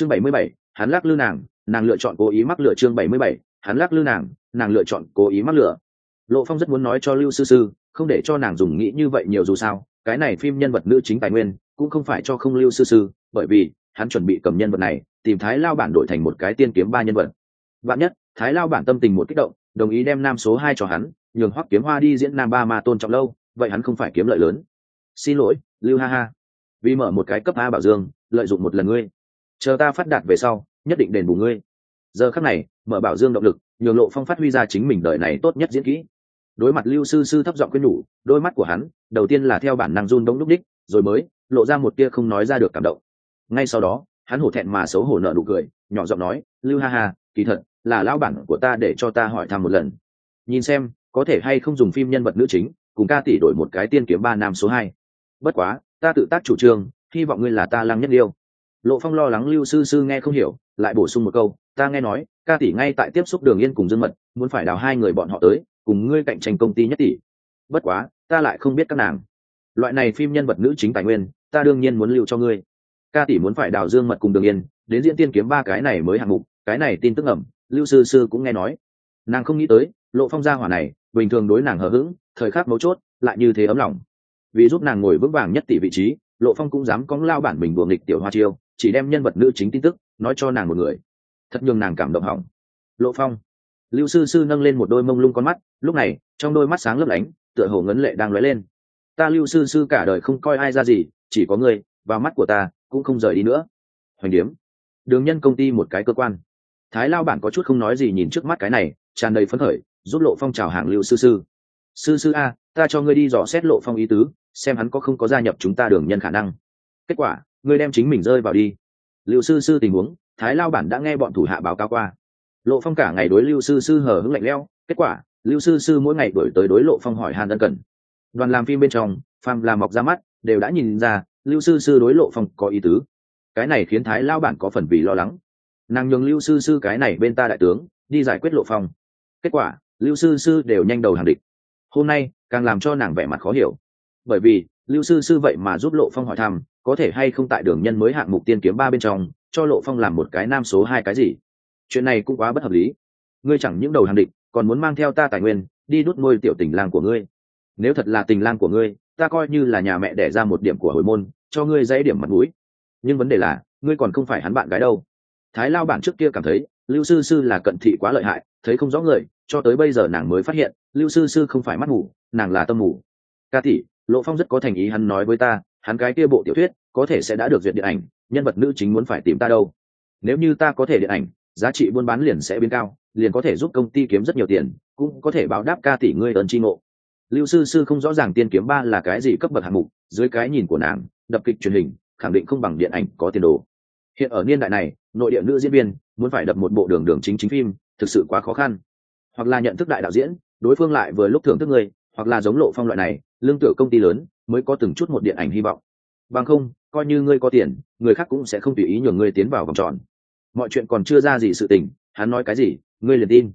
chương bảy mươi bảy, hắn lắc lư nàng nàng lựa chọn cố ý mắc lửa. Chương bảy mươi bảy, hắn lắc lư nàng nàng lựa chọn cố ý mắc lửa. Lộ phong rất muốn nói cho lưu sư sư, không để cho nàng dùng nghĩ như vậy nhiều dù sao, cái này phim nhân vật nữ chính tài nguyên, cũng không phải cho không lưu sư sư, bởi vì, hắn chuẩn bị cầm nhân vật này, tìm thái lao bản đổi thành một cái tiên kiếm ba nhân vật. Bạn nhất, thái lao bản tâm tình một kích động, đồng ý đem nam số hai cho hắn, nhường hoắc kiếm hoa đi diễn nam ba ma tôn trọng lâu, vậy hắn không phải kiếm lợi lớn. Xin lỗi, lưu ha ha. Vì mở một cái cấp a bảo dương, lợi dụng một lần ngươi chờ ta phát đạt về sau, nhất định đền bù ngươi. Giờ khắc này, mở bảo dương động lực, nhường lộ phong phát huy ra chính mình đời này tốt nhất diễn kỹ. Đối mặt lưu sư sư thấp giọng quyết nhủ, đôi mắt của hắn, đầu tiên là theo bản năng run đống lúc đích, rồi mới, lộ ra một tia không nói ra được cảm động. Ngay sau đó, hắn hổ thẹn mà xấu hổ nợ nụ cười, nhỏ giọng nói, lưu ha ha, kỳ thật, là lão bản của ta để cho ta hỏi thăm một lần. Nhìn xem, có thể hay không dùng phim nhân vật nữ chính, cùng ca tỷ đổi một cái tiên kiếm ba nam số hai. Bất quá, ta tự tác chủ trương, hy vọng ngươi là ta lăng nhất yêu lộ phong lo lắng lưu sư sư nghe không hiểu, lại bổ sung một câu, ta nghe nói, ca tỷ ngay tại tiếp xúc đường yên cùng dương mật, muốn phải đào hai người bọn họ tới, cùng ngươi cạnh tranh công ty nhất tỷ. Bất quá, ta lại không biết các nàng. Loại này phim nhân vật nữ chính tài nguyên, ta đương nhiên muốn lưu cho ngươi. Ca tỷ muốn phải đào dương mật cùng đường yên, đến diễn tiên kiếm ba cái này mới hạng mục, cái này tin tức ẩm, lưu sư sư cũng nghe nói. Nàng không nghĩ tới, lộ phong gia hỏa này, bình thường đối nàng hờ hững, thời khắc mấu chốt, lại như thế ấm lòng. Vì giúp nàng ngồi vững vàng nhất tỷ vị trí, lộ phong cũng dám cóng lao bản mình buồng nghịch tiểu hoa chiêu chỉ đem nhân vật nữ chính tin tức nói cho nàng một người. Thật nhường nàng cảm động hỏng. Lộ phong. Lưu sư sư nâng lên một đôi mông lung con mắt, lúc này, trong đôi mắt sáng lấp lánh, tựa hồ ngấn lệ đang lóe lên. Ta lưu sư sư cả đời không coi ai ra gì, chỉ có người và mắt của ta cũng không rời đi nữa. Hoành điếm. Đường nhân công ty một cái cơ quan. Thái lao bản có chút không nói gì nhìn trước mắt cái này, tràn đầy phấn khởi, giúp lộ phong chào hàng lưu sư sư. Sư sư a, ta cho ngươi đi dò xét lộ phong ý tứ, xem hắn có không có gia nhập chúng ta đường nhân khả năng. Kết quả ngươi đem chính mình rơi vào đi. Lưu sư sư tình huống, thái lao bản đã nghe bọn thủ hạ báo cáo qua. Lộ phong cả ngày đối lưu sư sư hở hứng lạnh leo kết quả, lưu sư sư mỗi ngày đổi tới đối lộ phong hỏi hàn ân cần. Đoàn làm phim bên trong phàm làm mọc ra mắt, đều đã nhìn ra, lưu sư sư đối lộ phong có ý tứ. Cái này khiến thái lao bản có phần vì lo lắng. Nàng nhường lưu sư sư cái này bên ta đại tướng, đi giải quyết lộ phong. Kết quả, lưu sư sư đều nhanh đầu hàng địch. Hôm nay, càng làm cho nàng vẻ mặt khó hiểu. Bởi vì, lưu sư sư vậy mà giúp lộ phong hỏi thăm có thể hay không tại đường nhân mới hạng mục tiên kiếm ba bên trong, cho lộ phong làm một cái nam số hai cái gì? Chuyện này cũng quá bất hợp lý. Ngươi chẳng những đầu hàng địch, còn muốn mang theo ta tài nguyên, đi đút môi tiểu tình lang của ngươi. Nếu thật là tình lang của ngươi, ta coi như là nhà mẹ đẻ ra một điểm của hồi môn, cho ngươi dãy điểm mặt mũi. Nhưng vấn đề là, ngươi còn không phải hắn bạn gái đâu. Thái lao bản trước kia cảm thấy, lưu sư sư là cận thị quá lợi hại, thấy không rõ người, cho tới bây giờ nàng mới phát hiện, lưu sư sư không phải mắt ngủ nàng là tâm ngủ ca thị lộ phong rất có thành ý hắn nói với ta hắn cái kia bộ tiểu thuyết có thể sẽ đã được duyệt điện ảnh, nhân vật nữ chính muốn phải tìm ta đâu. Nếu như ta có thể điện ảnh, giá trị buôn bán liền sẽ biến cao, liền có thể giúp công ty kiếm rất nhiều tiền, cũng có thể báo đáp ca tỷ ngươi ơn tri ngộ. Lưu sư sư không rõ ràng tiên kiếm ba là cái gì cấp bậc hạng mục, dưới cái nhìn của nàng, đập kịch truyền hình, khẳng định không bằng điện ảnh có tiền đồ. Hiện ở niên đại này, nội địa nữ diễn viên muốn phải đập một bộ đường đường chính chính phim, thực sự quá khó khăn. Hoặc là nhận thức đại đạo diễn, đối phương lại vừa lúc thưởng thức người, hoặc là giống lộ phong loại này, lương tựa công ty lớn mới có từng chút một điện ảnh hy vọng. Bằng không, coi như ngươi có tiền, người khác cũng sẽ không tùy ý nhường ngươi tiến vào vòng tròn. Mọi chuyện còn chưa ra gì sự tình, hắn nói cái gì, ngươi liền tin.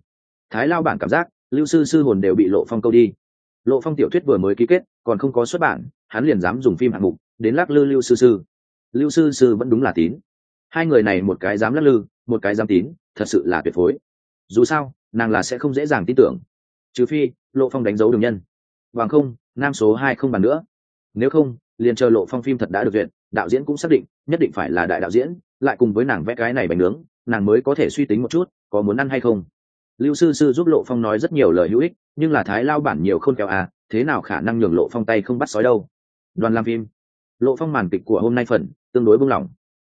Thái lao bản cảm giác, lưu sư sư hồn đều bị lộ phong câu đi. Lộ phong tiểu thuyết vừa mới ký kết, còn không có xuất bản, hắn liền dám dùng phim hạng mục, đến lắc lư lưu sư sư. Lưu sư sư vẫn đúng là tín. Hai người này một cái dám lắc lư, một cái dám tín, thật sự là tuyệt phối. Dù sao, nàng là sẽ không dễ dàng tin tưởng. Trừ phi, lộ phong đánh dấu đường nhân. Bằng không, nam số hai không bàn nữa nếu không, liền chờ lộ phong phim thật đã được duyệt, đạo diễn cũng xác định, nhất định phải là đại đạo diễn, lại cùng với nàng vẽ cái này bánh nướng, nàng mới có thể suy tính một chút, có muốn ăn hay không. Lưu sư sư giúp lộ phong nói rất nhiều lời hữu ích, nhưng là thái lao bản nhiều khôn kẹo à thế nào khả năng nhường lộ phong tay không bắt sói đâu? Đoàn làm phim. Lộ phong màn kịch của hôm nay phần, tương đối buông lỏng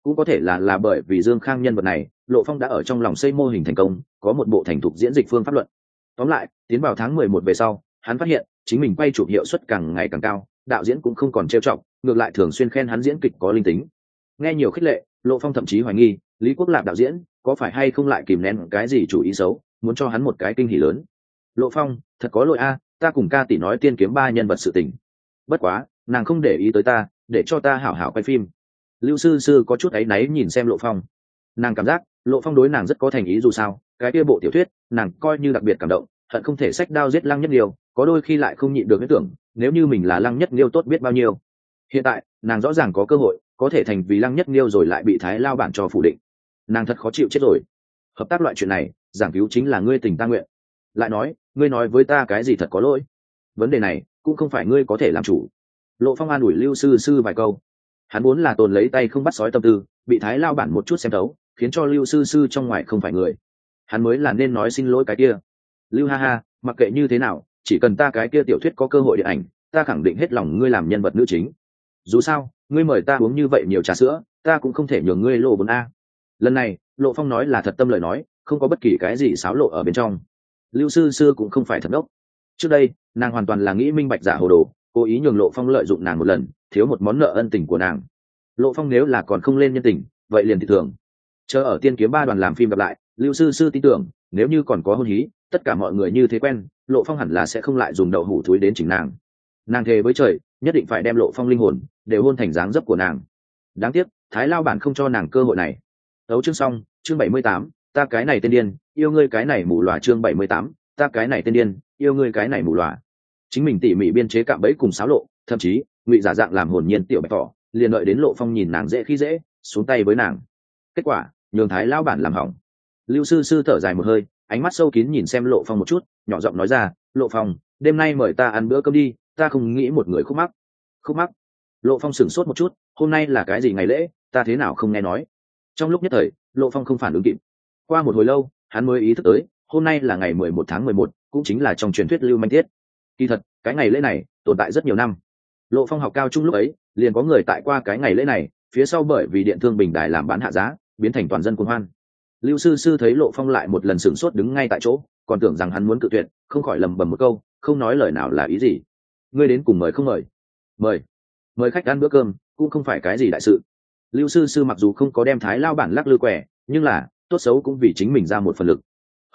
cũng có thể là là bởi vì dương khang nhân vật này, lộ phong đã ở trong lòng xây mô hình thành công, có một bộ thành thục diễn dịch phương pháp luận. Tóm lại, tiến vào tháng mười một về sau, hắn phát hiện, chính mình quay chụp hiệu suất càng ngày càng cao đạo diễn cũng không còn trêu trọng ngược lại thường xuyên khen hắn diễn kịch có linh tính. Nghe nhiều khích lệ lộ phong thậm chí hoài nghi lý quốc lạp đạo diễn có phải hay không lại kìm nén cái gì chủ ý xấu muốn cho hắn một cái kinh hỉ lớn. Lộ phong thật có lỗi a ta cùng ca tỷ nói tiên kiếm ba nhân vật sự tình. Bất quá nàng không để ý tới ta để cho ta hảo hảo quay phim. Lưu sư sư có chút áy náy nhìn xem lộ phong. Nàng cảm giác lộ phong đối nàng rất có thành ý dù sao cái kia bộ tiểu thuyết nàng coi như đặc biệt cảm động hận không thể sách đao giết lăng nhất điều, có đôi khi lại không nhịn được ý tưởng nếu như mình là lăng nhất liêu tốt biết bao nhiêu. Hiện tại, nàng rõ ràng có cơ hội, có thể thành vì lăng nhất liêu rồi lại bị thái lao bản cho phủ định. Nàng thật khó chịu chết rồi. Hợp tác loại chuyện này, giảng cứu chính là ngươi tình ta nguyện. Lại nói, ngươi nói với ta cái gì thật có lỗi. Vấn đề này, cũng không phải ngươi có thể làm chủ. Lộ phong an ủi lưu sư sư vài câu. Hắn muốn là tồn lấy tay không bắt sói tâm tư, bị thái lao bản một chút xem thấu, khiến cho lưu sư sư trong ngoài không phải người. Hắn mới là nên nói xin lỗi cái kia. Lưu ha ha, mặc kệ như thế nào chỉ cần ta cái kia tiểu thuyết có cơ hội điện ảnh, ta khẳng định hết lòng ngươi làm nhân vật nữ chính. Dù sao, ngươi mời ta uống như vậy nhiều trà sữa, ta cũng không thể nhường ngươi lộ bốn a. Lần này, lộ phong nói là thật tâm lời nói, không có bất kỳ cái gì xáo lộ ở bên trong. Lưu sư sư cũng không phải thật đốc. Trước đây, nàng hoàn toàn là nghĩ minh bạch giả hồ đồ, cố ý nhường lộ phong lợi dụng nàng một lần, thiếu một món nợ ân tình của nàng. Lộ phong nếu là còn không lên nhân tình, vậy liền thì thường. Chờ ở tiên kiếm ba đoàn làm phim gặp lại, lưu sư sư tin tưởng, nếu như còn có hôn hí tất cả mọi người như thế quen, lộ phong hẳn là sẽ không lại dùng đậu hủ thúi đến chỉnh nàng. Nàng thề với trời, nhất định phải đem lộ phong linh hồn đều hôn thành dáng dấp của nàng. Đáng tiếc, thái lao bản không cho nàng cơ hội này. Tấu chương xong, chương bảy mươi tám, ta cái này tên điên, yêu ngươi cái này mù lòa chương bảy mươi tám, ta cái này tên điên, yêu ngươi cái này mù lòa chính mình tỉ mỉ biên chế cạm bẫy cùng xáo lộ, thậm chí, ngụy giả dạng làm hồn nhiên tiểu bạch tỏ, liền đợi đến lộ phong nhìn nàng dễ khi dễ, xuống tay với nàng. Kết quả, nhường thái lao bản làm hỏng. Lưu sư sư thở dài một hơi ánh mắt sâu kín nhìn xem lộ phong một chút, nhỏ giọng nói ra, lộ phong, đêm nay mời ta ăn bữa cơm đi, ta không nghĩ một người khúc mắc. Khúc mắc? Lộ phong sửng sốt một chút, hôm nay là cái gì ngày lễ, ta thế nào không nghe nói? Trong lúc nhất thời, lộ phong không phản ứng kịp. Qua một hồi lâu, hắn mới ý thức tới, hôm nay là ngày mười một tháng mười một, cũng chính là trong truyền thuyết lưu manh thiết kỳ thật, cái ngày lễ này tồn tại rất nhiều năm. Lộ phong học cao trung lúc ấy, liền có người tại qua cái ngày lễ này, phía sau bởi vì điện thương bình đài làm bán hạ giá, biến thành toàn dân quân hoan lưu sư sư thấy lộ phong lại một lần sửng sốt đứng ngay tại chỗ, còn tưởng rằng hắn muốn cự tuyệt, không khỏi lầm bầm một câu, không nói lời nào là ý gì. Ngươi đến cùng mời không mời? Mời. Mời khách ăn bữa cơm, cũng không phải cái gì đại sự. Lưu sư sư mặc dù không có đem thái lao bản lắc lư quẻ, nhưng là, tốt xấu cũng vì chính mình ra một phần lực.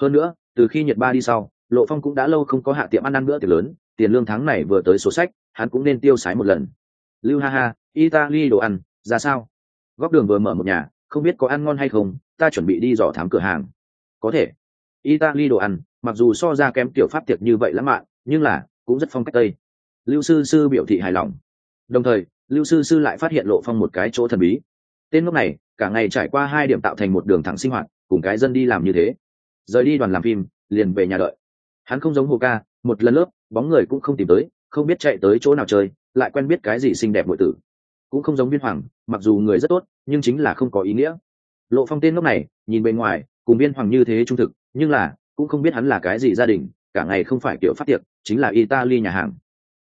Hơn nữa, từ khi nhật ba đi sau, lộ phong cũng đã lâu không có hạ tiệm ăn ăn bữa tiệc lớn, tiền lương tháng này vừa tới sổ sách, hắn cũng nên tiêu sái một lần. Lưu ha ha, italy đồ ăn, ra sao? Góc đường vừa mở một nhà, không biết có ăn ngon hay không ta chuẩn bị đi dò thám cửa hàng. Có thể. Italy đồ ăn, mặc dù so ra kém tiểu pháp tiệc như vậy lãng mạn, nhưng là, cũng rất phong cách tây. Lưu sư sư biểu thị hài lòng. Đồng thời, lưu sư sư lại phát hiện lộ phong một cái chỗ thần bí. Tên lúc này, cả ngày trải qua hai điểm tạo thành một đường thẳng sinh hoạt, cùng cái dân đi làm như thế. Rời đi đoàn làm phim, liền về nhà đợi. Hắn không giống hồ ca, một lần lớp, bóng người cũng không tìm tới, không biết chạy tới chỗ nào chơi, lại quen biết cái gì xinh đẹp nội tử. Cũng không giống viên hoàng, mặc dù người rất tốt, nhưng chính là không có ý nghĩa lộ phong tên lúc này, nhìn bên ngoài, cùng viên hoàng như thế trung thực, nhưng là, cũng không biết hắn là cái gì gia đình, cả ngày không phải kiểu phát tiệc, chính là italy nhà hàng.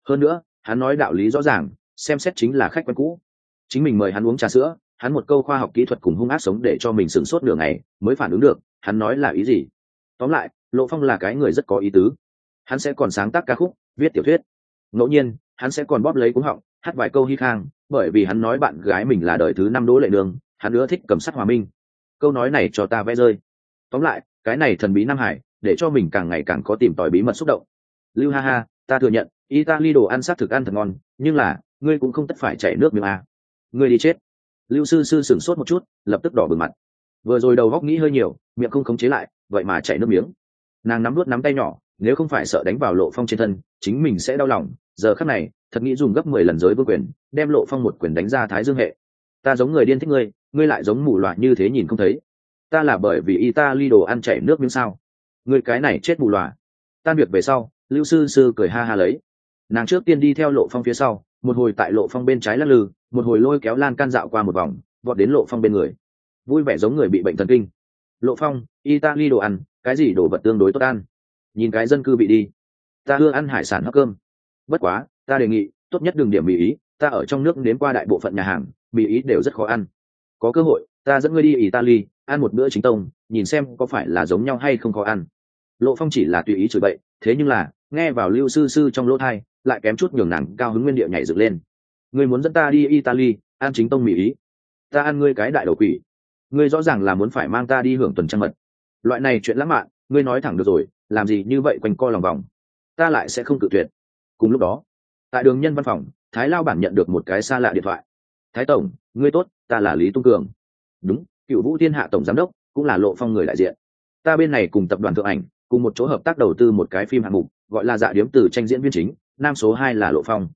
Hơn nữa, hắn nói đạo lý rõ ràng, xem xét chính là khách quen cũ. Chính mình mời hắn uống trà sữa, hắn một câu khoa học kỹ thuật cùng hung ác sống để cho mình sửng sốt nửa ngày, mới phản ứng được, hắn nói là ý gì. Tóm lại, lộ phong là cái người rất có ý tứ. Hắn sẽ còn sáng tác ca khúc, viết tiểu thuyết. Ngẫu nhiên, hắn sẽ còn bóp lấy cúng họng, hát vài câu hy khang, bởi vì hắn nói bạn gái mình là đời thứ năm đỗ lệ đường hắn nữa thích cầm sắt hòa minh. Câu nói này cho ta vẽ rơi. Tóm lại, cái này thần bí nam hải, để cho mình càng ngày càng có tìm tòi bí mật xúc động. Lưu ha ha, ta thừa nhận, italy đồ ăn s á t thực ăn thật ngon, nhưng là, ngươi cũng không tất phải chảy nước miếng à. ngươi đi chết. Lưu sư sư sửng sốt một chút, lập tức đỏ bừng mặt. Vừa rồi đầu góc nghĩ hơi nhiều, miệng không khống chế lại, vậy mà chảy nước miếng. Nàng nắm nuốt nắm tay nhỏ, nếu không phải sợ đánh vào lộ phong trên thân, chính mình sẽ đau lòng. Giờ khắc này, thật nghĩ dùng gấp mười lần giới vương quyền, đem lộ phong một quyền đánh ra thái dương hệ. Ta giống người điên thích ngươi ngươi lại giống mù loà như thế nhìn không thấy. Ta là bởi vì y ta ly đồ ăn chảy nước miếng sao? Ngươi cái này chết mù loà. Tan việc về sau, lưu sư sư cười ha ha lấy. Nàng trước tiên đi theo lộ phong phía sau, một hồi tại lộ phong bên trái lắc lư, một hồi lôi kéo lan can dạo qua một vòng, vọt đến lộ phong bên người. Vui vẻ giống người bị bệnh thần kinh. Lộ phong y ta ly đồ ăn, cái gì đồ vật tương đối tốt ăn? Nhìn cái dân cư bị đi. Ta ưa ăn hải sản hấp cơm. Bất quá, ta đề nghị, tốt nhất đừng điểm mỹ ý, ta ở trong nước đến qua đại bộ phận nhà hàng mỹ ý đều rất khó ăn có cơ hội, ta dẫn ngươi đi italy, ăn một bữa chính tông, nhìn xem có phải là giống nhau hay không khó ăn. Lộ phong chỉ là tùy ý chửi bậy, thế nhưng là, nghe vào lưu sư sư trong lỗ thai, lại kém chút nhường nàng cao hứng nguyên điệu nhảy dựng lên. Ngươi muốn dẫn ta đi italy, ăn chính tông mỹ ý. Ta ăn ngươi cái đại đầu quỷ. Ngươi rõ ràng là muốn phải mang ta đi hưởng tuần trăng mật. Loại này chuyện lãng mạn, ngươi nói thẳng được rồi, làm gì như vậy quanh co lòng vòng. Ta lại sẽ không cự tuyệt. Cùng lúc đó, tại đường nhân văn phòng, thái lao bản nhận được một cái xa lạ điện thoại. Thái tổng, ngươi tốt ta là lý tung cường. Đúng, cựu vũ thiên hạ tổng giám đốc, cũng là lộ phong người đại diện. Ta bên này cùng tập đoàn thượng ảnh, cùng một chỗ hợp tác đầu tư một cái phim hạng mục, gọi là dạ điếm từ tranh diễn viên chính, nam số hai là lộ phong.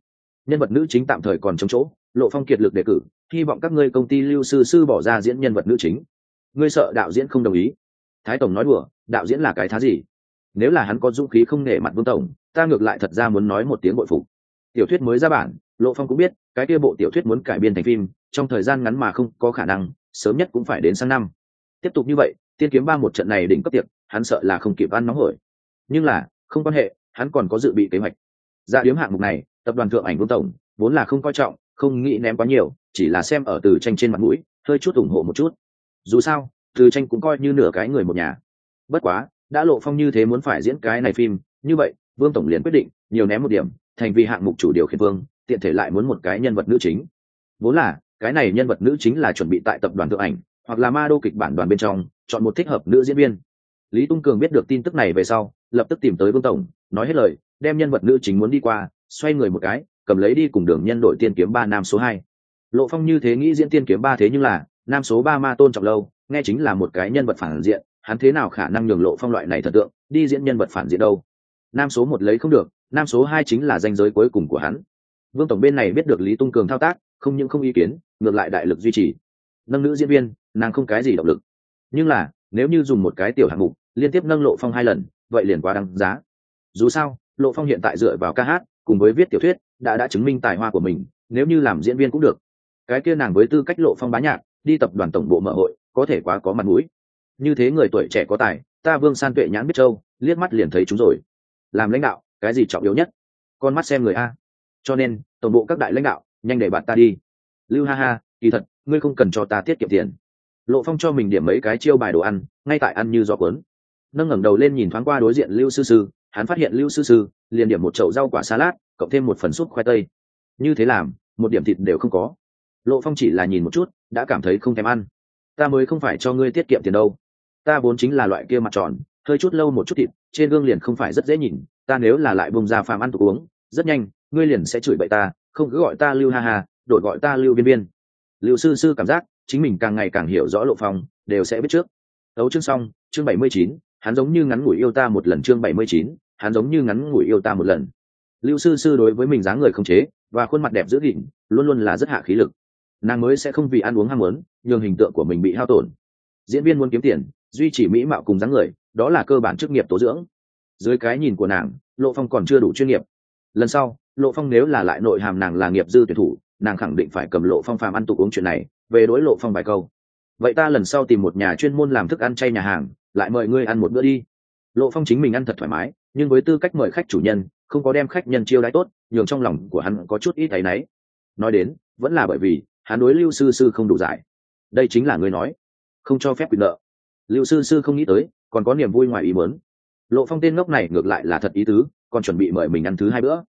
Nhân vật nữ chính tạm thời còn chống chỗ, lộ phong kiệt lực đề cử, hy vọng các ngươi công ty lưu sư sư bỏ ra diễn nhân vật nữ chính. Ngươi sợ đạo diễn không đồng ý? Thái tổng nói đùa, đạo diễn là cái thá gì? Nếu là hắn có dũng khí không nể mặt vương tổng, ta ngược lại thật ra muốn nói một tiếng bội phục. Tiểu thuyết mới ra bản lộ phong cũng biết, cái kia bộ tiểu thuyết muốn cải biên thành phim, trong thời gian ngắn mà không có khả năng, sớm nhất cũng phải đến sang năm. Tiếp tục như vậy, tiên kiếm ba một trận này đỉnh cấp tiệc, hắn sợ là không kịp ăn nóng hổi. Nhưng là, không quan hệ, hắn còn có dự bị kế hoạch. Ra điếm hạng mục này, tập đoàn thượng ảnh vương tổng, vốn là không coi trọng, không nghĩ ném quá nhiều, chỉ là xem ở từ tranh trên mặt mũi, hơi chút ủng hộ một chút. Dù sao, từ tranh cũng coi như nửa cái người một nhà. Bất quá, đã lộ phong như thế muốn phải diễn cái này phim, như vậy, vương tổng liền quyết định, nhiều ném một điểm, thành vì hạng mục chủ điều khiển vương tiện thể lại muốn một cái nhân vật nữ chính. Vốn là, cái này nhân vật nữ chính là chuẩn bị tại tập đoàn thượng ảnh, hoặc là ma đô kịch bản đoàn bên trong, chọn một thích hợp nữ diễn viên. Lý tung cường biết được tin tức này về sau, lập tức tìm tới vương tổng, nói hết lời, đem nhân vật nữ chính muốn đi qua, xoay người một cái, cầm lấy đi cùng đường nhân đội tiên kiếm ba nam số hai. Lộ phong như thế nghĩ diễn tiên kiếm ba thế nhưng là, nam số ba ma tôn trọng lâu, nghe chính là một cái nhân vật phản diện, hắn thế nào khả năng nhường lộ phong loại này thần tượng, đi diễn nhân vật phản diện đâu? Nam số một lấy không được, nam số hai chính là danh giới cuối cùng của hắn vương tổng bên này biết được lý tung cường thao tác, không những không ý kiến, ngược lại đại lực duy trì. Nâng nữ diễn viên, nàng không cái gì động lực. Nhưng là, nếu như dùng một cái tiểu hạng mục, liên tiếp nâng lộ phong hai lần, vậy liền quá đáng giá. Dù sao, lộ phong hiện tại dựa vào ca hát, cùng với viết tiểu thuyết, đã đã chứng minh tài hoa của mình, nếu như làm diễn viên cũng được. Cái kia nàng với tư cách lộ phong bá nhạc, đi tập đoàn tổng bộ mở hội, có thể quá có mặt mũi. Như thế người tuổi trẻ có tài, ta vương san tuệ nhãn biết châu liếc mắt liền thấy chúng rồi. Làm lãnh đạo, cái gì trọng yếu nhất? Con mắt xem người a cho nên, tổng bộ các đại lãnh đạo, nhanh để bạn ta đi. Lưu ha ha, kỳ thật, ngươi không cần cho ta tiết kiệm tiền. Lộ phong cho mình điểm mấy cái chiêu bài đồ ăn, ngay tại ăn như gió cuốn. Nâng ngẩng đầu lên nhìn thoáng qua đối diện lưu sư sư, hắn phát hiện lưu sư sư, liền điểm một chậu rau quả salad, cộng thêm một phần súp khoai tây. Như thế làm, một điểm thịt đều không có. Lộ phong chỉ là nhìn một chút, đã cảm thấy không thèm ăn. Ta mới không phải cho ngươi tiết kiệm tiền đâu. Ta vốn chính là loại kia mặt tròn, hơi chút lâu một chút thịt, trên gương liền không phải rất dễ nhìn, ta nếu là lại bông ra phàm ăn tục uống, rất nhanh ngươi liền sẽ chửi bậy ta, không cứ gọi ta lưu ha ha, đổi gọi ta lưu biên biên lưu sư sư cảm giác chính mình càng ngày càng hiểu rõ lộ phong, đều sẽ biết trước. Đấu chương xong, chương bảy mươi chín, hắn giống như ngắn ngủi yêu ta một lần chương bảy mươi chín, hắn giống như ngắn ngủi yêu ta một lần. Lưu sư sư đối với mình dáng người không chế và khuôn mặt đẹp giữ gìn, luôn luôn là rất hạ khí lực. Nàng mới sẽ không vì ăn uống ham muốn, nhường hình tượng của mình bị hao tổn. Diễn viên muốn kiếm tiền, duy trì mỹ mạo cùng dáng người, đó là cơ bản chức nghiệp tố dưỡng. Dưới cái nhìn của nàng, lộ phong còn chưa đủ chuyên nghiệp. Lần sau lộ phong nếu là lại nội hàm nàng là nghiệp dư tuyển thủ, nàng khẳng định phải cầm lộ phong phàm ăn tục uống chuyện này, về đối lộ phong vài câu. Vậy ta lần sau tìm một nhà chuyên môn làm thức ăn chay nhà hàng, lại mời ngươi ăn một bữa đi. Lộ phong chính mình ăn thật thoải mái, nhưng với tư cách mời khách chủ nhân, không có đem khách nhân chiêu đãi tốt, nhường trong lòng của hắn có chút ít thấy náy. Nói đến, vẫn là bởi vì, hắn đối lưu sư sư không đủ giải. Đây chính là ngươi nói. Không cho phép quyền nợ. Lưu sư sư không nghĩ tới, còn có niềm vui ngoài ý muốn. Lộ phong tên ngốc này ngược lại là thật ý tứ, còn chuẩn bị mời mình ăn thứ hai bữa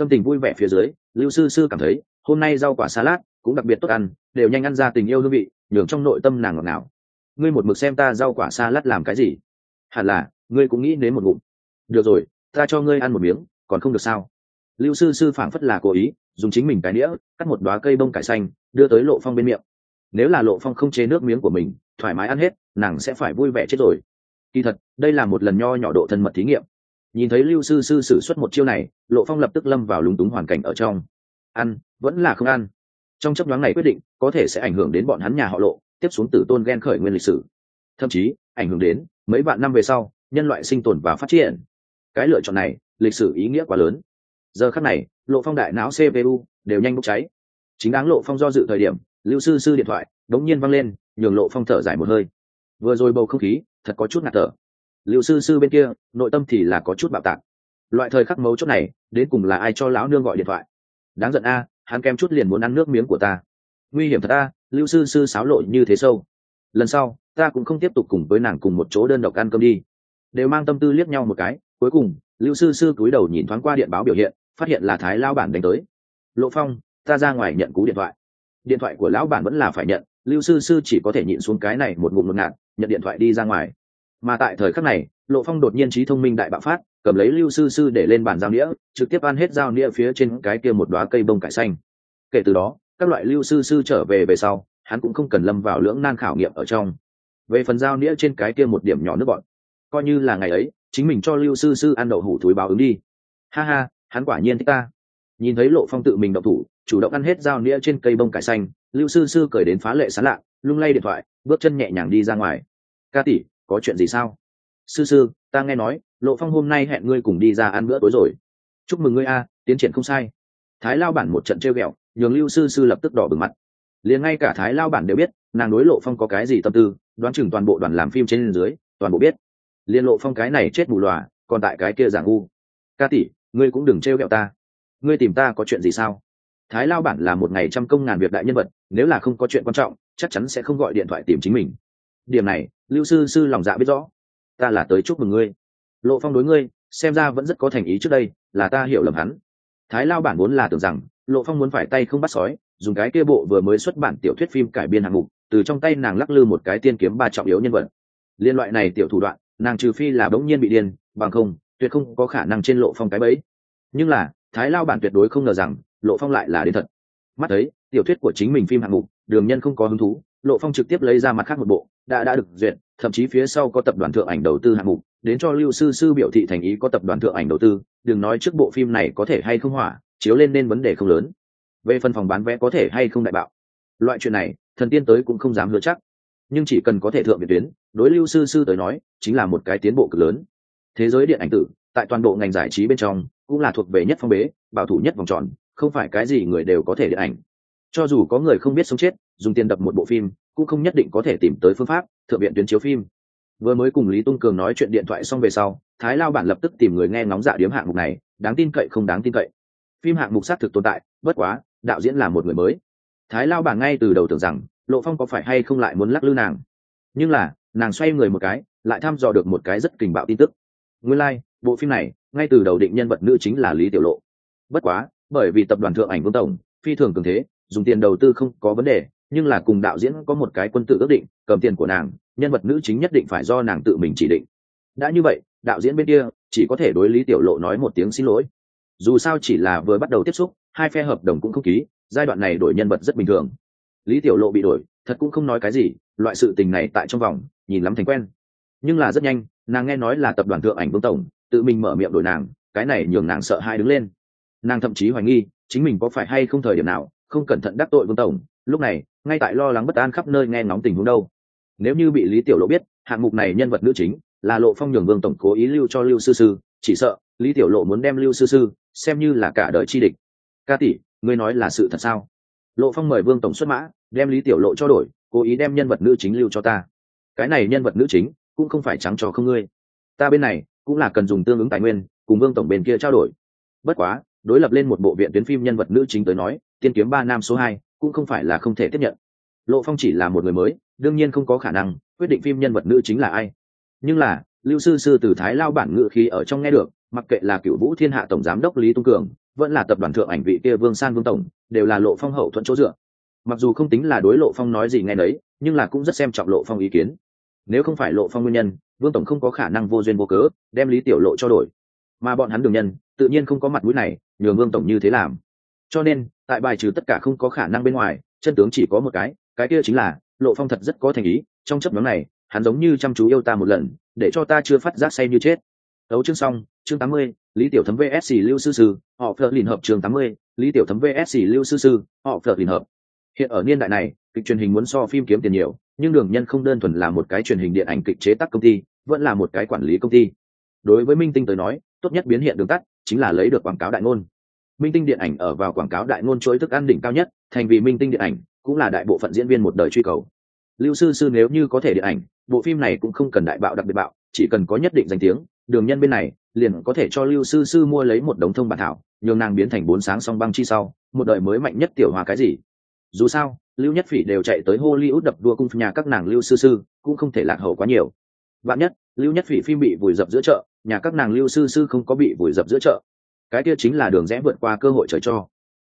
tâm tình vui vẻ phía dưới, lưu sư sư cảm thấy, hôm nay rau quả salad cũng đặc biệt tốt ăn, đều nhanh ăn ra tình yêu hương vị, nhường trong nội tâm nàng ngọt ngào. Ngươi một mực xem ta rau quả salad làm cái gì? Hẳn là, ngươi cũng nghĩ đến một ngụm. Được rồi, ta cho ngươi ăn một miếng, còn không được sao? Lưu sư sư phảng phất là cố ý, dùng chính mình cái đĩa, cắt một đoá cây bông cải xanh, đưa tới lộ phong bên miệng. Nếu là lộ phong không chế nước miếng của mình, thoải mái ăn hết, nàng sẽ phải vui vẻ chết rồi. Kỳ thật, đây là một lần nho nhỏ độ thân mật thí nghiệm nhìn thấy lưu sư sư xử suất một chiêu này, lộ phong lập tức lâm vào lúng túng hoàn cảnh ở trong. Ăn, vẫn là không ăn. Trong chấp đoán này quyết định, có thể sẽ ảnh hưởng đến bọn hắn nhà họ lộ, tiếp xuống tử tôn ghen khởi nguyên lịch sử. Thậm chí, ảnh hưởng đến mấy vạn năm về sau, nhân loại sinh tồn và phát triển. Cái lựa chọn này, lịch sử ý nghĩa quá lớn. Giờ khắc này, lộ phong đại não cpu đều nhanh bốc cháy. Chính đáng lộ phong do dự thời điểm, lưu sư sư điện thoại đống nhiên văng lên, nhường lộ phong thở dài một hơi. Vừa rồi bầu không khí, thật có chút ngạt thở lưu sư sư bên kia, nội tâm thì là có chút bạo tạc. Loại thời khắc mấu chốt này, đến cùng là ai cho lão nương gọi điện thoại? Đáng giận a, hắn kem chút liền muốn ăn nước miếng của ta. Nguy hiểm thật a, lưu sư sư sáo lộ như thế sâu. Lần sau, ta cũng không tiếp tục cùng với nàng cùng một chỗ đơn độc ăn cơm đi. Đều mang tâm tư liếc nhau một cái, cuối cùng, lưu sư sư cúi đầu nhìn thoáng qua điện báo biểu hiện, phát hiện là thái lao bản đánh tới. Lộ phong, ta ra ngoài nhận cú điện thoại. Điện thoại của lão bản vẫn là phải nhận, lưu sư sư chỉ có thể nhịn xuống cái này một ngụm một ngạt, nhận điện thoại đi ra ngoài mà tại thời khắc này lộ phong đột nhiên trí thông minh đại bạo phát cầm lấy lưu sư sư để lên bàn giao nghĩa, trực tiếp ăn hết giao nghĩa phía trên cái kia một đoá cây bông cải xanh. Kể từ đó các loại lưu sư sư trở về về sau hắn cũng không cần lâm vào lưỡng nan khảo nghiệm ở trong. Về phần giao nghĩa trên cái kia một điểm nhỏ nước bọn coi như là ngày ấy chính mình cho lưu sư sư ăn đậu hủ túi báo ứng đi. Ha ha hắn quả nhiên thích ta. Nhìn thấy lộ phong tự mình động thủ chủ động ăn hết dao nĩa trên cây bông cải xanh lưu sư sư cười đến phá lệ sán lạ lung lay điện thoại bước chân nhẹ nhàng đi ra ngoài. Ca tỷ có chuyện gì sao? Sư sư, ta nghe nói, lộ phong hôm nay hẹn ngươi cùng đi ra ăn bữa tối rồi. Chúc mừng ngươi a, tiến triển không sai. Thái lao bản một trận treo ghẹo, nhường lưu sư sư lập tức đỏ bừng mặt. Liền ngay cả thái lao bản đều biết, nàng đối lộ phong có cái gì tâm tư, đoán chừng toàn bộ đoàn làm phim trên dưới, toàn bộ biết. Liên lộ phong cái này chết mù lòa còn tại cái kia giảng u ca tỷ, ngươi cũng đừng trêu ghẹo ta. Ngươi tìm ta có chuyện gì sao? Thái lao bản là một ngày trăm công ngàn việc đại nhân vật, nếu là không có chuyện quan trọng, chắc chắn sẽ không gọi điện thoại tìm chính mình điểm này, lưu sư sư lòng dạ biết rõ. Ta là tới chúc mừng ngươi. Lộ phong đối ngươi, xem ra vẫn rất có thành ý trước đây, là ta hiểu lầm hắn. Thái lao bản vốn là tưởng rằng, lộ phong muốn phải tay không bắt sói, dùng cái kia bộ vừa mới xuất bản tiểu thuyết phim cải biên hạng mục, từ trong tay nàng lắc lư một cái tiên kiếm ba trọng yếu nhân vật. Liên loại này tiểu thủ đoạn, nàng trừ phi là bỗng nhiên bị điên, bằng không, tuyệt không có khả năng trên lộ phong cái bẫy. Nhưng là, thái lao bản tuyệt đối không ngờ rằng, lộ phong lại là đến thật. Mắt thấy, tiểu thuyết của chính mình phim hạng mục, đường nhân không có hứng thú lộ phong trực tiếp lấy ra mặt khác một bộ, đã đã được duyệt, thậm chí phía sau có tập đoàn thượng ảnh đầu tư hạng mục, đến cho lưu sư sư biểu thị thành ý có tập đoàn thượng ảnh đầu tư, đừng nói trước bộ phim này có thể hay không hỏa, chiếu lên nên vấn đề không lớn. Về phần phòng bán vé có thể hay không đại bạo. Loại chuyện này, thần tiên tới cũng không dám hứa chắc. Nhưng chỉ cần có thể thượng biệt tuyến, đối lưu sư sư tới nói, chính là một cái tiến bộ cực lớn. Thế giới điện ảnh tử, tại toàn bộ ngành giải trí bên trong, cũng là thuộc về nhất phong bế, bảo thủ nhất vòng tròn, không phải cái gì người đều có thể điện ảnh cho dù có người không biết sống chết dùng tiền đập một bộ phim cũng không nhất định có thể tìm tới phương pháp thượng viện tuyến chiếu phim. Vừa mới cùng lý tung cường nói chuyện điện thoại xong về sau thái lao bản lập tức tìm người nghe ngóng dạ điếm hạng mục này đáng tin cậy không đáng tin cậy. Phim hạng mục xác thực tồn tại bất quá đạo diễn là một người mới. Thái lao bản ngay từ đầu tưởng rằng lộ phong có phải hay không lại muốn lắc lư nàng. Nhưng là nàng xoay người một cái lại thăm dò được một cái rất kình bạo tin tức. Nguyên lai、like, bộ phim này ngay từ đầu định nhân vật nữ chính là lý tiểu lộ. Bất quá bởi vì tập đoàn thượng ảnh vương tổng phi thường cường thế dùng tiền đầu tư không có vấn đề, nhưng là cùng đạo diễn có một cái quân tự ước định, cầm tiền của nàng, nhân vật nữ chính nhất định phải do nàng tự mình chỉ định. Đã như vậy, đạo diễn bên kia chỉ có thể đối lý tiểu lộ nói một tiếng xin lỗi. Dù sao chỉ là vừa bắt đầu tiếp xúc, hai phe hợp đồng cũng không ký, giai đoạn này đổi nhân vật rất bình thường. Lý tiểu lộ bị đổi, thật cũng không nói cái gì, loại sự tình này tại trong vòng, nhìn lắm thành quen. Nhưng là rất nhanh, nàng nghe nói là tập đoàn thượng ảnh vương tổng, tự mình mở miệng đổi nàng, cái này nhường nàng sợ hai đứng lên. Nàng thậm chí hoài nghi, chính mình có phải hay không thời điểm nào không cẩn thận đắc tội vương tổng, lúc này, ngay tại lo lắng bất an khắp nơi nghe ngóng tình huống đâu. Nếu như bị lý tiểu lộ biết, hạng mục này nhân vật nữ chính, là lộ phong nhường vương tổng cố ý lưu cho lưu sư sư, chỉ sợ, lý tiểu lộ muốn đem lưu sư sư, xem như là cả đời chi địch. Ca tỷ, ngươi nói là sự thật sao? Lộ phong mời vương tổng xuất mã, đem lý tiểu lộ cho đổi, cố ý đem nhân vật nữ chính lưu cho ta. Cái này nhân vật nữ chính, cũng không phải trắng trò không ngươi. Ta bên này, cũng là cần dùng tương ứng tài nguyên, cùng vương tổng bên kia trao đổi. Bất quá đối lập lên một bộ viện tuyến phim nhân vật nữ chính tới nói, tiên kiếm ba nam số hai, cũng không phải là không thể tiếp nhận. Lộ phong chỉ là một người mới, đương nhiên không có khả năng quyết định phim nhân vật nữ chính là ai. Nhưng là, lưu sư sư từ thái lao bản ngự khi ở trong nghe được, mặc kệ là cựu vũ thiên hạ tổng giám đốc lý tung cường, vẫn là tập đoàn thượng ảnh vị kia vương san vương tổng, đều là lộ phong hậu thuận chỗ dựa. Mặc dù không tính là đối lộ phong nói gì nghe đấy nhưng là cũng rất xem trọng lộ phong ý kiến. Nếu không phải lộ phong nguyên nhân, vương tổng không có khả năng vô duyên vô cớ đem lý tiểu lộ cho đổi. Mà bọn hắn đường nhân tự nhiên không có mặt mũi này, nhường vương tổng như thế làm. Cho nên, tại bài trừ tất cả không có khả năng bên ngoài, chân tướng chỉ có một cái cái kia chính là, lộ phong thật rất có thành ý, trong chấp nhóm này, hắn giống như chăm chú yêu ta một lần, để cho ta chưa phát giác say như chết. Đấu chương xong, chương tám mươi, lý tiểu thấm vsc lưu sư sư, họ phở lìn hợp chương tám mươi, lý tiểu thấm vsc lưu sư sư, họ phở lìn hợp. Hiện ở niên đại này, kịch truyền hình muốn so phim kiếm tiền nhiều, nhưng đường nhân không đơn thuần là một cái truyền hình điện ảnh kịch chế tác công ty, vẫn là một cái quản lý công ty. Đối với minh tinh tới nói, tốt nhất biến hiện đường tắt chính là lấy được quảng cáo đại ngôn. Minh tinh điện ảnh ở vào quảng cáo đại ngôn chuỗi thức ăn đỉnh cao nhất, thành vì minh tinh điện ảnh, cũng là đại bộ phận diễn viên một đời truy cầu. Lưu sư sư nếu như có thể điện ảnh, bộ phim này cũng không cần đại bạo đặc biệt bạo, chỉ cần có nhất định danh tiếng, đường nhân bên này, liền có thể cho lưu sư sư mua lấy một đống thông bản thảo, nhường nàng biến thành bốn sáng song băng chi sau, một đời mới mạnh nhất tiểu hòa cái gì. Dù sao, lưu nhất phỉ đều chạy tới hollywood đập đua cung nhà các nàng lưu sư sư, cũng không thể lạc hậu quá nhiều. Bạn nhất, lưu nhất phỉ phim bị vùi dập giữa chợ nhà các nàng lưu sư sư không có bị vùi dập giữa chợ. Cái kia chính là đường rẽ vượt qua cơ hội trời cho.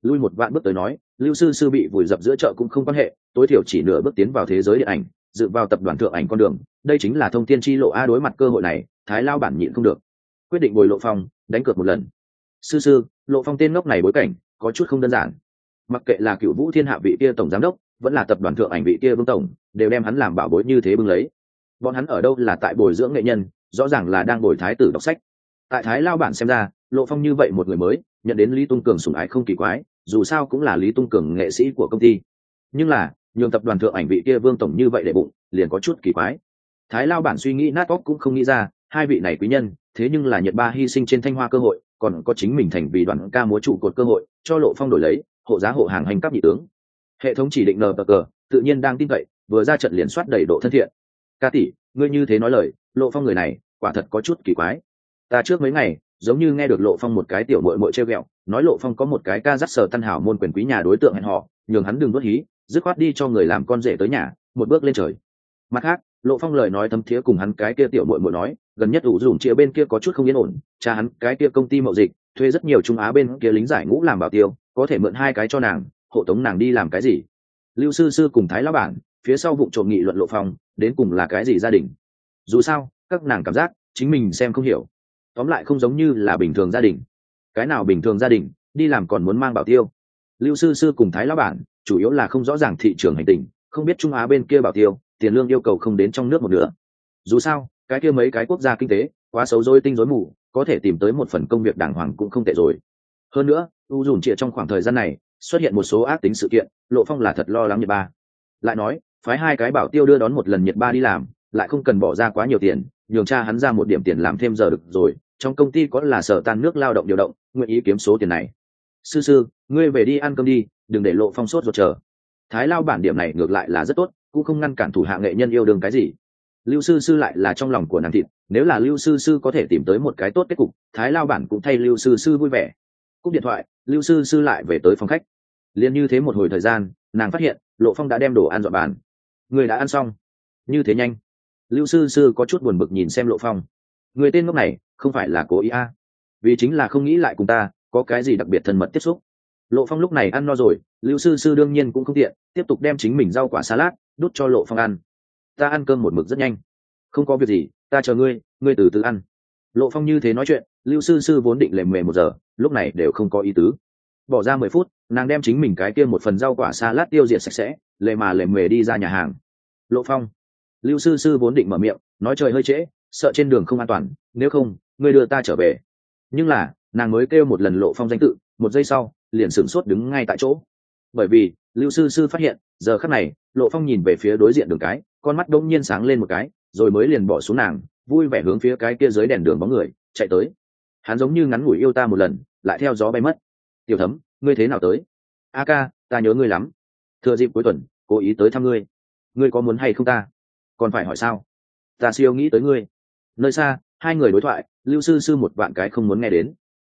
Lui một vạn bước tới nói, lưu sư sư bị vùi dập giữa chợ cũng không quan hệ, tối thiểu chỉ nửa bước tiến vào thế giới điện ảnh dự vào tập đoàn thượng ảnh con đường. Đây chính là thông tin chi lộ a đối mặt cơ hội này, thái lao bản nhịn không được. Quyết định bồi lộ phong, đánh cược một lần. Sư sư, lộ phong tên ngốc này bối cảnh, có chút không đơn giản. Mặc kệ là cựu vũ thiên hạ vị kia tổng giám đốc, vẫn là tập đoàn thượng ảnh vị kia vương tổng, đều đem hắn làm bảo bối như thế bưng lấy. Bọn hắn ở đâu là tại bồi dưỡng nghệ nhân rõ ràng là đang bồi thái tử đọc sách. Tại thái lao bản xem ra, lộ phong như vậy một người mới, nhận đến lý tung cường sủng ái không kỳ quái, dù sao cũng là lý tung cường nghệ sĩ của công ty. Nhưng là, nhường tập đoàn thượng ảnh vị kia vương tổng như vậy để bụng, liền có chút kỳ quái. Thái lao bản suy nghĩ nát óc cũng không nghĩ ra, hai vị này quý nhân, thế nhưng là nhật ba hy sinh trên thanh hoa cơ hội, còn có chính mình thành vì đoàn ca múa trụ cột cơ hội, cho lộ phong đổi lấy, hộ giá hộ hàng hành cấp nhị tướng. Hệ thống chỉ định nờ cờ tự nhiên đang tin cậy, vừa ra trận liền soát đầy độ thân thiện. Ca tỷ, ngươi như thế nói lời lộ phong người này, quả thật có chút kỳ quái. Ta trước mấy ngày, giống như nghe được lộ phong một cái tiểu mội mội treo ghẹo, nói lộ phong có một cái ca dắt sờ tân hảo môn quyền quý nhà đối tượng hẹn họ nhường hắn đừng đốt hí, dứt khoát đi cho người làm con rể tới nhà, một bước lên trời. Mặt khác, lộ phong lời nói thấm thiế cùng hắn cái kia tiểu mội mội nói, gần nhất ủ dùng chia bên kia có chút không yên ổn, cha hắn cái kia công ty mậu dịch, thuê rất nhiều trung á bên kia lính giải ngũ làm bảo tiêu, có thể mượn hai cái cho nàng, hộ tống nàng đi làm cái gì? Lưu sư sư cùng thái lão bản, phía sau vụ trộm nghị luận lộ phong, đến cùng là cái gì gia đình? Dù sao, các nàng cảm giác chính mình xem không hiểu. Tóm lại không giống như là bình thường gia đình. Cái nào bình thường gia đình, đi làm còn muốn mang bảo tiêu. Lưu sư sư cùng thái lão bản, chủ yếu là không rõ ràng thị trường hành tình, không biết trung á bên kia bảo tiêu, tiền lương yêu cầu không đến trong nước một nửa. Dù sao, cái kia mấy cái quốc gia kinh tế, quá xấu dối tinh rối mù, có thể tìm tới một phần công việc đàng hoàng cũng không tệ rồi. Hơn nữa, u dùn trịa trong khoảng thời gian này, xuất hiện một số ác tính sự kiện, lộ phong là thật lo lắng nhiệt ba. Lại nói, phái hai cái bảo tiêu đưa đón một lần nhiệt ba đi làm lại không cần bỏ ra quá nhiều tiền, nhường cha hắn ra một điểm tiền làm thêm giờ được rồi, trong công ty có là sở tan nước lao động điều động, nguyện ý kiếm số tiền này. Sư sư, ngươi về đi ăn cơm đi, đừng để lộ phong sốt ruột chờ. Thái lao bản điểm này ngược lại là rất tốt, cũng không ngăn cản thủ hạ nghệ nhân yêu đương cái gì. Lưu sư sư lại là trong lòng của nàng thịt, nếu là lưu sư sư có thể tìm tới một cái tốt kết cục, thái lao bản cũng thay lưu sư sư vui vẻ. Cúp điện thoại, lưu sư sư lại về tới phòng khách. Liền như thế một hồi thời gian, nàng phát hiện, lộ phong đã đem đồ ăn dọn bàn. Người đã ăn xong. Như thế nhanh lưu sư sư có chút buồn bực nhìn xem lộ phong. Người tên ngốc này, không phải là cố ý a? À. vì chính là không nghĩ lại cùng ta, có cái gì đặc biệt thân mật tiếp xúc? Lộ phong lúc này ăn no rồi, lưu sư sư đương nhiên cũng không tiện, tiếp tục đem chính mình rau quả salad, đút cho lộ phong ăn. Ta ăn cơm một mực rất nhanh. Không có việc gì, ta chờ ngươi ngươi từ từ ăn. Lộ phong như thế nói chuyện, lưu sư sư vốn định lề mề một giờ, lúc này đều không có ý tứ. Bỏ ra mười phút, nàng đem chính mình cái kia một phần rau quả salad tiêu diệt sạch sẽ, lề mà lề mề đi ra nhà hàng. Lộ phong lưu sư sư vốn định mở miệng, nói trời hơi trễ, sợ trên đường không an toàn, nếu không, ngươi đưa ta trở về. Nhưng là, nàng mới kêu một lần lộ phong danh tự, một giây sau, liền sửng sốt đứng ngay tại chỗ. Bởi vì, lưu sư sư phát hiện, giờ khắc này, lộ phong nhìn về phía đối diện đường cái, con mắt đông nhiên sáng lên một cái, rồi mới liền bỏ xuống nàng, vui vẻ hướng phía cái kia dưới đèn đường bóng người, chạy tới. Hắn giống như ngắn ngủi yêu ta một lần, lại theo gió bay mất. Tiểu thấm, ngươi thế nào tới? A ca, ta nhớ ngươi lắm. Thừa dịp cuối tuần, cố ý tới thăm ngươi. Ngươi có muốn hay không ta? Còn phải hỏi sao? Ta siêu nghĩ tới ngươi. Nơi xa, hai người đối thoại, lưu sư sư một vạn cái không muốn nghe đến.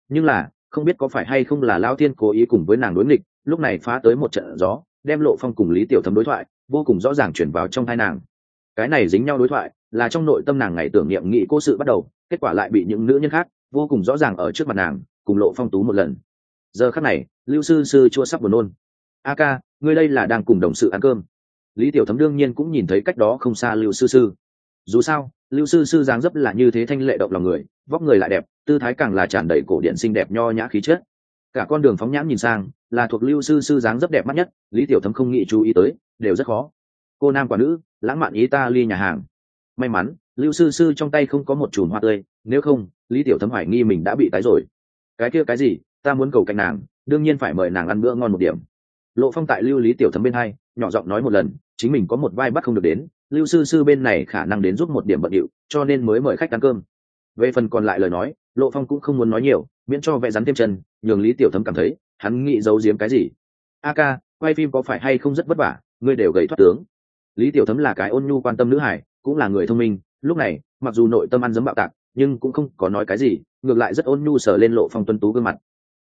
Nhưng là, không biết có phải hay không là lao thiên cố ý cùng với nàng đối nghịch, lúc này phá tới một trận gió, đem lộ phong cùng lý tiểu thấm đối thoại, vô cùng rõ ràng chuyển vào trong thai nàng. Cái này dính nhau đối thoại, là trong nội tâm nàng ngày tưởng niệm nghị cô sự bắt đầu, kết quả lại bị những nữ nhân khác, vô cùng rõ ràng ở trước mặt nàng, cùng lộ phong tú một lần. Giờ khắc này, lưu sư sư chua sắp buồn nôn. A ca, ngươi đây là đang cùng đồng sự ăn cơm lý tiểu thấm đương nhiên cũng nhìn thấy cách đó không xa lưu sư sư. Dù sao, lưu sư sư dáng dấp là như thế thanh lệ động lòng người, vóc người lại đẹp, tư thái càng là tràn đầy cổ điện xinh đẹp nho nhã khí chất. Cả con đường phóng nhãn nhìn sang, là thuộc lưu sư sư dáng dấp đẹp mắt nhất, lý tiểu thấm không nghĩ chú ý tới, đều rất khó. Cô nam quả nữ, lãng mạn ý ta ly nhà hàng. May mắn, lưu sư sư trong tay không có một chùm hoa tươi, nếu không, lý tiểu thấm hoài nghi mình đã bị tái rồi. Cái kia cái gì, ta muốn cầu cạnh nàng, đương nhiên phải mời nàng ăn bữa ngon một điểm. Lộ phong tại lưu lý tiểu thấm bên hai nhỏ giọng nói một lần, chính mình có một vai bắt không được đến, lưu sư sư bên này khả năng đến giúp một điểm bận điệu, cho nên mới mời khách ăn cơm. Về phần còn lại lời nói, lộ phong cũng không muốn nói nhiều, miễn cho vẽ rắn thêm chân, nhường lý tiểu thấm cảm thấy, hắn nghĩ giấu giếm cái gì. A ca, quay phim có phải hay không rất vất vả, ngươi đều gầy thoát tướng. Lý tiểu thấm là cái ôn nhu quan tâm nữ hải cũng là người thông minh, lúc này, mặc dù nội tâm ăn dấm bạo tạc, nhưng cũng không có nói cái gì, ngược lại rất ôn nhu sờ lên lộ phong tuân tú gương mặt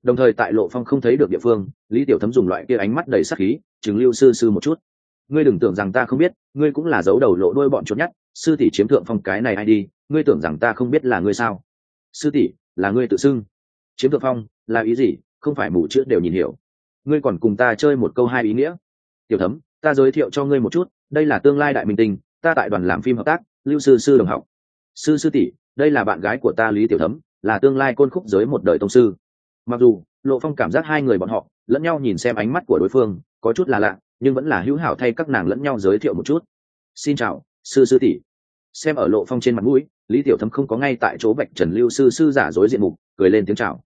đồng thời tại lộ phong không thấy được địa phương, lý tiểu thấm dùng loại kia ánh mắt đầy sắc khí chứng lưu sư sư một chút. Ngươi đừng tưởng rằng ta không biết, ngươi cũng là dấu đầu lộ đôi bọn chốt nhất, sư tỷ chiếm thượng phong cái này ai đi, ngươi tưởng rằng ta không biết là ngươi sao? Sư tỷ, là ngươi tự xưng. Chiếm thượng phong, là ý gì? Không phải mù chữ đều nhìn hiểu. Ngươi còn cùng ta chơi một câu hai ý nghĩa. Tiểu thấm, ta giới thiệu cho ngươi một chút, đây là tương lai đại minh tinh, ta tại đoàn làm phim hợp tác, lưu sư sư đồng học. Sư sư tỷ, đây là bạn gái của ta lý tiểu thấm, là tương lai côn khúc giới một đời tông sư mặc dù, lộ phong cảm giác hai người bọn họ lẫn nhau nhìn xem ánh mắt của đối phương có chút là lạ, nhưng vẫn là hữu hảo thay các nàng lẫn nhau giới thiệu một chút. Xin chào, sư sư tỷ. Xem ở lộ phong trên mặt mũi, lý tiểu thấm không có ngay tại chỗ bạch trần lưu sư sư giả dối diện mục, cười lên tiếng chào.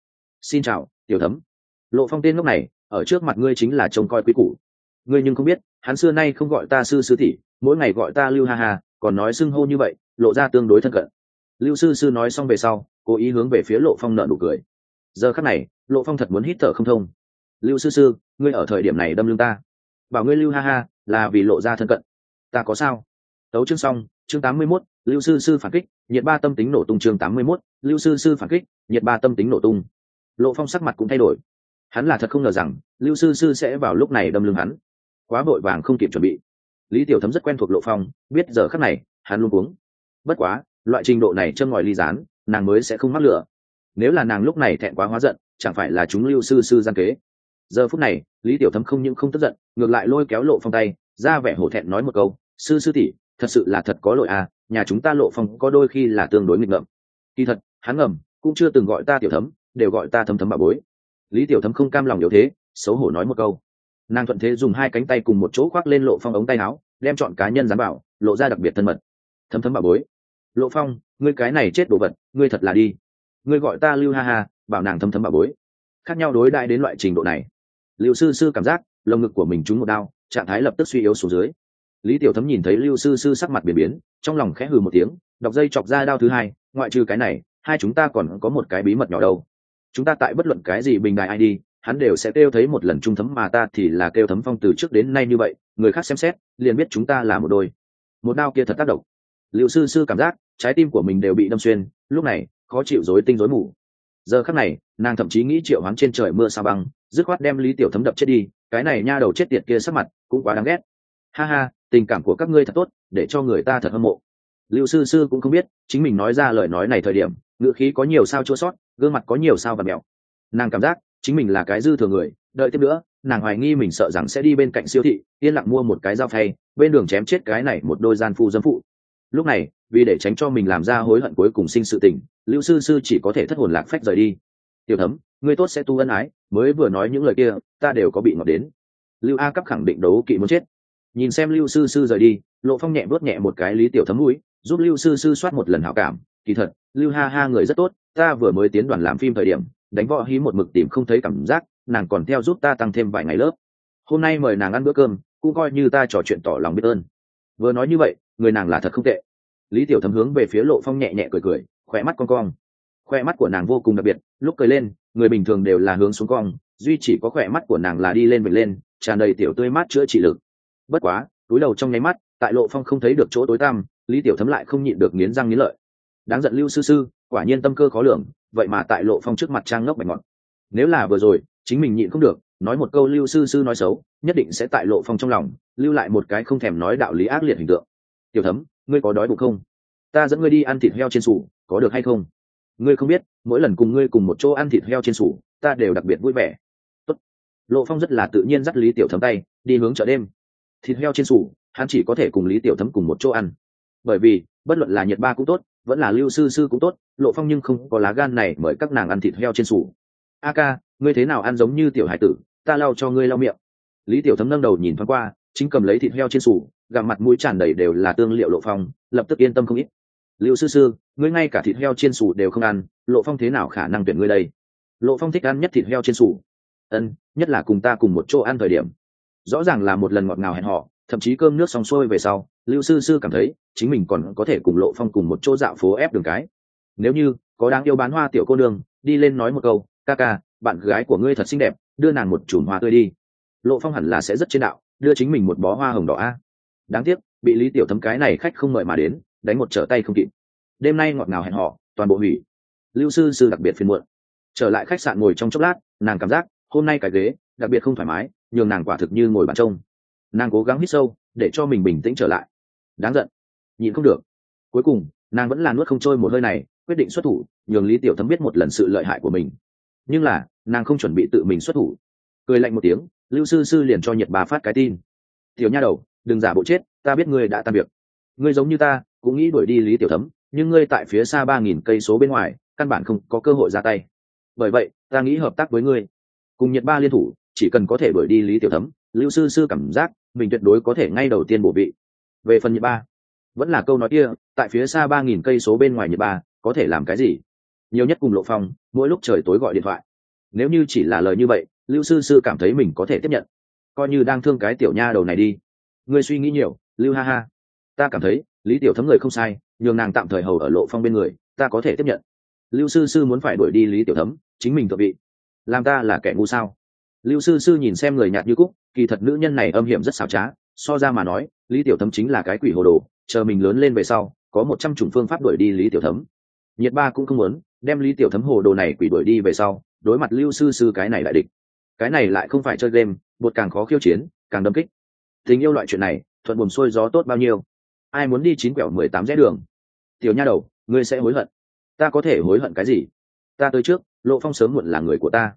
Xin chào, tiểu thấm. Lộ phong tên lúc này, ở trước mặt ngươi chính là trông coi quý củ. Ngươi nhưng không biết, hắn xưa nay không gọi ta sư sư tỷ, mỗi ngày gọi ta lưu ha ha, còn nói xưng hô như vậy, lộ ra tương đối thân cận. Lưu sư sư nói xong về sau, cố ý hướng về phía lộ phong nợ nụ cười giờ khắc này lộ phong thật muốn hít thở không thông. Lưu sư sư ngươi ở thời điểm này đâm lưng ta. Bảo ngươi lưu ha ha là vì lộ ra thân cận. Ta có sao? Tấu chương xong chương tám mươi 81, lưu sư sư phản kích nhiệt ba tâm tính nổ tung chương tám mươi 81, lưu sư sư phản kích nhiệt ba tâm tính nổ tung. Lộ phong sắc mặt cũng thay đổi. Hắn là thật không ngờ rằng lưu sư sư sẽ vào lúc này đâm lưng hắn. Quá vội vàng không kịp chuẩn bị. Lý tiểu thấm rất quen thuộc lộ phong biết giờ khắc này hắn luôn uống bất quá loại trình độ này châm ngòi ly dán nàng mới sẽ không mắc lửa nếu là nàng lúc này thẹn quá hóa giận, chẳng phải là chúng lưu sư sư gian kế. Giờ phút này, lý tiểu thấm không những không tức giận, ngược lại lôi kéo lộ phong tay, ra vẻ hổ thẹn nói một câu, sư sư tỷ, thật sự là thật có lỗi à nhà chúng ta lộ phong có đôi khi là tương đối nghịch ngợm. Kỳ thật, hắn ngầm, cũng chưa từng gọi ta tiểu thấm, đều gọi ta thấm thấm bà bối. Lý tiểu thấm không cam lòng yếu thế, xấu hổ nói một câu. Nàng thuận thế dùng hai cánh tay cùng một chỗ khoác lên lộ phong ống tay áo, đem chọn cá nhân dám bảo, lộ ra đặc biệt thân mật. Thấm thấm bà bối. Lộ phong, ngươi cái này chết đồ vật, ngươi thật là đi ngươi gọi ta lưu ha ha bảo nàng thấm thấm bà bối. Khác nhau đối đại đến loại trình độ này. Lưu sư sư cảm giác lồng ngực của mình trúng một đau trạng thái lập tức suy yếu xuống dưới. Lý tiểu thấm nhìn thấy lưu sư sư sắc mặt biển biến trong lòng khẽ hừ một tiếng đọc dây chọc ra đao thứ hai ngoại trừ cái này hai chúng ta còn có một cái bí mật nhỏ đâu. Chúng ta tại bất luận cái gì bình đại đi, hắn đều sẽ kêu thấy một lần trung thấm mà ta thì là kêu thấm phong từ trước đến nay như vậy người khác xem xét liền biết chúng ta là một đôi. Một đao kia thật tác động. Liệu sư sư cảm giác trái tim của mình đều bị đâm xuyên lúc này khó chịu rối tinh rối mù. Giờ khắc này, nàng thậm chí nghĩ triệu hoán trên trời mưa sao băng, dứt khoát đem lý tiểu thấm đập chết đi, cái này nha đầu chết tiệt kia sắc mặt cũng quá đáng ghét. Ha ha, tình cảm của các ngươi thật tốt, để cho người ta thật hâm mộ. Lưu sư sư cũng không biết, chính mình nói ra lời nói này thời điểm, ngữ khí có nhiều sao chua sót, gương mặt có nhiều sao và mèo nàng cảm giác, chính mình là cái dư thừa người, đợi tiếp nữa, nàng hoài nghi mình sợ rằng sẽ đi bên cạnh siêu thị, yên lặng mua một cái dao phay, bên đường chém chết cái này một đôi gian phu dâm phụ lúc này, vì để tránh cho mình làm ra hối hận cuối cùng sinh sự tình, lưu sư sư chỉ có thể thất hồn lạc phách rời đi. Tiểu thấm, ngươi tốt sẽ tu ân ái, mới vừa nói những lời kia, ta đều có bị ngọt đến. Lưu a cấp khẳng định đấu kỵ muốn chết. Nhìn xem lưu sư sư rời đi, lộ phong nhẹ vớt nhẹ một cái lý tiểu thấm mũi, giúp lưu sư sư soát một lần hảo cảm. Kỳ thật, lưu ha ha người rất tốt, ta vừa mới tiến đoàn làm phim thời điểm, đánh võ hí một mực tìm không thấy cảm giác, nàng còn theo giúp ta tăng thêm vài ngày lớp. Hôm nay mời nàng ăn bữa cơm, cũng coi như ta trò chuyện tỏ lòng biết ơn. Vừa nói như vậy người nàng là thật không tệ. Lý tiểu thấm hướng về phía lộ phong nhẹ nhẹ cười cười khỏe mắt con cong. Khoe mắt của nàng vô cùng đặc biệt, lúc cười lên, người bình thường đều là hướng xuống cong, duy chỉ có khỏe mắt của nàng là đi lên vệt lên, tràn đầy tiểu tươi mát chữa trị lực. Bất quá, túi đầu trong nháy mắt, tại lộ phong không thấy được chỗ tối tăm, lý tiểu thấm lại không nhịn được nghiến răng nghiến lợi. Đáng giận lưu sư sư, quả nhiên tâm cơ khó lường, vậy mà tại lộ phong trước mặt trang ngốc bạch ngọt nếu là vừa rồi, chính mình nhịn không được, nói một câu lưu sư sư nói xấu, nhất định sẽ tại lộ phong trong lòng, lưu lại một cái không thèm nói đạo lý ác liệt hình tượng tiểu thấm, ngươi có đói bụng không? Ta dẫn ngươi đi ăn thịt heo trên sủ, có được hay không? Ngươi không biết, mỗi lần cùng ngươi cùng một chỗ ăn thịt heo trên sủ, ta đều đặc biệt vui vẻ. Tốt. lộ phong rất là tự nhiên dắt lý tiểu thấm tay, đi hướng chợ đêm. Thịt heo trên sủ, hắn chỉ có thể cùng lý tiểu thấm cùng một chỗ ăn. Bởi vì, bất luận là nhật ba cũng tốt, vẫn là lưu sư sư cũng tốt, lộ phong nhưng không có lá gan này mời các nàng ăn thịt heo trên sủ. A ca, ngươi thế nào ăn giống như tiểu hải tử, ta lau cho ngươi lau miệng. Lý tiểu thấm nâng đầu nhìn thoáng qua, chính cầm lấy thịt heo trên sủ gặm mặt mũi tràn đầy đều là tương liệu lộ phong, lập tức yên tâm không ít. Liệu sư sư, ngươi ngay cả thịt heo trên sủ đều không ăn, lộ phong thế nào khả năng tuyển ngươi đây? Lộ phong thích ăn nhất thịt heo trên sủ. Ân, nhất là cùng ta cùng một chỗ ăn thời điểm. Rõ ràng là một lần ngọt ngào hẹn họ thậm chí cơm nước xong xuôi về sau, lưu sư sư cảm thấy chính mình còn có thể cùng lộ phong cùng một chỗ dạo phố ép đường cái. Nếu như có đáng yêu bán hoa tiểu cô nương, đi lên nói một câu, ca ca, bạn gái của ngươi thật xinh đẹp, đưa nàng một chùm hoa tươi đi. Lộ phong hẳn là sẽ rất trên đạo, đưa chính mình một bó hoa hồng đỏ a đáng tiếc, bị lý tiểu thấm cái này khách không mời mà đến, đánh một trở tay không kịp. Đêm nay ngọt ngào hẹn họ toàn bộ hủy. Lưu sư sư đặc biệt phiền muộn. Trở lại khách sạn ngồi trong chốc lát, nàng cảm giác, hôm nay cái ghế, đặc biệt không thoải mái, nhường nàng quả thực như ngồi bàn trông. Nàng cố gắng hít sâu, để cho mình bình tĩnh trở lại. Đáng giận. Nhịn không được. Cuối cùng, nàng vẫn là nuốt không trôi một hơi này, quyết định xuất thủ, nhường lý tiểu thấm biết một lần sự lợi hại của mình. Nhưng là, nàng không chuẩn bị tự mình xuất thủ. Cười lạnh một tiếng, lưu sư sư liền cho nhật bà phát cái tin. Tiểu nha đầu đừng giả bộ chết, ta biết ngươi đã tan việc. Ngươi giống như ta, cũng nghĩ đuổi đi lý tiểu thấm, nhưng ngươi tại phía xa ba nghìn cây số bên ngoài, căn bản không có cơ hội ra tay. Bởi vậy, ta nghĩ hợp tác với ngươi. Cùng nhật ba liên thủ, chỉ cần có thể đuổi đi lý tiểu thấm, lưu sư sư cảm giác mình tuyệt đối có thể ngay đầu tiên bổ vị. Về phần nhật ba, vẫn là câu nói kia, tại phía xa ba nghìn cây số bên ngoài nhật ba, có thể làm cái gì? Nhiều nhất cùng lộ phong, mỗi lúc trời tối gọi điện thoại. Nếu như chỉ là lời như vậy, lưu sư sư cảm thấy mình có thể tiếp nhận. Coi như đang thương cái tiểu nha đầu này đi ngươi suy nghĩ nhiều, lưu ha ha. Ta cảm thấy, lý tiểu thấm người không sai, nhường nàng tạm thời hầu ở lộ phong bên người, ta có thể tiếp nhận. Lưu sư sư muốn phải đuổi đi lý tiểu thấm, chính mình tự bị làm ta là kẻ ngu sao? Lưu sư sư nhìn xem người nhạt như cúc, kỳ thật nữ nhân này âm hiểm rất xảo trá, so ra mà nói, lý tiểu thấm chính là cái quỷ hồ đồ, chờ mình lớn lên về sau, có một trăm chủng phương pháp đuổi đi lý tiểu thấm. Nhiệt ba cũng không muốn, đem lý tiểu thấm hồ đồ này quỷ đuổi đi về sau, đối mặt lưu sư sư cái này lại địch. Cái này lại không phải chơi game bột càng khó khiêu chiến, càng đâm kích tình yêu loại chuyện này, thuận buồm xuôi gió tốt bao nhiêu? Ai muốn đi chín quẹo mười tám rẽ đường? Tiểu nha đầu, ngươi sẽ hối hận. Ta có thể hối hận cái gì? Ta tới trước, lộ phong sớm muộn là người của ta.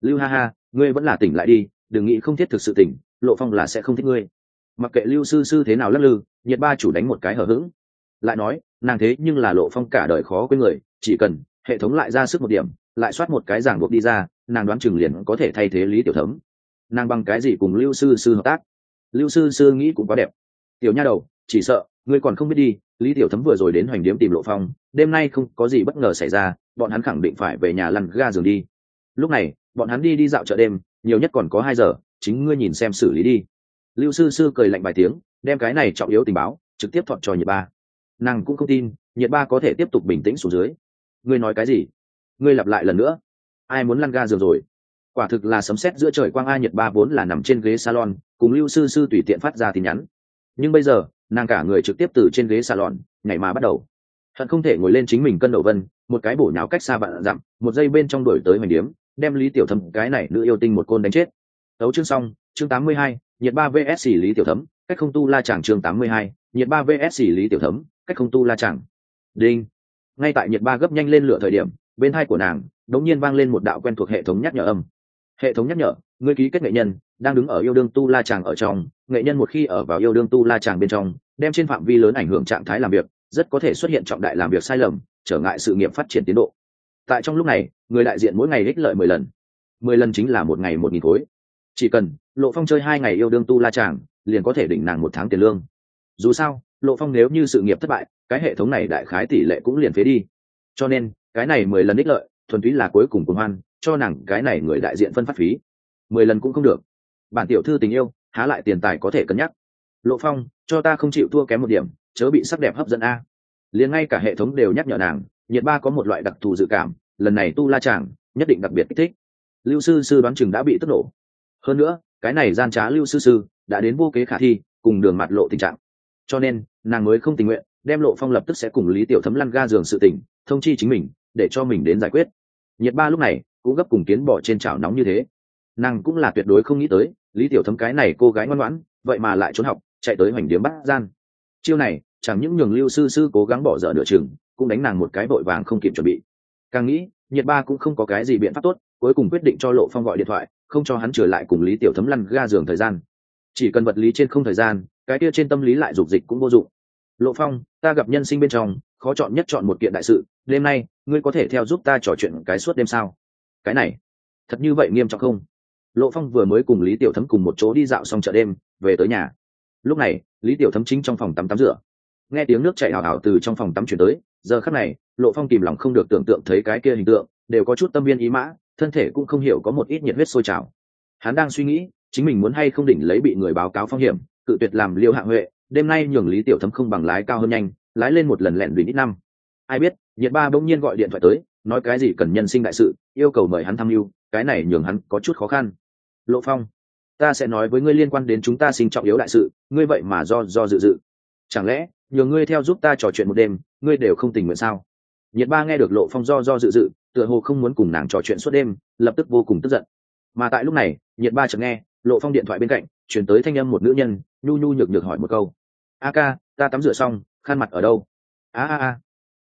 Lưu ha ha, ngươi vẫn là tỉnh lại đi, đừng nghĩ không thiết thực sự tỉnh, lộ phong là sẽ không thích ngươi. Mặc kệ lưu sư sư thế nào lắc lư, nhiệt ba chủ đánh một cái hở h ữ g lại nói, nàng thế nhưng là lộ phong cả đời khó quên người, chỉ cần hệ thống lại ra sức một điểm, lại soát một cái giảng buộc đi ra, nàng đoán chừng liền có thể thay thế lý tiểu thấm. Nàng bằng cái gì cùng lưu sư sư hợp tác? Lưu sư sư nghĩ cũng quá đẹp. Tiểu nha đầu, chỉ sợ, ngươi còn không biết đi, lý tiểu thấm vừa rồi đến hoành điếm tìm lộ phong, đêm nay không có gì bất ngờ xảy ra, bọn hắn khẳng định phải về nhà lăn ga giường đi. Lúc này, bọn hắn đi đi dạo chợ đêm, nhiều nhất còn có hai giờ, chính ngươi nhìn xem xử lý đi. Lưu sư sư cười lạnh vài tiếng, đem cái này trọng yếu tình báo, trực tiếp thọn cho nhiệt ba. Nàng cũng không tin nhiệt ba có thể tiếp tục bình tĩnh xuống dưới. Ngươi nói cái gì? Ngươi lặp lại lần nữa. Ai muốn lăn ga giường rồi? Quả thực là sấm sét giữa trời quang a nhiệt ba vốn là nằm trên ghế salon cùng lưu sư sư tùy tiện phát ra tin nhắn. Nhưng bây giờ nàng cả người trực tiếp từ trên ghế salon ngày mà bắt đầu. Hận không thể ngồi lên chính mình cân đầu vân một cái bổ nháo cách xa bạn dặm một giây bên trong đổi tới hoành điếm đem lý tiểu thấm cái này nữ yêu tinh một côn đánh chết. Đấu chương xong chương 82, nhiệt ba vs xỉ lý tiểu thấm cách không tu la chàng chương 82, nhiệt ba vs xỉ lý tiểu thấm cách không tu la chàng. Đinh. Ngay tại nhiệt ba gấp nhanh lên lửa thời điểm bên hai của nàng đống nhiên vang lên một đạo quen thuộc hệ thống nhắc nhở âm hệ thống nhắc nhở người ký kết nghệ nhân, đang đứng ở yêu đương tu la chàng ở trong, nghệ nhân một khi ở vào yêu đương tu la chàng bên trong, đem trên phạm vi lớn ảnh hưởng trạng thái làm việc, rất có thể xuất hiện trọng đại làm việc sai lầm, trở ngại sự nghiệp phát triển tiến độ. Tại trong lúc này, người đại diện mỗi ngày ích lợi mười lần. Mười lần chính là một ngày một nghìn khối. Chỉ cần, lộ phong chơi hai ngày yêu đương tu la chàng, liền có thể đỉnh nàng một tháng tiền lương. Dù sao, lộ phong nếu như sự nghiệp thất bại, cái hệ thống này đại khái tỷ lệ cũng liền phế đi. Cho nên, cái này mười lần ích lợi, thuần túy là cuối cùng của hoan cho nàng cái này người đại diện phân phát phí. Mười lần cũng không được. Bản tiểu thư tình yêu, há lại tiền tài có thể cân nhắc. Lộ phong, cho ta không chịu thua kém một điểm, chớ bị sắc đẹp hấp dẫn a. Liền ngay cả hệ thống đều nhắc nhở nàng, nhiệt ba có một loại đặc thù dự cảm, lần này tu la chàng, nhất định đặc biệt kích thích. Lưu sư sư đoán chừng đã bị tức nổ. Hơn nữa, cái này gian trá lưu sư sư, đã đến vô kế khả thi, cùng đường mặt lộ tình trạng. Cho nên, nàng mới không tình nguyện, đem lộ phong lập tức sẽ cùng lý tiểu thấm lăn ga giường sự tình, thông chi chính mình, để cho mình đến giải quyết. Nhiệt ba lúc này cũng gấp cùng kiến bỏ trên chảo nóng như thế. Nàng cũng là tuyệt đối không nghĩ tới, lý tiểu thấm cái này cô gái ngoan ngoãn, vậy mà lại trốn học, chạy tới hoành điếm bắt gian. Chiêu này, chẳng những nhường lưu sư sư cố gắng bỏ dở nửa chừng, cũng đánh nàng một cái vội vàng không kịp chuẩn bị. Càng nghĩ, nhiệt ba cũng không có cái gì biện pháp tốt, cuối cùng quyết định cho lộ phong gọi điện thoại, không cho hắn trở lại cùng lý tiểu thấm lăn ga giường thời gian. Chỉ cần vật lý trên không thời gian, cái kia trên tâm lý lại dục dịch cũng vô dụng. Lộ phong, ta gặp nhân sinh bên trong, khó chọn nhất chọn một kiện đại sự, đêm nay, ngươi có thể theo giúp ta trò chuyện cái suốt đêm sao? Cái này, thật như vậy nghiêm trọng không? Lộ phong vừa mới cùng lý tiểu thấm cùng một chỗ đi dạo xong chợ đêm, về tới nhà. Lúc này, lý tiểu thấm chính trong phòng tắm tắm rửa. Nghe tiếng nước chảy hào hào từ trong phòng tắm chuyển tới, giờ khắc này, lộ phong kìm lòng không được tưởng tượng thấy cái kia hình tượng, đều có chút tâm viên ý mã, thân thể cũng không hiểu có một ít nhiệt huyết sôi trào. Hắn đang suy nghĩ, chính mình muốn hay không đỉnh lấy bị người báo cáo phong hiểm, cự tuyệt làm liêu hạ huệ, đêm nay nhường lý tiểu thấm không bằng lái cao hơn nhanh, lái lên một lần lẹn vì ít năm. Ai biết nhiệt ba bỗng nhiên gọi điện thoại tới, nói cái gì cần nhân sinh đại sự, yêu cầu mời hắn tham mưu, cái này nhường hắn có chút khó khăn. Lộ phong, ta sẽ nói với ngươi liên quan đến chúng ta sinh trọng yếu đại sự, ngươi vậy mà do do dự dự. Chẳng lẽ, nhường ngươi theo giúp ta trò chuyện một đêm, ngươi đều không tình nguyện sao? Nhiệt ba nghe được lộ phong do do dự dự, tựa hồ không muốn cùng nàng trò chuyện suốt đêm, lập tức vô cùng tức giận. Mà tại lúc này, nhiệt ba chợt nghe, lộ phong điện thoại bên cạnh chuyển tới thanh âm một nữ nhân, nhu nhu nhược nhược hỏi một câu. A ca, ta tắm rửa xong, khăn mặt ở đâu? A a a.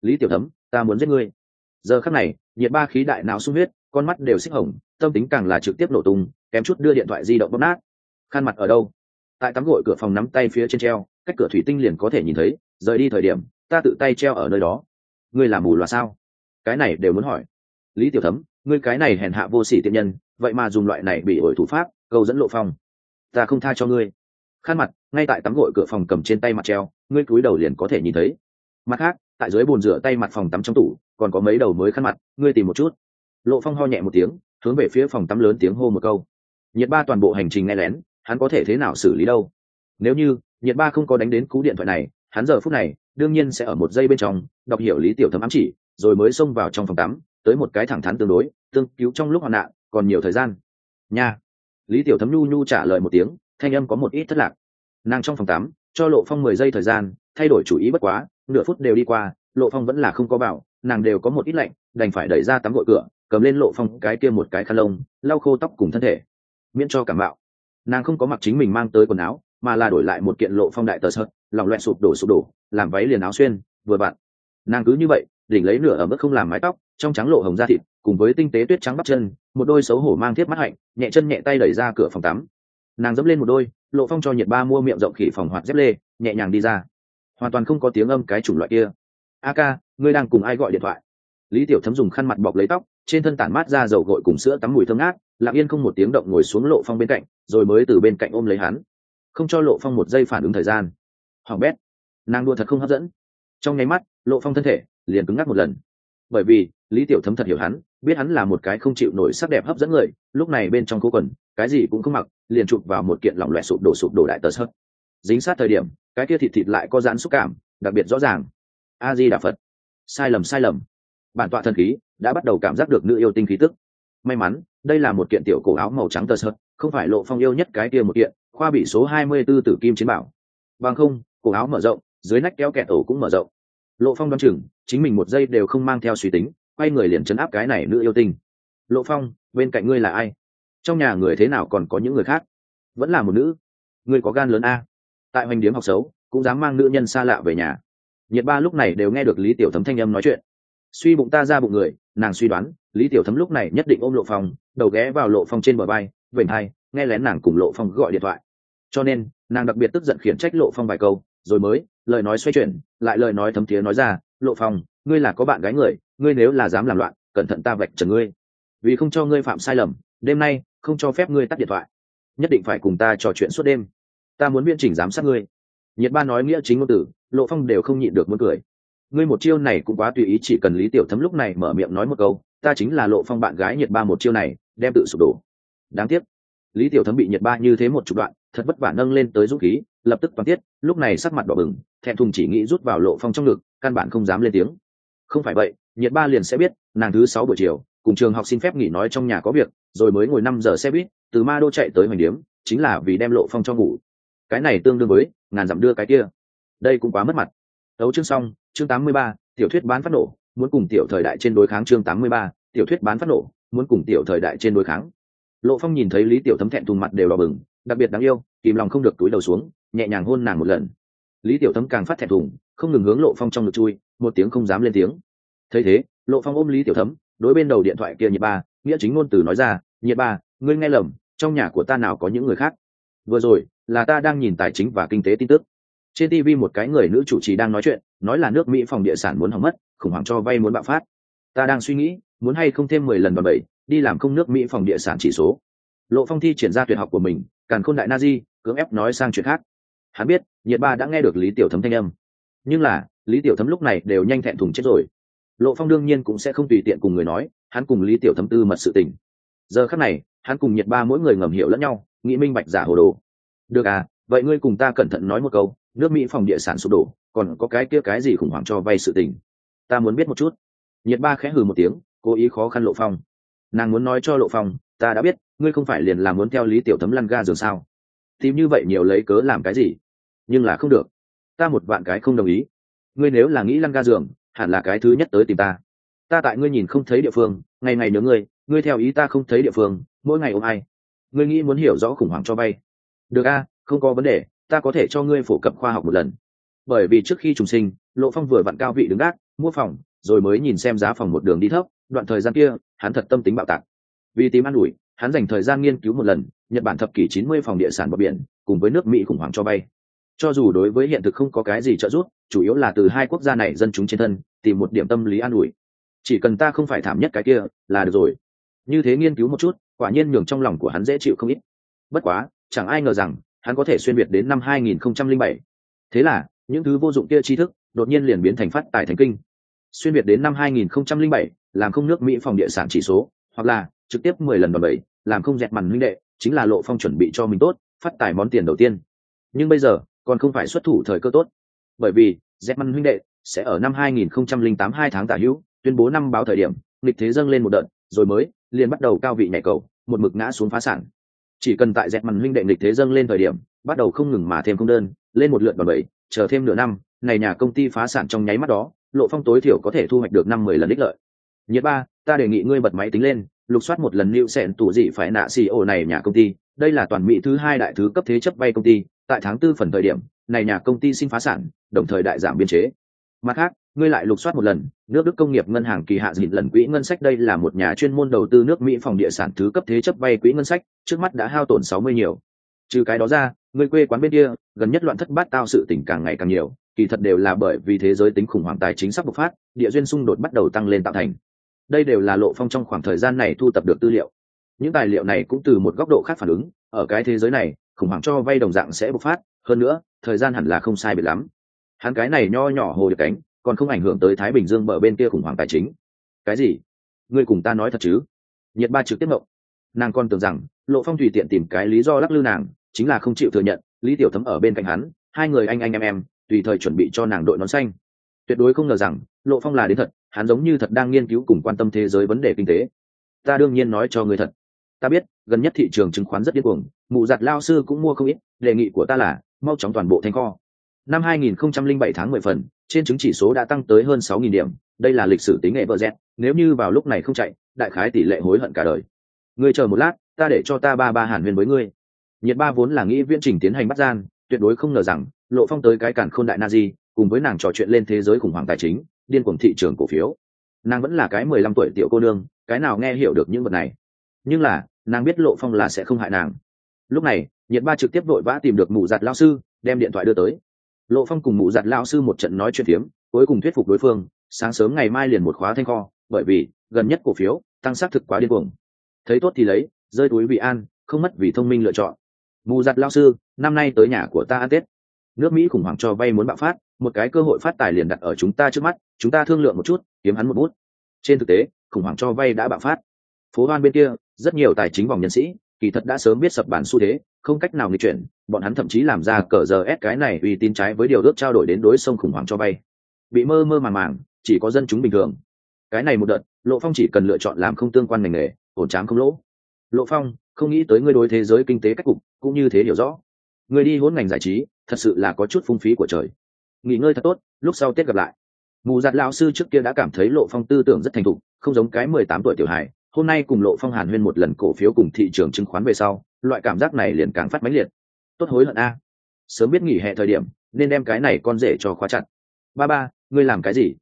Lý tiểu thấm ta muốn giết ngươi. Giờ khắc này, nhiệt ba khí đại nào sung huyết, con mắt đều xích hồng, tâm tính càng là trực tiếp nổ tung, kém chút đưa điện thoại di động bóp nát. Khăn mặt ở đâu? Tại tắm gội cửa phòng nắm tay phía trên treo, cách cửa thủy tinh liền có thể nhìn thấy, rời đi thời điểm, ta tự tay treo ở nơi đó. Ngươi làm mù loà sao? Cái này đều muốn hỏi. Lý tiểu thấm, ngươi cái này hèn hạ vô sỉ tiện nhân, vậy mà dùng loại này bị ổi thủ pháp, câu dẫn lộ phong. Ta không tha cho ngươi. Khăn mặt, ngay tại tắm gội cửa phòng cầm trên tay mặt treo, ngươi cúi đầu liền có thể nhìn thấy. Mặt khác tại dưới bồn rửa tay mặt phòng tắm trong tủ, còn có mấy đầu mới khăn mặt, ngươi tìm một chút. Lộ phong ho nhẹ một tiếng, hướng về phía phòng tắm lớn tiếng hô một câu. Nhiệt ba toàn bộ hành trình nghe lén, hắn có thể thế nào xử lý đâu? Nếu như, nhiệt ba không có đánh đến cú điện thoại này, hắn giờ phút này, đương nhiên sẽ ở một giây bên trong, đọc hiểu lý tiểu thấm ám chỉ, rồi mới xông vào trong phòng tắm, tới một cái thẳng thắn tương đối, tương cứu trong lúc hoạn nạn, còn nhiều thời gian. Nha. Lý tiểu thấm nhu nhu trả lời một tiếng, thanh âm có một ít thất lạc. Nàng trong phòng tắm, cho lộ phong mười giây thời gian, thay đổi chủ ý bất quá nửa phút đều đi qua, lộ phong vẫn là không có bảo, nàng đều có một ít lạnh, đành phải đẩy ra tắm gội cửa, cầm lên lộ phong cái kia một cái khăn lông, lau khô tóc cùng thân thể, miễn cho cảm bạo. Nàng không có mặc chính mình mang tới quần áo, mà là đổi lại một kiện lộ phong đại tờ sợt, lòng loẹn sụp đổ sụp đổ, làm váy liền áo xuyên, vừa vặn. Nàng cứ như vậy, đỉnh lấy nửa ở mức không làm mái tóc, trong trắng lộ hồng da thịt, cùng với tinh tế tuyết trắng bắp chân, một đôi xấu hổ mang thiết mắt hạnh, nhẹ chân nhẹ tay đẩy ra cửa phòng tắm. Nàng dẫm lên một đôi, lộ phong cho nhiệt ba mua miệng rộng khỉ phòng hoạt dép lê, nhẹ nhàng đi ra hoàn toàn không có tiếng âm cái chủng loại kia. A ca, ngươi đang cùng ai gọi điện thoại? Lý tiểu thấm dùng khăn mặt bọc lấy tóc, trên thân tản mát ra dầu gội cùng sữa tắm mùi thơm ngát, lặng yên không một tiếng động ngồi xuống lộ phong bên cạnh, rồi mới từ bên cạnh ôm lấy hắn. Không cho lộ phong một giây phản ứng thời gian. Hoàng bét, nàng đua thật không hấp dẫn. Trong nháy mắt, lộ phong thân thể liền cứng ngắc một lần. Bởi vì, lý tiểu thấm thật hiểu hắn, biết hắn là một cái không chịu nổi sắc đẹp hấp dẫn người, lúc này bên trong cố quần, cái gì cũng không mặc, liền chụp vào một kiện lỏng loẹt sụp đổ sụp đổ đại tờ sấp dính sát thời điểm, cái kia thịt thịt lại có giãn xúc cảm, đặc biệt rõ ràng. A di đà phật. Sai lầm sai lầm. Bản tọa thần khí đã bắt đầu cảm giác được nữ yêu tinh khí tức. May mắn, đây là một kiện tiểu cổ áo màu trắng tờ sợt, không phải lộ phong yêu nhất cái kia một kiện, khoa bị số hai mươi 24 tử kim chiến bảo. Bằng không, cổ áo mở rộng, dưới nách kéo kẹt ổ cũng mở rộng. Lộ phong đoán chừng, chính mình một giây đều không mang theo suy tính, quay người liền chấn áp cái này nữ yêu tinh. Lộ phong, bên cạnh ngươi là ai? Trong nhà người thế nào còn có những người khác? Vẫn là một nữ. Ngươi có gan lớn a tại hoành điếm học xấu, cũng dám mang nữ nhân xa lạ về nhà. Nhiệt ba lúc này đều nghe được lý tiểu thấm thanh âm nói chuyện. Suy bụng ta ra bụng người, nàng suy đoán, lý tiểu thấm lúc này nhất định ôm lộ phong, đầu ghé vào lộ phong trên bờ bay vểnh hai, nghe lén nàng cùng lộ phong gọi điện thoại. Cho nên, nàng đặc biệt tức giận khiển trách lộ phong vài câu, rồi mới, lời nói xoay chuyển, lại lời nói thấm thiế nói ra, lộ phong, ngươi là có bạn gái người, ngươi nếu là dám làm loạn, cẩn thận ta vạch trần ngươi. Vì không cho ngươi phạm sai lầm, đêm nay không cho phép ngươi tắt điện thoại. Nhất định phải cùng ta trò chuyện suốt đêm ta muốn biên chỉnh giám sát ngươi. Nhiệt ba nói nghĩa chính ngôn tử lộ phong đều không nhịn được muốn cười. Ngươi một chiêu này cũng quá tùy ý, chỉ cần lý tiểu thấm lúc này mở miệng nói một câu, ta chính là lộ phong bạn gái nhiệt ba một chiêu này, đem tự sụp đổ. Đáng tiếc, lý tiểu thấm bị nhiệt ba như thế một chục đoạn, thật vất vả nâng lên tới dũng khí, lập tức toàn tiết, lúc này sắc mặt đỏ bừng, thẹn thùng chỉ nghĩ rút vào lộ phong trong ngực, căn bản không dám lên tiếng. Không phải vậy, nhiệt ba liền sẽ biết, nàng thứ sáu buổi chiều, cùng trường học xin phép nghỉ nói trong nhà có việc, rồi mới ngồi năm giờ xe buýt, từ ma đô chạy tới hoành điếm, chính là vì đem lộ phong cho ngủ cái này tương đương với ngàn dặm đưa cái kia. Đây cũng quá mất mặt. Đấu chương xong, chương tám mươi ba, tiểu thuyết bán phát nổ, muốn cùng tiểu thời đại trên đối kháng chương tám mươi ba, tiểu thuyết bán phát nổ, muốn cùng tiểu thời đại trên đối kháng. Lộ phong nhìn thấy lý tiểu thấm thẹn thùng mặt đều đỏ bừng, đặc biệt đáng yêu, kìm lòng không được túi đầu xuống, nhẹ nhàng hôn nàng một lần. Lý tiểu thấm càng phát thẹn thùng, không ngừng hướng lộ phong trong ngực chui, một tiếng không dám lên tiếng. Thấy thế, lộ phong ôm lý tiểu thấm, đối bên đầu điện thoại kia nhiệt ba, nghĩa chính ngôn từ nói ra nhiệt ba, ngươi nghe lầm, trong nhà của ta nào có những người khác? Vừa rồi, là ta đang nhìn tài chính và kinh tế tin tức. Trên tv một cái người nữ chủ trì đang nói chuyện, nói là nước mỹ phòng địa sản muốn hỏng mất, khủng hoảng cho vay muốn bạo phát. Ta đang suy nghĩ, muốn hay không thêm mười lần và bảy, đi làm không nước mỹ phòng địa sản chỉ số. Lộ phong thi triển ra tuyệt học của mình, càn khôn đại na di, cưỡng ép nói sang chuyện khác. Hắn biết, nhiệt ba đã nghe được lý tiểu thấm thanh âm. Nhưng là, lý tiểu thấm lúc này đều nhanh thẹn thùng chết rồi. Lộ phong đương nhiên cũng sẽ không tùy tiện cùng người nói, hắn cùng lý tiểu thấm tư mật sự tình. Giờ khắc này, hắn cùng nhiệt ba mỗi người ngầm hiểu lẫn nhau nghĩ minh bạch giả hồ đồ. Được à vậy ngươi cùng ta cẩn thận nói một câu, nước mỹ phòng địa sản sụp đổ, còn có cái kia cái gì khủng hoảng cho vay sự tình? Ta muốn biết một chút. Nhiệt ba khẽ hừ một tiếng, cố ý khó khăn lộ phong. Nàng muốn nói cho lộ phong, ta đã biết, ngươi không phải liền là muốn theo lý tiểu thấm lăn ga giường sao? Tìm như vậy nhiều lấy cớ làm cái gì? Nhưng là không được. Ta một vạn cái không đồng ý. Ngươi nếu là nghĩ lăn ga giường, hẳn là cái thứ nhất tới tìm ta. Ta tại ngươi nhìn không thấy địa phương, ngày ngày nhớ ngươi ngươi theo ý ta không thấy địa phương, mỗi ngày ôm ai ngươi nghĩ muốn hiểu rõ khủng hoảng cho vay. Được a, không có vấn đề, ta có thể cho ngươi phổ cập khoa học một lần. Bởi vì trước khi trùng sinh, lộ phong vừa vặn cao vị đứng gác mua phòng, rồi mới nhìn xem giá phòng một đường đi thấp, đoạn thời gian kia, hắn thật tâm tính bạo tạc. Vì tìm an ủi, hắn dành thời gian nghiên cứu một lần, nhật bản thập kỷ chín mươi phòng địa sản bờ biển, cùng với nước mỹ khủng hoảng cho vay. Cho dù đối với hiện thực không có cái gì trợ giúp, chủ yếu là từ hai quốc gia này dân chúng trên thân, tìm một điểm tâm lý an ủi. Chỉ cần ta không phải thảm nhất cái kia, là được rồi. Như thế nghiên cứu một chút quả nhiên nhường trong lòng của hắn dễ chịu không ít. Bất quá chẳng ai ngờ rằng hắn có thể xuyên việt đến năm 2007. thế là những thứ vô dụng kia tri thức đột nhiên liền biến thành phát tài thành kinh. Xuyên việt đến năm 2007, làm không nước mỹ phòng địa sản chỉ số hoặc là trực tiếp mười lần đòn bẩy làm không dẹt màn huynh đệ chính là lộ phong chuẩn bị cho mình tốt phát tài món tiền đầu tiên. Nhưng bây giờ còn không phải xuất thủ thời cơ tốt. Bởi vì dẹt màn huynh đệ sẽ ở năm 2008 hai tháng tả hữu tuyên bố năm báo thời điểm lịch thế dâng lên một đợt rồi mới liền bắt đầu cao vị nhảy cầu, một mực ngã xuống phá sản. Chỉ cần tại dẹp màn huynh đệ nghịch thế dâng lên thời điểm, bắt đầu không ngừng mà thêm không đơn, lên một lượt đòn bẩy, chờ thêm nửa năm, này nhà công ty phá sản trong nháy mắt đó, lộ phong tối thiểu có thể thu hoạch được năm mười lần đích lợi. Nhiệt ba, ta đề nghị ngươi bật máy tính lên, lục soát một lần lưu sẹn tủ dị phải nạ xì ổ này nhà công ty. Đây là toàn mỹ thứ hai đại thứ cấp thế chấp vay công ty. Tại tháng tư phần thời điểm, này nhà công ty xin phá sản, đồng thời đại giảm biên chế. Mặt khác ngươi lại lục soát một lần, nước đức công nghiệp ngân hàng kỳ hạ dịn lần quỹ ngân sách đây là một nhà chuyên môn đầu tư nước mỹ phòng địa sản thứ cấp thế chấp vay quỹ ngân sách, trước mắt đã hao tổn sáu mươi nhiều. Trừ cái đó ra, người quê quán bên kia, gần nhất loạn thất bát tao sự tình càng ngày càng nhiều, kỳ thật đều là bởi vì thế giới tính khủng hoảng tài chính sắp bộc phát, địa duyên xung đột bắt đầu tăng lên tạo thành. Đây đều là lộ phong trong khoảng thời gian này thu tập được tư liệu. Những tài liệu này cũng từ một góc độ khác phản ứng, ở cái thế giới này, khủng hoảng cho vay đồng dạng sẽ bộc phát, hơn nữa, thời gian hẳn là không sai biệt lắm. Hắn cái này nho nhỏ hồ được cánh còn không ảnh hưởng tới thái bình dương bờ bên kia khủng hoảng tài chính. Cái gì? Ngươi cùng ta nói thật chứ? Nhiệt ba trực tiếp mộng nàng còn tưởng rằng, lộ phong tùy tiện tìm cái lý do lắc lư nàng, chính là không chịu thừa nhận, lý tiểu thấm ở bên cạnh hắn, hai người anh anh em em, tùy thời chuẩn bị cho nàng đội nón xanh. Tuyệt đối không ngờ rằng, lộ phong là đến thật, hắn giống như thật đang nghiên cứu cùng quan tâm thế giới vấn đề kinh tế. Ta đương nhiên nói cho ngươi thật. Ta biết, gần nhất thị trường chứng khoán rất điên cuồng mụ giặt lao sư cũng mua không ít, đề nghị của ta là, mau chóng toàn bộ thanh kho năm 2007 tháng 10 phần, trên chứng chỉ số đã tăng tới hơn 6.000 điểm. Đây là lịch sử tính nghệ vợ z nếu như vào lúc này không chạy, đại khái tỷ lệ hối hận cả đời. Ngươi chờ một lát, ta để cho ta ba ba hàn huyên với ngươi. Nhiệt ba vốn là nghĩ viễn trình tiến hành bắt gian, tuyệt đối không ngờ rằng, lộ phong tới cái cản khôn đại na cùng với nàng trò chuyện lên thế giới khủng hoảng tài chính, điên cuồng thị trường cổ phiếu. Nàng vẫn là cái mười lăm tuổi tiểu cô nương, cái nào nghe hiểu được những vật này. Nhưng là, nàng biết lộ phong là sẽ không hại nàng. Lúc này, nhiệt ba trực tiếp vội vã tìm được mụ giặt lão sư, đem điện thoại đưa tới lộ phong cùng mụ giặt lao sư một trận nói chuyện phiếm, cuối cùng thuyết phục đối phương, sáng sớm ngày mai liền một khóa thanh kho, bởi vì, gần nhất cổ phiếu, tăng xác thực quá điên cuồng. Thấy tốt thì lấy, rơi túi vị an, không mất vì thông minh lựa chọn. Mù giặt lao sư, năm nay tới nhà của ta ăn tết. Nước mỹ khủng hoảng cho vay muốn bạo phát, một cái cơ hội phát tài liền đặt ở chúng ta trước mắt, chúng ta thương lượng một chút, kiếm hắn một bút. Trên thực tế, khủng hoảng cho vay đã bạo phát. Phố hoan bên kia, rất nhiều tài chính vòng nhân sĩ, kỳ thật đã sớm biết sập bản xu thế, không cách nào nghịch chuyển bọn hắn thậm chí làm ra cờ giờ ép cái này uy tín trái với điều ước trao đổi đến đối sông khủng hoảng cho vay bị mơ mơ màng màng, chỉ có dân chúng bình thường. Cái này một đợt, lộ phong chỉ cần lựa chọn làm không tương quan ngành nghề, ổn trám không lỗ. Lộ phong, không nghĩ tới ngươi đối thế giới kinh tế cách cục, cũng như thế hiểu rõ. Người đi hỗn ngành giải trí, thật sự là có chút phung phí của trời. Nghỉ ngơi thật tốt, lúc sau tết gặp lại. Mù giặt lão sư trước kia đã cảm thấy lộ phong tư tưởng rất thành thục, không giống cái mười tám tuổi tiểu hài. Hôm nay cùng lộ phong hàn huyên một lần cổ phiếu cùng thị trường chứng khoán về sau, loại cảm giác này liền càng phát mãnh liệt tốt hối hận a. Sớm biết nghỉ hè thời điểm nên đem cái này con rể cho khóa chặt. Ba ba ngươi làm cái gì?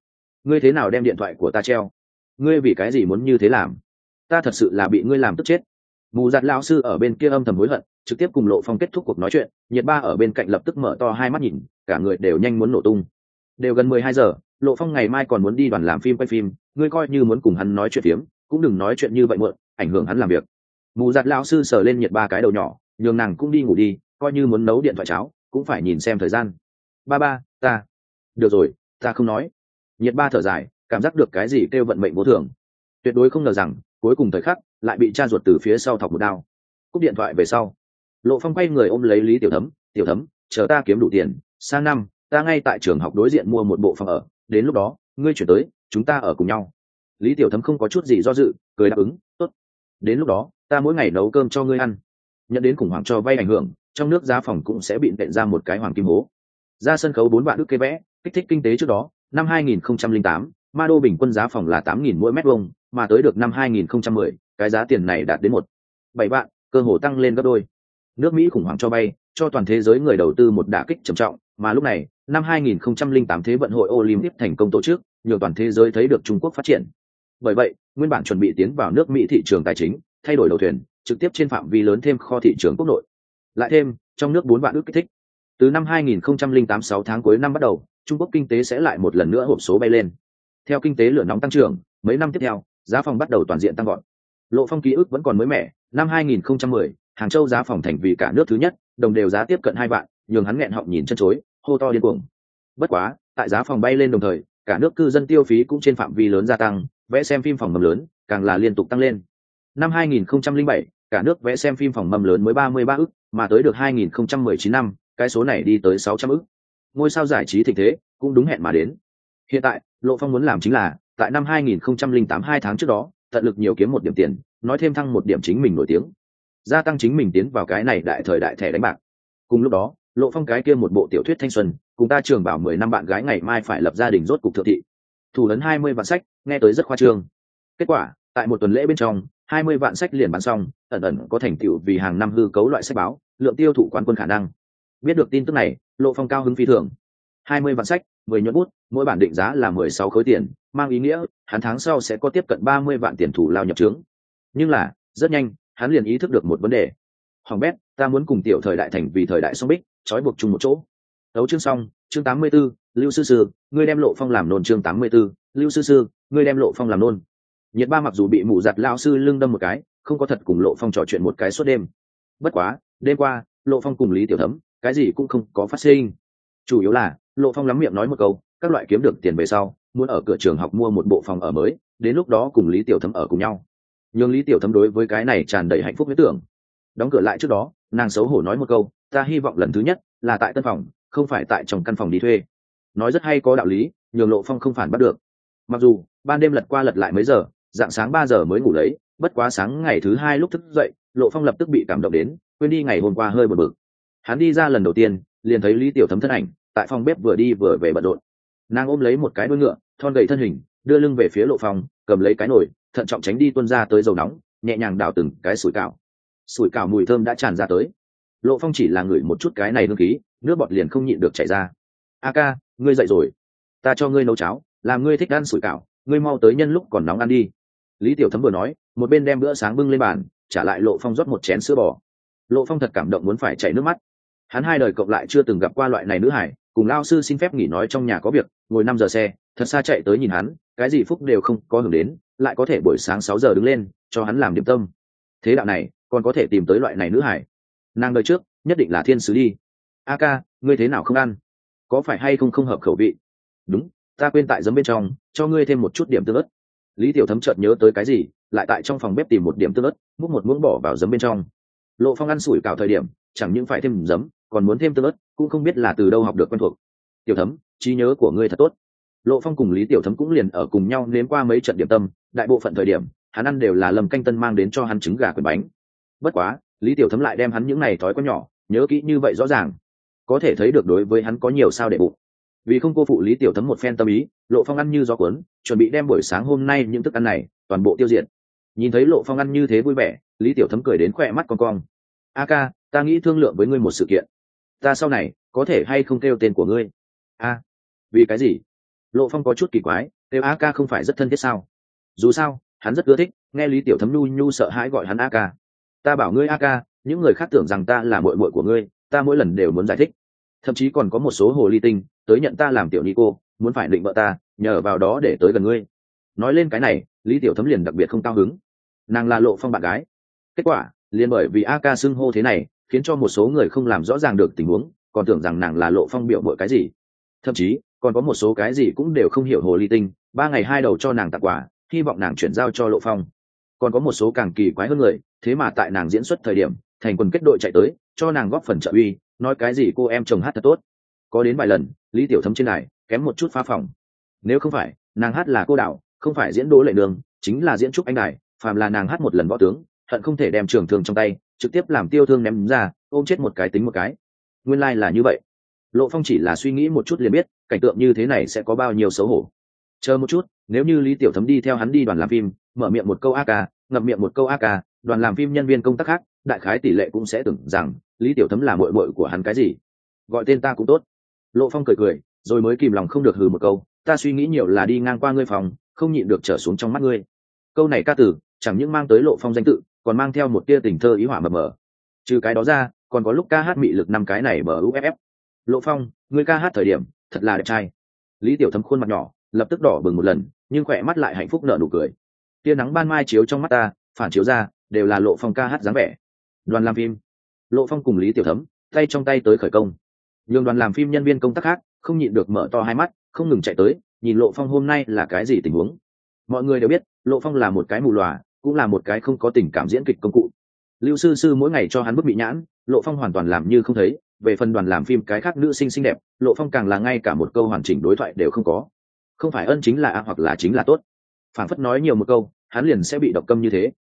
Ngươi thế nào đem điện thoại của ta treo? Ngươi vì cái gì muốn như thế làm? Ta thật sự là bị ngươi làm tức chết. Mù giặt lao sư ở bên kia âm thầm hối hận trực tiếp cùng lộ phong kết thúc cuộc nói chuyện nhiệt ba ở bên cạnh lập tức mở to hai mắt nhìn cả người đều nhanh muốn nổ tung. Đều gần mười hai giờ lộ phong ngày mai còn muốn đi đoàn làm phim quay phim ngươi coi như muốn cùng hắn nói chuyện phiếm cũng đừng nói chuyện như vậy mượn, ảnh hưởng hắn làm việc. Mù giặt lao sư sờ lên nhiệt ba cái đầu nhỏ nhường nàng cũng đi ngủ đi coi như muốn nấu điện thoại cháo, cũng phải nhìn xem thời gian. Ba ba, ta. Được rồi, ta không nói. Nhiệt ba thở dài, cảm giác được cái gì kêu vận mệnh vô thường. Tuyệt đối không ngờ rằng, cuối cùng thời khắc, lại bị cha ruột từ phía sau thọc một đao. Cúp điện thoại về sau, lộ phong quay người ôm lấy lý tiểu thấm tiểu thấm, chờ ta kiếm đủ tiền, sang năm, ta ngay tại trường học đối diện mua một bộ phòng ở, đến lúc đó, ngươi chuyển tới, chúng ta ở cùng nhau. Lý tiểu thấm không có chút gì do dự, cười đáp ứng, tốt. Đến lúc đó, ta mỗi ngày nấu cơm cho ngươi ăn. Nhận đến khủng hoảng cho vay ảnh hưởng trong nước giá phòng cũng sẽ bị nện ra một cái hoàng kim hố. Ra sân khấu bốn vạn đức kê vẽ kích thích kinh tế trước đó năm 2008, ma đô bình quân giá phòng là 8.000 mỗi mét vuông mà tới được năm 2010, cái giá tiền này đạt đến một bảy vạn cơ hồ tăng lên gấp đôi. Nước mỹ khủng hoảng cho bay cho toàn thế giới người đầu tư một đả kích trầm trọng mà lúc này năm 2008 thế vận hội olympic thành công tổ chức nhiều toàn thế giới thấy được trung quốc phát triển. Bởi vậy nguyên bản chuẩn bị tiến vào nước mỹ thị trường tài chính thay đổi đầu thuyền trực tiếp trên phạm vi lớn thêm kho thị trường quốc nội lại thêm trong nước bốn vạn ước kích thích. Từ năm 2008 6 tháng cuối năm bắt đầu trung quốc kinh tế sẽ lại một lần nữa hộp số bay lên. Theo kinh tế lửa nóng tăng trưởng mấy năm tiếp theo giá phòng bắt đầu toàn diện tăng gọn lộ phong ký ức vẫn còn mới mẻ năm 2010, hàng châu giá phòng thành vì cả nước thứ nhất đồng đều giá tiếp cận hai vạn nhường hắn nghẹn họng nhìn chân chối hô to điên cuồng. Bất quá tại giá phòng bay lên đồng thời cả nước cư dân tiêu phí cũng trên phạm vi lớn gia tăng vẽ xem phim phòng mầm lớn càng là liên tục tăng lên. Năm 2007, cả nước vẽ xem phim phòng mầm lớn mới 33 ức mà tới được 2019 năm, cái số này đi tới sáu trăm ức. Ngôi sao giải trí thịnh thế cũng đúng hẹn mà đến. Hiện tại, lộ phong muốn làm chính là, tại năm 2008 hai tháng trước đó, tận lực nhiều kiếm một điểm tiền, nói thêm thăng một điểm chính mình nổi tiếng. Gia tăng chính mình tiến vào cái này đại thời đại thẻ đánh bạc. Cùng lúc đó, lộ phong cái kia một bộ tiểu thuyết thanh xuân, cùng ta trường bảo mười năm bạn gái ngày mai phải lập gia đình rốt cục thượng thị. Thủ lớn hai mươi vạn sách, nghe tới rất khoa trương. Kết quả, tại một tuần lễ bên trong, hai mươi vạn sách liền bán xong ẩn ẩn có thành tựu vì hàng năm hư cấu loại sách báo lượng tiêu thụ quán quân khả năng. Biết được tin tức này lộ phong cao hứng phi thường. Hai mươi vạn sách mười nhuận bút mỗi bản định giá là mười sáu khối tiền mang ý nghĩa hắn tháng sau sẽ có tiếp cận ba mươi vạn tiền thủ lao nhập trướng. Nhưng là rất nhanh hắn liền ý thức được một vấn đề. Hoàng bét ta muốn cùng tiểu thời đại thành vì thời đại song bích trói buộc chung một chỗ. Đấu chương xong chương tám mươi 84, lưu sư sư ngươi đem lộ phong làm nôn chương tám mươi 84, lưu sư sư ngươi đem lộ phong làm nôn. Nhiệt ba mặc dù bị mụ giặt lao sư lưng đâm một cái không có thật cùng lộ phong trò chuyện một cái suốt đêm. Bất quá, đêm qua, lộ phong cùng lý tiểu thấm, cái gì cũng không có phát sinh. Chủ yếu là, lộ phong lắm miệng nói một câu, các loại kiếm được tiền về sau, muốn ở cửa trường học mua một bộ phòng ở mới, đến lúc đó cùng lý tiểu thấm ở cùng nhau. Nhưng lý tiểu thấm đối với cái này tràn đầy hạnh phúc huyết tưởng. Đóng cửa lại trước đó, nàng xấu hổ nói một câu, ta hy vọng lần thứ nhất là tại tân phòng, không phải tại trong căn phòng đi thuê. Nói rất hay có đạo lý, nhường lộ phong không phản bắt được. Mặc dù, ban đêm lật qua lật lại mấy giờ, dạng sáng ba giờ mới ngủ lấy bất quá sáng ngày thứ hai lúc thức dậy, lộ phong lập tức bị cảm động đến, quên đi ngày hôm qua hơi bực bực. Hắn đi ra lần đầu tiên, liền thấy lý tiểu thấm thân ảnh, tại phòng bếp vừa đi vừa về bận rộn. Nàng ôm lấy một cái đuôi ngựa, thon gầy thân hình, đưa lưng về phía lộ phong, cầm lấy cái nồi, thận trọng tránh đi tuân ra tới dầu nóng, nhẹ nhàng đào từng cái sủi cảo. Sủi cảo mùi thơm đã tràn ra tới. Lộ phong chỉ là ngửi một chút cái này hương khí, nước bọt liền không nhịn được chảy ra. A ca, ngươi dậy rồi. Ta cho ngươi nấu cháo, làm ngươi thích ăn sủi cảo, ngươi mau tới nhân lúc còn nóng ăn đi lý tiểu thấm vừa nói, một bên đem bữa sáng bưng lên bàn, trả lại lộ phong rót một chén sữa bò. Lộ phong thật cảm động muốn phải chảy nước mắt. Hắn hai đời cộng lại chưa từng gặp qua loại này nữ hải cùng lao sư xin phép nghỉ nói trong nhà có việc, ngồi năm giờ xe, thật xa chạy tới nhìn hắn, cái gì phúc đều không có hưởng đến, lại có thể buổi sáng sáu giờ đứng lên, cho hắn làm điểm tâm. Thế đạo này, còn có thể tìm tới loại này nữ hải nàng đời trước, nhất định là thiên sứ đi. A ca, ngươi thế nào không ăn? Có phải hay không không hợp khẩu vị? Đúng, ta quên tại giấm bên trong, cho ngươi thêm một chút điểm tương ớt lý tiểu thấm chợt nhớ tới cái gì, lại tại trong phòng bếp tìm một điểm tương ớt, múc một muỗng bỏ vào giấm bên trong. Lộ phong ăn sủi cảo thời điểm, chẳng những phải thêm giấm, còn muốn thêm tương ớt, cũng không biết là từ đâu học được quen thuộc. Tiểu thấm, trí nhớ của ngươi thật tốt. Lộ phong cùng lý tiểu thấm cũng liền ở cùng nhau nếm qua mấy trận điểm tâm, đại bộ phận thời điểm, hắn ăn đều là lầm canh tân mang đến cho hắn trứng gà quyền bánh. Bất quá, lý tiểu thấm lại đem hắn những n à y thói quen nhỏ, nhớ kỹ như vậy rõ ràng. Có thể thấy được đối với hắn có nhiều sao để bụng vì không cô phụ lý tiểu thấm một phen tâm ý, lộ phong ăn như gió cuốn, chuẩn bị đem buổi sáng hôm nay những thức ăn này toàn bộ tiêu diệt. Nhìn thấy lộ phong ăn như thế vui vẻ, lý tiểu thấm cười đến khỏe mắt con cong. A ca, ta nghĩ thương lượng với ngươi một sự kiện. Ta sau này có thể hay không kêu tên của ngươi? A, vì cái gì? Lộ phong có chút kỳ quái, kêu a ca không phải rất thân thiết sao? Dù sao, hắn rất ưa thích, nghe lý tiểu thấm nhu nhu sợ hãi gọi hắn a ca. Ta bảo ngươi a ca, những người khác tưởng rằng ta là mội mội của ngươi, ta mỗi lần đều muốn giải thích thậm chí còn có một số hồ ly tinh, tới nhận ta làm tiểu ni cô muốn phải định vợ ta, nhờ vào đó để tới gần ngươi. Nói lên cái này, lý tiểu thấm liền đặc biệt không cao hứng. Nàng là lộ phong bạn gái. Kết quả, liền bởi vì a ca xưng hô thế này, khiến cho một số người không làm rõ ràng được tình huống, còn tưởng rằng nàng là lộ phong biểu mọi cái gì. Thậm chí, còn có một số cái gì cũng đều không hiểu hồ ly tinh, ba ngày hai đầu cho nàng tặng quà, hy vọng nàng chuyển giao cho lộ phong. Còn có một số càng kỳ quái hơn người, thế mà tại nàng diễn xuất thời điểm, thành quần kết đội chạy tới, cho nàng góp phần trợ uy nói cái gì cô em chồng hát thật tốt. Có đến vài lần, lý tiểu thấm trên này kém một chút phá phòng. Nếu không phải, nàng hát là cô đạo, không phải diễn đỗ lệ đường, chính là diễn trúc anh đài, phàm là nàng hát một lần võ tướng thận không thể đem trường thương trong tay, trực tiếp làm tiêu thương ném ra, ôm chết một cái tính một cái. Nguyên lai、like、là như vậy. Lộ phong chỉ là suy nghĩ một chút liền biết, cảnh tượng như thế này sẽ có bao nhiêu xấu hổ. Chờ một chút, nếu như lý tiểu thấm đi theo hắn đi đoàn làm phim, mở miệng một câu a ca ngập miệng một câu a ca, đoàn làm phim nhân viên công tác khác đại khái tỷ lệ cũng sẽ tưởng rằng lý tiểu thấm là mội mội của hắn cái gì. Gọi tên ta cũng tốt. Lộ phong cười cười, rồi mới kìm lòng không được hừ một câu, ta suy nghĩ nhiều là đi ngang qua ngươi phòng, không nhịn được trở xuống trong mắt ngươi. Câu này ca từ chẳng những mang tới lộ phong danh tự, còn mang theo một tia tình thơ ý hỏa mờ mờ. Trừ cái đó ra, còn có lúc ca hát mị lực năm cái này bờ uff lộ phong, ngươi ca hát thời điểm, thật là đẹp trai. Lý tiểu thấm khuôn mặt nhỏ, lập tức đỏ bừng một lần, nhưng khỏe mắt lại hạnh phúc nở nụ cười. Tia nắng ban mai chiếu trong mắt ta, phản chiếu ra, đều là lộ phong ca hát dáng vẻ đoàn làm phim. Lộ phong cùng lý tiểu thấm, tay trong tay tới khởi công. Nhường đoàn làm phim nhân viên công tác khác không nhịn được mở to hai mắt, không ngừng chạy tới, nhìn lộ phong hôm nay là cái gì tình huống. Mọi người đều biết, lộ phong là một cái mù lòa, cũng là một cái không có tình cảm diễn kịch công cụ. Lưu sư sư mỗi ngày cho hắn bức bị nhãn, lộ phong hoàn toàn làm như không thấy, về phần đoàn làm phim cái khác nữ sinh xinh đẹp, lộ phong càng là ngay cả một câu hoàn chỉnh đối thoại đều không có. Không phải ân chính là a hoặc là chính là tốt. Phản phất nói nhiều một câu, hắn liền sẽ bị độc câm như thế.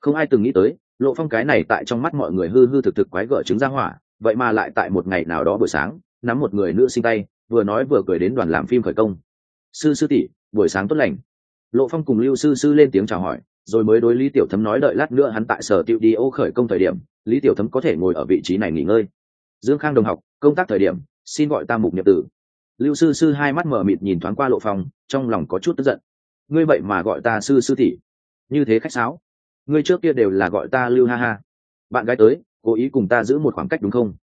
Không ai từng nghĩ tới lộ phong cái này tại trong mắt mọi người hư hư thực thực quái gở trứng ra hỏa, vậy mà lại tại một ngày nào đó buổi sáng, nắm một người nữ sinh tay, vừa nói vừa cười đến đoàn làm phim khởi công. Sư sư tỷ, buổi sáng tốt lành. Lộ phong cùng lưu sư sư lên tiếng chào hỏi, rồi mới đối lý tiểu thấm nói đợi lát nữa hắn tại sở tiệu đi ô khởi công thời điểm, lý tiểu thấm có thể ngồi ở vị trí này nghỉ ngơi. Dương khang đồng học, công tác thời điểm, xin gọi ta mục nhập tử. Lưu sư sư hai mắt mở mịt nhìn thoáng qua lộ phong, trong lòng có chút tức giận. Ngươi vậy mà gọi ta sư sư tỷ. Như thế khách sáo ngươi trước kia đều là gọi ta lưu ha ha. Bạn gái tới, cố ý cùng ta giữ một khoảng cách đúng không?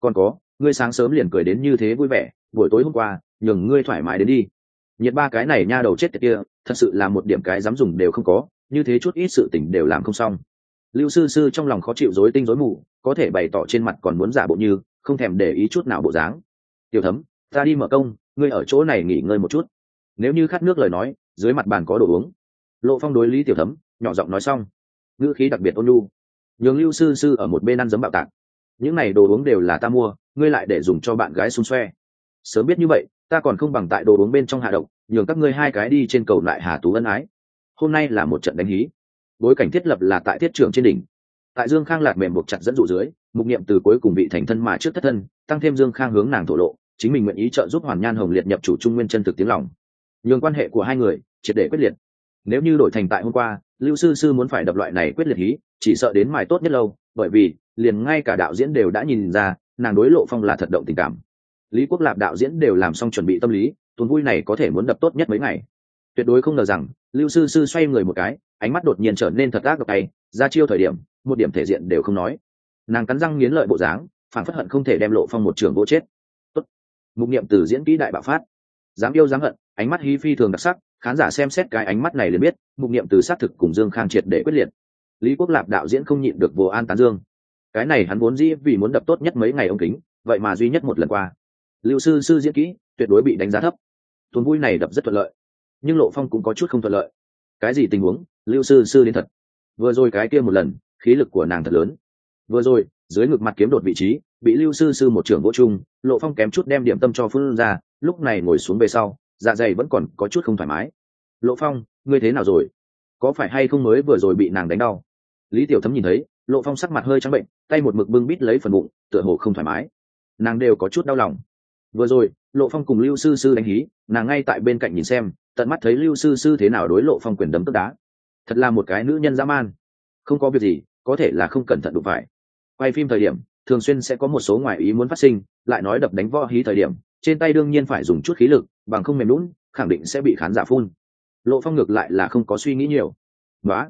Còn có, ngươi sáng sớm liền cười đến như thế vui vẻ, buổi tối hôm qua, nhường ngươi thoải mái đến đi. Nhiệt ba cái này nha đầu chết tiệt kia, thật sự là một điểm cái dám dùng đều không có, như thế chút ít sự tình đều làm không xong. Lưu sư sư trong lòng khó chịu rối tinh rối mù, có thể bày tỏ trên mặt còn muốn giả bộ như, không thèm để ý chút nào bộ dáng. Tiểu thấm, ta đi mở công, ngươi ở chỗ này nghỉ ngơi một chút. Nếu như khát nước lời nói, dưới mặt bàn có đồ uống. Lộ phong đối lý tiểu thấm, nhỏ giọng nói xong ngữ khí đặc biệt ôn nhu. Nhường lưu sư sư ở một bên ăn giấm bạo tạc. Những này đồ uống đều là ta mua, ngươi lại để dùng cho bạn gái xung xoe. Sớm biết như vậy, ta còn không bằng tại đồ uống bên trong hạ độc, nhường các ngươi hai cái đi trên cầu lại hà tú ân ái. Hôm nay là một trận đánh hí. Bối cảnh thiết lập là tại thiết trường trên đỉnh. Tại dương khang lạc mềm buộc chặt dẫn dụ dưới, mục niệm từ cuối cùng bị thành thân mà trước thất thân, tăng thêm dương khang hướng nàng thổ lộ, chính mình nguyện ý trợ giúp hoàn nhan hồng liệt nhập chủ trung nguyên chân thực tiếng lòng. Nhường quan hệ của hai người triệt để quyết liệt. Nếu như đổi thành tại hôm qua lưu sư sư muốn phải đập loại này quyết liệt hí, chỉ sợ đến mài tốt nhất lâu, bởi vì, liền ngay cả đạo diễn đều đã nhìn ra, nàng đối lộ phong là thật động tình cảm. Lý quốc lạp đạo diễn đều làm xong chuẩn bị tâm lý, tuần vui này có thể muốn đập tốt nhất mấy ngày. Tuyệt đối không ngờ rằng, lưu sư sư xoay người một cái, ánh mắt đột nhiên trở nên thật ác độc tay, ra chiêu thời điểm, một điểm thể diện đều không nói. Nàng cắn răng nghiến lợi bộ dáng phản phất hận không thể đem lộ phong một trường gỗ chết. Tốt. mục niệm từ diễn kỹ đại bạo phát. Dám yêu dám hận, ánh mắt hi phi thường đặc sắc khán giả xem xét cái ánh mắt này liền biết, mục niệm từ xác thực cùng dương khang triệt để quyết liệt. Lý quốc lạp đạo diễn không nhịn được vô an tán dương. Cái này hắn vốn dĩ vì muốn đập tốt nhất mấy ngày ông kính, vậy mà duy nhất một lần qua. Lưu sư sư diễn kỹ, tuyệt đối bị đánh giá thấp. Tuần vui này đập rất thuận lợi, nhưng lộ phong cũng có chút không thuận lợi. Cái gì tình huống? Lưu sư sư đến thật. Vừa rồi cái kia một lần, khí lực của nàng thật lớn. Vừa rồi, dưới ngực mặt kiếm đột vị trí, bị lưu sư sư một trưởng vỗ chung, lộ phong kém chút đem điểm tâm cho phương ra, lúc này ngồi xuống về sau dạ dày vẫn còn có chút không thoải mái. Lộ phong, ngươi thế nào rồi? Có phải hay không mới vừa rồi bị nàng đánh đau? Lý tiểu thấm nhìn thấy, lộ phong sắc mặt hơi trắng bệnh, tay một mực bưng bít lấy phần bụng, tựa hồ không thoải mái. Nàng đều có chút đau lòng. Vừa rồi, lộ phong cùng lưu sư sư đánh hí, nàng ngay tại bên cạnh nhìn xem, tận mắt thấy lưu sư sư thế nào đối lộ phong quyền đấm tức đá. Thật là một cái nữ nhân dã man. Không có việc gì, có thể là không cẩn thận đụng phải. Quay phim thời điểm, thường xuyên sẽ có một số ngoại ý muốn phát sinh, lại nói đập đánh võ hí thời điểm trên tay đương nhiên phải dùng chút khí lực, bằng không mềm lún khẳng định sẽ bị khán giả phun. Lộ phong ngược lại là không có suy nghĩ nhiều. Đó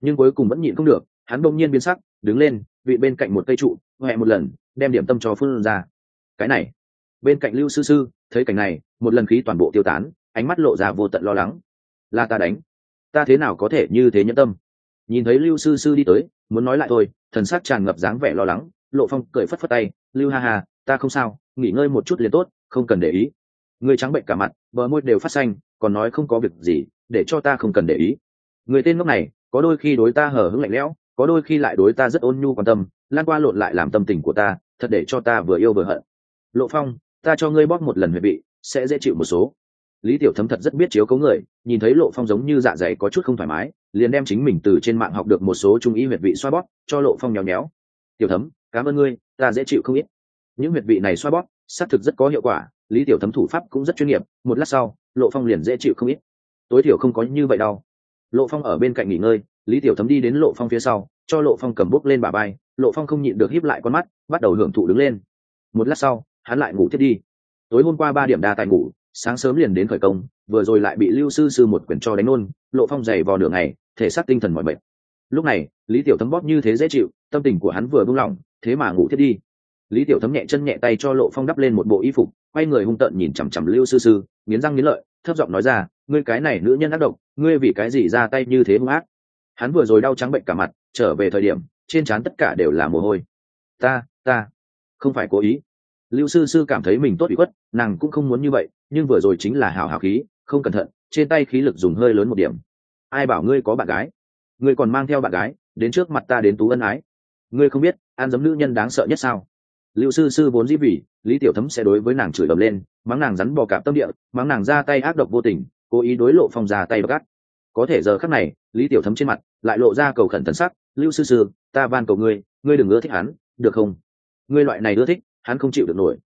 nhưng cuối cùng vẫn nhịn không được, hắn đông nhiên biến sắc, đứng lên, vị bên cạnh một cây trụ hẹ một lần, đem điểm tâm cho phun ra. Cái này. Bên cạnh lưu sư sư, thấy cảnh này, một lần khí toàn bộ tiêu tán, ánh mắt lộ ra vô tận lo lắng. Là ta đánh. Ta thế nào có thể như thế nhẫn tâm? Nhìn thấy lưu sư sư đi tới, muốn nói lại thôi, thần sắc tràn ngập dáng vẻ lo lắng, lộ phong cười phất phất tay, lưu ha ha, ta không sao, nghỉ ngơi một chút liền tốt không cần để ý. Người trắng bệnh cả mặt, bờ môi đều phát xanh, còn nói không có việc gì, để cho ta không cần để ý. Người tên ngốc này, có đôi khi đối ta hở hững lạnh lẽo, có đôi khi lại đối ta rất ôn nhu quan tâm, lan qua lộn lại làm tâm tình của ta, thật để cho ta vừa yêu vừa hận. Lộ phong, ta cho ngươi bóp một lần huyệt vị sẽ dễ chịu một số. Lý tiểu thấm thật rất biết chiếu cấu người, nhìn thấy lộ phong giống như dạ dày có chút không thoải mái, liền đem chính mình từ trên mạng học được một số trung ý huyệt vị xoa bóp, cho lộ phong nhéo nhéo. Tiểu thấm, cảm ơn ngươi, ta dễ chịu không ít. Những huyệt vị này xoa bóp xác thực rất có hiệu quả, lý tiểu thấm thủ pháp cũng rất chuyên nghiệp, một lát sau, lộ phong liền dễ chịu không ít. Tối thiểu không có như vậy đâu. Lộ phong ở bên cạnh nghỉ ngơi, lý tiểu thấm đi đến lộ phong phía sau, cho lộ phong cầm bút lên bà bay lộ phong không nhịn được híp lại con mắt, bắt đầu hưởng thụ đứng lên. Một lát sau, hắn lại ngủ thiết đi. Tối hôm qua ba điểm đa tại ngủ, sáng sớm liền đến khởi công, vừa rồi lại bị lưu sư sư một quyển cho đánh nôn, lộ phong dày vào nửa ngày, thể xác tinh thần mọi bệnh lúc này, lý tiểu thấm bóp như thế dễ chịu, tâm tình của hắn vừa buông lỏng, thế mà ngủ thiết đi lý tiểu thấm nhẹ chân nhẹ tay cho lộ phong đắp lên một bộ y phục, quay người hung tợn nhìn chằm chằm lưu sư sư, nghiến răng nghiến lợi, thấp giọng nói ra, ngươi cái này nữ nhân ác độc, ngươi vì cái gì ra tay như thế hung ác? Hắn vừa rồi đau trắng bệnh cả mặt, trở về thời điểm, trên trán tất cả đều là mồ hôi. Ta ta, không phải cố ý. Lưu sư sư cảm thấy mình tốt bị khuất, nàng cũng không muốn như vậy, nhưng vừa rồi chính là hào hào khí, không cẩn thận, trên tay khí lực dùng hơi lớn một điểm. Ai bảo ngươi có bạn gái? Ngươi còn mang theo bạn gái, đến trước mặt ta đến tú ân ái. Ngươi không biết an giấm nữ nhân đáng sợ nhất sao? Lưu sư sư vốn dĩ vì lý tiểu thấm sẽ đối với nàng chửi ầm lên, mắng nàng rắn bò cạp tâm địa, mắng nàng ra tay ác độc vô tình, cố ý đối lộ phong ra tay gắt có thể giờ khắc này, lý tiểu thấm trên mặt lại lộ ra cầu khẩn thần sắc, lưu sư sư, ta van cầu ngươi ngươi đừng ưa thích hắn, được không? Ngươi loại này ưa thích, hắn không chịu được nổi.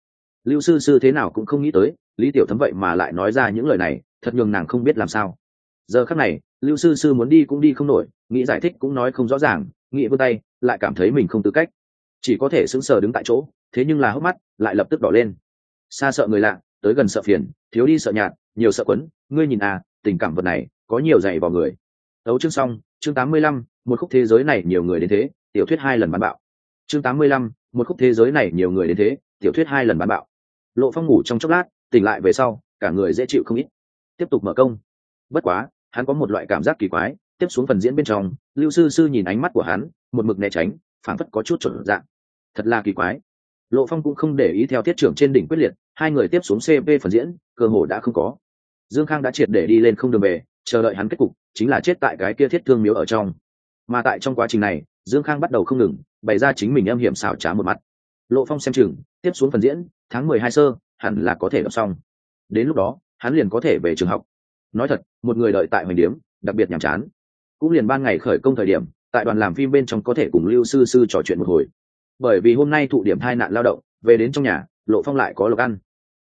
Lưu sư sư thế nào cũng không nghĩ tới, lý tiểu thấm vậy mà lại nói ra những lời này, thật nhường nàng không biết làm sao. Giờ khắc này, lưu sư sư muốn đi cũng đi không nổi, nghĩ giải thích cũng nói không rõ ràng, nghĩ vươn tay, lại cảm thấy mình không tư cách chỉ có thể sững sờ đứng tại chỗ, thế nhưng là hốc mắt lại lập tức đỏ lên. Xa sợ người lạ, tới gần sợ phiền, thiếu đi sợ nhạt, nhiều sợ quấn, ngươi nhìn à tình cảm vật này, có nhiều dày vào người. Đấu chương xong, chương tám mươi lăm, một khúc thế giới này nhiều người đến thế, tiểu thuyết hai lần bán bạo. Chương tám mươi lăm, một khúc thế giới này nhiều người đến thế, tiểu thuyết hai lần bán bạo. Lộ phong ngủ trong chốc lát, tỉnh lại về sau, cả người dễ chịu không ít. Tiếp tục mở công. Bất quá, hắn có một loại cảm giác kỳ quái, tiếp xuống phần diễn bên trong, lưu sư sư nhìn ánh mắt của hắn, một mực né tránh phản phất có chút chuẩn dạng thật là kỳ quái. Lộ phong cũng không để ý theo tiết trưởng trên đỉnh quyết liệt, hai người tiếp xuống cp phần diễn, cơ hồ đã không có. Dương khang đã triệt để đi lên không đường về, chờ đợi hắn kết cục, chính là chết tại cái kia thiết thương miếu ở trong. Mà tại trong quá trình này, dương khang bắt đầu không ngừng, bày ra chính mình âm hiểm xảo trá một mặt. Lộ phong xem chừng, tiếp xuống phần diễn, tháng mười hai sơ, hẳn là có thể đọc xong. Đến lúc đó, hắn liền có thể về trường học. Nói thật, một người đợi tại hoành điếm, đặc biệt nhàm chán. Cũng liền ban ngày khởi công thời điểm, tại đoàn làm phim bên trong có thể cùng lưu sư sư trò chuyện một hồi bởi vì hôm nay thụ điểm hai nạn lao động, về đến trong nhà, lộ phong lại có lộc ăn.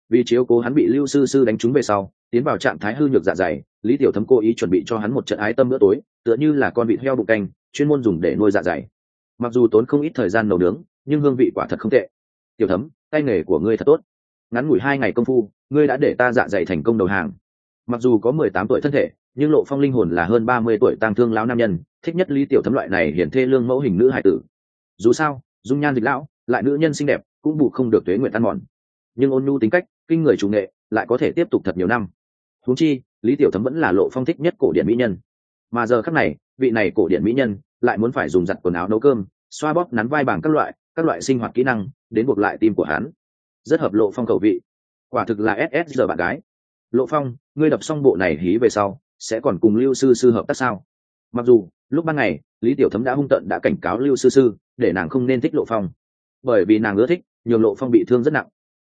Vì chiếu cố hắn bị lưu sư sư đánh trúng về sau, tiến vào trạng thái hư nhược dạ dày, lý tiểu thấm cố ý chuẩn bị cho hắn một trận ái tâm bữa tối, tựa như là con vịt heo bụng canh, chuyên môn dùng để nuôi dạ dày. Mặc dù tốn không ít thời gian nấu nướng, nhưng hương vị quả thật không tệ. Tiểu thấm, tay nghề của ngươi thật tốt. Ngắn ngủi hai ngày công phu, ngươi đã để ta dạ dày thành công đầu hàng. Mặc dù có mười tám tuổi thân thể, nhưng lộ phong linh hồn là hơn ba mươi tuổi tang thương lão nam nhân, thích nhất lý tiểu thấm loại này hiển thê lương mẫu hình nữ hải tử. Dù sao dung nhan dịch lão, lại nữ nhân xinh đẹp, cũng bù không được tuế nguyện ăn mòn. Nhưng ôn nhu tính cách, kinh người chủ nghệ, lại có thể tiếp tục thật nhiều năm. Húng chi, lý tiểu thấm vẫn là lộ phong thích nhất cổ điển mỹ nhân. Mà giờ khắc này, vị này cổ điển mỹ nhân lại muốn phải dùng giặt quần áo nấu cơm, xoa bóp nắn vai bằng các loại các loại sinh hoạt kỹ năng, đến buộc lại tim của hắn. Rất hợp lộ phong cầu vị. Quả thực là ss giờ bạn gái. Lộ phong, ngươi đập xong bộ này hí về sau, sẽ còn cùng lưu sư sư hợp tác sao? Mặc dù lúc ban ngày, lý tiểu thấm đã hung tận đã cảnh cáo lưu sư sư để nàng không nên thích lộ phong. Bởi vì nàng ưa thích, nhường lộ phong bị thương rất nặng.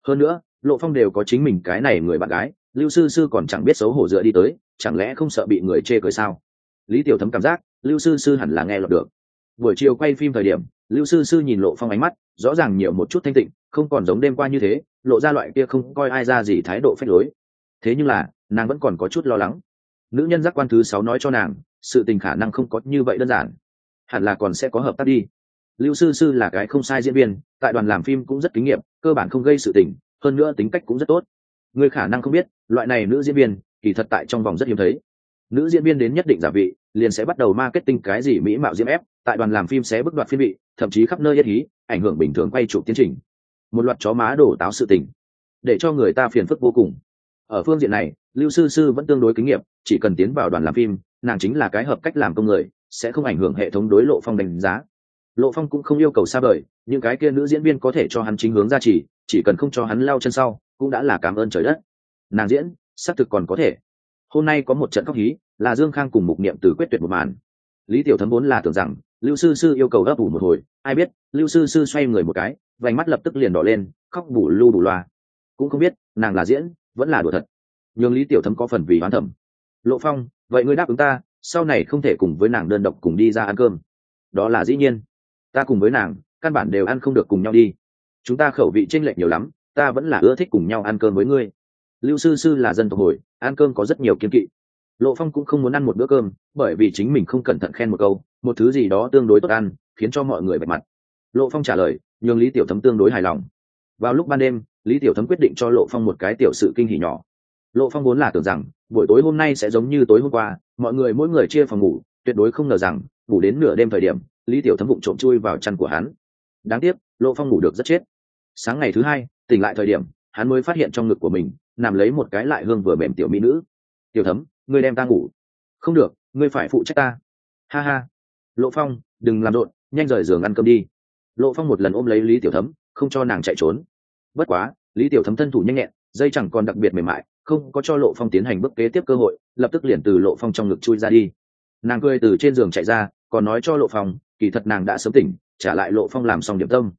Hơn nữa, lộ phong đều có chính mình cái này người bạn gái, lưu sư sư còn chẳng biết xấu hổ dựa đi tới, chẳng lẽ không sợ bị người chê cười sao? Lý tiểu thấm cảm giác, lưu sư sư hẳn là nghe lọt được. Buổi chiều quay phim thời điểm, lưu sư sư nhìn lộ phong ánh mắt, rõ ràng nhiều một chút thanh tịnh, không còn giống đêm qua như thế, lộ ra loại kia không coi ai ra gì thái độ phép lối. Thế nhưng là, nàng vẫn còn có chút lo lắng nữ nhân giác quan thứ sáu nói cho nàng, sự tình khả năng không có như vậy đơn giản. Hẳn là còn sẽ có hợp tác đi. Lưu sư sư là cái không sai diễn viên, tại đoàn làm phim cũng rất kinh nghiệm, cơ bản không gây sự tình, hơn nữa tính cách cũng rất tốt. Người khả năng không biết, loại này nữ diễn viên, kỳ thật tại trong vòng rất hiếm thấy. Nữ diễn viên đến nhất định giả vị, liền sẽ bắt đầu marketing cái gì mỹ mạo diễm ép, tại đoàn làm phim sẽ bức đoạt phiên vị, thậm chí khắp nơi yết hí, ảnh hưởng bình thường quay chụp tiến trình. Một loạt chó má đổ táo sự tình, để cho người ta phiền phức vô cùng ở phương diện này, lưu sư sư vẫn tương đối kinh nghiệm chỉ cần tiến vào đoàn làm phim, nàng chính là cái hợp cách làm công người, sẽ không ảnh hưởng hệ thống đối lộ phong đánh giá. Lộ phong cũng không yêu cầu xa vời những cái kia nữ diễn viên có thể cho hắn chính hướng ra chỉ chỉ cần không cho hắn lao chân sau, cũng đã là cảm ơn trời đất. Nàng diễn, xác thực còn có thể. Hôm nay có một trận khóc hí, là dương khang cùng mục niệm từ quyết tuyệt một màn. Lý tiểu thấm vốn là tưởng rằng, lưu sư sư yêu cầu gấp ủ một hồi, ai biết, lưu sư sư xoay người một cái, vành mắt lập tức liền đỏ lên, khóc bù lu bù loa. Cũng không biết, nàng là diễn vẫn là đùa thật. Nhường lý tiểu thấm có phần vì hoán thẩm lộ phong, vậy ngươi đáp ứng ta, sau này không thể cùng với nàng đơn độc cùng đi ra ăn cơm. Đó là dĩ nhiên. Ta cùng với nàng, căn bản đều ăn không được cùng nhau đi. Chúng ta khẩu vị chênh lệch nhiều lắm, ta vẫn là ưa thích cùng nhau ăn cơm với ngươi. Lưu sư sư là dân tộc hồi, ăn cơm có rất nhiều kiên kỵ. Lộ phong cũng không muốn ăn một bữa cơm, bởi vì chính mình không cẩn thận khen một câu, một thứ gì đó tương đối tốt ăn, khiến cho mọi người bạch mặt. Lộ phong trả lời, nhường lý tiểu thấm tương đối hài lòng. Vào lúc ban đêm lý tiểu thấm quyết định cho lộ phong một cái tiểu sự kinh hỉ nhỏ. Lộ phong vốn là tưởng rằng, buổi tối hôm nay sẽ giống như tối hôm qua, mọi người mỗi người chia phòng ngủ, tuyệt đối không ngờ rằng, ngủ đến nửa đêm thời điểm, lý tiểu thấm bụng trộm chui vào chăn của hắn. Đáng tiếc, lộ phong ngủ được rất chết. Sáng ngày thứ hai, tỉnh lại thời điểm, hắn mới phát hiện trong ngực của mình, nằm lấy một cái lại hương vừa mềm tiểu mỹ nữ. Tiểu thấm, ngươi đem ta ngủ. Không được, ngươi phải phụ trách ta. Ha ha. Lộ phong, đừng làm rộn, nhanh rời giường ăn cơm đi. Lộ phong một lần ôm lấy lý tiểu thấm, không cho nàng chạy trốn bất quá, lý tiểu thấm thân thủ nhanh nhẹn, dây chẳng còn đặc biệt mềm mại, không có cho lộ phong tiến hành bước kế tiếp cơ hội, lập tức liền từ lộ phong trong ngực chui ra đi. Nàng cười từ trên giường chạy ra, còn nói cho lộ phong, kỳ thật nàng đã sớm tỉnh, trả lại lộ phong làm xong điểm tâm.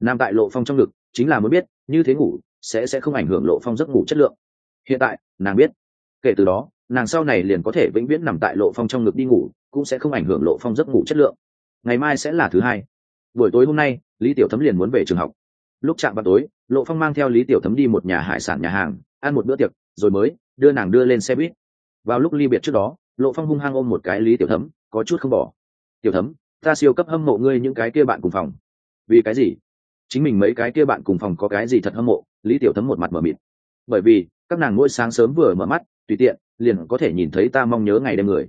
Nam tại lộ phong trong ngực, chính là muốn biết, như thế ngủ, sẽ sẽ không ảnh hưởng lộ phong giấc ngủ chất lượng. Hiện tại, nàng biết. Kể từ đó, nàng sau này liền có thể vĩnh viễn nằm tại lộ phong trong ngực đi ngủ, cũng sẽ không ảnh hưởng lộ phong giấc ngủ chất lượng. Ngày mai sẽ là thứ hai. Buổi tối hôm nay, lý tiểu thấm liền muốn về trường học lúc chạm vào tối, lộ phong mang theo lý tiểu thấm đi một nhà hải sản nhà hàng, ăn một bữa tiệc, rồi mới đưa nàng đưa lên xe buýt. Vào lúc ly biệt trước đó, lộ phong hung hăng ôm một cái lý tiểu thấm, có chút không bỏ. Tiểu thấm, ta siêu cấp hâm mộ ngươi những cái kia bạn cùng phòng. Vì cái gì? Chính mình mấy cái kia bạn cùng phòng có cái gì thật hâm mộ? Lý tiểu thấm một mặt mở mịt. Bởi vì, các nàng mỗi sáng sớm vừa mở mắt, tùy tiện, liền có thể nhìn thấy ta mong nhớ ngày đêm người.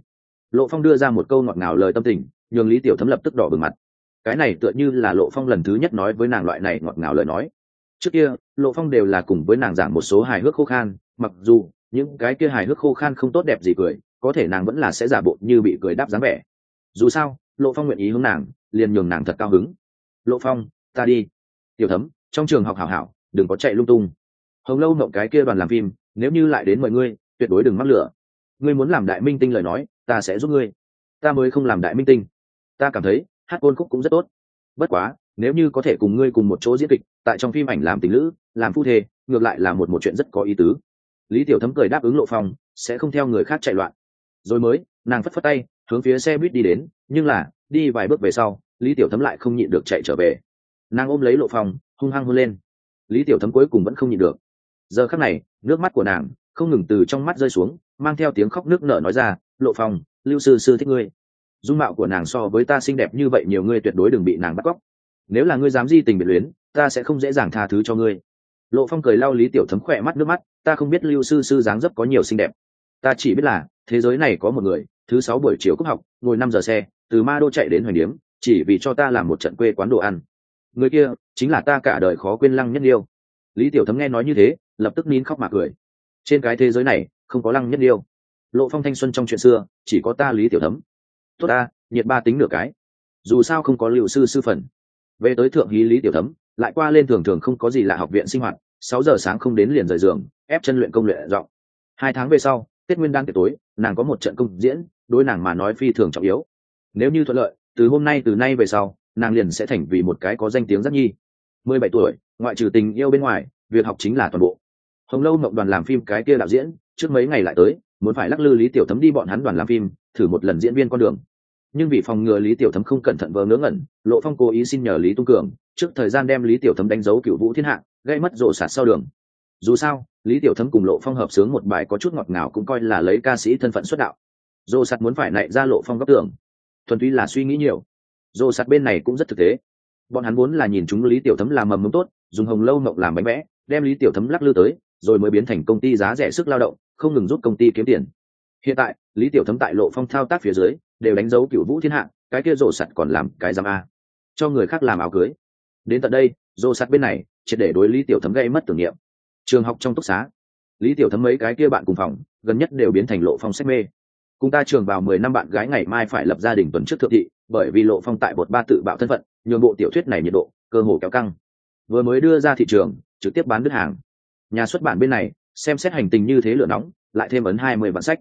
Lộ phong đưa ra một câu ngọt ngào lời tâm tình, nhường lý tiểu thấm lập tức đỏ bừng mặt cái này tựa như là lộ phong lần thứ nhất nói với nàng loại này ngọt ngào lời nói. Trước kia, lộ phong đều là cùng với nàng giảng một số hài hước khô khan, mặc dù những cái kia hài hước khô khan không tốt đẹp gì cười, có thể nàng vẫn là sẽ giả bộ như bị cười đáp dáng vẻ. Dù sao, lộ phong nguyện ý hướng nàng, liền nhường nàng thật cao hứng. Lộ phong, ta đi. Tiểu thấm, trong trường học hảo hảo, đừng có chạy lung tung. Hồng lâu mộng cái kia đoàn làm phim, nếu như lại đến mọi ngươi, tuyệt đối đừng mắc lửa. Ngươi muốn làm đại minh tinh lời nói, ta sẽ giúp ngươi. Ta mới không làm đại minh tinh. Ta cảm thấy hát côn khúc cũng rất tốt. Bất quá, nếu như có thể cùng ngươi cùng một chỗ diễn kịch, tại trong phim ảnh làm tình lữ, làm phu thê, ngược lại là một một chuyện rất có ý tứ. Lý tiểu thấm cười đáp ứng lộ phong, sẽ không theo người khác chạy loạn. Rồi mới, nàng phất phất tay, hướng phía xe buýt đi đến, nhưng là, đi vài bước về sau, lý tiểu thấm lại không nhịn được chạy trở về. Nàng ôm lấy lộ phong, hung hăng hôn lên. Lý tiểu thấm cuối cùng vẫn không nhịn được. Giờ khắc này, nước mắt của nàng không ngừng từ trong mắt rơi xuống, mang theo tiếng khóc nước nở nói ra, lộ phong, lưu sư sư thích ngươi dung mạo của nàng so với ta xinh đẹp như vậy nhiều ngươi tuyệt đối đừng bị nàng bắt cóc. Nếu là ngươi dám di tình biệt luyến, ta sẽ không dễ dàng tha thứ cho ngươi. Lộ phong cười lau lý tiểu thấm khỏe mắt nước mắt, ta không biết lưu sư sư dáng dấp có nhiều xinh đẹp. Ta chỉ biết là, thế giới này có một người, thứ sáu buổi chiều cấp học, ngồi năm giờ xe, từ ma đô chạy đến hoành điếm, chỉ vì cho ta làm một trận quê quán đồ ăn. Người kia, chính là ta cả đời khó quên lăng nhất yêu lý tiểu thấm nghe nói như thế, lập tức nín khóc mà cười. Trên cái thế giới này, không có lăng nhất yêu lộ phong thanh xuân trong chuyện xưa, chỉ có ta lý tiểu thấm tốt ta, nhiệt ba tính nửa cái. Dù sao không có liệu sư sư phần. Về tới thượng hí lý tiểu thấm, lại qua lên thường thường không có gì là học viện sinh hoạt, sáu giờ sáng không đến liền rời giường, ép chân luyện công luyện giọng hai tháng về sau, tết nguyên đang tiệc tối, nàng có một trận công diễn, đối nàng mà nói phi thường trọng yếu. Nếu như thuận lợi, từ hôm nay từ nay về sau, nàng liền sẽ thành vì một cái có danh tiếng rất nhi. Mười bảy tuổi, ngoại trừ tình yêu bên ngoài, việc học chính là toàn bộ. Hồng lâu mộng đoàn làm phim cái kia đạo diễn, trước mấy ngày lại tới, muốn phải lắc lư lý tiểu thấm đi bọn hắn đoàn làm phim, thử một lần diễn viên con đường nhưng vì phòng ngừa lý tiểu thấm không cẩn thận vờ ngớ ngẩn, lộ phong cố ý xin nhờ lý tung cường, trước thời gian đem lý tiểu thấm đánh dấu cựu vũ thiên hạ, gây mất rộ sạt sau đường. Dù sao, lý tiểu thấm cùng lộ phong hợp sướng một bài có chút ngọt ngào cũng coi là lấy ca sĩ thân phận xuất đạo. Rộ sạt muốn phải nạy ra lộ phong góc tưởng thuần túy là suy nghĩ nhiều. Rộ sạt bên này cũng rất thực tế. Bọn hắn muốn là nhìn chúng lý tiểu thấm làm mầm mống tốt, dùng hồng lâu mộng làm bánh vẽ đem lý tiểu thấm lắc lư tới, rồi mới biến thành công ty giá rẻ sức lao động, không ngừng giúp công ty kiếm tiền. Hiện tại, lý tiểu thấm tại lộ phong thao tác phía dưới đều đánh dấu cựu vũ thiên hạ, cái kia rổ sặt còn làm cái giam a. Cho người khác làm áo cưới. Đến tận đây rổ sặt bên này, triệt để đối lý tiểu thấm gây mất tưởng niệm. Trường học trong túc xá, lý tiểu thấm mấy cái kia bạn cùng phòng, gần nhất đều biến thành lộ phong sách mê. Cùng ta trường vào mười năm bạn gái ngày mai phải lập gia đình tuần trước thượng thị, bởi vì lộ phong tại bột ba tự bạo thân phận, nhường bộ tiểu thuyết này nhiệt độ, cơ hồ kéo căng. Vừa mới đưa ra thị trường, trực tiếp bán đứt hàng. Nhà xuất bản bên này, xem xét hành tình như thế lửa nóng, lại thêm ấn hai mươi bản sách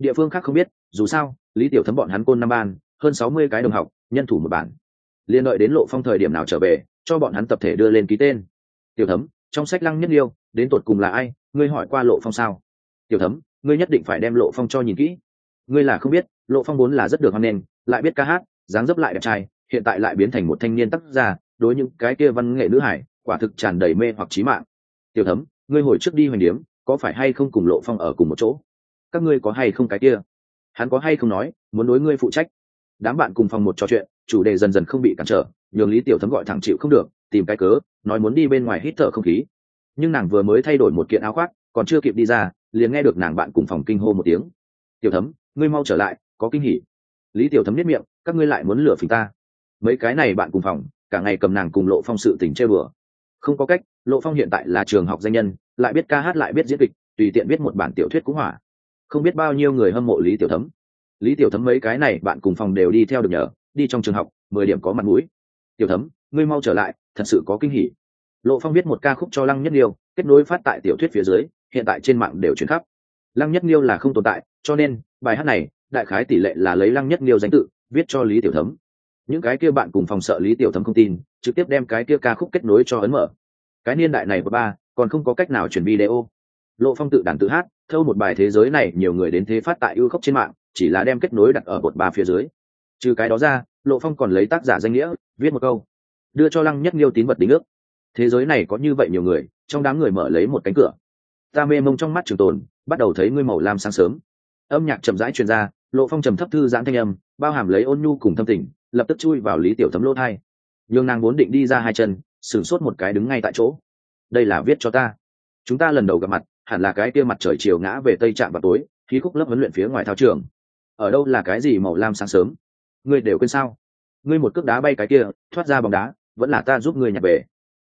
địa phương khác không biết, dù sao, lý tiểu thấm bọn hắn côn năm ban, hơn sáu mươi cái đồng học, nhân thủ một bản. Liên đợi đến lộ phong thời điểm nào trở về, cho bọn hắn tập thể đưa lên ký tên. Tiểu thấm, trong sách lăng nhất liêu, đến tột cùng là ai, ngươi hỏi qua lộ phong sao? Tiểu thấm, ngươi nhất định phải đem lộ phong cho nhìn kỹ. Ngươi là không biết, lộ phong vốn là rất được hoan nghênh, lại biết ca hát, dáng dấp lại đẹp trai, hiện tại lại biến thành một thanh niên tác gia đối những cái kia văn nghệ nữ hải, quả thực tràn đầy mê hoặc trí mạng. Tiểu thấm, ngươi hồi trước đi hoành điếm, có phải hay không cùng lộ phong ở cùng một chỗ? Các ngươi có hay không cái kia? Hắn có hay không nói, muốn đối ngươi phụ trách? Đám bạn cùng phòng một trò chuyện, chủ đề dần dần không bị cản trở, nhường lý tiểu thấm gọi thẳng chịu không được, tìm cái cớ, nói muốn đi bên ngoài hít thở không khí. Nhưng nàng vừa mới thay đổi một kiện áo khoác, còn chưa kịp đi ra, liền nghe được nàng bạn cùng phòng kinh hô một tiếng. Tiểu thấm, ngươi mau trở lại, có kinh hỉ. Lý tiểu thấm biết miệng, các ngươi lại muốn lừa phình ta? Mấy cái này bạn cùng phòng, cả ngày cầm nàng cùng lộ phong sự tình chơi bừa. Không có cách, lộ phong hiện tại là trường học danh nhân, lại biết ca hát lại biết diễn kịch, tùy tiện viết một bản tiểu thuyết cũng hỏa không biết bao nhiêu người hâm mộ lý tiểu thấm. Lý tiểu thấm mấy cái này bạn cùng phòng đều đi theo được nhờ, đi trong trường học, mười điểm có mặt mũi. Tiểu thấm, ngươi mau trở lại, thật sự có kinh hỉ. Lộ phong viết một ca khúc cho lăng nhất liêu kết nối phát tại tiểu thuyết phía dưới, hiện tại trên mạng đều chuyển khắp. Lăng nhất liêu là không tồn tại, cho nên, bài hát này, đại khái tỷ lệ là lấy lăng nhất liêu danh tự, viết cho lý tiểu thấm. Những cái kia bạn cùng phòng sợ lý tiểu thấm không tin, trực tiếp đem cái kia ca khúc kết nối cho ấn mở. Cái niên đại này của ba, còn không có cách nào chuyển video lộ phong tự đàn tự hát, thâu một bài thế giới này nhiều người đến thế phát tại ưu khốc trên mạng, chỉ là đem kết nối đặt ở bột ba phía dưới. Trừ cái đó ra, lộ phong còn lấy tác giả danh nghĩa, viết một câu. Đưa cho lăng nhất nghiêu tín vật đính ước. Thế giới này có như vậy nhiều người, trong đám người mở lấy một cánh cửa. Ta mê mông trong mắt trường tồn, bắt đầu thấy ngươi màu lam sáng sớm. Âm nhạc chậm rãi truyền ra, lộ phong trầm thấp thư giãn thanh âm, bao hàm lấy ôn nhu cùng thâm tình, lập tức chui vào lý tiểu thấm lỗ thai. Nhường nàng vốn định đi ra hai chân, sửng sốt một cái đứng ngay tại chỗ. Đây là viết cho ta. Chúng ta lần đầu gặp mặt hẳn là cái kia mặt trời chiều ngã về tây trạm vào tối, khí khúc lớp huấn luyện phía ngoài thao trường. Ở đâu là cái gì màu lam sáng sớm? Ngươi đều quên sao? Ngươi một cước đá bay cái kia, thoát ra bóng đá, vẫn là ta giúp ngươi nhặt về.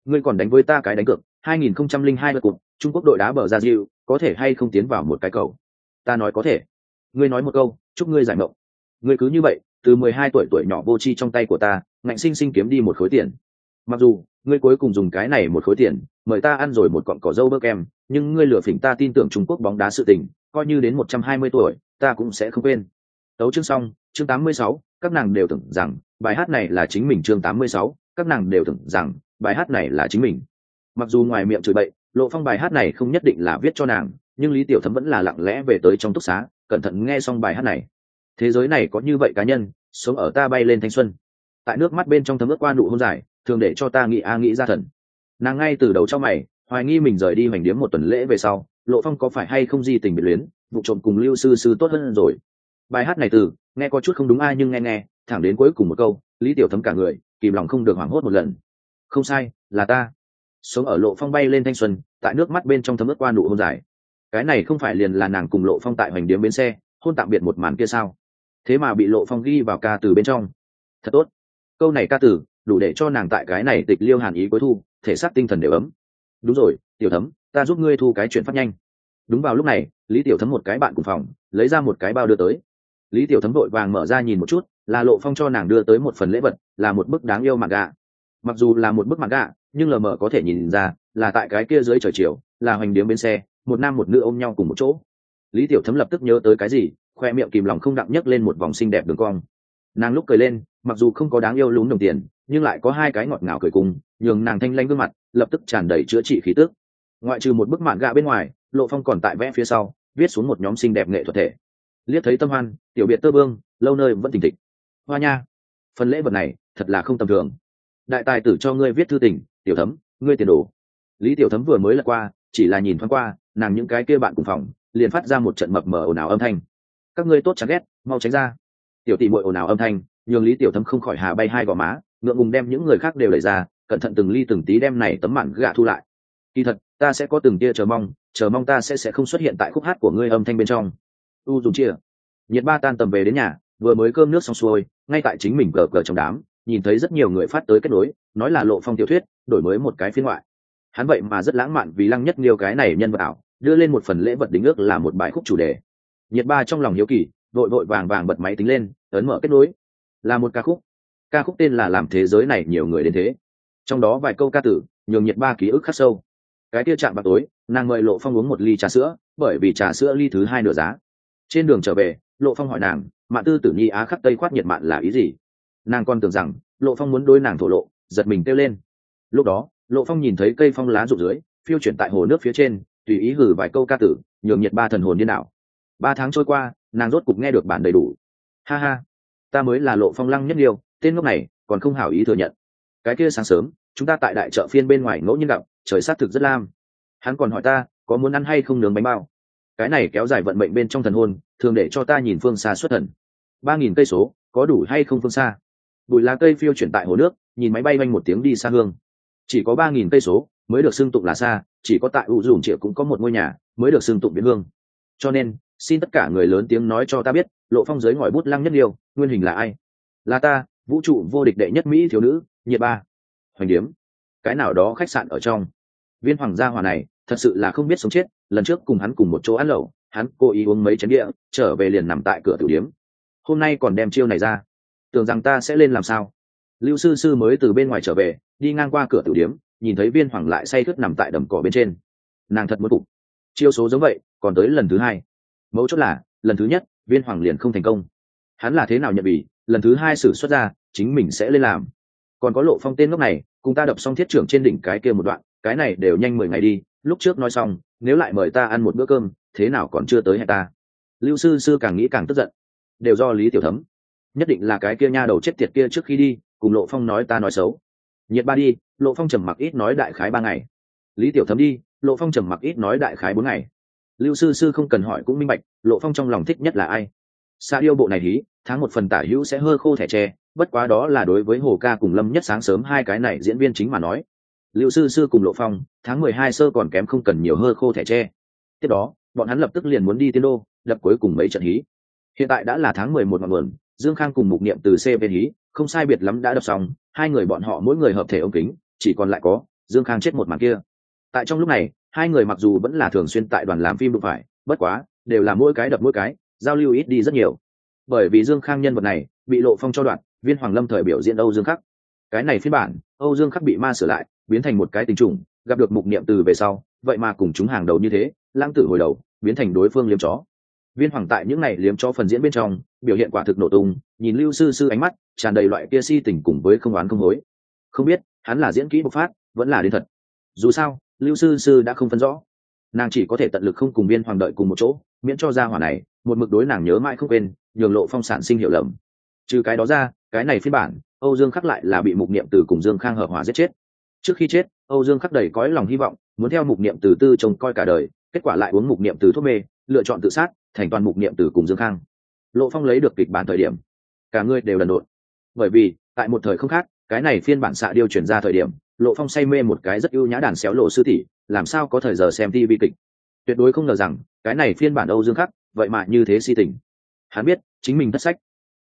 Ngươi còn đánh với ta cái đánh cược 2002 lượt cục, trung quốc đội đá bờ ra diệu có thể hay không tiến vào một cái cầu? Ta nói có thể. Ngươi nói một câu, chúc ngươi giải mộng. Ngươi cứ như vậy, từ 12 tuổi tuổi nhỏ vô tri trong tay của ta, ngạnh sinh sinh kiếm đi một khối tiền. Mặc dù ngươi cuối cùng dùng cái này một khối tiền mời ta ăn rồi một cọng cỏ dâu bơ kem nhưng ngươi lừa phỉnh ta tin tưởng trung quốc bóng đá sự tình coi như đến 120 tuổi ta cũng sẽ không quên. Tấu chương xong chương 86, các nàng đều tưởng rằng bài hát này là chính mình chương 86, các nàng đều tưởng rằng bài hát này là chính mình. Mặc dù ngoài miệng chửi bậy lộ phong bài hát này không nhất định là viết cho nàng nhưng lý tiểu thấm vẫn là lặng lẽ về tới trong túc xá cẩn thận nghe xong bài hát này. Thế giới này có như vậy cá nhân sống ở ta bay lên thanh xuân. Tại nước mắt bên trong thấm ướt qua nụ hôn dài thường để cho ta nghĩ a nghĩ ra thần. Nàng ngay từ đầu trong mày, hoài nghi mình rời đi hoành điếm một tuần lễ về sau, lộ phong có phải hay không di tình biệt luyến, vụ trộm cùng lưu sư sư tốt hơn rồi? Bài hát này từ, nghe có chút không đúng ai nhưng nghe nghe, thẳng đến cuối cùng một câu, lý tiểu thấm cả người, kìm lòng không được hoảng hốt một lần. Không sai, là ta. Sống ở lộ phong bay lên thanh xuân, tại nước mắt bên trong thấm ướt qua nụ hôn dài. Cái này không phải liền là nàng cùng lộ phong tại hoành điếm bến xe, hôn tạm biệt một màn kia sao? Thế mà bị lộ phong ghi vào ca từ bên trong. Thật tốt. Câu này ca từ đủ để cho nàng tại cái này tịch liêu hàn ý cuối thu, thể xác tinh thần đều ấm. Đúng rồi, tiểu thấm, ta giúp ngươi thu cái chuyện phát nhanh. Đúng vào lúc này, lý tiểu thấm một cái bạn cùng phòng, lấy ra một cái bao đưa tới. Lý tiểu thấm vội vàng mở ra nhìn một chút, là lộ phong cho nàng đưa tới một phần lễ vật, là một bức đáng yêu mặt gà mặc dù là một bức mặt gà nhưng lờ mờ có thể nhìn ra, là tại cái kia dưới trời chiều, là hoành điếm bên xe, một nam một nữ ôm nhau cùng một chỗ. Lý tiểu thấm lập tức nhớ tới cái gì, khoe miệng kìm lòng không đặng nhấc lên một vòng xinh đẹp đường cong. Nàng lúc cười lên, mặc dù không có đáng yêu lún đồng tiền nhưng lại có hai cái ngọt ngào cười cùng, nhường nàng thanh lanh gương mặt, lập tức tràn đầy chữa trị khí tức. Ngoại trừ một bức mạn gạ bên ngoài, lộ phong còn tại vẽ phía sau, viết xuống một nhóm xinh đẹp nghệ thuật thể. Liếc thấy tâm hoan, tiểu biệt tơ vương, lâu nơi vẫn tỉnh tịch hoa nha, phần lễ vật này thật là không tầm thường. Đại tài tử cho ngươi viết thư tình, tiểu thấm, ngươi tiền đồ. Lý tiểu thấm vừa mới lật qua, chỉ là nhìn thoáng qua, nàng những cái kia bạn cùng phòng, liền phát ra một trận mập mờ ồn ào âm thanh. Các ngươi tốt chán ghét, mau tránh ra. Tiểu tỷ muội ồn ào âm thanh, nhường lý tiểu thấm không khỏi hà bay hai gò má ngượng ngùng đem những người khác đều đẩy ra, cẩn thận từng ly từng tí đem này tấm mạn gạ thu lại. Kỳ thật, ta sẽ có từng tia chờ mong chờ mong ta sẽ sẽ không xuất hiện tại khúc hát của ngươi âm thanh bên trong. U dùng chia. Nhiệt ba tan tầm về đến nhà, vừa mới cơm nước xong xuôi, ngay tại chính mình cờ cờ trong đám, nhìn thấy rất nhiều người phát tới kết nối, nói là lộ phong tiểu thuyết, đổi mới một cái phiên ngoại. Hắn vậy mà rất lãng mạn vì lăng nhất nhiều cái này nhân vật ảo, đưa lên một phần lễ vật đính ước là một bài khúc chủ đề. Nhiệt ba trong lòng hiếu kỳ vội vội vàng vàng bật máy tính lên, ấn mở kết nối. Là một ca khúc ca khúc tên là làm thế giới này nhiều người đến thế. Trong đó vài câu ca tử, nhường nhiệt ba ký ức khắc sâu. Cái tia chạm vào tối, nàng mời lộ phong uống một ly trà sữa, bởi vì trà sữa ly thứ hai nửa giá. Trên đường trở về, lộ phong hỏi nàng mạ tư tử nhi á khắc tây khoát nhiệt mạn là ý gì? Nàng còn tưởng rằng, lộ phong muốn đôi nàng thổ lộ, giật mình kêu lên. Lúc đó, lộ phong nhìn thấy cây phong lá rụng dưới, phiêu chuyển tại hồ nước phía trên, tùy ý hử vài câu ca tử, nhường nhiệt ba thần hồn điên đảo. Ba tháng trôi qua, nàng rốt cục nghe được bản đầy đủ. Ha ha, ta mới là lộ phong lăng nhất liêu tên ngốc này còn không hảo ý thừa nhận. Cái kia sáng sớm, chúng ta tại đại chợ phiên bên ngoài ngẫu nhiên gặp, trời sát thực rất lam. Hắn còn hỏi ta, có muốn ăn hay không nướng bánh bao? Cái này kéo dài vận mệnh bên trong thần hôn thường để cho ta nhìn phương xa xuất thần. Ba nghìn cây số, có đủ hay không phương xa? Bụi lá cây phiêu chuyển tại hồ nước, nhìn máy bay quanh một tiếng đi xa hương. Chỉ có ba nghìn cây số, mới được xưng tụng là xa, chỉ có tại u dùm triệu cũng có một ngôi nhà, mới được xưng tụng biến hương. Cho nên, xin tất cả người lớn tiếng nói cho ta biết, lộ phong giới ngòi bút lăng nhất liêu, nguyên hình là ai? Là ta vũ trụ vô địch đệ nhất mỹ thiếu nữ, nhiệt ba. Hoành điếm. Cái nào đó khách sạn ở trong. Viên hoàng gia hòa này, thật sự là không biết sống chết, lần trước cùng hắn cùng một chỗ ăn lẩu, hắn cố ý uống mấy chén địa trở về liền nằm tại cửa tử điếm. Hôm nay còn đem chiêu này ra. Tưởng rằng ta sẽ lên làm sao. Lưu sư sư mới từ bên ngoài trở về, đi ngang qua cửa tử điếm, nhìn thấy viên hoàng lại say thức nằm tại đầm cỏ bên trên. Nàng thật muốn phục. Chiêu số giống vậy, còn tới lần thứ hai. Mấu chốt là, lần thứ nhất, viên hoàng liền không thành công. Hắn là thế nào nhận bỉ lần thứ hai xử xuất ra, chính mình sẽ lên làm. Còn có lộ phong tên lúc này, cùng ta đập xong thiết trưởng trên đỉnh cái kia một đoạn, cái này đều nhanh mười ngày đi, lúc trước nói xong, nếu lại mời ta ăn một bữa cơm, thế nào còn chưa tới hẹn ta? Lưu sư sư càng nghĩ càng tức giận. Đều do lý tiểu thấm. Nhất định là cái kia nha đầu chết tiệt kia trước khi đi, cùng lộ phong nói ta nói xấu. Nhiệt ba đi, lộ phong trầm mặc ít nói đại khái ba ngày. Lý tiểu thấm đi, lộ phong trầm mặc ít nói đại khái bốn ngày. Lưu sư sư không cần hỏi cũng minh bạch, lộ phong trong lòng thích nhất là ai? Xa yêu bộ này hí tháng một phần tả hữu sẽ hơi khô thẻ tre, bất quá đó là đối với hồ ca cùng lâm nhất sáng sớm hai cái này diễn viên chính mà nói. Liệu sư sư cùng lộ phong, tháng mười hai sơ còn kém không cần nhiều hơi khô thẻ tre. Tiếp đó, bọn hắn lập tức liền muốn đi tiên đô đập cuối cùng mấy trận hí. Hiện tại đã là tháng mười một ngọn nguồn, dương khang cùng mục niệm từ c bên hí, không sai biệt lắm đã đập xong, hai người bọn họ mỗi người hợp thể ống kính, chỉ còn lại có dương khang chết một màn kia. Tại trong lúc này, hai người mặc dù vẫn là thường xuyên tại đoàn làm phim đụng phải, bất quá, đều là mỗi cái đập mỗi cái, giao lưu ít đi rất nhiều bởi vì dương khang nhân vật này bị lộ phong cho đoạn, viên hoàng lâm thời biểu diễn âu dương khắc. Cái này phiên bản, âu dương khắc bị ma sửa lại, biến thành một cái tình trùng, gặp được mục niệm từ về sau, vậy mà cùng chúng hàng đầu như thế, lãng tử hồi đầu, biến thành đối phương liếm chó. Viên hoàng tại những ngày liếm chó phần diễn bên trong, biểu hiện quả thực nổ tung, nhìn lưu sư sư ánh mắt, tràn đầy loại kia si tình cùng với không oán không hối. Không biết, hắn là diễn kỹ bộc phát, vẫn là đến thật. Dù sao, lưu sư sư đã không phân rõ nàng chỉ có thể tận lực không cùng viên hoàng đợi cùng một chỗ, miễn cho ra hỏa này, một mực đối nàng nhớ mãi không quên, nhường lộ phong sản sinh hiểu lầm. Trừ cái đó ra, cái này phiên bản, âu dương khắc lại là bị mục niệm từ cùng dương khang hợp hòa giết chết. Trước khi chết, âu dương khắc đầy cõi lòng hy vọng, muốn theo mục niệm từ tư trông coi cả đời, kết quả lại uống mục niệm từ thuốc mê, lựa chọn tự sát, thành toàn mục niệm từ cùng dương khang. Lộ phong lấy được kịch bản thời điểm, cả người đều đần độn. Bởi vì, tại một thời không khác, cái này phiên bản xạ điêu chuyển ra thời điểm, lộ phong say mê một cái rất ưu nhã đàn xéo lộ sư tỷ làm sao có thời giờ xem tv kịch? Tuyệt đối không ngờ rằng, cái này phiên bản âu dương khắc, vậy mà như thế si tình. Hắn biết, chính mình thất sách.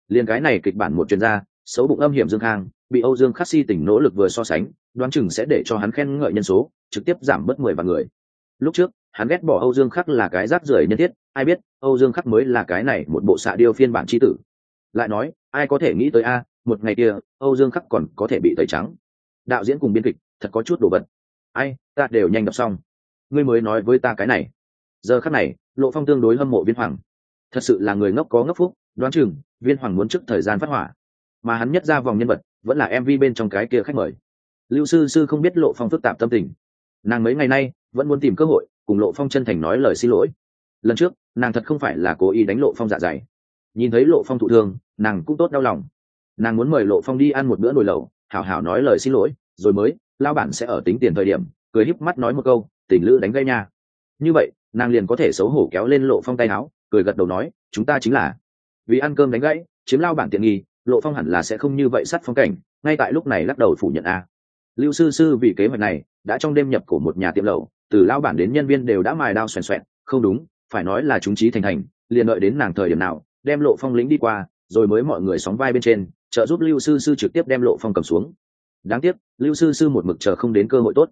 Liền cái này kịch bản một chuyên gia, xấu bụng âm hiểm dương khang, bị âu dương khắc si tình nỗ lực vừa so sánh, đoán chừng sẽ để cho hắn khen ngợi nhân số, trực tiếp giảm bớt mười vạn người. Lúc trước, hắn ghét bỏ âu dương khắc là cái rác rưởi nhân thiết, ai biết, âu dương khắc mới là cái này một bộ xạ điêu phiên bản chi tử. Lại nói, ai có thể nghĩ tới a, một ngày kia, âu dương khắc còn có thể bị tẩy trắng. Đạo diễn cùng biên kịch, thật có chút đồ vật ai, ta đều nhanh đọc xong. Ngươi mới nói với ta cái này. Giờ khắc này, lộ phong tương đối hâm mộ viên hoàng. Thật sự là người ngốc có ngốc phúc, đoán chừng, viên hoàng muốn trước thời gian phát hỏa. Mà hắn nhất ra vòng nhân vật, vẫn là mv bên trong cái kia khách mời. Lưu sư sư không biết lộ phong phức tạp tâm tình. Nàng mấy ngày nay, vẫn muốn tìm cơ hội, cùng lộ phong chân thành nói lời xin lỗi. Lần trước, nàng thật không phải là cố ý đánh lộ phong dạ dày. Nhìn thấy lộ phong thụ thương, nàng cũng tốt đau lòng. Nàng muốn mời lộ phong đi ăn một bữa nồi lẩu, hảo hảo nói lời xin lỗi rồi mới lao bản sẽ ở tính tiền thời điểm, cười híp mắt nói một câu tỉnh lữ đánh gây nha. Như vậy, nàng liền có thể xấu hổ kéo lên lộ phong tay áo, cười gật đầu nói, chúng ta chính là vì ăn cơm đánh gãy, chiếm lao bản tiện nghi, lộ phong hẳn là sẽ không như vậy sắt phong cảnh, ngay tại lúc này lắc đầu phủ nhận a. Lưu sư sư vì kế hoạch này, đã trong đêm nhập của một nhà tiệm lẩu, từ lao bản đến nhân viên đều đã mài đao xoèn xoẹn, không đúng, phải nói là chúng trí thành thành liền đợi đến nàng thời điểm nào, đem lộ phong lính đi qua, rồi mới mọi người sóng vai bên trên, trợ giúp lưu sư sư trực tiếp đem lộ phong cầm xuống đáng tiếc, lưu sư sư một mực chờ không đến cơ hội tốt.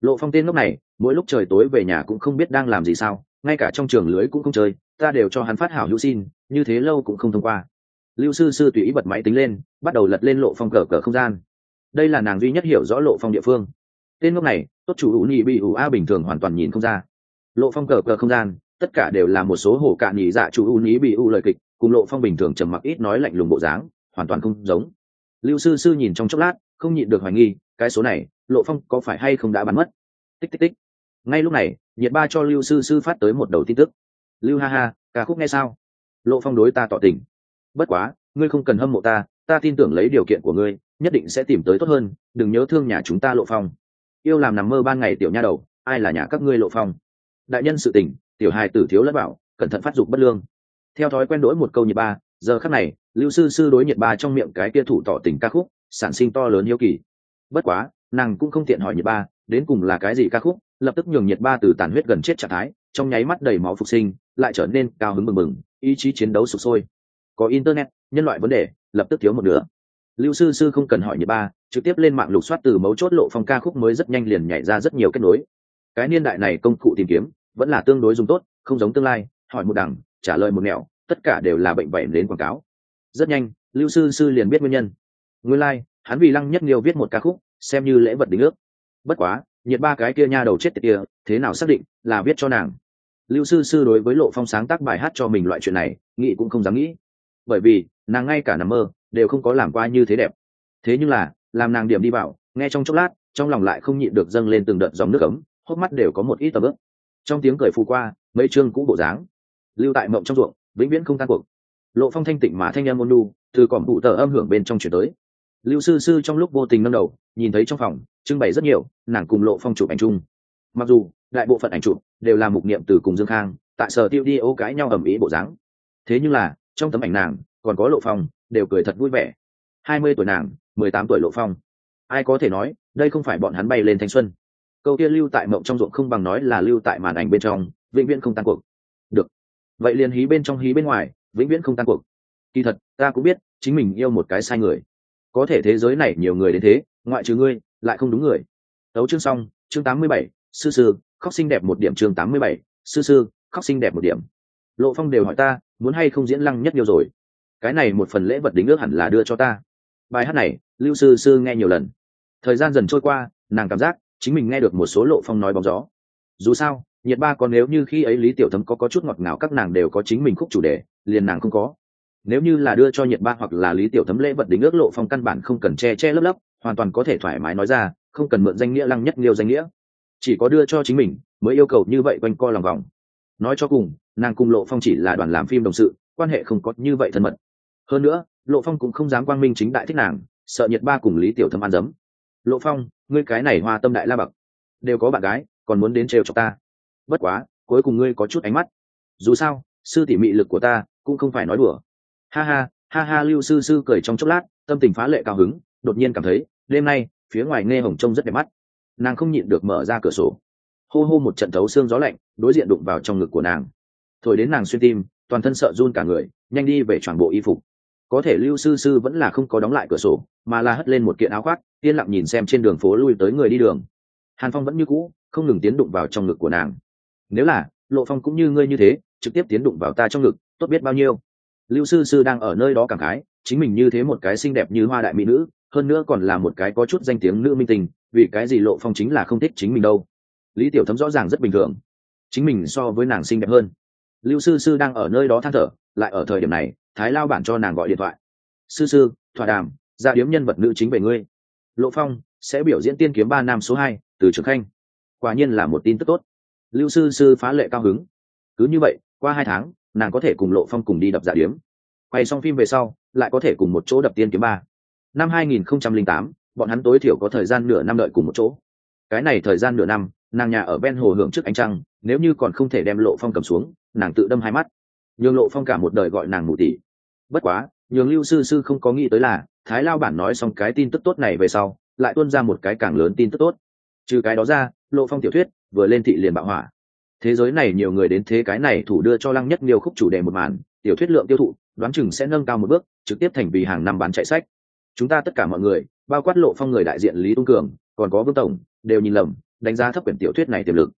Lộ phong tên lúc này, mỗi lúc trời tối về nhà cũng không biết đang làm gì sao, ngay cả trong trường lưới cũng không chơi, ta đều cho hắn phát hảo hữu xin, như thế lâu cũng không thông qua. Lưu sư sư tùy ý bật máy tính lên, bắt đầu lật lên lộ phong cờ cờ không gian. Đây là nàng duy nhất hiểu rõ lộ phong địa phương. Tên lúc này, tốt chủ hữu nhị bị ủ a bình thường hoàn toàn nhìn không ra. Lộ phong cờ cờ không gian, tất cả đều là một số hổ cạn nhị dạ chủ hữu nhị bị ủ lời kịch, cùng lộ phong bình thường trầm mặc ít nói lạnh lùng bộ dáng, hoàn toàn không giống lưu sư sư nhìn trong chốc lát, không nhịn được hoài nghi, cái số này, lộ phong có phải hay không đã bắn mất? Tích tích tích. Ngay lúc này, nhiệt ba cho lưu sư sư phát tới một đầu tin tức. Lưu ha ha, ca khúc nghe sao? Lộ phong đối ta tỏ tình. Bất quá, ngươi không cần hâm mộ ta ta tin tưởng lấy điều kiện của ngươi, nhất định sẽ tìm tới tốt hơn, đừng nhớ thương nhà chúng ta lộ phong. Yêu làm nằm mơ ban ngày tiểu nha đầu, ai là nhà các ngươi lộ phong? Đại nhân sự tình, tiểu hài tử thiếu lẫn bảo, cẩn thận phát dục bất lương. Theo thói quen đỗi một câu nhiệt ba, giờ khắc này lưu sư sư đối nhiệt ba trong miệng cái kia thủ tỏ tình ca khúc, sản sinh to lớn hiếu kỳ. Bất quá, nàng cũng không tiện hỏi nhiệt ba, đến cùng là cái gì ca khúc, lập tức nhường nhiệt ba từ tàn huyết gần chết trạng thái, trong nháy mắt đầy máu phục sinh, lại trở nên cao hứng mừng mừng ý chí chiến đấu sụp sôi. Có internet, nhân loại vấn đề, lập tức thiếu một nửa. Lưu sư sư không cần hỏi nhiệt ba, trực tiếp lên mạng lục soát từ mấu chốt lộ phong ca khúc mới rất nhanh liền nhảy ra rất nhiều kết nối. Cái niên đại này công cụ tìm kiếm, vẫn là tương đối dùng tốt, không giống tương lai, hỏi một đằng, trả lời một nẻo, tất cả đều là bệnh vẩy đến quảng cáo rất nhanh lưu sư sư liền biết nguyên nhân. Nguyên lai、like, hắn vì lăng nhất nhiều viết một ca khúc xem như lễ vật đính ước. Bất quá nhiệt ba cái kia nha đầu chết tiệt kia thế nào xác định là viết cho nàng? Lưu sư sư đối với lộ phong sáng tác bài hát cho mình loại chuyện này nghĩ cũng không dám nghĩ. Bởi vì nàng ngay cả nằm mơ đều không có làm qua như thế đẹp. Thế nhưng là làm nàng điểm đi vào nghe trong chốc lát trong lòng lại không nhịn được dâng lên từng đợt dòng nước ấm hốc mắt đều có một ít tầm ướp trong tiếng cười phù qua mấy chương cũ bộ dáng. Lưu tại mộng trong ruộng vĩnh viễn không tan cuộc lộ phong thanh tịnh mà thanh em ôn lu từ cỏm cụ tờ âm hưởng bên trong chuyển tới. Lưu sư sư trong lúc vô tình nâng đầu, nhìn thấy trong phòng, trưng bày rất nhiều, nàng cùng lộ phong chụp ảnh chung. Mặc dù, đại bộ phận ảnh chụp đều là mục niệm từ cùng dương khang, tại sở tiêu đi ô cãi nhau ầm ĩ bộ dáng. Thế nhưng là, trong tấm ảnh nàng, còn có lộ phong, đều cười thật vui vẻ. Hai mươi tuổi nàng, mười tám tuổi lộ phong. Ai có thể nói, đây không phải bọn hắn bay lên thanh xuân. Câu kia lưu tại mộng trong ruộng không bằng nói là lưu tại màn ảnh bên trong, vĩnh viễn không tan cuộc. Được. Vậy liền hí bên trong hí bên ngoài vĩnh viễn không tan cuộc. Kỳ thật, ta cũng biết, chính mình yêu một cái sai người. Có thể thế giới này nhiều người đến thế, ngoại trừ ngươi, lại không đúng người. Tấu chương xong, chương tám mươi bảy, sư sư, khóc xinh đẹp một điểm chương tám mươi bảy, sư sư, khóc xinh đẹp một điểm. Lộ phong đều hỏi ta, muốn hay không diễn lăng nhất nhiều rồi? Cái này một phần lễ vật đính ước hẳn là đưa cho ta. Bài hát này, lưu sư sư nghe nhiều lần. Thời gian dần trôi qua, nàng cảm giác chính mình nghe được một số lộ phong nói bóng gió. Dù sao nhiệt ba còn nếu như khi ấy lý tiểu thấm có có chút ngọt ngào, các nàng đều có chính mình khúc chủ đề, liền nàng không có. Nếu như là đưa cho nhiệt ba hoặc là lý tiểu thấm lễ vật đính ước lộ phong căn bản không cần che che lấp lấp, hoàn toàn có thể thoải mái nói ra, không cần mượn danh nghĩa lăng nhất liêu danh nghĩa. Chỉ có đưa cho chính mình, mới yêu cầu như vậy quanh co lòng vòng. Nói cho cùng, nàng cùng lộ phong chỉ là đoàn làm phim đồng sự, quan hệ không có như vậy thân mật. Hơn nữa, lộ phong cũng không dám quang minh chính đại thích nàng, sợ nhiệt ba cùng lý tiểu Thấm ăn dấm. Lộ phong, ngươi cái này hoa tâm đại la bậc, đều có bạn gái, còn muốn đến trêu cho ta? Bất quá, cuối cùng ngươi có chút ánh mắt. Dù sao, sư tỉ mị lực của ta cũng không phải nói đùa. Ha ha ha ha, lưu sư sư cười trong chốc lát, tâm tình phá lệ cao hứng, đột nhiên cảm thấy, đêm nay, phía ngoài nghe hồng trông rất đẹp mắt. Nàng không nhịn được mở ra cửa sổ. Hô hô một trận thấu xương gió lạnh, đối diện đụng vào trong ngực của nàng. Thổi đến nàng xuyên tim, toàn thân sợ run cả người, nhanh đi về toàn bộ y phục. Có thể lưu sư sư vẫn là không có đóng lại cửa sổ, mà là hất lên một kiện áo khoác, yên lặng nhìn xem trên đường phố lui tới người đi đường. Hàn phong vẫn như cũ, không ngừng tiến đụng vào trong ngực của nàng nếu là, lộ phong cũng như ngươi như thế, trực tiếp tiến đụng vào ta trong ngực, tốt biết bao nhiêu. Lưu sư sư đang ở nơi đó cảm khái, chính mình như thế một cái xinh đẹp như hoa đại mỹ nữ, hơn nữa còn là một cái có chút danh tiếng nữ minh tình vì cái gì lộ phong chính là không thích chính mình đâu. Lý tiểu thấm rõ ràng rất bình thường. Chính mình so với nàng xinh đẹp hơn. Lưu sư sư đang ở nơi đó than thở, lại ở thời điểm này, thái lao bản cho nàng gọi điện thoại. Sư sư, thỏa đàm, ra điếm nhân vật nữ chính về ngươi. Lộ phong, sẽ biểu diễn tiên kiếm ba nam số hai, từ trường khanh. Quả nhiên là một tin tức tốt lưu sư sư phá lệ cao hứng. Cứ như vậy qua hai tháng nàng có thể cùng lộ phong cùng đi đập giả điếm. Quay xong phim về sau lại có thể cùng một chỗ đập tiên kiếm ba. Năm 2008, bọn hắn tối thiểu có thời gian nửa năm đợi cùng một chỗ. Cái này thời gian nửa năm nàng nhà ở ven hồ hưởng trước ánh trăng nếu như còn không thể đem lộ phong cầm xuống nàng tự đâm hai mắt. Nhường lộ phong cả một đời gọi nàng mù tỷ. Bất quá nhường lưu sư sư không có nghĩ tới là thái lao bản nói xong cái tin tức tốt này về sau lại tuôn ra một cái càng lớn tin tức tốt. Trừ cái đó ra lộ phong tiểu thuyết vừa lên thị liền bạo hỏa. Thế giới này nhiều người đến thế cái này thủ đưa cho lăng nhất nhiều khúc chủ đề một màn, tiểu thuyết lượng tiêu thụ, đoán chừng sẽ nâng cao một bước, trực tiếp thành vì hàng năm bán chạy sách. Chúng ta tất cả mọi người, bao quát lộ phong người đại diện lý tung cường, còn có vương tổng, đều nhìn lầm, đánh giá thấp quyển tiểu thuyết này tiềm lực.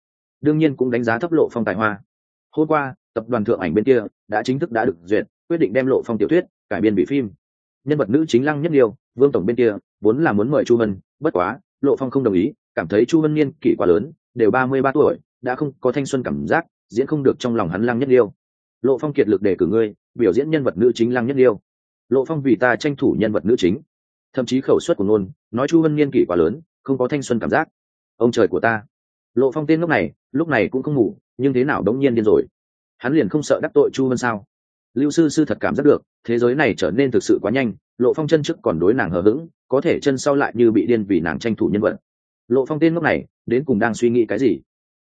Đương nhiên cũng đánh giá thấp lộ phong tài hoa. Hôm qua, tập đoàn thượng ảnh bên kia đã chính thức đã được duyệt, quyết định đem lộ phong tiểu thuyết cải biên bị phim. Nhân vật nữ chính lăng nhất liêu vương tổng bên kia, vốn là muốn mời chu vân, bất quá, lộ phong không đồng ý, cảm thấy chu vân niên kỷ quá lớn đều ba mươi ba tuổi, đã không có thanh xuân cảm giác, diễn không được trong lòng hắn lăng nhất liêu. Lộ phong kiệt lực để cử ngươi, biểu diễn nhân vật nữ chính lăng nhất liêu. Lộ phong vì ta tranh thủ nhân vật nữ chính. Thậm chí khẩu suất của nôn nói chu vân niên kỷ quá lớn, không có thanh xuân cảm giác. Ông trời của ta. Lộ phong tên lúc này lúc này cũng không ngủ, nhưng thế nào đống nhiên điên rồi. Hắn liền không sợ đắc tội chu vân sao? Lưu sư sư thật cảm giác được, thế giới này trở nên thực sự quá nhanh, lộ phong chân trước còn đối nàng hờ hững, có thể chân sau lại như bị điên vì nàng tranh thủ nhân vật. Lộ phong tên lúc này đến cùng đang suy nghĩ cái gì.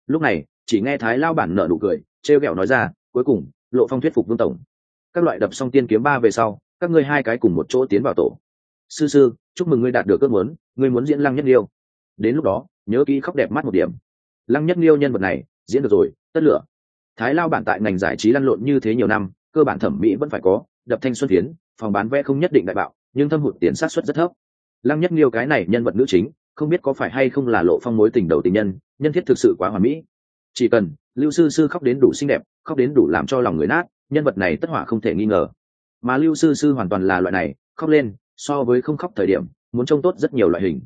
Lúc này, chỉ nghe thái lao bản nợ nụ cười, trêu ghẹo nói ra, cuối cùng, lộ phong thuyết phục vương tổng. Các loại đập xong tiên kiếm ba về sau, các ngươi hai cái cùng một chỗ tiến vào tổ. Sư sư, chúc mừng ngươi đạt được ước muốn, ngươi muốn diễn lăng nhất liêu đến lúc đó, nhớ kỹ khóc đẹp mắt một điểm. Lăng nhất liêu nhân vật này, diễn được rồi, tất lửa. Thái lao bản tại ngành giải trí lăn lộn như thế nhiều năm, cơ bản thẩm mỹ vẫn phải có, đập thanh xuân tiến, phòng bán vé không nhất định đại bạo, nhưng thâm hụt tiền sát xuất rất thấp. Lăng nhất liêu cái này nhân vật nữ chính không biết có phải hay không là lộ phong mối tình đầu tình nhân nhân thiết thực sự quá hoà mỹ. Chỉ cần lưu sư sư khóc đến đủ xinh đẹp, khóc đến đủ làm cho lòng người nát, nhân vật này tất hỏa không thể nghi ngờ. Mà lưu sư sư hoàn toàn là loại này, khóc lên, so với không khóc thời điểm, muốn trông tốt rất nhiều loại hình.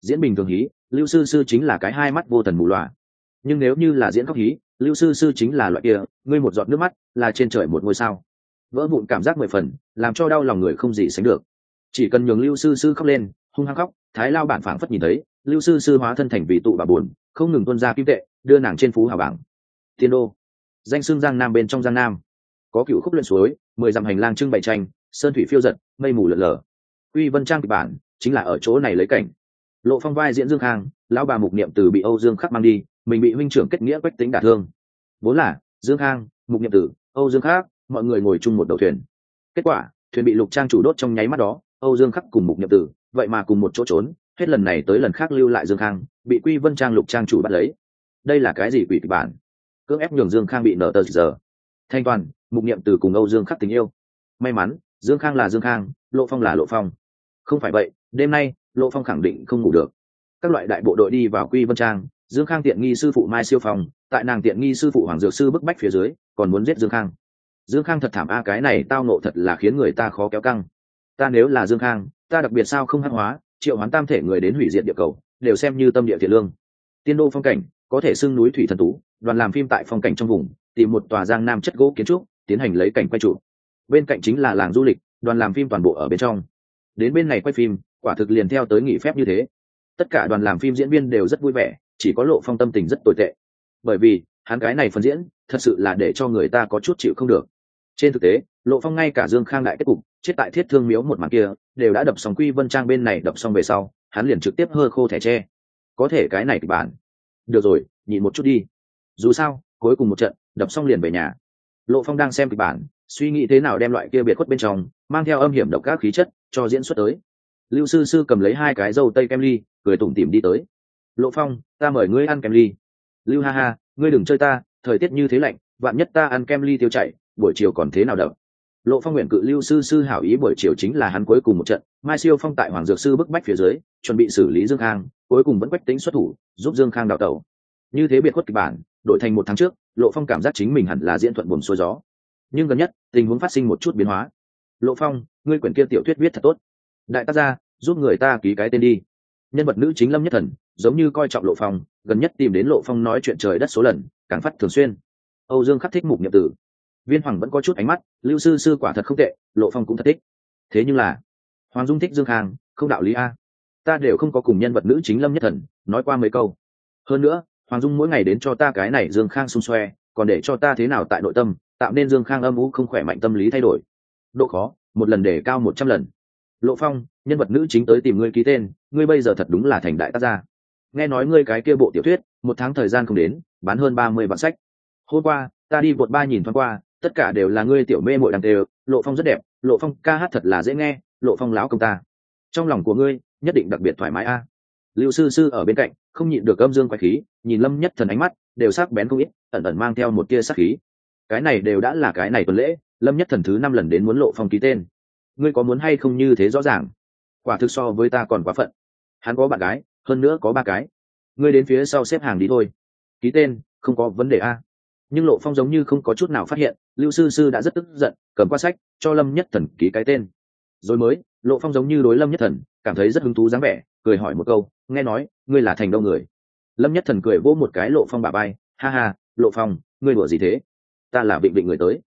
Diễn bình thường hí, lưu sư sư chính là cái hai mắt vô thần mù loà. Nhưng nếu như là diễn khóc hí, lưu sư sư chính là loại kia, ngươi một giọt nước mắt, là trên trời một ngôi sao. Vỡ vụn cảm giác mười phần, làm cho đau lòng người không gì sánh được. Chỉ cần nhường lưu sư sư khóc lên, hung hăng khóc thái lao bản phảng phất nhìn thấy, lưu sư sư hóa thân thành vị tụ bà buồn, không ngừng tuân ra kim tệ, đưa nàng trên phú hào bảng. Tiên đô. Danh xương giang nam bên trong giang nam. Có cựu khúc luyện suối, mười dặm hành lang trưng bày tranh, sơn thủy phiêu giật, mây mù lợn lờ. Uy vân trang kịch bản, chính là ở chỗ này lấy cảnh. Lộ phong vai diễn dương khang, lão bà mục niệm từ bị âu dương khắc mang đi, mình bị huynh trưởng kết nghĩa quách tính đả thương. Vốn là, dương khang, mục niệm tử âu dương khắc, mọi người ngồi chung một đầu thuyền. Kết quả, thuyền bị lục trang chủ đốt trong nháy mắt đó, âu dương khắc cùng mục niệm tử vậy mà cùng một chỗ trốn, hết lần này tới lần khác lưu lại dương khang, bị quy vân trang lục trang chủ bắt lấy. Đây là cái gì quỷ kịch bản? Cưỡng ép nhường dương khang bị nở tờ giờ. Thanh toàn, mục niệm từ cùng âu dương khắc tình yêu. May mắn, dương khang là dương khang, lộ phong là lộ phong. Không phải vậy, đêm nay, lộ phong khẳng định không ngủ được. Các loại đại bộ đội đi vào quy vân trang, dương khang tiện nghi sư phụ mai siêu phong, tại nàng tiện nghi sư phụ hoàng dược sư bức bách phía dưới, còn muốn giết dương khang. Dương khang thật thảm a, cái này tao nộ thật là khiến người ta khó kéo căng. Ta nếu là dương khang ta đặc biệt sao không hắc hóa, triệu hoán tam thể người đến hủy diệt địa cầu, đều xem như tâm địa thiện lương. Tiên đô phong cảnh, có thể xưng núi thủy thần tú, đoàn làm phim tại phong cảnh trong vùng, tìm một tòa giang nam chất gỗ kiến trúc, tiến hành lấy cảnh quay trụ bên cạnh chính là làng du lịch, đoàn làm phim toàn bộ ở bên trong. Đến bên này quay phim, quả thực liền theo tới nghỉ phép như thế. Tất cả đoàn làm phim diễn viên đều rất vui vẻ, chỉ có lộ phong tâm tình rất tồi tệ. Bởi vì, hắn cái này phần diễn, thật sự là để cho người ta có chút chịu không được. Trên thực tế, lộ phong ngay cả dương khang đại kết cục chết tại thiết thương miếu một màn kia, đều đã đập xong quy vân trang bên này đập xong về sau, hắn liền trực tiếp hơ khô thẻ tre. Có thể cái này kịch bản. Được rồi, nhịn một chút đi. Dù sao, cuối cùng một trận, đập xong liền về nhà. Lộ phong đang xem kịch bản, suy nghĩ thế nào đem loại kia biệt khuất bên trong, mang theo âm hiểm độc các khí chất, cho diễn xuất tới. Lưu sư sư cầm lấy hai cái dâu tây kem ly, cười tủm tỉm đi tới. Lộ phong, ta mời ngươi ăn kem ly. Lưu ha ha, ngươi đừng chơi ta, thời tiết như thế lạnh, vạn nhất ta ăn kem ly tiêu chảy, buổi chiều còn thế nào đậm lộ phong nguyện cự lưu sư sư hảo ý buổi chiều chính là hắn cuối cùng một trận, mai siêu phong tại hoàng dược sư bức bách phía dưới, chuẩn bị xử lý dương khang, cuối cùng vẫn quách tính xuất thủ, giúp dương khang đào tẩu. Như thế biệt khuất kịch bản, đổi thành một tháng trước, lộ phong cảm giác chính mình hẳn là diễn thuận buồn xuôi gió. Nhưng gần nhất, tình huống phát sinh một chút biến hóa. Lộ phong, ngươi quyển kia tiểu thuyết viết thật tốt. Đại tác gia, giúp người ta ký cái tên đi. Nhân vật nữ chính lâm nhất thần, giống như coi trọng lộ phong, gần nhất tìm đến lộ phong nói chuyện trời đất số lần, càng phát thường xuyên. Âu dương khắc thích mục nhiệm tử viên hoàng vẫn có chút ánh mắt, lưu sư sư quả thật không tệ, lộ phong cũng thật thích. Thế nhưng là, hoàng dung thích dương khang, không đạo lý a. Ta đều không có cùng nhân vật nữ chính lâm nhất thần nói qua mấy câu. Hơn nữa, hoàng dung mỗi ngày đến cho ta cái này dương khang xung xoe, còn để cho ta thế nào tại nội tâm, tạo nên dương khang âm vũ không khỏe mạnh tâm lý thay đổi. Độ khó, một lần để cao một trăm lần. Lộ phong, nhân vật nữ chính tới tìm ngươi ký tên, ngươi bây giờ thật đúng là thành đại tác gia. Nghe nói ngươi cái kia bộ tiểu thuyết, một tháng thời gian không đến, bán hơn ba mươi bản sách. Hôm qua, ta đi vượt ba nhìn thoáng qua tất cả đều là ngươi tiểu mê mội đằng tề lộ phong rất đẹp, lộ phong ca hát thật là dễ nghe, lộ phong láo công ta. Trong lòng của ngươi, nhất định đặc biệt thoải mái a. Lưu sư sư ở bên cạnh, không nhịn được âm dương quái khí, nhìn lâm nhất thần ánh mắt, đều sắc bén không ít, ẩn ẩn mang theo một tia sắc khí. Cái này đều đã là cái này tuần lễ, lâm nhất thần thứ năm lần đến muốn lộ phong ký tên. Ngươi có muốn hay không như thế rõ ràng? Quả thực so với ta còn quá phận. Hắn có bạn gái, hơn nữa có ba cái. Ngươi đến phía sau xếp hàng đi thôi. Ký tên, không có vấn đề a. Nhưng lộ phong giống như không có chút nào phát hiện lưu sư sư đã rất tức giận, cầm qua sách, cho lâm nhất thần ký cái tên. Rồi mới, lộ phong giống như đối lâm nhất thần, cảm thấy rất hứng thú dáng vẻ, cười hỏi một câu, nghe nói, ngươi là thành đông người. Lâm nhất thần cười vỗ một cái lộ phong bà bay ha ha, lộ phong, ngươi đùa gì thế? Ta là vịnh vịnh người tới.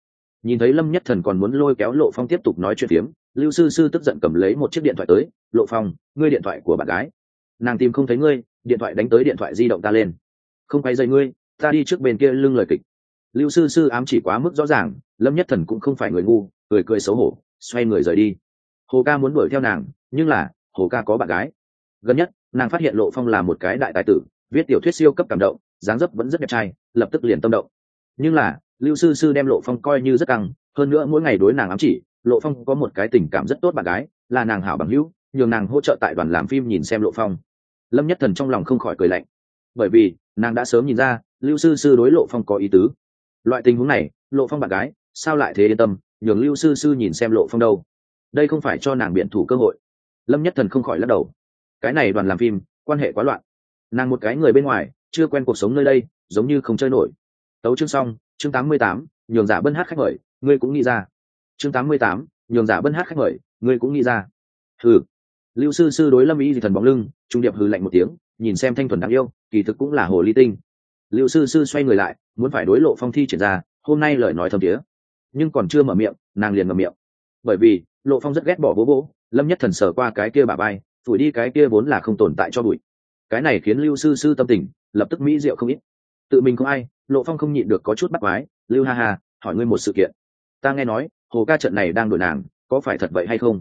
Nhìn thấy lâm nhất thần còn muốn lôi kéo lộ phong tiếp tục nói chuyện phiếm, lưu sư sư tức giận cầm lấy một chiếc điện thoại tới, lộ phong, ngươi điện thoại của bạn gái. Nàng tìm không thấy ngươi, điện thoại đánh tới điện thoại di động ta lên. Không quay dây ngươi, ta đi trước bên kia lưng lời kịch lưu sư sư ám chỉ quá mức rõ ràng, lâm nhất thần cũng không phải người ngu, cười cười xấu hổ, xoay người rời đi. Hồ ca muốn đuổi theo nàng, nhưng là, hồ ca có bạn gái. Gần nhất, nàng phát hiện lộ phong là một cái đại tài tử, viết tiểu thuyết siêu cấp cảm động, dáng dấp vẫn rất đẹp trai, lập tức liền tâm động. Nhưng là, lưu sư sư đem lộ phong coi như rất căng, hơn nữa mỗi ngày đối nàng ám chỉ, lộ phong có một cái tình cảm rất tốt bạn gái, là nàng hảo bằng hữu, nhường nàng hỗ trợ tại đoàn làm phim nhìn xem lộ phong. Lâm nhất thần trong lòng không khỏi cười lạnh. Bởi vì, nàng đã sớm nhìn ra, lưu sư sư đối lộ phong có ý tứ loại tình huống này, lộ phong bạn gái, sao lại thế yên tâm? Nhường lưu sư sư nhìn xem lộ phong đâu. Đây không phải cho nàng biện thủ cơ hội. Lâm nhất thần không khỏi lắc đầu. Cái này đoàn làm phim, quan hệ quá loạn. Nàng một cái người bên ngoài, chưa quen cuộc sống nơi đây, giống như không chơi nổi. Tấu chương xong, chương tám mươi tám, nhường giả bân hát khách mời, ngươi cũng nghĩ ra. Chương tám mươi tám, nhường giả bân hát khách mời, ngươi cũng nghĩ ra. Hừ. Lưu sư sư đối lâm ý thì thần bóng lưng, trung điệp hừ lạnh một tiếng, nhìn xem thanh thuần đáng yêu, kỳ thực cũng là hồ ly tinh. Lưu sư sư xoay người lại muốn phải đối lộ phong thi triển ra, hôm nay lời nói thầm tía nhưng còn chưa mở miệng, nàng liền mở miệng. Bởi vì, lộ phong rất ghét bỏ bố bố, lâm nhất thần sờ qua cái kia bà bay phủi đi cái kia vốn là không tồn tại cho bụi. Cái này khiến lưu sư sư tâm tình, lập tức mỹ diệu không ít. Tự mình không ai, lộ phong không nhịn được có chút bắt mái lưu ha ha, hỏi ngươi một sự kiện. Ta nghe nói, hồ ca trận này đang đổi nàng, có phải thật vậy hay không?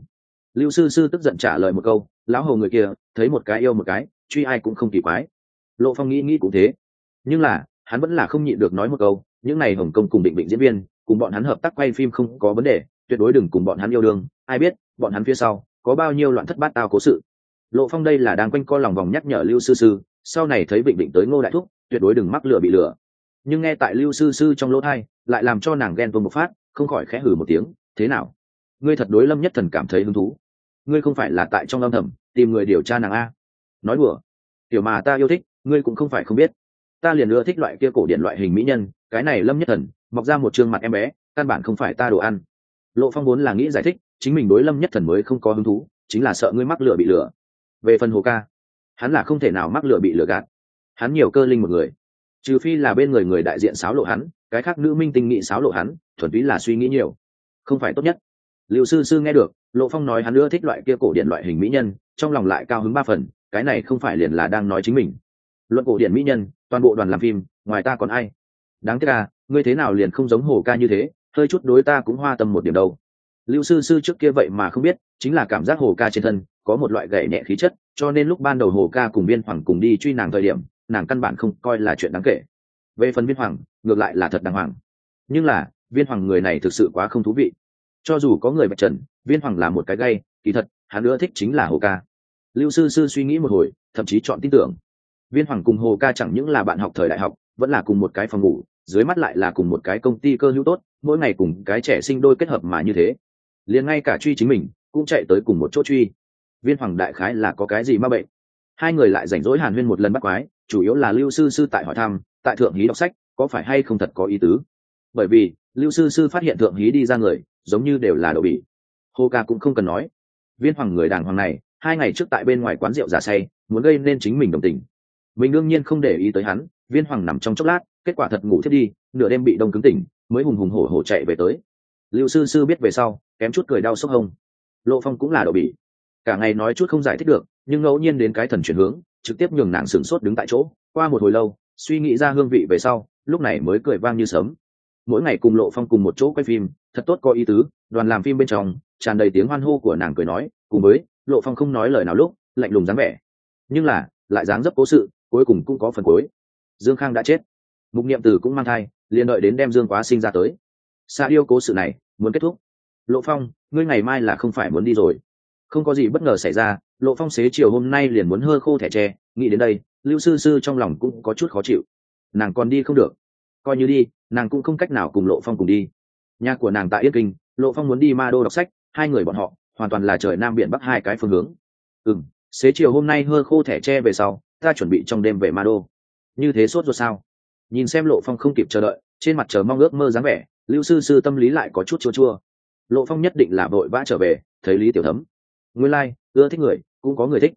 Lưu sư sư tức giận trả lời một câu, lão hồ người kia, thấy một cái yêu một cái, truy ai cũng không kỳ quái. Lộ phong nghĩ nghĩ cũng thế. Nhưng là hắn vẫn là không nhịn được nói một câu, những n à y hồng kông cùng định định diễn viên, cùng bọn hắn hợp tác quay phim không có vấn đề, tuyệt đối đừng cùng bọn hắn yêu đương, ai biết, bọn hắn phía sau có bao nhiêu loạn thất bát tao cố sự. Lộ phong đây là đang quanh co lòng vòng nhắc nhở lưu sư sư, sau này thấy bệnh định tới ngô đại thúc, tuyệt đối đừng mắc lửa bị lửa. Nhưng nghe tại lưu sư sư trong lỗ thai, lại làm cho nàng ghen tuông một phát, không khỏi khẽ hử một tiếng, thế nào? Ngươi thật đối lâm nhất thần cảm thấy hứng thú. Ngươi không phải là tại trong âm thầm tìm người điều tra nàng a? Nói đùa, tiểu mà ta yêu thích, ngươi cũng không phải không biết ta liền ưa thích loại kia cổ điển loại hình mỹ nhân, cái này lâm nhất thần, mọc ra một chương mặt em bé, căn bản không phải ta đồ ăn. Lộ phong vốn là nghĩ giải thích, chính mình đối lâm nhất thần mới không có hứng thú, chính là sợ ngươi mắc lửa bị lửa. Về phần hồ ca, hắn là không thể nào mắc lửa bị lửa gạt. Hắn nhiều cơ linh một người. Trừ phi là bên người người đại diện sáo lộ hắn, cái khác nữ minh tinh nghị sáo lộ hắn, thuần túy là suy nghĩ nhiều. Không phải tốt nhất. Liệu sư sư nghe được, lộ phong nói hắn ưa thích loại kia cổ điển loại hình mỹ nhân, trong lòng lại cao hứng ba phần, cái này không phải liền là đang nói chính mình luận cổ điển mỹ nhân, toàn bộ đoàn làm phim, ngoài ta còn ai? Đáng tiếc à ngươi thế nào liền không giống hồ ca như thế, hơi chút đối ta cũng hoa tâm một điểm đâu. Lưu sư sư trước kia vậy mà không biết, chính là cảm giác hồ ca trên thân có một loại gậy nhẹ khí chất, cho nên lúc ban đầu hồ ca cùng viên hoàng cùng đi truy nàng thời điểm, nàng căn bản không coi là chuyện đáng kể. Về phần viên hoàng, ngược lại là thật đàng hoàng. Nhưng là viên hoàng người này thực sự quá không thú vị. Cho dù có người bạch trần viên hoàng là một cái gay, kỳ thật, hắn nữa thích chính là hồ ca. Lưu sư sư suy nghĩ một hồi, thậm chí chọn tin tưởng viên hoàng cùng hồ ca chẳng những là bạn học thời đại học, vẫn là cùng một cái phòng ngủ, dưới mắt lại là cùng một cái công ty cơ hữu tốt, mỗi ngày cùng cái trẻ sinh đôi kết hợp mà như thế. Liền ngay cả truy chính mình cũng chạy tới cùng một chỗ truy. Viên hoàng đại khái là có cái gì ma bệnh? Hai người lại rảnh rỗi hàn huyên một lần bắt quái, chủ yếu là lưu sư sư tại hỏi thăm, tại thượng hí đọc sách, có phải hay không thật có ý tứ? Bởi vì, lưu sư sư phát hiện thượng hí đi ra người, giống như đều là đậu bỉ hồ ca cũng không cần nói. Viên hoàng người đàng hoàng này, hai ngày trước tại bên ngoài quán rượu giả say, muốn gây nên chính mình đồng tình mình đương nhiên không để ý tới hắn, viên hoàng nằm trong chốc lát, kết quả thật ngủ thiết đi, nửa đêm bị đông cứng tỉnh, mới hùng hùng hổ hổ chạy về tới. Lưu sư sư biết về sau, kém chút cười đau sốc hông. Lộ phong cũng là đậu bỉ. Cả ngày nói chút không giải thích được, nhưng ngẫu nhiên đến cái thần chuyển hướng, trực tiếp nhường nàng sửng sốt đứng tại chỗ. Qua một hồi lâu, suy nghĩ ra hương vị về sau, lúc này mới cười vang như sớm mỗi ngày cùng lộ phong cùng một chỗ quay phim, thật tốt có ý tứ, đoàn làm phim bên trong, tràn đầy tiếng hoan hô của nàng cười nói, cùng với, lộ phong không nói lời nào lúc, lạnh lùng dáng vẻ. Nhưng là, lại dáng dấp cố sự cuối cùng cũng có phần cuối. Dương khang đã chết. Mục niệm từ cũng mang thai, liền đợi đến đem dương quá sinh ra tới. Xa yêu cố sự này muốn kết thúc. Lộ phong, ngươi ngày mai là không phải muốn đi rồi. Không có gì bất ngờ xảy ra, lộ phong xế chiều hôm nay liền muốn hơ khô thẻ tre, nghĩ đến đây, lưu sư sư trong lòng cũng có chút khó chịu. Nàng còn đi không được. Coi như đi, nàng cũng không cách nào cùng lộ phong cùng đi. Nhà của nàng tại yên kinh, lộ phong muốn đi ma đô đọc sách, hai người bọn họ, hoàn toàn là trời nam biển bắc hai cái phương hướng. Ừ m xế chiều hôm nay hơ khô thẻ tre về sau ta chuẩn bị trong đêm về ma đô. Như thế sốt rồi sao? Nhìn xem lộ phong không kịp chờ đợi trên mặt chờ mong ước mơ dáng vẻ lưu sư sư tâm lý lại có chút chua chua. Lộ phong nhất định là vội vã trở về thấy lý tiểu thấm. Nguyên lai、like, ưa thích người cũng có người thích.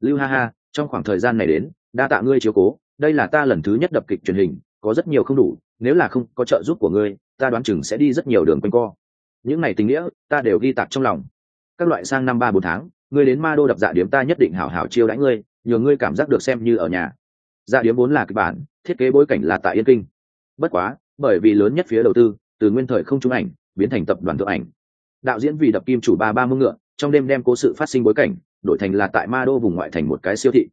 Lưu ha ha trong khoảng thời gian này đến đa tạ ngươi chiếu cố đây là ta lần thứ nhất đập kịch truyền hình có rất nhiều không đủ nếu là không có trợ giúp của ngươi ta đoán chừng sẽ đi rất nhiều đường quanh co. Những này tình nghĩa ta đều ghi tạc trong lòng. Các loại sang năm ba bốn tháng ngươi đến ma đô đập dạ điếm ta nhất định hảo hảo chiêu đãi ngươi nhờ ngươi cảm giác được xem như ở nhà. Dạ điếm vốn là kịch bản, thiết kế bối cảnh là tại yên kinh. Bất quá, bởi vì lớn nhất phía đầu tư, từ nguyên thời không trung ảnh, biến thành tập đoàn thượng ảnh. Đạo diễn vì đập kim chủ ba ba mươi ngựa, trong đêm đem cố sự phát sinh bối cảnh, đổi thành là tại ma đô vùng ngoại thành một cái siêu thị.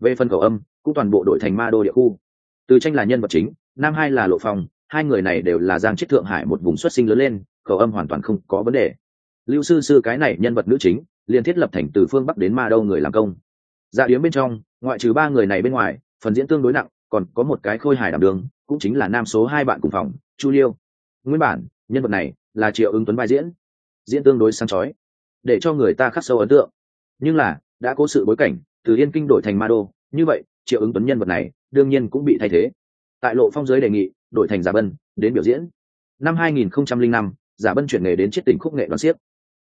Về phần cầu âm, cũng toàn bộ đổi thành ma đô địa khu. Từ tranh là nhân vật chính, nam hai là lộ phòng, hai người này đều là giang chết thượng hải một vùng xuất sinh lớn lên, cầu âm hoàn toàn không có vấn đề. Lưu sư sư cái này nhân vật nữ chính, liền thiết lập thành từ phương bắc đến ma đô người làm công dạ điếm bên trong ngoại trừ ba người này bên ngoài phần diễn tương đối nặng còn có một cái khôi hài đảm đường cũng chính là nam số hai bạn cùng phòng chu liêu. Nguyên bản nhân vật này là triệu ứng tuấn vai diễn. Diễn tương đối sáng chói để cho người ta khắc sâu ấn tượng. Nhưng là đã có sự bối cảnh từ yên kinh đổi thành ma đô như vậy triệu ứng tuấn nhân vật này đương nhiên cũng bị thay thế. Tại lộ phong giới đề nghị đổi thành giả bân đến biểu diễn. Năm 2005, giả bân chuyển nghề đến chiết tỉnh khúc nghệ đoàn siếc.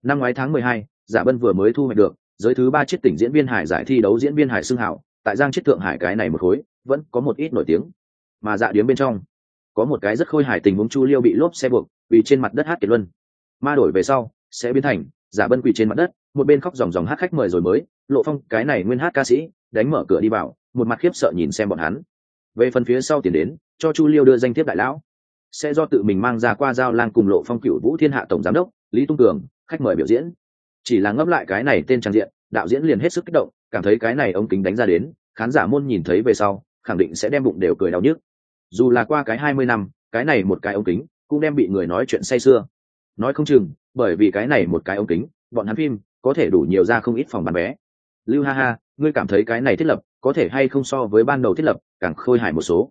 Năm ngoái tháng 12, giả bân vừa mới thu hoạch được giới thứ ba chiếc tỉnh diễn viên hải giải thi đấu diễn viên hải xương hảo, tại giang chiết thượng hải cái này một khối, vẫn có một ít nổi tiếng. Mà dạ điếm bên trong, có một cái rất khôi hài tình huống chu liêu bị lốp xe buộc, vì trên mặt đất hát kiệt luân. Ma đổi về sau, sẽ biến thành giả bân quỳ trên mặt đất, một bên khóc dòng dòng hát khách mời rồi mới, lộ phong, cái này nguyên hát ca sĩ, đánh mở cửa đi vào, một mặt khiếp sợ nhìn xem bọn hắn. Về phần phía sau tiền đến, cho chu liêu đưa danh thiếp đại lão. Sẽ do tự mình mang ra qua giao lang cùng lộ phong cựu vũ thiên hạ tổng giám đốc, lý tung cường, khách mời biểu diễn chỉ là ngấp lại cái này tên trang diện, đạo diễn liền hết sức kích động, cảm thấy cái này ông kính đánh ra đến, khán giả môn nhìn thấy về sau, khẳng định sẽ đem bụng đều cười đau nhức. Dù là qua cái hai mươi năm, cái này một cái ống kính cũng đem bị người nói chuyện say sưa. Nói không chừng, bởi vì cái này một cái ống kính, bọn hắn phim có thể đủ nhiều ra không ít phòng bán vé. Lưu ha ha, ngươi cảm thấy cái này thiết lập có thể hay không so với ban đầu thiết lập, càng khôi hài một số.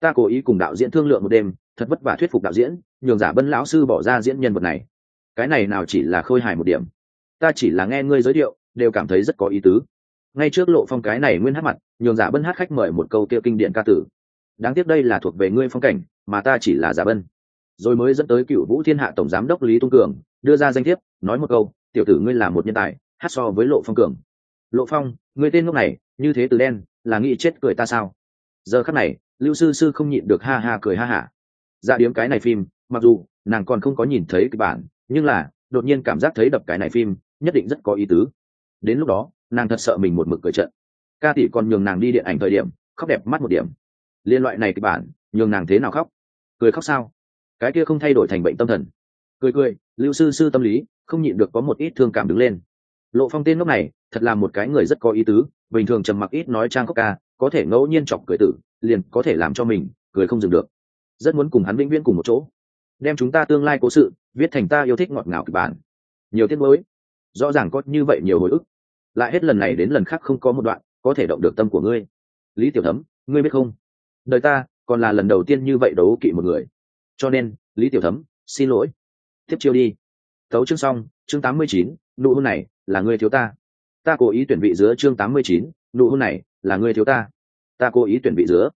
Ta cố ý cùng đạo diễn thương lượng một đêm, thật vất vả thuyết phục đạo diễn, nhường giả bân lão sư bỏ ra diễn nhân vật này. Cái này nào chỉ là khôi hài một điểm ta chỉ là nghe ngươi giới thiệu, đều cảm thấy rất có ý tứ. Ngay trước lộ phong cái này nguyên hát mặt, nhường giả bân hát khách mời một câu kia kinh điển ca tử. Đáng tiếc đây là thuộc về ngươi phong cảnh, mà ta chỉ là giả bân. Rồi mới dẫn tới cựu vũ thiên hạ tổng giám đốc lý tung cường, đưa ra danh thiếp, nói một câu, tiểu tử ngươi là một nhân tài, hát so với lộ phong cường. Lộ phong, ngươi tên lúc này, như thế từ đen, là nghĩ chết cười ta sao? Giờ khắc này, lưu sư sư không nhịn được ha ha cười ha hả. Ra điếm cái này phim, mặc dù nàng còn không có nhìn thấy kịch bản, nhưng là đột nhiên cảm giác thấy đập cái này phim nhất định rất có ý tứ. Đến lúc đó, nàng thật sợ mình một mực cười trận. Ca tỷ còn nhường nàng đi điện ảnh thời điểm, khóc đẹp mắt một điểm. Liên loại này kịch bản, nhường nàng thế nào khóc? Cười khóc sao? Cái kia không thay đổi thành bệnh tâm thần. Cười cười, lưu sư sư tâm lý, không nhịn được có một ít thương cảm đứng lên. Lộ phong tên lúc này, thật là một cái người rất có ý tứ, bình thường trầm mặc ít nói trang khóc ca, có thể ngẫu nhiên chọc cười tử, liền có thể làm cho mình cười không dừng được. Rất muốn cùng hắn vĩnh viễn cùng một chỗ. Đem chúng ta tương lai cố sự, viết thành ta yêu thích ngọt ngào kịch bản. Nhiều tiết mới rõ ràng có như vậy nhiều hồi ức. Lại hết lần này đến lần khác không có một đoạn có thể động được tâm của ngươi. Lý tiểu thấm, ngươi biết không? Đời ta còn là lần đầu tiên như vậy đấu kỵ một người. Cho nên, lý tiểu thấm, xin lỗi. Tiếp chiêu đi. Thấu chương xong, chương tám mươi chín, nụ hôn này là ngươi thiếu ta. Ta cố ý tuyển vị giữa chương tám mươi chín, nụ hôn này là ngươi thiếu ta. Ta cố ý tuyển vị giữa.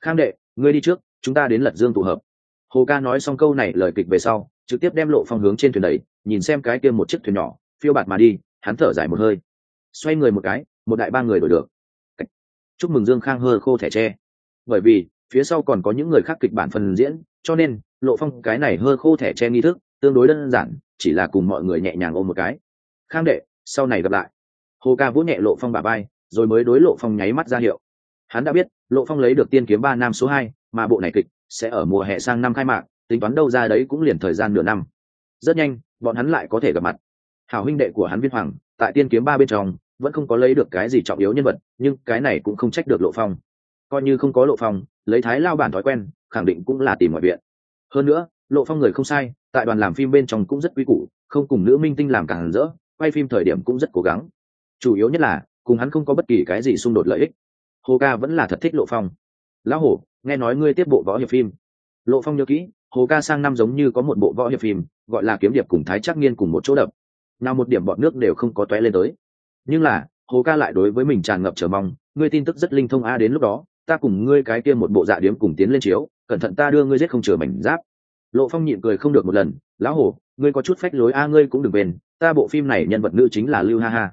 Khang đệ, ngươi đi trước, chúng ta đến lật dương tụ hợp. Hồ ca nói xong câu này lời kịch về sau, trực tiếp đem lộ phong hướng trên thuyền đẩy, nhìn xem cái kia một chiếc thuyền nhỏ phiêu bạt mà đi, hắn thở dài một hơi. Xoay người một cái, một đại ba người đổi được. Chúc mừng dương khang hơ khô thẻ tre. Bởi vì, phía sau còn có những người khác kịch bản phần diễn, cho nên, lộ phong cái này hơ khô thẻ tre nghi thức, tương đối đơn giản, chỉ là cùng mọi người nhẹ nhàng ôm một cái. Khang đệ, sau này gặp lại. Hồ ca vỗ nhẹ lộ phong bà bay rồi mới đối lộ phong nháy mắt ra hiệu. Hắn đã biết, lộ phong lấy được tiên kiếm ba nam số hai, mà bộ này kịch sẽ ở mùa hè sang năm khai mạc, tính toán đâu ra đấy cũng liền thời gian nửa năm. Rất nhanh, bọn hắn lại có thể gặp mặt hảo huynh đệ của hắn viên hoàng, tại tiên kiếm ba bên trong, vẫn không có lấy được cái gì trọng yếu nhân vật, nhưng cái này cũng không trách được lộ phong. Coi như không có lộ phong, lấy thái lao bản thói quen, khẳng định cũng là tìm mọi viện hơn nữa, lộ phong người không sai, tại đoàn làm phim bên trong cũng rất quy củ, không cùng nữ minh tinh làm càng rỡ, quay phim thời điểm cũng rất cố gắng. Chủ yếu nhất là, cùng hắn không có bất kỳ cái gì xung đột lợi ích. Hồ ca vẫn là thật thích lộ phong. Lão hổ, nghe nói ngươi tiếp bộ võ hiệp phim. Lộ phong nhớ kỹ, hồ ca sang năm giống như có một bộ võ hiệp phim, gọi là kiếm điệp cùng thái trắc nghiên cùng một chỗ đập nào một điểm bọn nước đều không có toé lên tới. Nhưng là hồ ca lại đối với mình tràn ngập chờ mong ngươi tin tức rất linh thông a đến lúc đó ta cùng ngươi cái kia một bộ dạ điếm cùng tiến lên chiếu cẩn thận ta đưa ngươi giết không chừa mảnh giáp. Lộ phong nhịn cười không được một lần lão Hồ, ngươi có chút phách lối a ngươi cũng đừng bền ta bộ phim này nhân vật nữ chính là lưu ha ha.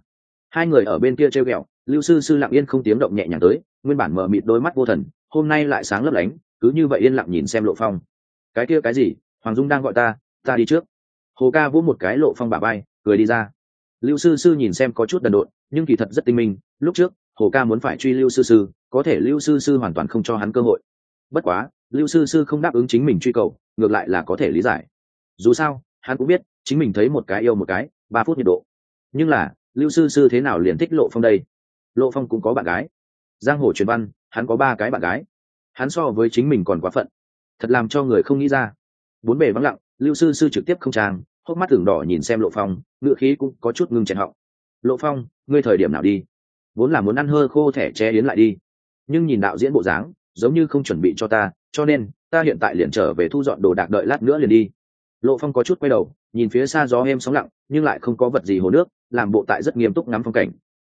Hai người ở bên kia treo ghẹo lưu sư sư lặng yên không tiếng động nhẹ nhàng tới nguyên bản mở mịt đôi mắt vô thần hôm nay lại sáng lấp lánh cứ như vậy yên lặng nhìn xem lộ phong. Cái kia cái gì? Hoàng dung đang gọi ta ta đi trước. Hồ ca vỗ một cái lộ phong bà bay cười đi ra. Lưu sư sư nhìn xem có chút đần độn, nhưng kỳ thật rất tinh minh. Lúc trước, hồ ca muốn phải truy lưu sư sư, có thể lưu sư sư hoàn toàn không cho hắn cơ hội. Bất quá, lưu sư sư không đáp ứng chính mình truy cầu, ngược lại là có thể lý giải. Dù sao, hắn cũng biết, chính mình thấy một cái yêu một cái, ba phút nhiệt độ. Nhưng là, lưu sư sư thế nào liền thích lộ phong đây? Lộ phong cũng có bạn gái. Giang hồ truyền văn, hắn có ba cái bạn gái. Hắn so với chính mình còn quá phận. Thật làm cho người không nghĩ ra. Bốn bề vắng lặng, lưu sư sư trực tiếp không trang hốc mắt tưởng đỏ nhìn xem lộ phong ngựa khí cũng có chút ngưng chèn họng. Lộ phong, ngươi thời điểm nào đi? Vốn là muốn ăn hơ khô thẻ che yến lại đi. Nhưng nhìn đạo diễn bộ dáng, giống như không chuẩn bị cho ta, cho nên, ta hiện tại liền trở về thu dọn đồ đạc đợi lát nữa liền đi. Lộ phong có chút quay đầu, nhìn phía xa gió êm sóng lặng, nhưng lại không có vật gì hồ nước, làm bộ tại rất nghiêm túc ngắm phong cảnh.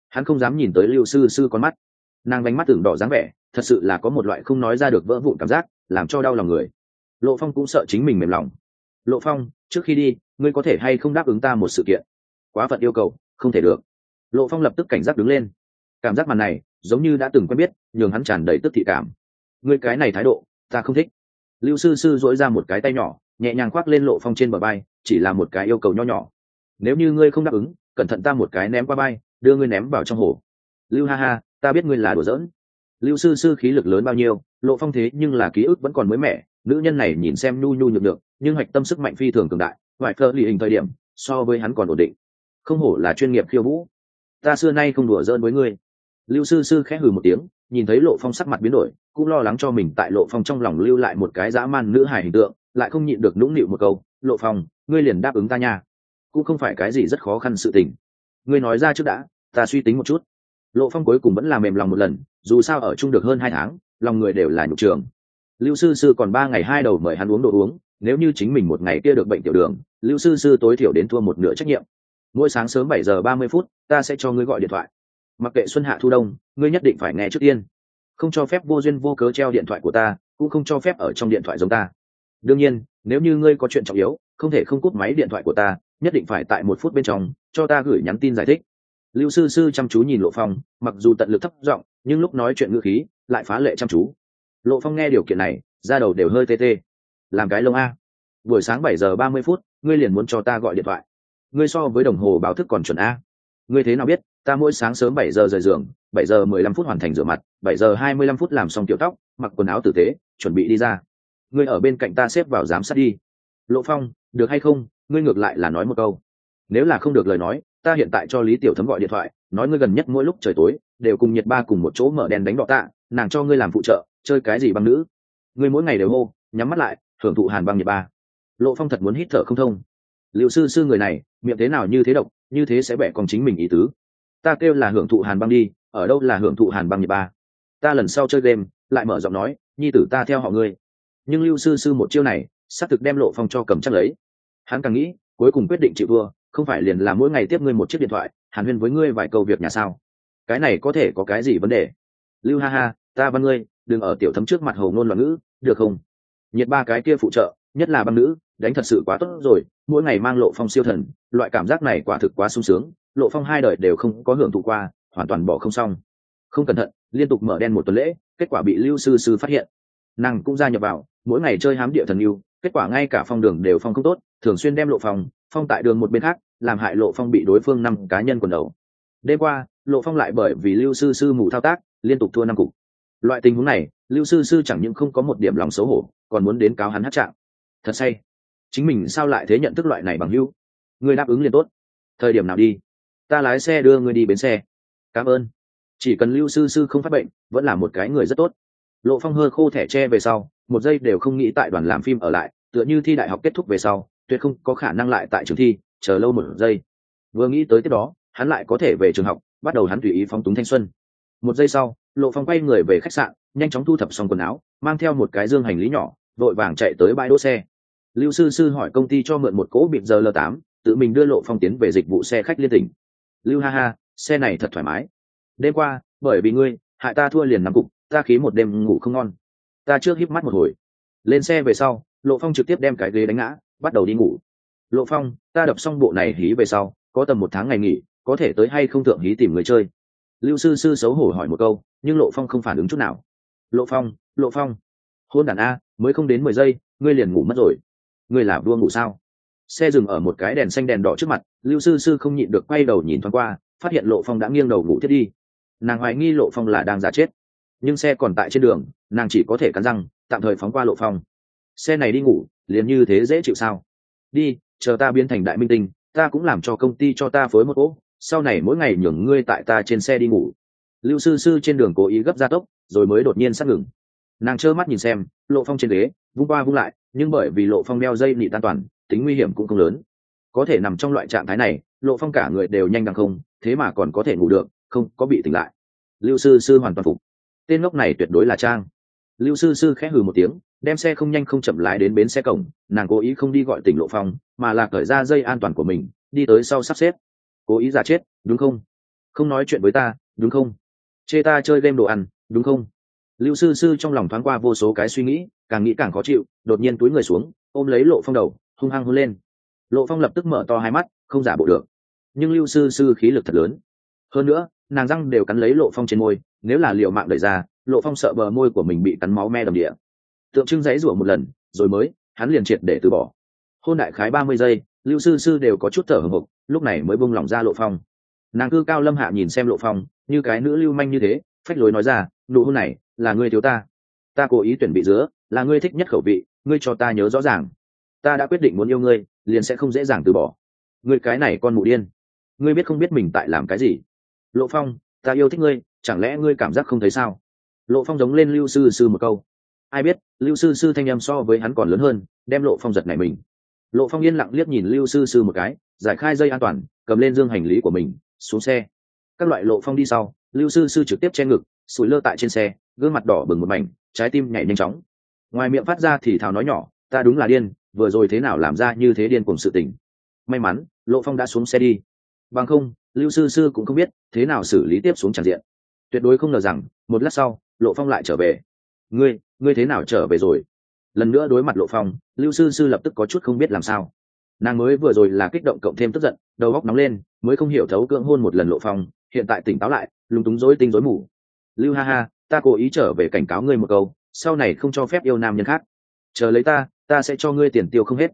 Hắn không dám nhìn tới lưu sư sư con mắt. Nàng đánh mắt tưởng đỏ dáng vẻ, thật sự là có một loại không nói ra được vỡ vụn cảm giác, làm cho đau lòng người. Lộ phong cũng sợ chính mình mềm lòng. Lộ phong, trước khi đi ngươi có thể hay không đáp ứng ta một sự kiện? Quá phận yêu cầu, không thể được. Lộ phong lập tức cảnh giác đứng lên. Cảm giác màn này, giống như đã từng quen biết, nhường hắn tràn đầy tức thị cảm. Ngươi cái này thái độ, ta không thích. Lưu sư sư dỗi ra một cái tay nhỏ, nhẹ nhàng khoác lên lộ phong trên bờ bay chỉ là một cái yêu cầu nho nhỏ. Nếu như ngươi không đáp ứng, cẩn thận ta một cái ném qua bay đưa ngươi ném vào trong hồ. Lưu ha ha, ta biết ngươi là đùa giỡn. Lưu sư sư khí lực lớn bao nhiêu, lộ phong thế nhưng là ký ức vẫn còn mới mẻ, nữ nhân này nhìn xem nhu nhu nhược được nhưng hoạch tâm sức mạnh phi thường cường đại ngoại cơ lì hình thời điểm, so với hắn còn ổn định. Không hổ là chuyên nghiệp khiêu vũ. Ta xưa nay không đùa giỡn với ngươi. Lưu sư sư khẽ hừ một tiếng, nhìn thấy lộ phong sắc mặt biến đổi, cũng lo lắng cho mình tại lộ phong trong lòng lưu lại một cái dã man nữ hài hình tượng, lại không nhịn được nũng nịu một câu, lộ phong, ngươi liền đáp ứng ta nha. Cũng không phải cái gì rất khó khăn sự tình. Ngươi nói ra trước đã, ta suy tính một chút. Lộ phong cuối cùng vẫn là mềm lòng một lần, dù sao ở chung được hơn hai tháng, lòng người đều là nhục trường. Lưu sư sư còn ba ngày hai đầu mời hắn uống đồ uống nếu như chính mình một ngày kia được bệnh tiểu đường, lưu sư sư tối thiểu đến thua một nửa trách nhiệm. Mỗi sáng sớm bảy giờ ba mươi phút, ta sẽ cho ngươi gọi điện thoại. Mặc kệ xuân hạ thu đông, ngươi nhất định phải nghe trước tiên. Không cho phép vô duyên vô cớ treo điện thoại của ta, cũng không cho phép ở trong điện thoại giống ta. Đương nhiên, nếu như ngươi có chuyện trọng yếu, không thể không cúp máy điện thoại của ta, nhất định phải tại một phút bên trong, cho ta gửi nhắn tin giải thích. Lưu sư sư chăm chú nhìn lộ phong, mặc dù tận lực thấp giọng, nhưng lúc nói chuyện ngữ khí, lại phá lệ chăm chú. Lộ phong nghe điều kiện này ra đầu đều hơi tê tê làm cái lông a. Buổi sáng bảy giờ ba mươi phút, ngươi liền muốn cho ta gọi điện thoại. Ngươi so với đồng hồ báo thức còn chuẩn a. Ngươi thế nào biết, ta mỗi sáng sớm bảy giờ rời giường, bảy giờ mười lăm phút hoàn thành rửa mặt, bảy giờ hai mươi lăm phút làm xong kiểu tóc, mặc quần áo tử tế, chuẩn bị đi ra. Ngươi ở bên cạnh ta xếp vào giám sát đi. Lộ phong, được hay không, ngươi ngược lại là nói một câu. Nếu là không được lời nói, ta hiện tại cho lý tiểu thấm gọi điện thoại, nói ngươi gần nhất mỗi lúc trời tối, đều cùng nhiệt ba cùng một chỗ mở đèn đánh đọ tạ, nàng cho ngươi làm phụ trợ, chơi cái gì bằng nữ. Ngươi mỗi ngày đều hô, nhắm mắt lại hưởng thụ hàn băng nhiệt ba. Lộ phong thật muốn hít thở không thông. Liệu sư sư người này, miệng thế nào như thế độc, như thế sẽ bẻ còn chính mình ý tứ. Ta kêu là hưởng thụ hàn băng đi, ở đâu là hưởng thụ hàn băng nhiệt ba? Ta lần sau chơi game, lại mở giọng nói, nhi tử ta theo họ ngươi. Nhưng lưu sư sư một chiêu này, xác thực đem lộ phong cho cầm chắc lấy. Hắn càng nghĩ, cuối cùng quyết định chịu vua không phải liền là mỗi ngày tiếp ngươi một chiếc điện thoại, hàn huyên với ngươi vài câu việc nhà sao? Cái này có thể có cái gì vấn đề? Lưu ha ha, ta văn ngươi, đừng ở tiểu thấm trước mặt hầu ngôn loạn ngữ, được không? Nhiệt ba cái kia phụ trợ, nhất là băng nữ, đánh thật sự quá tốt rồi, mỗi ngày mang lộ phong siêu thần, loại cảm giác này quả thực quá sung sướng, lộ phong hai đời đều không có hưởng thụ qua, hoàn toàn bỏ không xong. Không cẩn thận, liên tục mở đen một tuần lễ, kết quả bị lưu sư sư phát hiện. Nàng cũng gia nhập vào, mỗi ngày chơi hám địa thần yêu, kết quả ngay cả phong đường đều phong không tốt, thường xuyên đem lộ phong phong tại đường một bên khác, làm hại lộ phong bị đối phương năm cá nhân quần đầu. Đêm qua, lộ phong lại bởi vì lưu sư sư mù thao tác, liên tục thua năm cục loại tình huống này, lưu sư sư chẳng những không có một điểm lòng xấu hổ, còn muốn đến cáo hắn hát trạng. Thật say. Chính mình sao lại thế nhận thức loại này bằng hưu người đáp ứng liền tốt. Thời điểm nào đi? Ta lái xe đưa người đi bến xe. Cảm ơn. Chỉ cần lưu sư sư không phát bệnh, vẫn là một cái người rất tốt. Lộ phong hơ khô thẻ tre về sau, một giây đều không nghĩ tại đoàn làm phim ở lại, tựa như thi đại học kết thúc về sau, tuyệt không có khả năng lại tại trường thi, chờ lâu một giây. Vừa nghĩ tới tiếp đó, hắn lại có thể về trường học, bắt đầu hắn tùy ý phóng túng thanh xuân. Một giây sau lộ phong quay người về khách sạn, nhanh chóng thu thập xong quần áo, mang theo một cái dương hành lý nhỏ, vội vàng chạy tới bãi đỗ xe. Lưu sư sư hỏi công ty cho mượn một cỗ bịp giờ l tám, tự mình đưa lộ phong tiến về dịch vụ xe khách liên tỉnh. Lưu ha ha, xe này thật thoải mái. Đêm qua, bởi vì ngươi, hại ta thua liền nằm cục, ta khí một đêm ngủ không ngon. Ta trước híp mắt một hồi. Lên xe về sau, lộ phong trực tiếp đem cái ghế đánh ngã, bắt đầu đi ngủ. Lộ phong, ta đập xong bộ này hí về sau, có tầm một tháng ngày nghỉ, có thể tới hay không thượng hí tìm người chơi. Lưu sư sư xấu hổ hỏi một câu nhưng lộ phong không phản ứng chút nào. Lộ phong lộ phong, hôn đàn a, mới không đến mười giây, ngươi liền ngủ mất rồi. Ngươi là vua ngủ sao? Xe dừng ở một cái đèn xanh đèn đỏ trước mặt, lưu sư sư không nhịn được quay đầu nhìn thoáng qua, phát hiện lộ phong đã nghiêng đầu ngủ thiết đi. Nàng hoài nghi lộ phong là đang giả chết. Nhưng xe còn tại trên đường, nàng chỉ có thể cắn răng, tạm thời phóng qua lộ phong. Xe này đi ngủ, liền như thế dễ chịu sao? Đi, chờ ta biến thành đại minh tinh, ta cũng làm cho công ty cho ta phối một cỗ, sau này mỗi ngày nhường ngươi tại ta trên xe đi ngủ lưu sư sư trên đường cố ý gấp ra tốc, rồi mới đột nhiên sát ngừng. Nàng trơ mắt nhìn xem, lộ phong trên ghế, vung qua vung lại, nhưng bởi vì lộ phong đeo dây nị tan toàn, tính nguy hiểm cũng không lớn. Có thể nằm trong loại trạng thái này, lộ phong cả người đều nhanh đằng không, thế mà còn có thể ngủ được, không có bị tỉnh lại. Lưu sư sư hoàn toàn phục. Tên ngốc này tuyệt đối là trang. Lưu sư sư khẽ hừ một tiếng, đem xe không nhanh không chậm lái đến bến xe cổng, nàng cố ý không đi gọi tỉnh lộ phong, mà là cởi ra dây an toàn của mình, đi tới sau sắp xếp. Cố ý giả chết, đúng không? Không nói chuyện với ta, đúng không? Chê ta chơi game đồ ăn, đúng không? Lưu sư sư trong lòng thoáng qua vô số cái suy nghĩ, càng nghĩ càng khó chịu, đột nhiên túi người xuống, ôm lấy lộ phong đầu, hung hăng hôn lên. Lộ phong lập tức mở to hai mắt, không giả bộ được. Nhưng lưu sư sư khí lực thật lớn. Hơn nữa, nàng răng đều cắn lấy lộ phong trên môi, nếu là liệu mạng đẩy ra, lộ phong sợ bờ môi của mình bị cắn máu me đầm địa. Tượng trưng giấy rủa một lần, rồi mới, hắn liền triệt để từ bỏ. Hôn đại khái ba mươi giây, lưu sư sư đều có chút thở hồng hộc, lúc này mới bung lỏng ra lộ phong. Nàng cư cao lâm hạ nhìn xem lộ phong như cái nữ lưu manh như thế, phách lối nói ra, nụ hôn này, là ngươi thiếu ta. Ta cố ý tuyển bị giữa, là ngươi thích nhất khẩu vị, ngươi cho ta nhớ rõ ràng. Ta đã quyết định muốn yêu ngươi, liền sẽ không dễ dàng từ bỏ. Ngươi cái này con mụ điên. Ngươi biết không biết mình tại làm cái gì. Lộ phong, ta yêu thích ngươi, chẳng lẽ ngươi cảm giác không thấy sao? Lộ phong giống lên lưu sư sư một câu. Ai biết, lưu sư sư thanh em so với hắn còn lớn hơn, đem lộ phong giật này mình. Lộ phong yên lặng liếc nhìn lưu sư sư một cái, giải khai dây an toàn, cầm lên dương hành lý của mình, xuống xe các loại lộ phong đi sau, lưu sư sư trực tiếp che ngực, sủi lơ tại trên xe, gương mặt đỏ bừng một mảnh, trái tim nhảy nhanh chóng. Ngoài miệng phát ra thì thào nói nhỏ, ta đúng là điên, vừa rồi thế nào làm ra như thế điên cùng sự tình. May mắn, lộ phong đã xuống xe đi. Bằng không, lưu sư sư cũng không biết thế nào xử lý tiếp xuống tràn diện. Tuyệt đối không ngờ rằng, một lát sau, lộ phong lại trở về. Ngươi ngươi thế nào trở về rồi? Lần nữa đối mặt lộ phong, lưu sư sư lập tức có chút không biết làm sao. Nàng mới vừa rồi là kích động cộng thêm tức giận, đầu góc nóng lên, mới không hiểu thấu cưỡng hôn một lần lộ phong hiện tại tỉnh táo lại, lúng túng rối tinh rối mù. Lưu ha ha, ta cố ý trở về cảnh cáo ngươi một câu, sau này không cho phép yêu nam nhân khác. Chờ lấy ta ta sẽ cho ngươi tiền tiêu không hết.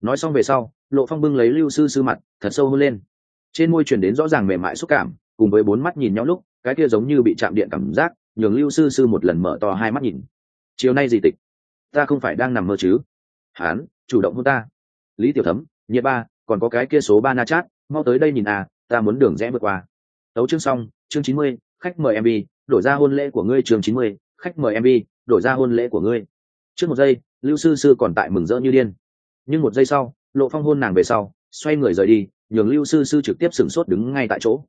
Nói xong về sau, lộ phong bưng lấy lưu sư sư mặt, thật sâu hơn lên. Trên môi chuyển đến rõ ràng mềm mại xúc cảm, cùng với bốn mắt nhìn nhau lúc, cái kia giống như bị chạm điện cảm giác, nhường lưu sư sư một lần mở to hai mắt nhìn. Chiều nay gì tịch? Ta không phải đang nằm mơ chứ? Hán, chủ động hôn ta. Lý tiểu thấm, nhiệt ba, còn có cái kia số ba na chát, mau tới đây nhìn à ta muốn đường rẽ vượt qua tấu chương xong, chương chín mươi, khách mời mb đổi ra hôn lễ của ngươi, chương chín mươi, khách mời mb đổi ra hôn lễ của ngươi. Trước một giây, lưu sư sư còn tại mừng rỡ như điên. Nhưng một giây sau, lộ phong hôn nàng về sau, xoay người rời đi, nhường lưu sư sư trực tiếp sửng sốt đứng ngay tại chỗ.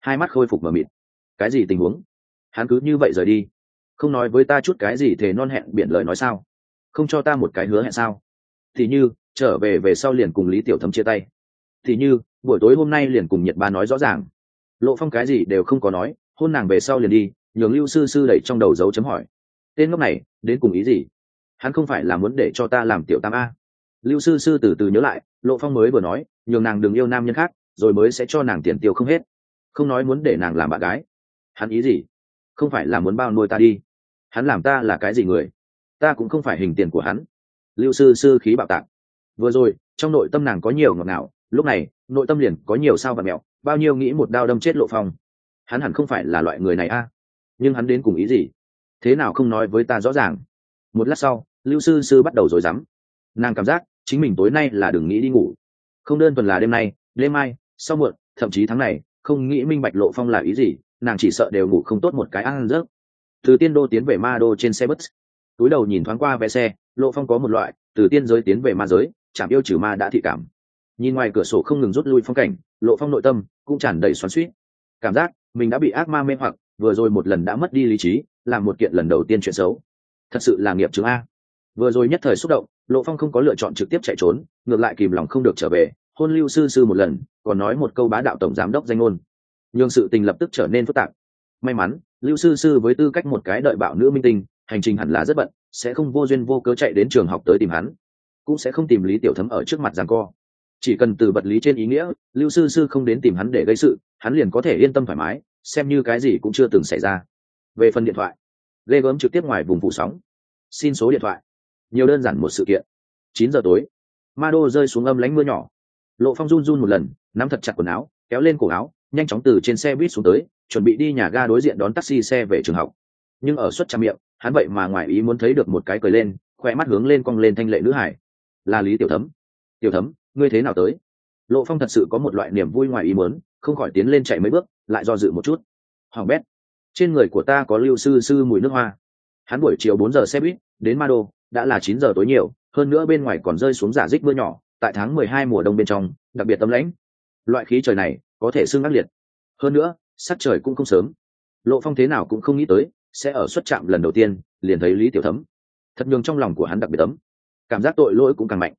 Hai mắt khôi phục mờ mịt. Cái gì tình huống? Hắn cứ như vậy rời đi. Không nói với ta chút cái gì thế non hẹn biển lời nói sao? Không cho ta một cái hứa hẹn sao? Thì như, trở về về sau liền cùng lý tiểu thấm chia tay. Thì như, buổi tối hôm nay liền cùng nhật ba nói rõ ràng lộ phong cái gì đều không có nói, hôn nàng về sau liền đi, nhường lưu sư sư đẩy trong đầu dấu chấm hỏi. Tên ngốc này, đến cùng ý gì? Hắn không phải là muốn để cho ta làm tiểu tam a. Lưu sư sư từ từ nhớ lại, lộ phong mới vừa nói, nhường nàng đừng yêu nam nhân khác, rồi mới sẽ cho nàng tiền tiêu không hết. Không nói muốn để nàng làm bạn gái. Hắn ý gì? Không phải là muốn bao nuôi ta đi. Hắn làm ta là cái gì người? Ta cũng không phải hình tiền của hắn. Lưu sư sư khí bạo tạc. Vừa rồi, trong nội tâm nàng có nhiều ngọt ngào, lúc này, nội tâm liền có nhiều sao và mẹo bao nhiêu nghĩ một đao đâm chết lộ phong. Hắn hẳn không phải là loại người này a. Nhưng hắn đến cùng ý gì? Thế nào không nói với ta rõ ràng? Một lát sau, lưu sư sư bắt đầu rồi dám nàng cảm giác chính mình tối nay là đừng nghĩ đi ngủ. Không đơn thuần là đêm nay, đêm mai, sau muộn, thậm chí tháng này, không nghĩ minh bạch lộ phong là ý gì, nàng chỉ sợ đều ngủ không tốt một cái ăn rớt từ tiên đô tiến về ma đô trên xe bus. Túi đầu nhìn thoáng qua vé xe, lộ phong có một loại, từ tiên giới tiến về ma giới, chạm yêu trừ ma đã thị cảm. Nhìn ngoài cửa sổ không ngừng rút lui phong cảnh lộ phong nội tâm cũng tràn đầy xoắn suýt cảm giác mình đã bị ác ma mê hoặc, vừa rồi một lần đã mất đi lý trí làm một kiện lần đầu tiên chuyện xấu. Thật sự là nghiệp chứng a. Vừa rồi nhất thời xúc động, lộ phong không có lựa chọn trực tiếp chạy trốn, ngược lại kìm lòng không được trở về, hôn lưu sư sư một lần, còn nói một câu bá đạo tổng giám đốc danh ngôn. Nhưng sự tình lập tức trở nên phức tạp. May mắn, lưu sư sư với tư cách một cái đợi bạo nữ minh tinh, hành trình hẳn là rất bận, sẽ không vô duyên vô cớ chạy đến trường học tới tìm hắn. Cũng sẽ không tìm lý tiểu thấm ở trước mặt giằng co chỉ cần từ vật lý trên ý nghĩa, lưu sư sư không đến tìm hắn để gây sự, hắn liền có thể yên tâm thoải mái, xem như cái gì cũng chưa từng xảy ra. Về phần điện thoại ghê gớm trực tiếp ngoài vùng phủ sóng. Xin số điện thoại. Nhiều đơn giản một sự kiện. Chín giờ tối, ma đô rơi xuống âm lánh mưa nhỏ. Lộ phong run run một lần, nắm thật chặt quần áo, kéo lên cổ áo, nhanh chóng từ trên xe buýt xuống tới, chuẩn bị đi nhà ga đối diện đón taxi xe về trường học. Nhưng ở suất trang miệng, hắn vậy mà ngoài ý muốn thấy được một cái cười lên khoe mắt hướng lên cong lên thanh lệ nữ hải. Là lý tiểu thấm. Tiểu thấm ngươi thế nào tới? Lộ phong thật sự có một loại niềm vui ngoài ý muốn, không khỏi tiến lên chạy mấy bước, lại do dự một chút. Hoàng bét, trên người của ta có lưu sư sư mùi nước hoa. Hắn buổi chiều bốn giờ xe buýt, đến ma đô đã là chín giờ tối nhiều, hơn nữa bên ngoài còn rơi xuống giả dích mưa nhỏ, tại tháng mười hai mùa đông bên trong, đặc biệt tấm lãnh. Loại khí trời này, có thể xương ác liệt. Hơn nữa, sắc trời cũng không sớm. Lộ phong thế nào cũng không nghĩ tới, sẽ ở xuất trạm lần đầu tiên, liền thấy lý tiểu thấm. Thật nhường trong lòng của hắn đặc biệt tấm cảm giác tội lỗi cũng càng mạnh.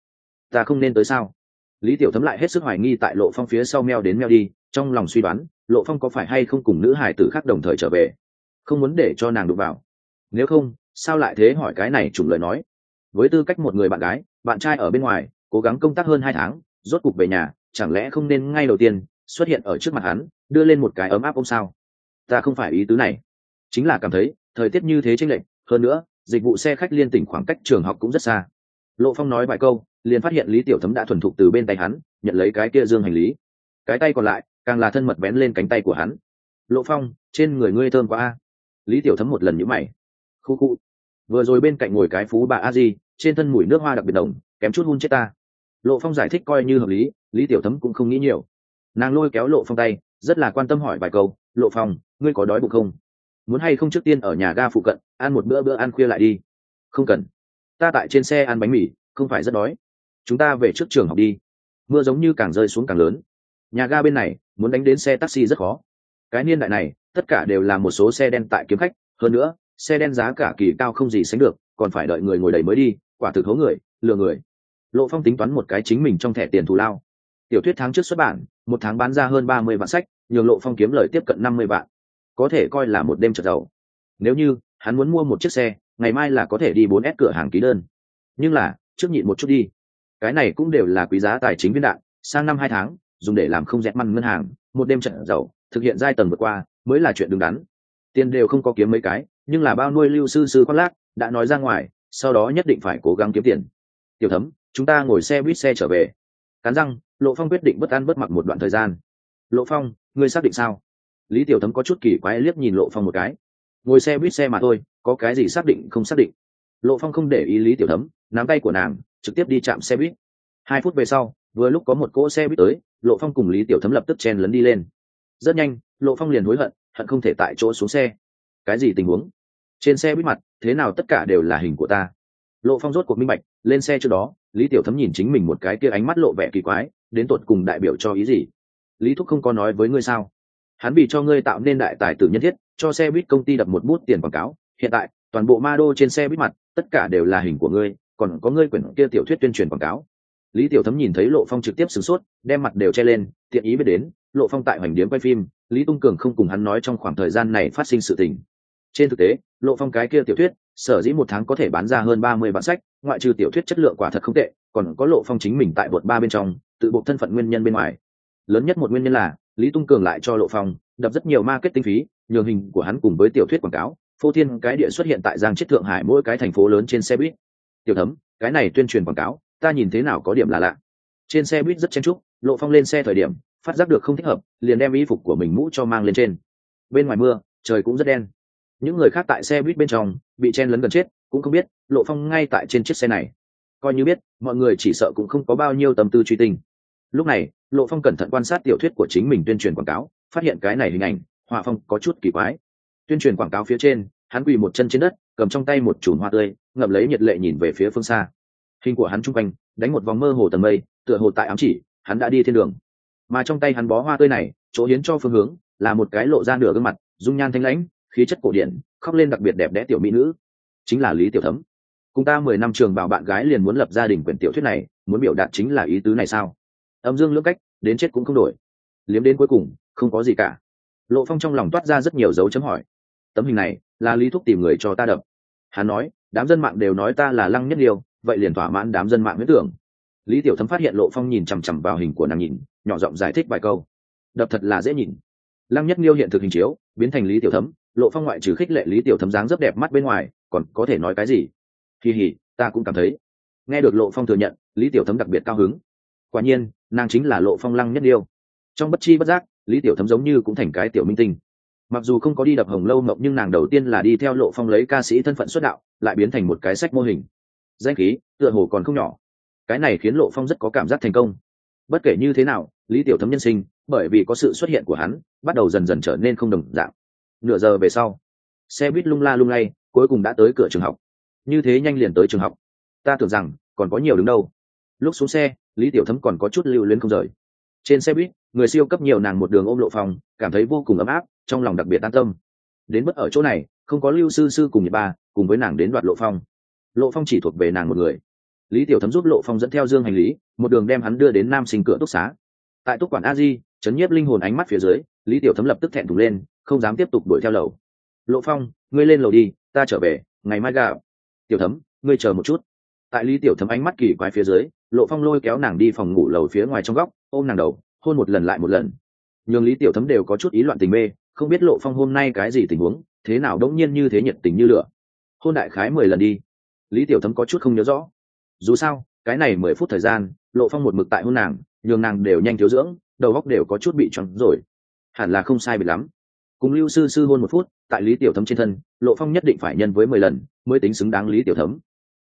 Ta không nên tới sao? Lý tiểu thấm lại hết sức hoài nghi tại lộ phong phía sau meo đến meo đi, trong lòng suy đoán, lộ phong có phải hay không cùng nữ hải tử khác đồng thời trở về? Không muốn để cho nàng đụng vào. Nếu không, sao lại thế hỏi cái này trùng lời nói? Với tư cách một người bạn gái, bạn trai ở bên ngoài, cố gắng công tác hơn hai tháng, rốt cục về nhà, chẳng lẽ không nên ngay đầu tiên xuất hiện ở trước mặt hắn, đưa lên một cái ấm áp ông sao? Ta không phải ý tứ này. Chính là cảm thấy, thời tiết như thế tranh lệch, hơn nữa, dịch vụ xe khách liên tỉnh khoảng cách trường học cũng rất xa. Lộ phong nói vài câu liền phát hiện lý tiểu thấm đã thuần thục từ bên tay hắn, nhận lấy cái kia dương hành lý. Cái tay còn lại, càng là thân mật bén lên cánh tay của hắn. Lộ phong, trên người ngươi thơm quá a. Lý tiểu thấm một lần nhữ mày. Khu khu. Vừa rồi bên cạnh ngồi cái phú bà a di, trên thân mùi nước hoa đặc biệt đồng kém chút hun chết ta. Lộ phong giải thích coi như hợp lý lý tiểu thấm cũng không nghĩ nhiều. Nàng lôi kéo lộ phong tay, rất là quan tâm hỏi vài câu, lộ phong, ngươi có đói bụng không? Muốn hay không trước tiên ở nhà ga phụ cận, ăn một bữa bữa ăn khuya lại đi? Không cần. Ta tại trên xe ăn bánh mì, không phải rất đói chúng ta về trước trường học đi. Mưa giống như càng rơi xuống càng lớn. Nhà ga bên này, muốn đánh đến xe taxi rất khó. Cái niên đại này, tất cả đều là một số xe đen tại kiếm khách. Hơn nữa, xe đen giá cả kỳ cao không gì sánh được, còn phải đợi người ngồi đầy mới đi, quả thực hố người, lừa người. Lộ phong tính toán một cái chính mình trong thẻ tiền thù lao. Tiểu thuyết tháng trước xuất bản, một tháng bán ra hơn ba mươi vạn sách, nhường lộ phong kiếm lời tiếp cận năm mươi vạn. Có thể coi là một đêm trật giàu nếu như, hắn muốn mua một chiếc xe, ngày mai là có thể đi bốn s cửa hàng ký đơn. Nhưng là, trước nhịn một chút đi cái này cũng đều là quý giá tài chính viên đạn, sang năm hai tháng, dùng để làm không rẽ măn ngân hàng, một đêm trận giàu, thực hiện giai tầng vượt qua, mới là chuyện đứng đắn. Tiền đều không có kiếm mấy cái, nhưng là bao nuôi lưu sư sư khoác lác, đã nói ra ngoài, sau đó nhất định phải cố gắng kiếm tiền. Tiểu thấm, chúng ta ngồi xe buýt xe trở về. Cắn răng, lộ phong quyết định bất ăn bất mặc một đoạn thời gian. Lộ phong, ngươi xác định sao? Lý tiểu thấm có chút kỳ quái liếc nhìn lộ phong một cái. Ngồi xe buýt xe mà thôi, có cái gì xác định không xác định? Lộ phong không để ý lý tiểu thấm, nắm tay của nàng trực tiếp đi chạm xe buýt. Hai phút về sau, vừa lúc có một cỗ xe buýt tới, lộ phong cùng lý tiểu thấm lập tức chen lấn đi lên. Rất nhanh, lộ phong liền hối hận hận không thể tại chỗ xuống xe. Cái gì tình huống? Trên xe buýt mặt, thế nào tất cả đều là hình của ta. Lộ phong rốt cuộc minh bạch, lên xe trước đó, lý tiểu thấm nhìn chính mình một cái kia ánh mắt lộ vẻ kỳ quái, đến tột cùng đại biểu cho ý gì? Lý thúc không có nói với ngươi sao? Hắn bị cho ngươi tạo nên đại tài tử nhân thiết, cho xe buýt công ty đập một bút tiền quảng cáo. Hiện tại, toàn bộ ma đô trên xe buýt mặt, tất cả đều là hình của ngươi còn có ngươi quyển kia tiểu thuyết tuyên truyền quảng cáo. Lý tiểu thấm nhìn thấy lộ phong trực tiếp sửng sốt, đem mặt đều che lên, tiện ý biết đến, lộ phong tại hoành điếm quay phim, lý tung cường không cùng hắn nói trong khoảng thời gian này phát sinh sự tình. Trên thực tế, lộ phong cái kia tiểu thuyết, sở dĩ một tháng có thể bán ra hơn ba mươi bản sách, ngoại trừ tiểu thuyết chất lượng quả thật không tệ, còn có lộ phong chính mình tại bột ba bên trong, tự buộc thân phận nguyên nhân bên ngoài. Lớn nhất một nguyên nhân là, lý tung cường lại cho lộ phong đập rất nhiều marketing phí, nhường hình của hắn cùng với tiểu thuyết quảng cáo, phô thiên cái địa xuất hiện tại giang chết thượng hải mỗi cái thành phố lớn trên xe buýt tiểu thấm, cái này tuyên truyền quảng cáo, ta nhìn thế nào có điểm là lạ. Trên xe buýt rất chen trúc lộ phong lên xe thời điểm, phát giác được không thích hợp, liền đem y phục của mình mũ cho mang lên trên. Bên ngoài mưa, trời cũng rất đen. Những người khác tại xe buýt bên trong, bị chen lấn gần chết, cũng không biết, lộ phong ngay tại trên chiếc xe này. Coi như biết, mọi người chỉ sợ cũng không có bao nhiêu tâm tư truy tinh. Lúc này, lộ phong cẩn thận quan sát tiểu thuyết của chính mình tuyên truyền quảng cáo, phát hiện cái này hình ảnh, họa phong có chút kỳ quái. Tuyên truyền quảng cáo phía trên, hắn quỳ một chân trên đất, cầm trong tay một chùm hoa tươi ngậm lấy nhiệt lệ nhìn về phía phương xa. Hình của hắn chung quanh, đánh một vòng mơ hồ tầng mây, tựa hồ tại ám chỉ, hắn đã đi thiên đường. Mà trong tay hắn bó hoa tươi này, chỗ hiến cho phương hướng, là một cái lộ ra nửa gương mặt, dung nhan thanh lãnh, khí chất cổ điển, khóc lên đặc biệt đẹp đẽ tiểu mỹ nữ. Chính là lý tiểu thấm. Cùng ta mười năm trường bảo bạn gái liền muốn lập gia đình quyển tiểu thuyết này, muốn biểu đạt chính là ý tứ này sao? Âm dương lưỡng cách, đến chết cũng không đổi. Liếm đến cuối cùng, không có gì cả. Lộ phong trong lòng toát ra rất nhiều dấu chấm hỏi. Tấm hình này, là lý thúc tìm người cho ta đập. Hắn nói đám dân mạng đều nói ta là lăng nhất liêu, vậy liền thỏa mãn đám dân mạng huyết tưởng. Lý tiểu thấm phát hiện lộ phong nhìn chằm chằm vào hình của nàng nhìn, nhỏ giọng giải thích vài câu. Đập thật là dễ nhìn. Lăng nhất liêu hiện thực hình chiếu, biến thành lý tiểu thấm, lộ phong ngoại trừ khích lệ lý tiểu thấm dáng rất đẹp mắt bên ngoài, còn có thể nói cái gì? Kỳ hỉ ta cũng cảm thấy. Nghe được lộ phong thừa nhận, lý tiểu thấm đặc biệt cao hứng. Quả nhiên, nàng chính là lộ phong lăng nhất liêu. Trong bất chi bất giác, lý tiểu thấm giống như cũng thành cái tiểu minh tinh mặc dù không có đi đập hồng lâu mộng, nhưng nàng đầu tiên là đi theo lộ phong lấy ca sĩ thân phận xuất đạo, lại biến thành một cái sách mô hình. Danh khí, tựa hồ còn không nhỏ. Cái này khiến lộ phong rất có cảm giác thành công. Bất kể như thế nào, lý tiểu thấm nhân sinh, bởi vì có sự xuất hiện của hắn, bắt đầu dần dần trở nên không đồng dạng. Nửa giờ về sau, xe buýt lung la lung lay, cuối cùng đã tới cửa trường học. Như thế nhanh liền tới trường học. Ta tưởng rằng, còn có nhiều đứng đâu. Lúc xuống xe, lý tiểu thấm còn có chút lưu luyến không rời trên xe buýt, người siêu cấp nhiều nàng một đường ôm lộ phòng, cảm thấy vô cùng ấm áp, trong lòng đặc biệt an tâm. Đến bất ở chỗ này, không có lưu sư sư cùng nhật ba, cùng với nàng đến đoạt lộ phong lộ phong chỉ thuộc về nàng một người. Lý tiểu thấm giúp lộ phong dẫn theo dương hành lý, một đường đem hắn đưa đến nam sinh cửa túc xá. Tại túc quản a di, chấn nhiếp linh hồn ánh mắt phía dưới, lý tiểu thấm lập tức thẹn thùng lên, không dám tiếp tục đuổi theo lầu. Lộ phong, ngươi lên lầu đi, ta trở về, ngày mai gạo tiểu thấm, ngươi chờ một chút. Tại lý tiểu thấm ánh mắt kỳ quái phía dưới lộ phong lôi kéo nàng đi phòng ngủ lầu phía ngoài trong góc, ôm nàng đầu, hôn một lần lại một lần. Nhường lý tiểu thấm đều có chút ý loạn tình mê, không biết lộ phong hôm nay cái gì tình huống, thế nào đống nhiên như thế nhiệt tình như lửa. Hôn đại khái mười lần đi. Lý tiểu thấm có chút không nhớ rõ. Dù sao, cái này mười phút thời gian, lộ phong một mực tại hôn nàng, nhường nàng đều nhanh thiếu dưỡng, đầu góc đều có chút bị choáng rồi. Hẳn là không sai bị lắm. Cùng lưu sư sư hôn một phút, tại lý tiểu thấm trên thân, lộ phong nhất định phải nhân với mười lần, mới tính xứng đáng lý tiểu thấm.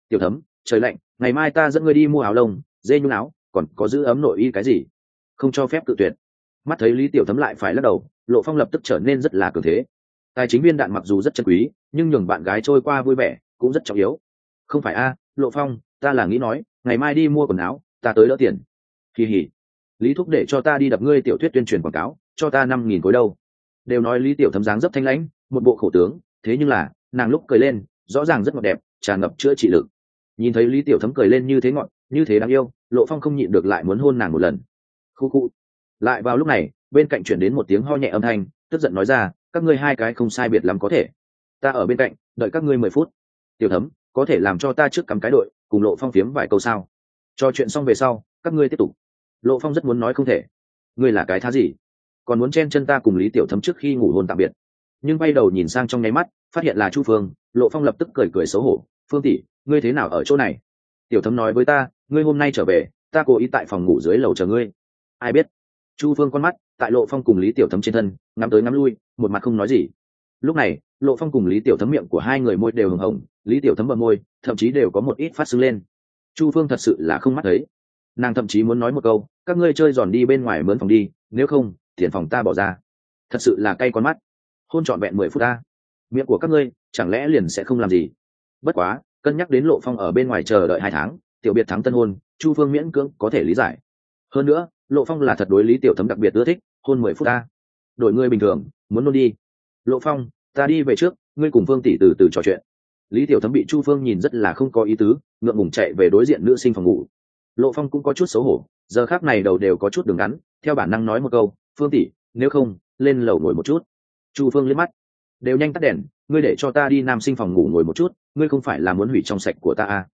Tiểu thấm trời lạnh, ngày mai ta dẫn ngươi đi mua áo lông, dê nhung áo, còn có giữ ấm nội y cái gì? Không cho phép cự tuyệt. Mắt thấy lý tiểu thấm lại phải lắc đầu, lộ phong lập tức trở nên rất là cường thế. Tài chính viên đạn mặc dù rất chân quý, nhưng nhường bạn gái trôi qua vui vẻ cũng rất trọng yếu. Không phải a, lộ phong, ta là nghĩ nói, ngày mai đi mua quần áo, ta tới đỡ tiền. Kỳ hỉ. Lý thúc để cho ta đi đập ngươi tiểu thuyết tuyên truyền quảng cáo, cho ta năm nghìn khối đâu. Đều nói lý tiểu thấm dáng rất thanh lãnh, một bộ khổ tướng, thế nhưng là, nàng lúc cười lên, rõ ràng rất ngọt đẹp, tràn ngập chữa trị lực nhìn thấy lý tiểu thấm cười lên như thế ngọt như thế đáng yêu, lộ phong không nhịn được lại muốn hôn nàng một lần. Khu khu. Lại vào lúc này, bên cạnh chuyển đến một tiếng ho nhẹ âm thanh, tức giận nói ra, các ngươi hai cái không sai biệt lắm có thể. Ta ở bên cạnh, đợi các ngươi mười phút. Tiểu thấm, có thể làm cho ta trước cắm cái đội, cùng lộ phong phiếm vài câu sao? Cho chuyện xong về sau, các ngươi tiếp tục. Lộ phong rất muốn nói không thể. Ngươi là cái thá gì? Còn muốn chen chân ta cùng lý tiểu thấm trước khi ngủ hôn tạm biệt. Nhưng bay đầu nhìn sang trong nháy mắt, phát hiện là chu phương, lộ phong lập tức cười cười xấu hổ phương tỷ, ngươi thế nào ở chỗ này? Tiểu thấm nói với ta, ngươi hôm nay trở về, ta cố ý tại phòng ngủ dưới lầu chờ ngươi. Ai biết? Chu phương con mắt, tại lộ phong cùng lý tiểu thấm trên thân, ngắm tới ngắm lui, một mặt không nói gì. Lúc này, lộ phong cùng lý tiểu thấm miệng của hai người môi đều hồng hồng, lý tiểu thấm bờ môi, thậm chí đều có một ít phát xứng lên. Chu phương thật sự là không mắt thấy. Nàng thậm chí muốn nói một câu, các ngươi chơi giòn đi bên ngoài mướn phòng đi, nếu không, tiền phòng ta bỏ ra. Thật sự là cay con mắt. Hôn trọn vẹn mười phút ta. Miệng của các ngươi, chẳng lẽ liền sẽ không làm gì? Bất quá, cân nhắc đến lộ phong ở bên ngoài chờ đợi hai tháng, tiểu biệt thắng tân hôn, chu phương miễn cưỡng có thể lý giải. Hơn nữa, lộ phong là thật đối lý tiểu thấm đặc biệt ưa thích, hôn mười phút ta. Đổi ngươi bình thường, muốn nôn đi. Lộ phong, ta đi về trước, ngươi cùng phương tỷ từ từ trò chuyện. Lý tiểu thấm bị chu phương nhìn rất là không có ý tứ, ngượng ngùng chạy về đối diện nữ sinh phòng ngủ. Lộ phong cũng có chút xấu hổ, giờ khác này đầu đều có chút đường ngắn, theo bản năng nói một câu, phương tỷ, nếu không, lên lầu ngồi một chút. Chu phương liếc mắt, đều nhanh tắt đèn ngươi để cho ta đi nam sinh phòng ngủ ngồi một chút, ngươi không phải là muốn hủy trong sạch của ta à.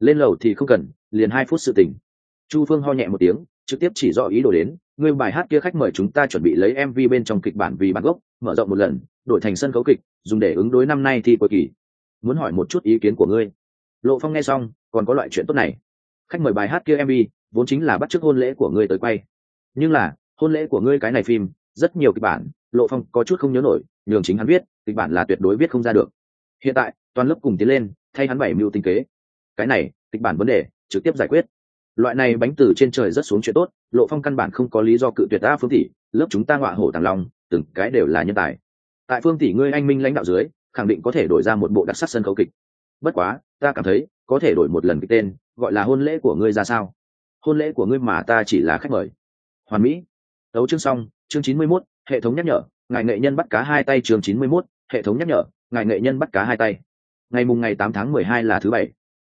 lên lầu thì không cần, liền hai phút sự tình. Chu phương ho nhẹ một tiếng, trực tiếp chỉ rõ ý đồ đến, ngươi bài hát kia khách mời chúng ta chuẩn bị lấy mv bên trong kịch bản vì bản gốc, mở rộng một lần, đổi thành sân khấu kịch, dùng để ứng đối năm nay thi cuối kỳ. Muốn hỏi một chút ý kiến của ngươi. Lộ phong nghe xong, còn có loại chuyện tốt này. Khách mời bài hát kia mv vốn chính là bắt chước hôn lễ của ngươi tới quay. Nhưng là, hôn lễ của ngươi cái này phim, rất nhiều kịch bản, lộ phong có chút không nhớ nổi, nhường chính hắn viết kịch bản là tuyệt đối viết không ra được. Hiện tại toàn lớp cùng tiến lên thay hắn bảy mưu tinh kế. Cái này kịch bản vấn đề trực tiếp giải quyết. Loại này bánh từ trên trời rất xuống chuyện tốt lộ phong căn bản không có lý do cự tuyệt ta phương tỷ lớp chúng ta ngọa hổ tàng long từng cái đều là nhân tài. Tại phương tỷ ngươi anh minh lãnh đạo dưới khẳng định có thể đổi ra một bộ đặc sắc sân khấu kịch. Bất quá ta cảm thấy có thể đổi một lần cái tên gọi là hôn lễ của ngươi ra sao? Hôn lễ của ngươi mà ta chỉ là khách mời. Hoàn mỹ. Đấu chương xong chương chín mươi 91, hệ thống nhắc nhở ngài nghệ nhân bắt cá hai tay chương chín mươi 91, hệ thống nhắc nhở, ngài nghệ nhân bắt cá hai tay. Ngày mùng ngày tám tháng mười hai là thứ bảy.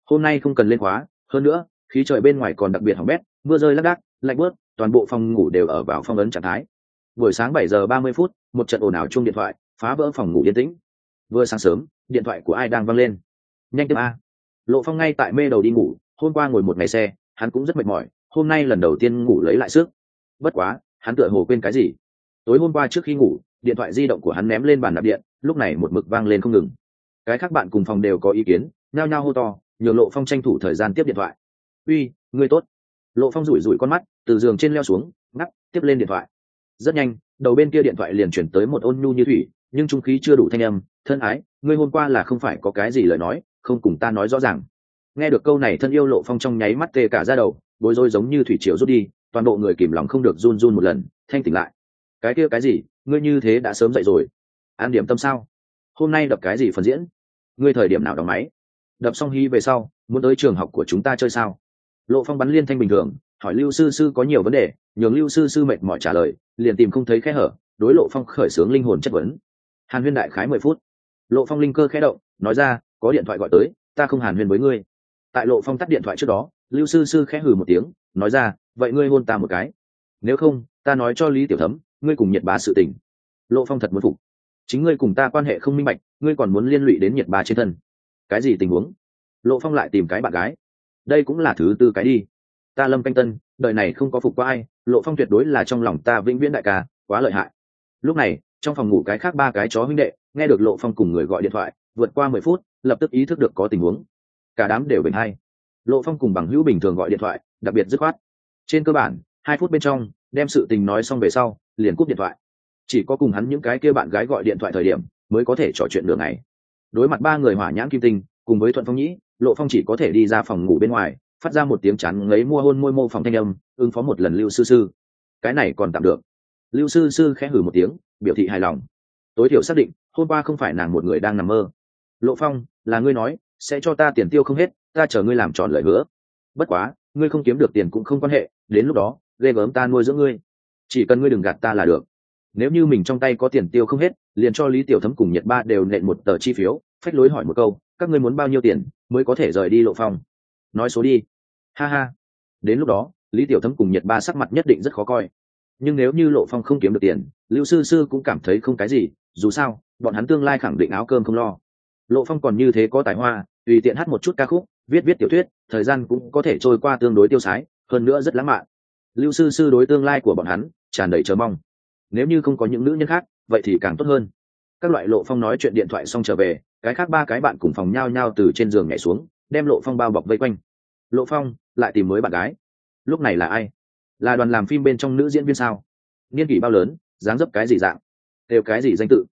Hôm nay không cần lên khóa, hơn nữa, khí trời bên ngoài còn đặc biệt hỏng bét, mưa rơi lác đác, lạnh bớt, toàn bộ phòng ngủ đều ở vào phong ấn trạng thái. Buổi sáng bảy giờ ba mươi phút, một trận ồn ào chung điện thoại, phá vỡ phòng ngủ yên tĩnh. Vừa sáng sớm, điện thoại của ai đang văng lên? Nhanh tiếp a. Lộ phong ngay tại mê đầu đi ngủ, hôm qua ngồi một ngày xe, hắn cũng rất mệt mỏi, hôm nay lần đầu tiên ngủ lấy lại sức. Bất quá, hắn tựa hồ quên cái gì. Tối hôm qua trước khi ngủ, điện thoại di động của hắn ném lên bàn đạp điện lúc này một mực vang lên không ngừng. Cái khác bạn cùng phòng đều có ý kiến, nhao nhao hô to, nhường lộ phong tranh thủ thời gian tiếp điện thoại. Uy, ngươi tốt. Lộ phong rủi rủi con mắt, từ giường trên leo xuống ngắp tiếp lên điện thoại. Rất nhanh, đầu bên kia điện thoại liền chuyển tới một ôn nhu như thủy, nhưng trung khí chưa đủ thanh âm, thân ái, ngươi hôm qua là không phải có cái gì lời nói, không cùng ta nói rõ ràng. Nghe được câu này thân yêu lộ phong trong nháy mắt tê cả ra đầu, bối rối giống như thủy triều rút đi, toàn bộ người kìm lòng không được run run một lần, thanh tỉnh lại. Cái kia cái gì? Ngươi như thế đã sớm dậy rồi an điểm tâm sao? Hôm nay đập cái gì phần diễn? Ngươi thời điểm nào đóng máy? Đập xong hy về sau, muốn tới trường học của chúng ta chơi sao? Lộ phong bắn liên thanh bình thường, hỏi lưu sư sư có nhiều vấn đề, nhường lưu sư sư mệt mỏi trả lời, liền tìm không thấy khe hở, đối lộ phong khởi xướng linh hồn chất vấn. Hàn huyên đại khái mười phút. Lộ phong linh cơ khẽ động, nói ra, có điện thoại gọi tới, ta không hàn huyên với ngươi. Tại lộ phong tắt điện thoại trước đó, lưu sư sư khẽ hừ một tiếng, nói ra, vậy ngươi hôn ta một cái. Nếu không, ta nói cho lý tiểu thấm, ngươi cùng nhiệt bá sự tình. Lộ phong thật muốn phục chính ngươi cùng ta quan hệ không minh bạch, ngươi còn muốn liên lụy đến nhiệt ba trên thân. Cái gì tình huống? Lộ phong lại tìm cái bạn gái. Đây cũng là thứ tư cái đi. Ta lâm canh tân, đời này không có phục qua ai, lộ phong tuyệt đối là trong lòng ta vĩnh viễn đại ca, quá lợi hại. Lúc này, trong phòng ngủ cái khác ba cái chó huynh đệ, nghe được lộ phong cùng người gọi điện thoại, vượt qua mười phút, lập tức ý thức được có tình huống. Cả đám đều bình hay lộ phong cùng bằng hữu bình thường gọi điện thoại, đặc biệt dứt khoát. Trên cơ bản, hai phút bên trong, đem sự tình nói xong về sau, liền cúp điện thoại chỉ có cùng hắn những cái kia bạn gái gọi điện thoại thời điểm mới có thể trò chuyện đường này đối mặt ba người hỏa nhãn kim tinh, cùng với thuận phong nhĩ, lộ phong chỉ có thể đi ra phòng ngủ bên ngoài, phát ra một tiếng chán ngấy mua hôn môi mô phòng thanh âm, ứng phó một lần lưu sư sư. Cái này còn tạm được. Lưu sư sư khẽ hử một tiếng, biểu thị hài lòng. Tối thiểu xác định, hôm qua không phải nàng một người đang nằm mơ. Lộ phong, là ngươi nói, sẽ cho ta tiền tiêu không hết, ta chờ ngươi làm tròn lời hứa. Bất quá, ngươi không kiếm được tiền cũng không quan hệ, đến lúc đó, ghê gớm ta nuôi dưỡng ngươi. Chỉ cần ngươi đừng gạt ta là được nếu như mình trong tay có tiền tiêu không hết, liền cho lý tiểu thấm cùng nhật ba đều nện một tờ chi phiếu, phách lối hỏi một câu, các ngươi muốn bao nhiêu tiền mới có thể rời đi lộ phong nói số đi. Ha ha. Đến lúc đó, lý tiểu thấm cùng nhật ba sắc mặt nhất định rất khó coi. Nhưng nếu như lộ phong không kiếm được tiền, lưu sư sư cũng cảm thấy không cái gì, dù sao, bọn hắn tương lai khẳng định áo cơm không lo. Lộ phong còn như thế có tài hoa, tùy tiện hát một chút ca khúc, viết viết tiểu thuyết, thời gian cũng có thể trôi qua tương đối tiêu sái, hơn nữa rất lãng mạn. Lưu sư sư đối tương lai của bọn hắn tràn đầy chờ mong nếu như không có những nữ nhân khác, vậy thì càng tốt hơn. Các loại lộ phong nói chuyện điện thoại xong trở về, cái khác ba cái bạn cùng phòng nhao nhao từ trên giường nhảy xuống, đem lộ phong bao bọc vây quanh. Lộ phong, lại tìm mới bạn gái. Lúc này là ai? Là đoàn làm phim bên trong nữ diễn viên sao? Niên kỷ bao lớn, dáng dấp cái gì dạng? Đều cái gì danh tự?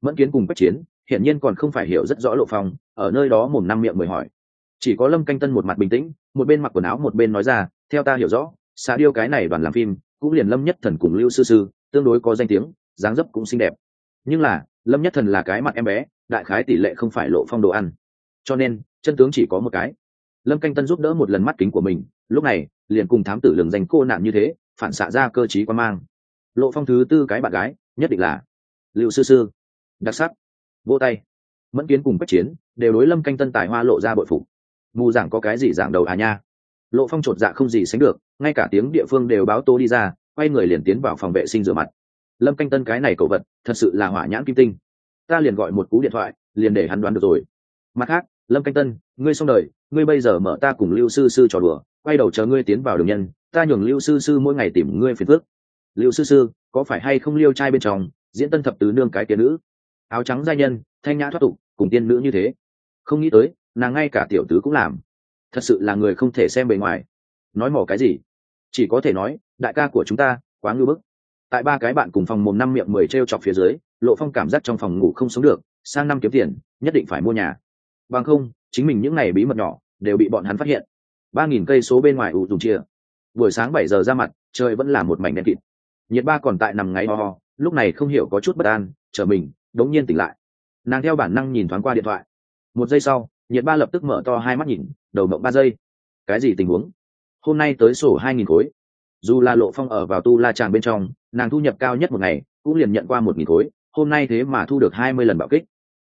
Mẫn kiến cùng bất chiến, hiển nhiên còn không phải hiểu rất rõ lộ phong, ở nơi đó mồm năm miệng mời hỏi. Chỉ có lâm canh tân một mặt bình tĩnh, một bên mặc quần áo một bên nói ra, theo ta hiểu rõ xã điêu cái này đoàn làm phim, cũng liền lâm nhất thần cùng lưu sư sư tương đối có danh tiếng, dáng dấp cũng xinh đẹp. Nhưng là, lâm nhất thần là cái mặt em bé, đại khái tỷ lệ không phải lộ phong đồ ăn. Cho nên, chân tướng chỉ có một cái. Lâm canh tân giúp đỡ một lần mắt kính của mình, lúc này, liền cùng thám tử lường dành cô nạn như thế, phản xạ ra cơ t quan mang. Lộ phong thứ tư cái bạn gái, nhất định là liệu sư sư. Đặc sắc. Vô tay. Mẫn kiến cùng quách chiến, đều đối lâm canh tân tài hoa lộ ra bội phục. Mù giảng có cái gì giảng đầu à nha? Lộ phong chột dạ không gì sánh được, ngay cả tiếng địa phương đều báo tô đi ra quay người liền tiến vào phòng vệ sinh rửa mặt. Lâm canh tân cái này cậu vật, thật sự là hỏa nhãn kim tinh. Ta liền gọi một cú điện thoại, liền để hắn đoán được rồi. Mặt khác, lâm canh tân, ngươi xong đời, ngươi bây giờ mở ta cùng lưu sư sư trò đùa, quay đầu chờ ngươi tiến vào đường nhân, ta nhường lưu sư sư mỗi ngày tìm ngươi phiền phước lưu sư sư, có phải hay không liêu trai bên trong, diễn tân thập tứ nương cái kia nữ? Áo trắng gia nhân, thanh nhã thoát tục, cùng tiên nữ như thế. Không nghĩ tới, nàng ngay cả tiểu tứ cũng làm. Thật sự là người không thể xem bề ngoài. Nói mỏ cái gì? Chỉ có thể nói đại ca của chúng ta, quá ngưu bức. Tại ba cái bạn cùng phòng mồm năm miệng mười t r e o chọc phía dưới, lộ phong cảm giác trong phòng ngủ không sống được, sang năm kiếm tiền, nhất định phải mua nhà. Bằng không, chính mình những ngày bí mật nhỏ, đều bị bọn hắn phát hiện. Ba nghìn cây số bên ngoài ủ dùng chia buổi sáng bảy giờ ra mặt, trời vẫn là một mảnh đen kịt. Nhiệt ba còn tại nằm ngáy ho ho, lúc này không hiểu có chút bất an, chờ mình, đống nhiên tỉnh lại. Nàng theo bản năng nhìn thoáng qua điện thoại. Một giây sau, nhiệt ba lập tức mở to hai mắt nhìn, đầu mộng ba giây. Cái gì tình huống? Hôm nay tới sổ hai nghìn khối dù là lộ phong ở vào tu la tràng bên trong, nàng thu nhập cao nhất một ngày, cũng liền nhận qua một nghìn khối, hôm nay thế mà thu được hai mươi lần bạo kích.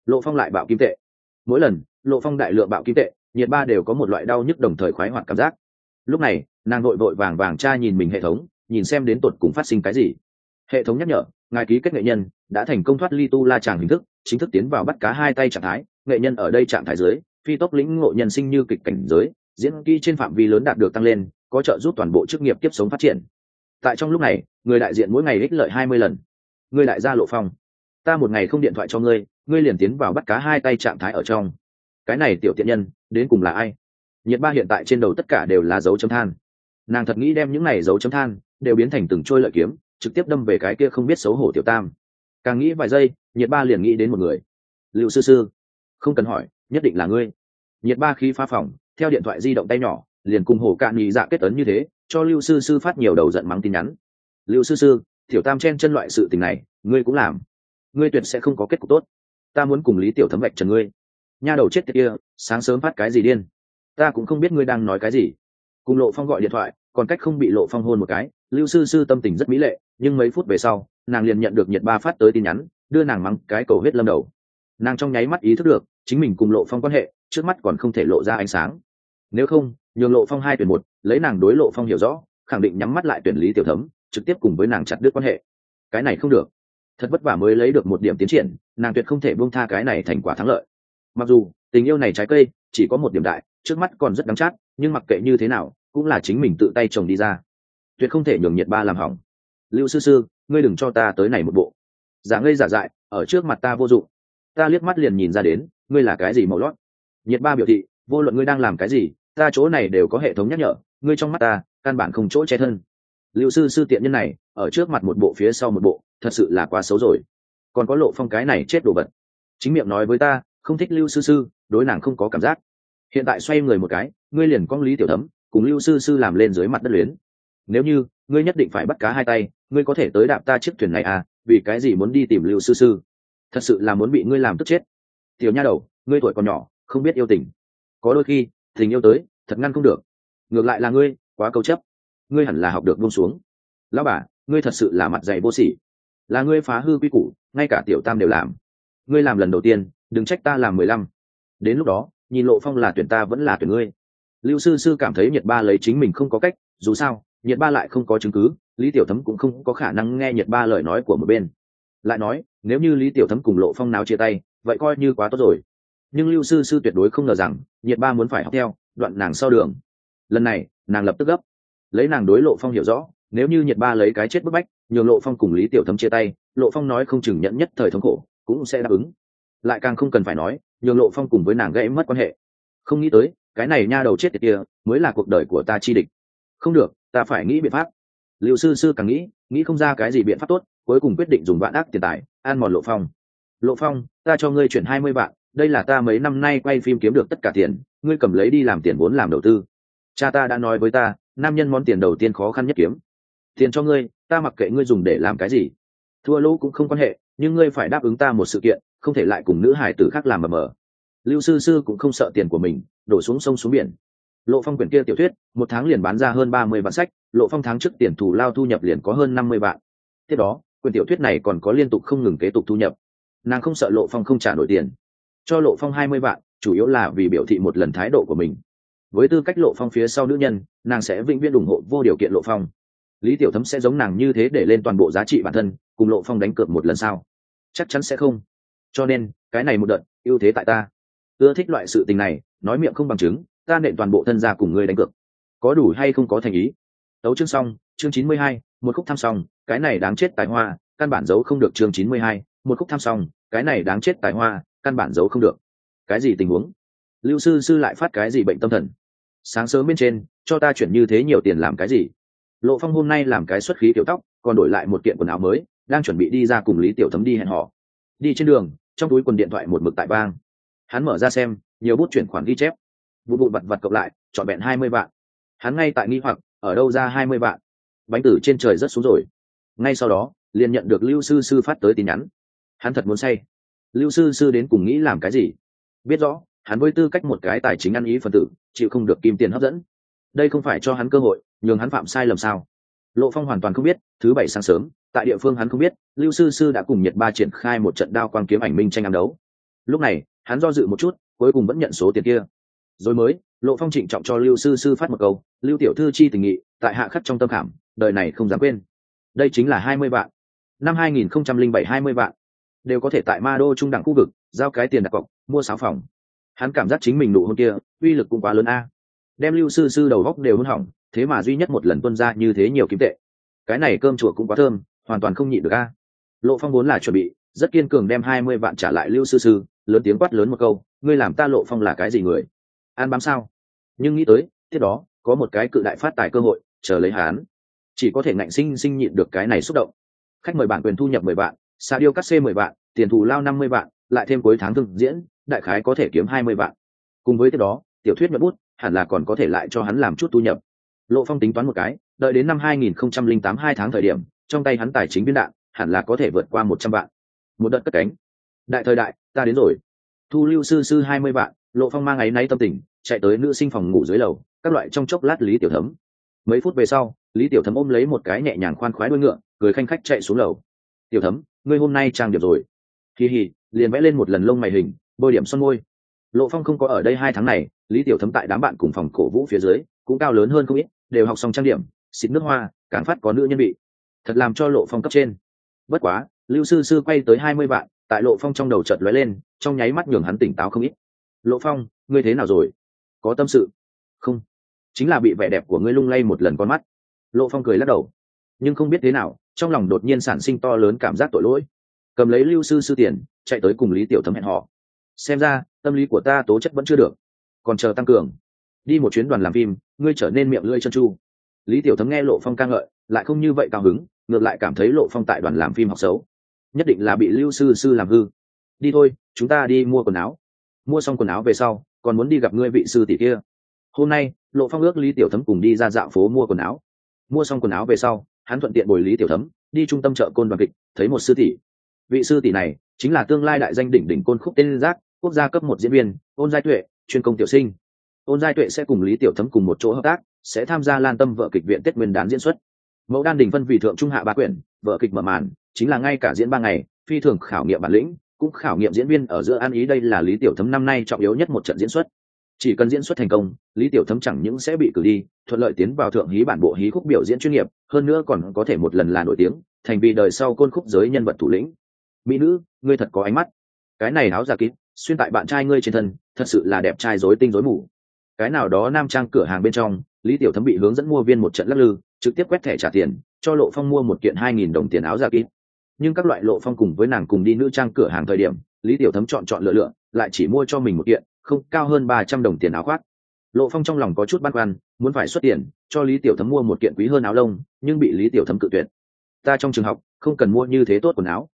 Lộ phong lại bạo kim tệ. Mỗi lần, lộ phong đại lượng bạo kim tệ, nhiệt ba đều có một loại đau nhức đồng thời khoái hoạt cảm giác. Lúc này, nàng vội vội vàng vàng tra nhìn mình hệ thống, nhìn xem đến tột cùng phát sinh cái gì. Hệ thống nhắc nhở, ngài ký kết nghệ nhân, đã thành công thoát ly tu la tràng hình thức, chính thức tiến vào bắt cá hai tay trạng thái, nghệ nhân ở đây trạng thái dưới, phi tốc lĩnh ngộ nhân sinh như kịch cảnh giới, diễn kỹ trên phạm vi lớn đạt được tăng lên có trợ giúp toàn bộ chức nghiệp tiếp sống phát triển. Tại trong lúc này, người đại diện mỗi ngày ích lợi hai mươi lần. Người đại gia lộ phong, ta một ngày không điện thoại cho ngươi ngươi liền tiến vào bắt cá hai tay trạng thái ở trong. Cái này tiểu tiện nhân, đến cùng là ai? Nhiệt ba hiện tại trên đầu tất cả đều là dấu chấm than. Nàng thật nghĩ đem những này dấu chấm than đều biến thành từng trôi lợi kiếm, trực tiếp đâm về cái kia không biết xấu hổ tiểu tam. Càng nghĩ vài giây, nhiệt ba liền nghĩ đến một người. Liệu sư sư, không cần hỏi, nhất định là ngươi. Nhiệt ba khí phá phòng, theo điện thoại di động tay nhỏ liền cùng hổ cạn nhị dạ kết ấn như thế, cho lưu sư sư phát nhiều đầu giận mắng tin nhắn. Lưu sư sư, tiểu tam chen chân loại sự tình này, ngươi cũng làm. Ngươi tuyệt sẽ không có kết cục tốt. Ta muốn cùng lý tiểu thấm vạch trần ngươi. Nha đầu chết tiệt kia, sáng sớm phát cái gì điên? Ta cũng không biết ngươi đang nói cái gì. Cùng lộ phong gọi điện thoại, còn cách không bị lộ phong hôn một cái, lưu sư sư tâm tình rất mỹ lệ, nhưng mấy phút về sau, nàng liền nhận được nhiệt ba phát tới tin nhắn, đưa nàng mắng cái cầu hết lâm đầu. Nàng trong nháy mắt ý thức được, chính mình cùng lộ phong quan hệ, trước mắt còn không thể lộ ra ánh sáng. Nếu không nhường lộ phong hai tuyển một, lấy nàng đối lộ phong hiểu rõ, khẳng định nhắm mắt lại tuyển lý tiểu thấm, trực tiếp cùng với nàng chặt đứt quan hệ. Cái này không được. Thật vất vả mới lấy được một điểm tiến triển, nàng tuyệt không thể buông tha cái này thành quả thắng lợi. Mặc dù, tình yêu này trái cây, chỉ có một điểm đại, trước mắt còn rất đắng chát, nhưng mặc kệ như thế nào, cũng là chính mình tự tay trồng đi ra. Tuyệt không thể nhường nhiệt ba làm hỏng. Lưu sư sư, ngươi đừng cho ta tới này một bộ. Giả ngây giả dại, ở trước mặt ta vô dụng. Ta liếc mắt liền nhìn ra đến, ngươi là cái gì màu lót? Nhiệt ba biểu thị, vô luận ngươi đang làm cái gì ta chỗ này đều có hệ thống nhắc nhở, ngươi trong mắt ta, căn bản không chỗ che thân. Lưu sư sư tiện nhân này, ở trước mặt một bộ phía sau một bộ, thật sự là quá xấu rồi. Còn có lộ phong cái này chết đồ vật. Chính miệng nói với ta, không thích lưu sư sư, đối nàng không có cảm giác. Hiện tại xoay người một cái, ngươi liền con lý tiểu thấm, cùng lưu sư sư làm lên dưới mặt đất luyến. Nếu như, ngươi nhất định phải bắt cá hai tay, ngươi có thể tới đạp ta chiếc thuyền này à vì cái gì muốn đi tìm lưu sư sư? Thật sự là muốn bị ngươi làm tức chết. Tiểu nha đầu, ngươi tuổi còn nhỏ, không biết yêu tình. Có đôi khi tình yêu tới, thật ngăn không được. Ngược lại là ngươi, quá câu chấp. Ngươi hẳn là học được buông xuống. Lão bà, ngươi thật sự là mặt dày vô sỉ. Là ngươi phá hư quy củ, ngay cả tiểu tam đều làm. Ngươi làm lần đầu tiên, đừng trách ta làm mười lăm. Đến lúc đó, nhìn lộ phong là tuyển ta vẫn là tuyển ngươi. Lưu sư sư cảm thấy nhật ba lấy chính mình không có cách, dù sao, nhật ba lại không có chứng cứ, lý tiểu thấm cũng không có khả năng nghe nhật ba lời nói của một bên. Lại nói, nếu như lý tiểu thấm cùng lộ phong nào chia tay, vậy coi như quá tốt rồi nhưng lưu sư sư tuyệt đối không ngờ rằng nhiệt ba muốn phải học theo đoạn nàng sau đường. Lần này, nàng lập tức gấp. Lấy nàng đối lộ phong hiểu rõ, nếu như nhiệt ba lấy cái chết bức bách, nhường lộ phong cùng lý tiểu thấm chia tay, lộ phong nói không chừng nhận nhất thời thống khổ, cũng sẽ đáp ứng. Lại càng không cần phải nói, nhường lộ phong cùng với nàng gãy mất quan hệ. Không nghĩ tới, cái này nha đầu chết tiệt kia, mới là cuộc đời của ta chi địch. Không được, ta phải nghĩ biện pháp. Liệu sư sư càng nghĩ nghĩ không ra cái gì biện pháp tốt, cuối cùng quyết định dùng vạn ác tiền tài, an mòn lộ phong. Lộ phong, ta cho ngươi chuyển hai mươi vạn đây là ta mấy năm nay quay phim kiếm được tất cả tiền, ngươi cầm lấy đi làm tiền vốn làm đầu tư. Cha ta đã nói với ta, nam nhân món tiền đầu tiên khó khăn nhất kiếm. Tiền cho ngươi, ta mặc kệ ngươi dùng để làm cái gì. Thua lỗ cũng không quan hệ, nhưng ngươi phải đáp ứng ta một sự kiện, không thể lại cùng nữ hải tử khác làm mờ mờ. Lưu sư sư cũng không sợ tiền của mình, đổ xuống sông xuống biển. Lộ phong quyển kia tiểu thuyết, một tháng liền bán ra hơn ba mươi vạn sách, lộ phong tháng trước tiền thù lao thu nhập liền có hơn năm mươi vạn. Tiếp đó, quyển tiểu thuyết này còn có liên tục không ngừng kế tục thu nhập. Nàng không sợ lộ phong không trả nổi tiền cho lộ phong hai mươi vạn, chủ yếu là vì biểu thị một lần thái độ của mình. Với tư cách lộ phong phía sau nữ nhân, nàng sẽ vĩnh viễn ủng hộ vô điều kiện lộ phong. Lý tiểu thấm sẽ giống nàng như thế để lên toàn bộ giá trị bản thân, cùng lộ phong đánh cược một lần sau. Chắc chắn sẽ không. Cho nên, cái này một đợt, ưu thế tại ta. Ưa thích loại sự tình này, nói miệng không bằng chứng, ta nện toàn bộ thân gia cùng ngươi đánh cược. Có đủ hay không có thành ý? Tấu chương xong, chương chín mươi hai, một khúc thăm xong cái này đáng chết tài hoa, căn bản giấu không được chương chín mươi hai, một khúc thăm xong cái này đáng chết tài hoa căn bản giấu không được. Cái gì tình huống? Lưu sư sư lại phát cái gì bệnh tâm thần? Sáng sớm bên trên, cho ta chuyển như thế nhiều tiền làm cái gì? Lộ phong hôm nay làm cái xuất khí tiểu tóc, còn đổi lại một kiện quần áo mới, đang chuẩn bị đi ra cùng lý tiểu thấm đi hẹn họ đi trên đường, trong túi quần điện thoại một mực tại bang hắn mở ra xem, nhiều bút chuyển khoản ghi chép. Vụ vụ vặt vặt cộng lại, trọn vẹn hai mươi vạn. Hắn ngay tại nghi hoặc, ở đâu ra hai mươi vạn? Bánh tử trên trời rất xuống rồi. Ngay sau đó, liền nhận được lưu sư sư phát tới tin nhắn. Hắn thật muốn say lưu sư sư đến cùng nghĩ làm cái gì? Biết rõ, hắn với tư cách một cái tài chính ăn ý phần tử, chịu không được kim tiền hấp dẫn. Đây không phải cho hắn cơ hội, nhường hắn phạm sai lầm sao? Lộ phong hoàn toàn không biết, thứ bảy sáng sớm, tại địa phương hắn không biết, lưu sư sư đã cùng nhật ba triển khai một trận đao quang kiếm ảnh minh tranh ám đấu. Lúc này, hắn do dự một chút, cuối cùng vẫn nhận số tiền kia. Rồi mới, lộ phong trịnh trọng cho lưu sư sư phát một câu, lưu tiểu thư chi tình nghị, tại hạ khắc trong tâm khảm, đời này không dám quên. Đây chính là hai mươi vạn. Năm hai nghìn không trăm linh bảy hai mươi vạn đều có thể tại ma đô trung đẳng khu vực, giao cái tiền đặt cọc, mua sáu phòng. Hắn cảm giác chính mình nụ hôn kia, uy lực cũng quá lớn a. Đem lưu sư sư đầu góc đều hôn hỏng, thế mà duy nhất một lần tuân ra như thế nhiều kiếm tệ. Cái này cơm chuột cũng quá thơm, hoàn toàn không nhịn được a. Lộ phong vốn là chuẩn bị, rất kiên cường đem hai mươi vạn trả lại lưu sư sư, lớn tiếng quát lớn một câu, ngươi làm ta lộ phong là cái gì người? An bám sao? Nhưng nghĩ tới, tiếp đó, có một cái cự đại phát tài cơ hội, chờ lấy hắn. Chỉ có thể ngạnh sinh sinh nhịn được cái này xúc động. Khách mời bản quyền thu nhập mười vạn xa điêu cắt xê mười vạn tiền thù lao năm mươi vạn, lại thêm cuối tháng thường diễn, đại khái có thể kiếm hai mươi vạn. Cùng với tiếp đó, tiểu thuyết nhuận bút hẳn là còn có thể lại cho hắn làm chút thu nhập. Lộ phong tính toán một cái, đợi đến năm hai nghìn không trăm linh tám hai tháng thời điểm, trong tay hắn tài chính biên đạn hẳn là có thể vượt qua một trăm vạn. Một đợt cất cánh. Đại thời đại, ta đến rồi. Thu lưu sư sư hai mươi vạn, lộ phong mang áy náy tâm tình, chạy tới nữ sinh phòng ngủ dưới lầu, các loại trong chốc lát lý tiểu thấm. Mấy phút về sau, lý tiểu thấm ôm lấy một cái nhẹ nhàng khoan khoái đuôi ngựa, cười khanh khách chạy xuống lầu. Tiểu thấm, ngươi hôm nay trang điểm rồi kỳ hì liền vẽ lên một lần lông mày hình, bôi điểm son môi. Lộ phong không có ở đây hai tháng này, lý tiểu thấm tại đám bạn cùng phòng cổ vũ phía dưới, cũng cao lớn hơn không ít, đều học xong trang điểm, xịt nước hoa, càng phát có nữ nhân bị. thật làm cho lộ phong cấp trên. Bất quá, lưu sư sư quay tới hai mươi vạn, tại lộ phong trong đầu chợt lóe lên, trong nháy mắt nhường hắn tỉnh táo không ít. Lộ phong, ngươi thế nào rồi? Có tâm sự? Không. Chính là bị vẻ đẹp của ngươi lung lay một lần con mắt. Lộ phong cười lắc đầu. Nhưng không biết thế nào, trong lòng đột nhiên sản sinh to lớn cảm giác tội lỗi cầm lấy lưu sư sư tiền, chạy tới cùng lý tiểu thấm hẹn họ xem ra, tâm lý của ta tố chất vẫn chưa được. Còn chờ tăng cường. Đi một chuyến đoàn làm phim, ngươi trở nên miệng lưỡi chân chu lý tiểu thấm nghe lộ phong ca ngợi, lại không như vậy cao hứng, ngược lại cảm thấy lộ phong tại đoàn làm phim học xấu. Nhất định là bị lưu sư sư làm hư. Đi thôi, chúng ta đi mua quần áo. Mua xong quần áo về sau, còn muốn đi gặp ngươi vị sư tỷ kia. Hôm nay, lộ phong ước lý tiểu thấm cùng đi ra dạo phố mua quần áo. Mua xong quần áo về sau, hắn thuận tiện bồi lý tiểu thấm, đi trung tâm chợ côn đoàn kịch, thấy một sư tỷ vị sư tỷ này chính là tương lai đại danh đỉnh đỉnh côn khúc tên giác, quốc gia cấp một diễn viên, ôn giai tuệ, chuyên công tiểu sinh. Ôn giai tuệ sẽ cùng lý tiểu thấm cùng một chỗ hợp tác, sẽ tham gia lan tâm vợ kịch viện tết nguyên đán diễn xuất. Mẫu đan đình phân vì thượng trung hạ ba quyển, vợ kịch mở màn, chính là ngay cả diễn ba ngày, phi thường khảo nghiệm bản lĩnh, cũng khảo nghiệm diễn viên ở giữa an ý đây là lý tiểu thấm năm nay trọng yếu nhất một trận diễn xuất. Chỉ cần diễn xuất thành công, lý tiểu thấm chẳng những sẽ bị cử đi, thuận lợi tiến vào thượng hí bản bộ hí khúc biểu diễn chuyên nghiệp, hơn nữa còn có thể một lần là nổi tiếng, thành vì đời sau côn khúc giới nhân vật thủ lĩnh mỹ nữ, ngươi thật có ánh mắt. Cái này áo giả kín, xuyên tại bạn trai ngươi trên thân, thật sự là đẹp trai rối tinh rối mù. Cái nào đó nam trang cửa hàng bên trong, lý tiểu thấm bị hướng dẫn mua viên một trận lắc lư, trực tiếp quét thẻ trả tiền, cho lộ phong mua một kiện hai nghìn đồng tiền áo giả kín. Nhưng các loại lộ phong cùng với nàng cùng đi nữ trang cửa hàng thời điểm, lý tiểu thấm chọn chọn lựa lựa, lại chỉ mua cho mình một kiện, không, cao hơn ba trăm đồng tiền áo khoác. Lộ phong trong lòng có chút băn khoăn, muốn phải xuất tiền, cho lý tiểu thấm mua một kiện quý hơn áo lông, nhưng bị lý tiểu thấm cự tuyệt. Ta trong trường học, không cần mua như thế tốt quần áo.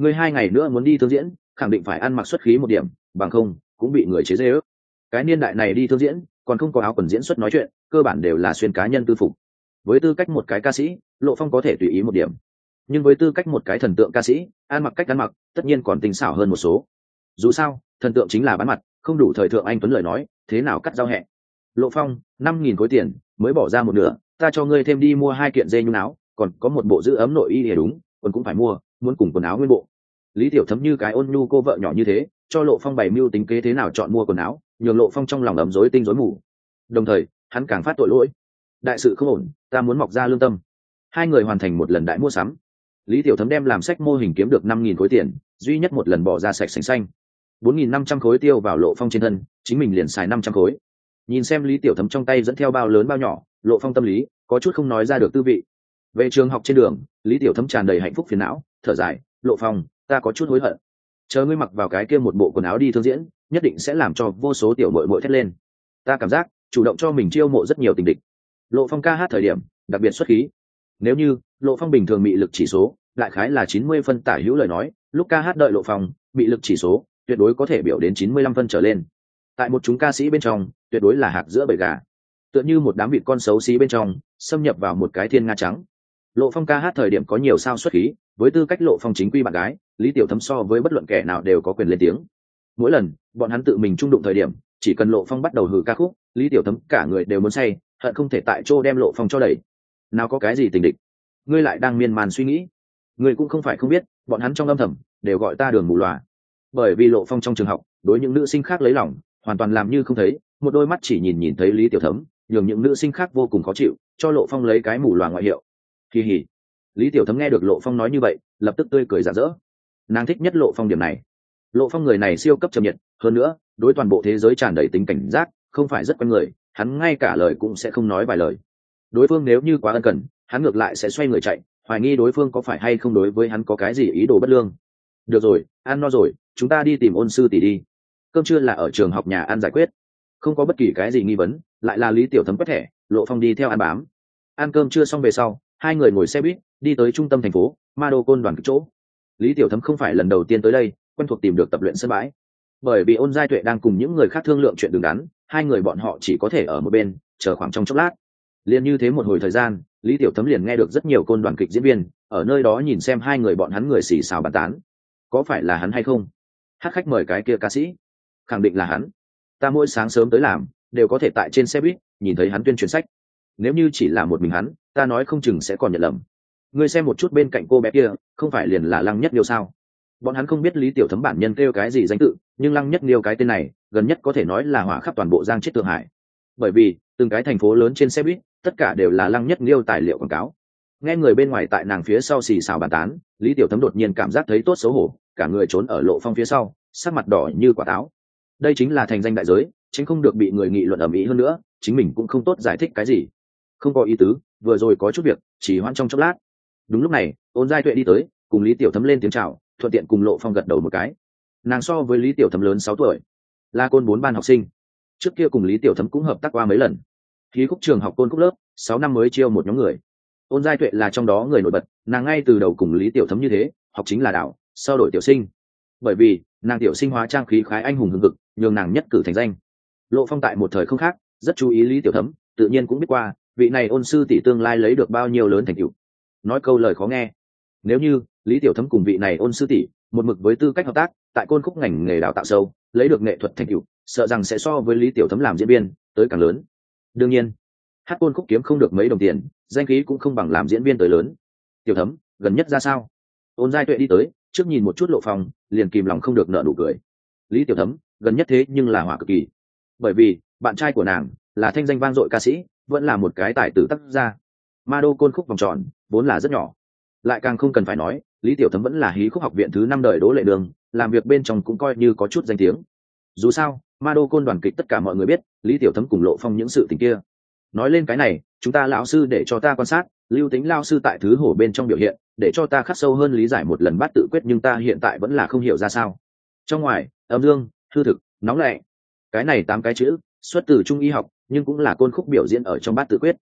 Ngươi hai ngày nữa muốn đi thương diễn, khẳng định phải ăn mặc xuất khí một điểm, bằng không, cũng bị người chế dê ước cái niên đại này đi thương diễn, còn không có áo quần diễn xuất nói chuyện, cơ bản đều là xuyên cá nhân tư phục. Với tư cách một cái ca sĩ, lộ phong có thể tùy ý một điểm. Nhưng với tư cách một cái thần tượng ca sĩ, ăn mặc cách ăn mặc, tất nhiên còn tinh xảo hơn một số. Dù sao, thần tượng chính là bán mặt, không đủ thời thượng anh tuấn lời nói, thế nào cắt giao hẹ. Lộ phong, năm nghìn khối tiền, mới bỏ ra một nửa, ta cho ngươi thêm đi mua hai kiện dây nhung áo, còn có một bộ giữ ấm nội y để đúng, quần cũng phải mua, muốn cùng quần áo nguyên bộ lý tiểu thấm như cái ôn nhu cô vợ nhỏ như thế, cho lộ phong bày mưu tính kế thế nào chọn mua quần áo, nhường lộ phong trong lòng ấm rối tinh rối mù. Đồng thời, hắn càng phát tội lỗi. Đại sự không ổn, ta muốn mọc ra lương tâm. Hai người hoàn thành một lần đại mua sắm. Lý tiểu thấm đem làm sách mô hình kiếm được năm nghìn khối tiền, duy nhất một lần bỏ ra sạch sành xanh. bốn nghìn năm trăm khối tiêu vào lộ phong trên thân, chính mình liền xài năm trăm khối. Nhìn xem lý tiểu thấm trong tay dẫn theo bao lớn bao nhỏ, lộ phong tâm lý có chút không nói ra được tư vị. Về trường học trên đường, lý tiểu thấm tràn đầy hạnh phúc phiền não, thở dài, lộ phong ta có chút hối hận. Chờ ngươi mặc vào cái kia một bộ quần áo đi thương diễn, nhất định sẽ làm cho vô số tiểu mội mội thét lên. Ta cảm giác, chủ động cho mình chiêu mộ rất nhiều tình địch. Lộ phong ca hát thời điểm, đặc biệt xuất khí. Nếu như, lộ phong bình thường bị lực chỉ số, đại khái là chín mươi phân tả hữu lời nói, lúc ca hát đợi lộ phong bị lực chỉ số, tuyệt đối có thể biểu đến chín mươi lăm phân trở lên. Tại một chúng ca sĩ bên trong, tuyệt đối là hạt giữa bầy gà. Tựa như một đám vịt con xấu xí bên trong, xâm nhập vào một cái thiên nga trắng lộ phong ca hát thời điểm có nhiều sao xuất khí, với tư cách lộ phong chính quy bạn gái, lý tiểu thấm so với bất luận kẻ nào đều có quyền lên tiếng. Mỗi lần, bọn hắn tự mình trung đụng thời điểm, chỉ cần lộ phong bắt đầu hử ca khúc, lý tiểu thấm cả người đều muốn say, hận không thể tại chỗ đem lộ phong cho đẩy. Nào có cái gì tình địch? Ngươi lại đang miên man suy nghĩ. Ngươi cũng không phải không biết, bọn hắn trong âm thầm, đều gọi ta đường mù loà. Bởi vì lộ phong trong trường học, đối những nữ sinh khác lấy lòng, hoàn toàn làm như không thấy, một đôi mắt chỉ nhìn nhìn thấy lý tiểu thấm, nhường những nữ sinh khác vô cùng khó chịu, cho lộ phong lấy cái mù loà ngoại hiệu kỳ hỉ. Lý tiểu thấm nghe được lộ phong nói như vậy, lập tức tươi cười rạng rỡ. Nàng thích nhất lộ phong điểm này. Lộ phong người này siêu cấp trầm nhiệt, hơn nữa, đối toàn bộ thế giới tràn đầy tính cảnh giác, không phải rất quen người, hắn ngay cả lời cũng sẽ không nói vài lời. Đối phương nếu như quá ân cần, hắn ngược lại sẽ xoay người chạy, hoài nghi đối phương có phải hay không đối với hắn có cái gì ý đồ bất lương. Được rồi, ăn no rồi, chúng ta đi tìm ôn sư tỷ đi. Cơm trưa là ở trường học nhà ăn giải quyết. Không có bất kỳ cái gì nghi vấn, lại là lý tiểu thấm quét thẻ, lộ phong đi theo ăn bám. Ăn cơm trưa xong về sau hai người ngồi xe buýt, đi tới trung tâm thành phố ma đô côn đoàn kịch chỗ. Lý tiểu thấm không phải lần đầu tiên tới đây, quen thuộc tìm được tập luyện sân bãi. Bởi vì ôn giai tuệ đang cùng những người khác thương lượng chuyện đứng đắn, hai người bọn họ chỉ có thể ở một bên, chờ khoảng trong chốc lát. Liền như thế một hồi thời gian, lý tiểu thấm liền nghe được rất nhiều côn đoàn kịch diễn viên, ở nơi đó nhìn xem hai người bọn hắn người xì xào bàn tán. Có phải là hắn hay không? Hát khách mời cái kia ca sĩ. Khẳng định là hắn. Ta mỗi sáng sớm tới làm, đều có thể tại trên xe buýt, nhìn thấy hắn tuyên truyền sách. Nếu như chỉ là một mình hắn ta nói không chừng sẽ còn nhận lầm. Ngươi xem một chút bên cạnh cô bé kia, không phải liền là lăng nhất liêu sao? Bọn hắn không biết lý tiểu thấm bản nhân kêu cái gì danh tự, nhưng lăng nhất liêu cái tên này, gần nhất có thể nói là hỏa khắp toàn bộ giang chết thượng hải. Bởi vì, từng cái thành phố lớn trên xe buýt, tất cả đều là lăng nhất liêu tài liệu quảng cáo. Nghe người bên ngoài tại nàng phía sau xì xào bàn tán, lý tiểu thấm đột nhiên cảm giác thấy tốt xấu hổ, cả người trốn ở lộ phong phía sau, sắc mặt đỏ như quả táo. Đây chính là thành danh đại giới tránh không được bị người nghị luận ầm ĩ hơn nữa, chính mình cũng không tốt giải thích cái gì. Không có ý tứ vừa rồi có chút việc, chỉ hoãn trong chốc lát. Đúng lúc này, ôn giai tuệ đi tới, cùng lý tiểu thấm lên tiếng chào, thuận tiện cùng lộ phong gật đầu một cái. Nàng so với lý tiểu thấm lớn sáu tuổi, là côn bốn ban học sinh. Trước kia cùng lý tiểu thấm cũng hợp tác qua mấy lần. Khí khúc trường học côn khúc lớp, sáu năm mới chiêu một nhóm người. Ôn giai tuệ là trong đó người nổi bật, nàng ngay từ đầu cùng lý tiểu thấm như thế, học chính là đạo, sau đổi tiểu sinh. Bởi vì, nàng tiểu sinh hóa trang khí khái anh hùng hưng cực nhường nàng nhất cử thành danh. Lộ phong tại một thời không khác, rất chú ý lý tiểu thấm, tự nhiên cũng biết qua vị này ôn sư tỷ tương lai lấy được bao nhiêu lớn thành tựu? Nói câu lời khó nghe. Nếu như lý tiểu thấm cùng vị này ôn sư tỷ một mực với tư cách hợp tác, tại côn khúc ngành nghề đào tạo sâu, lấy được nghệ thuật thành tựu, sợ rằng sẽ so với lý tiểu thấm làm diễn viên tới càng lớn. Đương nhiên, hát côn khúc kiếm không được mấy đồng tiền, danh khí cũng không bằng làm diễn viên tới lớn. Tiểu thấm, gần nhất ra sao? Ôn giai tuệ đi tới, trước nhìn một chút lộ phòng, liền kìm lòng không được nợ đủ cười. Lý tiểu thấm, gần nhất thế nhưng là hỏa cực kỳ. Bởi vì, bạn trai của nàng là thanh danh vang dội ca sĩ vẫn là một cái tài tử tác gia. Ma đô côn khúc vòng tròn vốn là rất nhỏ. Lại càng không cần phải nói lý tiểu thấm vẫn là hí khúc học viện thứ năm đời đỗ lệ đường làm việc bên trong cũng coi như có chút danh tiếng. Dù sao ma đô côn đoàn kịch tất cả mọi người biết lý tiểu thấm cùng lộ phong những sự tình kia. Nói lên cái này chúng ta lão sư để cho ta quan sát lưu tính lao sư tại thứ hổ bên trong biểu hiện để cho ta khắc sâu hơn lý giải một lần bắt tự quyết nhưng ta hiện tại vẫn là không hiểu ra sao. Trong ngoài âm dương hư thực nóng lạnh, cái này tám cái chữ xuất từ trung y học nhưng cũng là côn khúc biểu diễn ở trong bát tự quyết.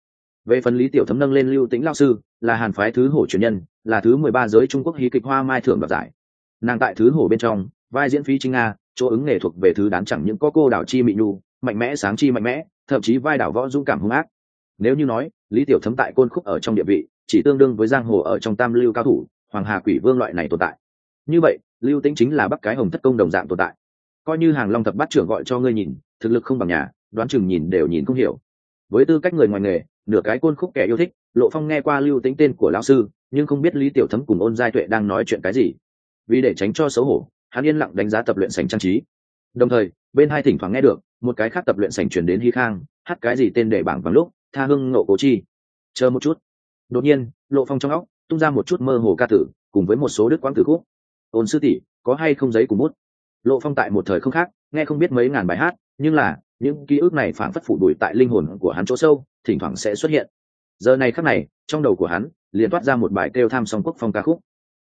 Về phần lý tiểu thấm nâng lên lưu tĩnh lao sư, là hàn phái thứ hổ truyền nhân, là thứ mười ba giới trung quốc hí kịch hoa mai thưởng đoạt giải. Nàng tại thứ hổ bên trong, vai diễn phí trinh nga chỗ ứng nghề thuộc về thứ đáng chẳng những có cô đảo chi mị nhu, mạnh mẽ, sáng chi mạnh mẽ, thậm chí vai đảo võ dũng cảm hung ác. Nếu như nói, lý tiểu thấm tại côn khúc ở trong địa vị, chỉ tương đương với giang hồ ở trong tam lưu cao thủ, hoàng hà quỷ vương loại này tồn tại. Như vậy, lưu tĩnh chính là bắc cái hồng thất công đồng dạng tồn tại. Coi như hàng long thập bát trưởng gọi cho ngươi nhìn, thực lực không bằng nhà đoán chừng nhìn đều nhìn không hiểu. Với tư cách người ngoài nghề, nửa cái côn khúc kẻ yêu thích, lộ phong nghe qua lưu tính tên của lão sư, nhưng không biết lý tiểu thấm cùng ôn giai tuệ đang nói chuyện cái gì. Vì để tránh cho xấu hổ, hắn yên lặng đánh giá tập luyện sành trang trí. Đồng thời, bên hai thỉnh thoảng nghe được, một cái khác tập luyện sành chuyển đến hy khang, hát cái gì tên để bảng bằng lúc, tha hưng nộ cố chi. Chờ một chút. Đột nhiên, lộ phong trong óc, tung ra một chút mơ hồ ca tử, cùng với một số đức quãng tử khúc. Ôn sư tỷ, có hay không giấy cùng bút? Lộ phong tại một thời không khác, nghe không biết mấy ngàn bài hát, nhưng là những ký ức này phản phất phủ đuổi tại linh hồn của hắn chỗ sâu, thỉnh thoảng sẽ xuất hiện. Giờ này khắc này, trong đầu của hắn, liền toát ra một bài kêu tham song quốc phong ca khúc.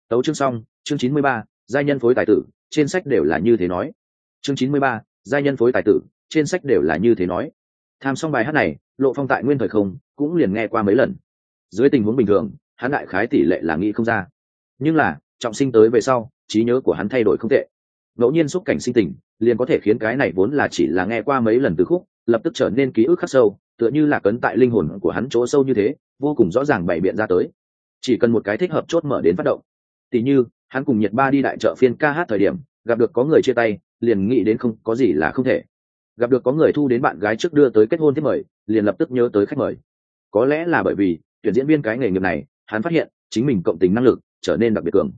Tấu chương xong, chương chín mươi ba, giai nhân phối tài tử, trên sách đều là như thế nói. Chương chín mươi ba, giai nhân phối tài tử, trên sách đều là như thế nói. Tham xong bài hát này, lộ phong tại nguyên thời không, cũng liền nghe qua mấy lần. Dưới tình huống bình thường, hắn đại khái tỷ lệ là nghĩ không ra. Nhưng là, trọng sinh tới về sau, trí nhớ của hắn thay đổi không tệ. Ngẫu nhiên xúc cảnh sinh tình liền có thể khiến cái này vốn là chỉ là nghe qua mấy lần từ khúc, lập tức trở nên ký ức khắc sâu, tựa như là cấn tại linh hồn của hắn chỗ sâu như thế, vô cùng rõ ràng bày biện ra tới. Chỉ cần một cái thích hợp chốt mở đến phát động. Tỉ như, hắn cùng nhiệt ba đi đại chợ phiên ca hát thời điểm, gặp được có người chia tay, liền nghĩ đến không, có gì là không thể. Gặp được có người thu đến bạn gái trước đưa tới kết hôn thiết mời, liền lập tức nhớ tới khách mời. Có lẽ là bởi vì, tuyển diễn viên cái nghề nghiệp này, hắn phát hiện, chính mình cộng tính năng lực trở nên đặc biệt cường.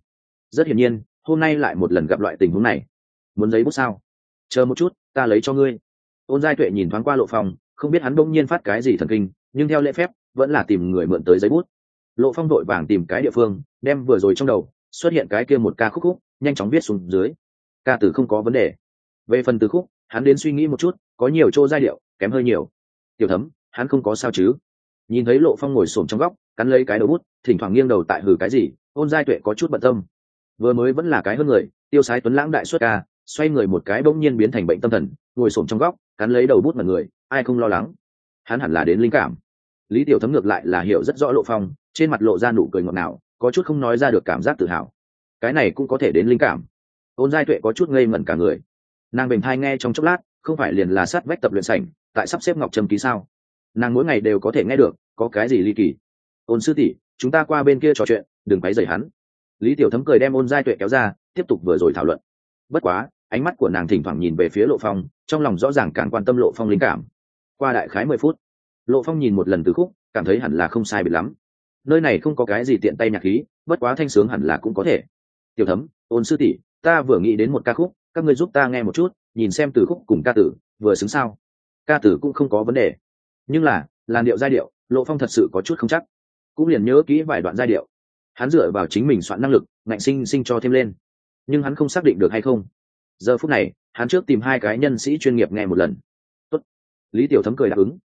Rất hiển nhiên, hôm nay lại một lần gặp loại tình huống này. Muốn giấy bút sao? Chờ một chút, ta lấy cho ngươi. Ôn giai tuệ nhìn thoáng qua lộ phong không biết hắn bỗng nhiên phát cái gì thần kinh, nhưng theo lễ phép, vẫn là tìm người mượn tới giấy bút. Lộ phong đội vàng tìm cái địa phương, đem vừa rồi trong đầu, xuất hiện cái kia một ca khúc khúc, nhanh chóng viết xuống dưới. Ca từ không có vấn đề. Về phần từ khúc, hắn đến suy nghĩ một chút, có nhiều chỗ giai điệu, kém hơi nhiều. Tiểu thấm, hắn không có sao chứ. Nhìn thấy lộ phong ngồi xổm trong góc, cắn lấy cái đầu bút, thỉnh thoảng nghiêng đầu tại hử cái gì, ôn giai tuệ có chút bận tâm. Vừa mới vẫn là cái hơn người, tiêu sái tuấn lãng đại xuất ca xoay người một cái bỗng nhiên biến thành bệnh tâm thần, ngồi xổm trong góc, cắn lấy đầu bút mật người, ai không lo lắng. Hắn hẳn là đến linh cảm. Lý tiểu thấm ngược lại là hiểu rất rõ lộ phong, trên mặt lộ ra nụ cười ngọt ngào, có chút không nói ra được cảm giác tự hào. Cái này cũng có thể đến linh cảm. Ôn giai tuệ có chút ngây ngẩn cả người. Nàng bình thai nghe trong chốc lát, không phải liền là sát vách tập luyện sảnh, tại sắp xếp ngọc trâm ký sao? Nàng mỗi ngày đều có thể nghe được, có cái gì ly kỳ? Ôn sư tỷ, chúng ta qua bên kia trò chuyện, đừng quấy rầy hắn. Lý tiểu thấm cười đem ôn giai tuệ kéo ra, tiếp tục vừa rồi thảo luận. Bất quá ánh mắt của nàng thỉnh thoảng nhìn về phía lộ phong, trong lòng rõ ràng càng quan tâm lộ phong linh cảm. Qua đại khái mười phút, lộ phong nhìn một lần từ khúc, cảm thấy hẳn là không sai biệt lắm. Nơi này không có cái gì tiện tay nhạc khí, bất quá thanh sướng hẳn là cũng có thể. Tiểu thấm, ôn sư tỷ, ta vừa nghĩ đến một ca khúc, các ngươi giúp ta nghe một chút, nhìn xem từ khúc cùng ca tử, vừa xứng sao? Ca tử cũng không có vấn đề. Nhưng là, làn điệu giai điệu, lộ phong thật sự có chút không chắc. Cũng liền nhớ kỹ vài đoạn giai điệu. Hắn dựa vào chính mình soạn năng lực, ngạnh sinh sinh cho thêm lên. Nhưng hắn không xác định được hay không giờ phút này, hắn trước tìm hai cái nhân sĩ chuyên nghiệp nghe một lần. Tốt. lý tiểu thấm cười đáp ứng.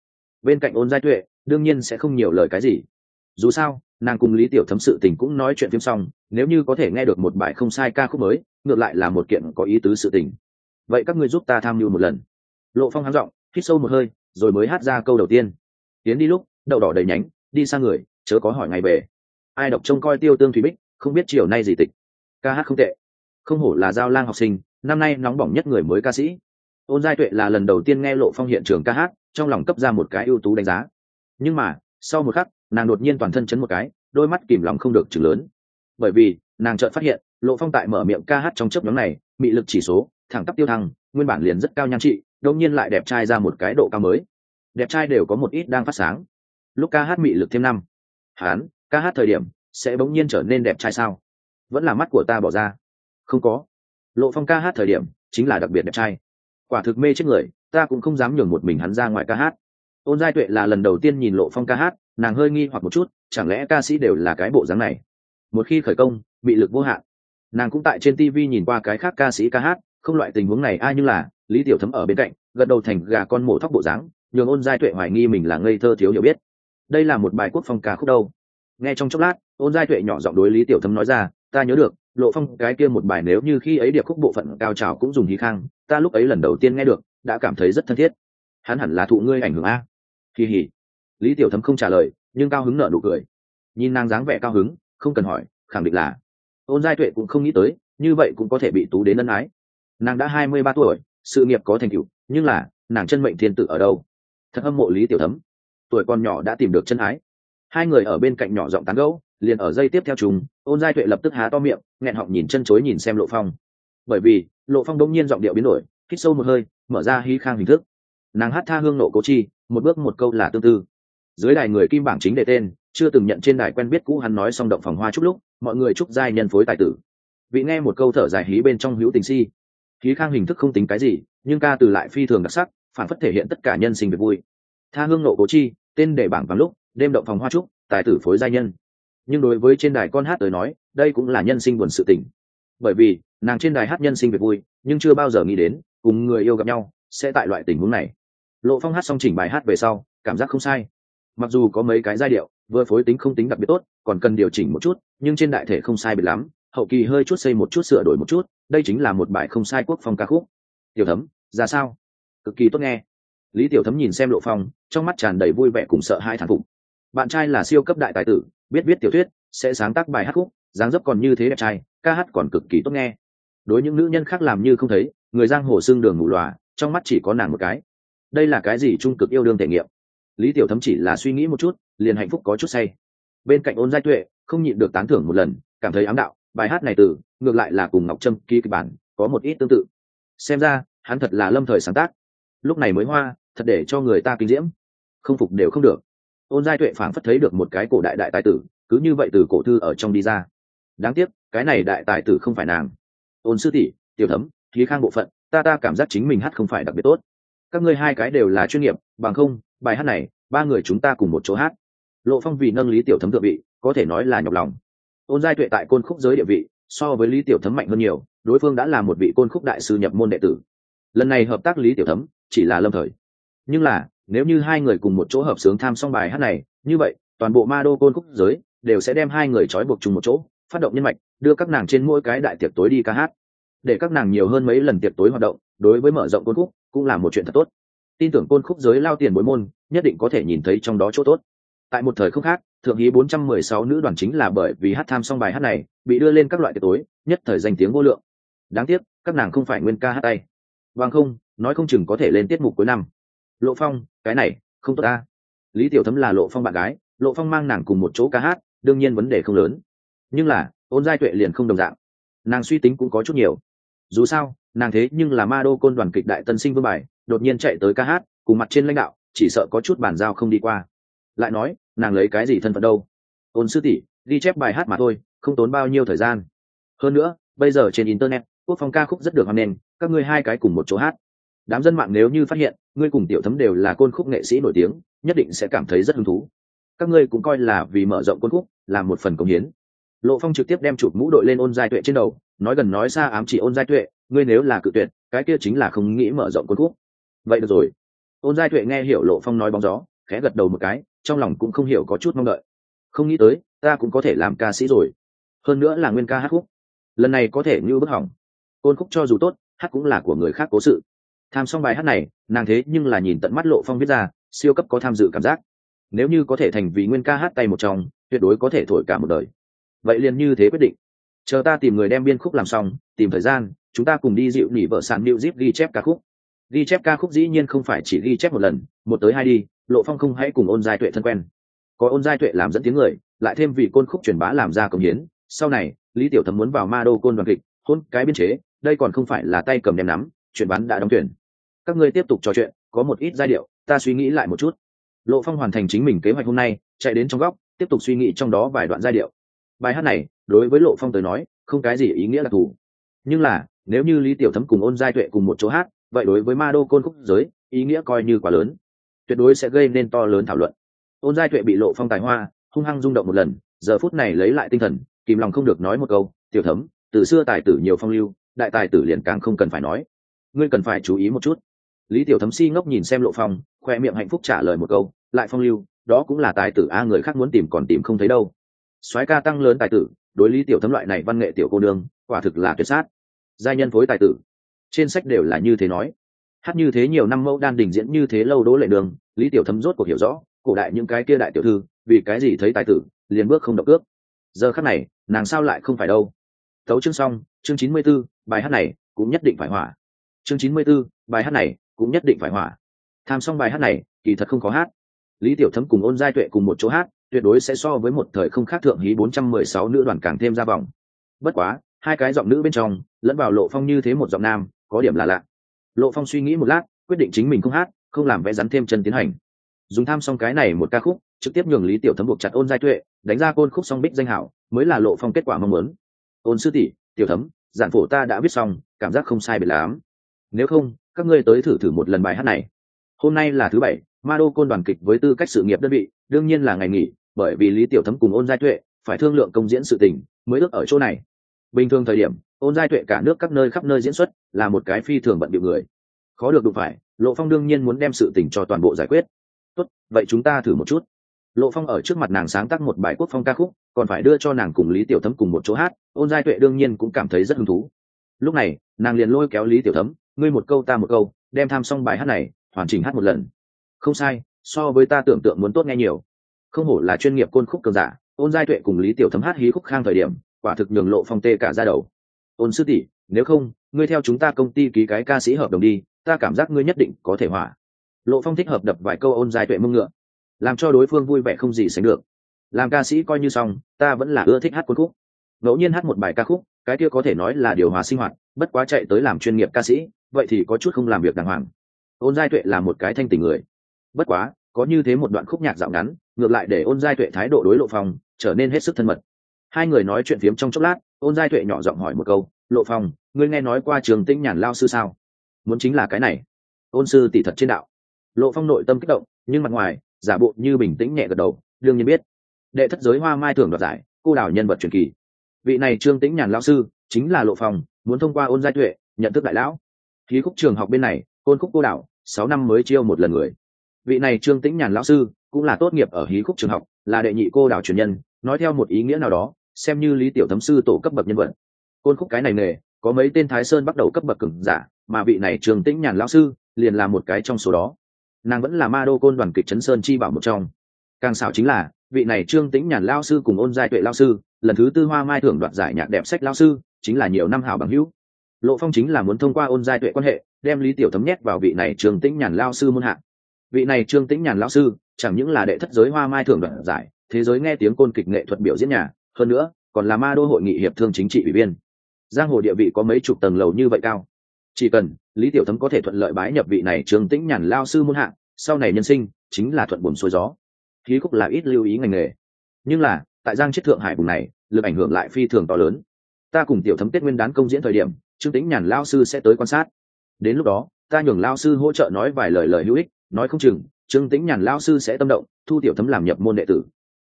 Bên cạnh ôn giai tuệ, đương nhiên sẽ không nhiều lời cái gì. Dù sao, nàng cùng lý tiểu thấm sự tình cũng nói chuyện phim xong, nếu như có thể nghe được một bài không sai ca khúc mới, ngược lại là một kiện có ý tứ sự tình. Vậy các ngươi giúp ta tham mưu một lần. Lộ phong háng giọng, hít sâu một hơi, rồi mới hát ra câu đầu tiên. Tiến đi lúc, đậu đỏ đầy nhánh, đi sang người, chớ có hỏi ngày về. Ai đọc trông coi tiêu tương thủy bích, không biết chiều nay gì tịch. Ca hát không tệ. Không hổ là giao lang học sinh năm nay nóng bỏng nhất người mới ca sĩ. Ôn giai tuệ là lần đầu tiên nghe lộ phong hiện trường ca hát, trong lòng cấp ra một cái ưu tú đánh giá. Nhưng mà, sau một khắc, nàng đột nhiên toàn thân chấn một cái, đôi mắt kìm lòng không được chừng lớn. Bởi vì, nàng chợt phát hiện, lộ phong tại mở miệng ca hát trong chớp nhóm này bị lực chỉ số, thẳng tắp tiêu thăng, nguyên bản liền rất cao nhan trị đông nhiên lại đẹp trai ra một cái độ cao mới. Đẹp trai đều có một ít đang phát sáng. Lúc ca hát mị lực thêm năm hán ca hát thời điểm, sẽ bỗng nhiên trở nên đẹp trai sao? Vẫn là mắt của ta bỏ ra. Không có lộ phong ca hát thời điểm chính là đặc biệt đẹp trai. Quả thực mê chết người, ta cũng không dám nhường một mình hắn ra ngoài ca hát. Ôn giai tuệ là lần đầu tiên nhìn lộ phong ca hát, nàng hơi nghi hoặc một chút, chẳng lẽ ca sĩ đều là cái bộ dáng này? Một khi khởi công bị lực vô hạn. Nàng cũng tại trên tv nhìn qua cái khác ca sĩ ca hát, không loại tình huống này ai như là, lý tiểu thấm ở bên cạnh, gật đầu thành gà con mổ thóc bộ dáng, nhường ôn giai tuệ hoài nghi mình là ngây thơ thiếu hiểu biết. Đây là một bài quốc phong ca khúc đâu. Nghe trong chốc lát, ôn giai tuệ nhỏ giọng đối lý tiểu thấm nói ra, ta nhớ được lộ phong, cái kia một bài nếu như khi ấy điệp khúc bộ phận cao trào cũng dùng hí khang, ta lúc ấy lần đầu tiên nghe được, đã cảm thấy rất thân thiết. Hắn hẳn là thụ ngươi ảnh hưởng a. Kỳ hỉ lý tiểu thấm không trả lời, nhưng cao hứng nở nụ cười. Nhìn nàng dáng vẻ cao hứng, không cần hỏi, khẳng định là. Ôn giai tuệ cũng không nghĩ tới, như vậy cũng có thể bị tú đến ân ái. Nàng đã hai mươi ba tuổi, sự nghiệp có thành tựu, nhưng là, nàng chân mệnh thiên tự ở đâu? Thật âm mộ lý tiểu thấm. Tuổi con nhỏ đã tìm được chân ái. Hai người ở bên cạnh nhỏ giọng tán gẫu liền ở dây tiếp theo chúng, ôn giai tuệ lập tức há to miệng, nghẹn họng nhìn chân chối nhìn xem lộ phong. Bởi vì, lộ phong đông nhiên giọng điệu biến đổi, hít sâu một hơi, mở ra hí khang hình thức. Nàng hát tha hương nộ cố chi, một bước một câu là tương tư. Dưới đài người kim bảng chính đề tên, chưa từng nhận trên đài quen biết cũ hắn nói xong động phòng hoa chúc lúc, mọi người chúc giai nhân phối tài tử. Vị nghe một câu thở dài hí bên trong hữu tình si. Hí khang hình thức không tính cái gì, nhưng ca từ lại phi thường đặc sắc, phản phất thể hiện tất cả nhân sinh việc vui. Tha hương nộ cố chi, tên để bảng vắng lúc, đêm động phòng hoa trúc tài tử phối giai nhân nhưng đối với trên đài con hát tới nói, đây cũng là nhân sinh buồn sự tình. Bởi vì, nàng trên đài hát nhân sinh việc vui, nhưng chưa bao giờ nghĩ đến, cùng người yêu gặp nhau, sẽ tại loại tình huống này. Lộ phong hát xong chỉnh bài hát về sau, cảm giác không sai. Mặc dù có mấy cái giai điệu, vừa phối tính không tính đặc biệt tốt, còn cần điều chỉnh một chút, nhưng trên đại thể không sai biệt lắm, hậu kỳ hơi chút xây một chút sửa đổi một chút, đây chính là một bài không sai quốc phong ca khúc. Tiểu thấm, ra sao? Cực kỳ tốt nghe. Lý tiểu thấm nhìn xem lộ phong, trong mắt tràn đầy vui vẻ cùng sợ hai thản phục. Bạn trai là siêu cấp đại tài tử biết viết tiểu thuyết, sẽ sáng tác bài hát khúc, dáng dấp còn như thế đẹp trai, ca hát còn cực kỳ tốt nghe. Đối những nữ nhân khác làm như không thấy, người giang hồ xương đường ngủ lòa, trong mắt chỉ có nàng một cái. Đây là cái gì trung cực yêu đương thể nghiệm? Lý tiểu thấm chỉ là suy nghĩ một chút, liền hạnh phúc có chút say. Bên cạnh ôn giai tuệ, không nhịn được tán thưởng một lần, cảm thấy ám đạo, bài hát này từ, ngược lại là cùng ngọc trâm ký kịch bản, có một ít tương tự. Xem ra, hắn thật là lâm thời sáng tác. Lúc này mới hoa, thật để cho người ta kinh diễm. Không phục đều không được ôn giai tuệ phảng phất thấy được một cái cổ đại đại tài tử, cứ như vậy từ cổ thư ở trong đi ra. Đáng tiếc, cái này đại tài tử không phải nàng. Ôn sư tỷ, tiểu thấm khí khang bộ phận, ta ta cảm giác chính mình hát không phải đặc biệt tốt. Các ngươi hai cái đều là chuyên nghiệp, bằng không, bài hát này, ba người chúng ta cùng một chỗ hát. Lộ phong vì nâng lý tiểu thấm thượng vị, có thể nói là nhọc lòng. Ôn giai tuệ tại côn khúc giới địa vị, so với lý tiểu thấm mạnh hơn nhiều, đối phương đã là một vị côn khúc đại sư nhập môn đệ tử. Lần này hợp tác lý tiểu thấm, chỉ là lâm thời. Nhưng là nếu như hai người cùng một chỗ hợp sướng tham xong bài hát này, như vậy, toàn bộ ma đô côn khúc giới đều sẽ đem hai người trói buộc chung một chỗ, phát động nhân mạch, đưa các nàng trên mỗi cái đại tiệc tối đi ca hát. Để các nàng nhiều hơn mấy lần tiệc tối hoạt động, đối với mở rộng côn khúc cũng là một chuyện thật tốt. Tin tưởng côn khúc giới lao tiền bối môn, nhất định có thể nhìn thấy trong đó chỗ tốt. Tại một thời không khác, thượng hí 416 nữ đoàn chính là bởi vì hát tham xong bài hát này, bị đưa lên các loại tiệc tối, nhất thời danh tiếng vô lượng. Đáng tiếc, các nàng không phải nguyên ca hát tay. Vâng không, nói không chừng có thể lên tiết mục cuối năm lộ phong, cái này không tốt ta. Lý tiểu thấm là lộ phong bạn gái, lộ phong mang nàng cùng một chỗ ca hát, đương nhiên vấn đề không lớn. Nhưng là, ôn giai tuệ liền không đồng dạng. Nàng suy tính cũng có chút nhiều. Dù sao, nàng thế nhưng là ma đô côn đoàn kịch đại tân sinh vương bài, đột nhiên chạy tới ca hát, cùng mặt trên lãnh đạo, chỉ sợ có chút bàn giao không đi qua. Lại nói, nàng lấy cái gì thân phận đâu? Ôn sư tỷ, ghi chép bài hát mà thôi, không tốn bao nhiêu thời gian. Hơn nữa, bây giờ trên internet, quốc phong ca khúc rất được hoan nghênh, các ngươi hai cái cùng một chỗ hát đám dân mạng nếu như phát hiện, ngươi cùng tiểu thấm đều là côn khúc nghệ sĩ nổi tiếng, nhất định sẽ cảm thấy rất hứng thú. Các ngươi cũng coi là vì mở rộng côn khúc, là một phần công hiến. Lộ phong trực tiếp đem chụp mũ đội lên ôn giai tuệ trên đầu, nói gần nói xa ám chỉ ôn giai tuệ, ngươi nếu là cự tuyệt, cái kia chính là không nghĩ mở rộng côn khúc. Vậy được rồi. Ôn giai tuệ nghe hiểu lộ phong nói bóng gió, khẽ gật đầu một cái, trong lòng cũng không hiểu có chút mong đợi. Không nghĩ tới, ta cũng có thể làm ca sĩ rồi. Hơn nữa là nguyên ca hát khúc. Lần này có thể như bức hỏng. Côn khúc cho dù tốt, hát cũng là của người khác cố sự tham xong bài hát này, nàng thế nhưng là nhìn tận mắt lộ phong viết ra, siêu cấp có tham dự cảm giác. Nếu như có thể thành vì nguyên ca hát tay một trong, tuyệt đối có thể thổi cả một đời. Vậy liền như thế quyết định. Chờ ta tìm người đem biên khúc làm xong, tìm thời gian, chúng ta cùng đi dịu nỉ vợ sàn new zip ghi chép ca khúc. Ghi chép ca khúc dĩ nhiên không phải chỉ ghi chép một lần, một tới hai đi, lộ phong không hãy cùng ôn giai tuệ thân quen. Có ôn giai tuệ làm dẫn tiếng người, lại thêm vị côn khúc truyền bá làm ra công hiến, sau này, lý tiểu thấm muốn vào ma đô côn đoàn kịch, hôn cái biên chế, đây còn không phải là tay cầm đem nắm chuyển bán đã đóng tuyển các ngươi tiếp tục trò chuyện, có một ít giai điệu, ta suy nghĩ lại một chút. Lộ phong hoàn thành chính mình kế hoạch hôm nay, chạy đến trong góc, tiếp tục suy nghĩ trong đó vài đoạn giai điệu. Bài hát này, đối với lộ phong tới nói, không cái gì ý nghĩa là thù. nhưng là, nếu như lý tiểu thấm cùng ôn giai tuệ cùng một chỗ hát, vậy đối với ma đô côn khúc giới, ý nghĩa coi như quá lớn. Tuyệt đối sẽ gây nên to lớn thảo luận. Ôn giai tuệ bị lộ phong tài hoa, hung hăng rung động một lần, giờ phút này lấy lại tinh thần, kìm lòng không được nói một câu, tiểu thấm, từ xưa tài tử nhiều phong lưu, đại tài tử liền càng không cần phải nói. Ngươi cần phải chú ý một chút lý tiểu thấm si ngốc nhìn xem lộ phong khoe miệng hạnh phúc trả lời một câu lại phong lưu đó cũng là tài tử a người khác muốn tìm còn tìm không thấy đâu. Soái ca tăng lớn tài tử đối lý tiểu thấm loại này văn nghệ tiểu cô đương quả thực là tuyệt sát. Giai nhân phối tài tử. Trên sách đều là như thế nói. Hát như thế nhiều năm mẫu đan đình diễn như thế lâu đỗ lệ đường lý tiểu thấm rốt cuộc hiểu rõ cổ đại những cái kia đại tiểu thư vì cái gì thấy tài tử liền bước không động ước giờ khắc này nàng sao lại không phải đâu? Tấu chương xong chương chín mươi 94, bài hát này cũng nhất định phải hỏa. Chương chín mươi 94, bài hát này cũng nhất định phải hỏa. Tham xong bài hát này, kỳ thật không có hát. Lý tiểu thấm cùng ôn giai tuệ cùng một chỗ hát, tuyệt đối sẽ so với một thời không khác thượng hí bốn trăm mười sáu nữ đoàn càng thêm ra vòng. Bất quá, hai cái giọng nữ bên trong, lẫn vào lộ phong như thế một giọng nam, có điểm là lạ. Lộ phong suy nghĩ một lát, quyết định chính mình không hát, không làm vẽ rắn thêm chân tiến hành. Dùng tham xong cái này một ca khúc, trực tiếp nhường lý tiểu thấm buộc chặt ôn giai tuệ, đánh ra côn khúc song bích danh hảo, mới là lộ phong kết quả mong muốn. Ôn sư tỷ, tiểu thấm, giản phổ ta đã viết xong, cảm giác không sai biệt lắm. Nếu không các ngươi tới thử thử một lần bài hát này. Hôm nay là thứ bảy ma đô côn đoàn kịch với tư cách sự nghiệp đơn vị, đương nhiên là ngày nghỉ, bởi vì lý tiểu thấm cùng ôn giai tuệ phải thương lượng công diễn sự tình, mới ước ở chỗ này. Bình thường thời điểm, ôn giai tuệ cả nước các nơi khắp nơi diễn xuất là một cái phi thường bận điệu người. Khó được đụng phải, lộ phong đương nhiên muốn đem sự tình cho toàn bộ giải quyết. Tốt, vậy chúng ta thử một chút. Lộ phong ở trước mặt nàng sáng tác một bài quốc phong ca khúc, còn phải đưa cho nàng cùng lý tiểu thấm cùng một chỗ hát, ôn giai tuệ đương nhiên cũng cảm thấy rất hứng thú. Lúc này, nàng liền lôi kéo lý tiểu thấm ngươi một câu ta một câu, đem tham xong bài hát này, hoàn chỉnh hát một lần. Không sai, so với ta tưởng tượng muốn tốt nghe nhiều. Không hổ là chuyên nghiệp côn khúc cường giả, ôn giai tuệ cùng lý tiểu thấm hát hí khúc khang thời điểm, quả thực nhường lộ phong tê cả ra đầu. Ôn sư tỷ, nếu không, ngươi theo chúng ta công ty ký cái ca sĩ hợp đồng đi, ta cảm giác ngươi nhất định có thể hỏa. Lộ phong thích hợp đập vài câu ôn giai tuệ mưng ngựa, làm cho đối phương vui vẻ không gì sánh được. Làm ca sĩ coi như xong, ta vẫn là ưa thích hát côn khúc ngẫu nhiên hát một bài ca khúc, cái kia có thể nói là điều hòa sinh hoạt, bất quá chạy tới làm chuyên nghiệp ca sĩ, vậy thì có chút không làm việc đàng hoàng. Ôn giai tuệ là một cái thanh tình người. Bất quá, có như thế một đoạn khúc nhạc dạo ngắn, ngược lại để ôn giai tuệ thái độ đối lộ phong trở nên hết sức thân mật. Hai người nói chuyện phiếm trong chốc lát, ôn giai tuệ nhỏ giọng hỏi một câu, lộ phong, ngươi nghe nói qua trường tĩnh nhàn lao sư sao? Muốn chính là cái này. Ôn sư tỷ thật trên đạo. Lộ phong nội tâm kích động, nhưng mặt ngoài, giả bộ như bình tĩnh nhẹ gật đầu, đương nhiên biết. Đệ thất giới hoa mai thường đoạt giải, cô đảo nhân vật truyền kỳ vị này trương tĩnh nhàn lão sư chính là lộ phong muốn thông qua ôn giai tuệ, nhận thức đại lão. Khí khúc trường học bên này, côn khúc cô đảo, sáu năm mới chiêu một lần người. Vị này trương tĩnh nhàn lão sư cũng là tốt nghiệp ở hí khúc trường học, là đệ nhị cô đảo truyền nhân, nói theo một ý nghĩa nào đó, xem như lý tiểu thấm sư tổ cấp bậc nhân vật. Côn khúc cái này nghề, có mấy tên thái sơn bắt đầu cấp bậc cứng giả, mà vị này trương tĩnh nhàn lão sư liền là một cái trong số đó. Nàng vẫn là ma đô côn đoàn kịch trấn sơn chi bảo một trong. Càng xảo chính là vị này trương tĩnh nhàn lao sư cùng ôn giai tuệ lao sư, lần thứ tư hoa mai thưởng đoạt giải nhạc đẹp sách lao sư, chính là nhiều năm hảo bằng hữu. Lộ phong chính là muốn thông qua ôn giai tuệ quan hệ, đem lý tiểu thấm nhét vào vị này trương tĩnh nhàn lao sư môn hạ. Vị này trương tĩnh nhàn lao sư, chẳng những là đệ thất giới hoa mai thưởng đoạt giải, thế giới nghe tiếng côn kịch nghệ thuật biểu diễn nhà, hơn nữa, còn là ma đô hội nghị hiệp thương chính trị ủy viên. Giang hồ địa vị có mấy chục tầng lầu như vậy cao. Chỉ cần, lý tiểu thấm có thể thuận lợi bái nhập vị này trương tĩnh nhàn lao sư môn hạng sau này nhân sinh, chính là thuận buồn xuôi gió khí khúc là ít lưu ý ngành nghề. Nhưng là, tại giang chết thượng hải vùng này, lực ảnh hưởng lại phi thường to lớn. Ta cùng tiểu thấm tết nguyên đán công diễn thời điểm, trương tĩnh nhàn lao sư sẽ tới quan sát. Đến lúc đó, ta nhường lao sư hỗ trợ nói vài lời lời hữu ích, nói không chừng, trương tĩnh nhàn lao sư sẽ tâm động, thu tiểu thấm làm nhập môn đệ tử.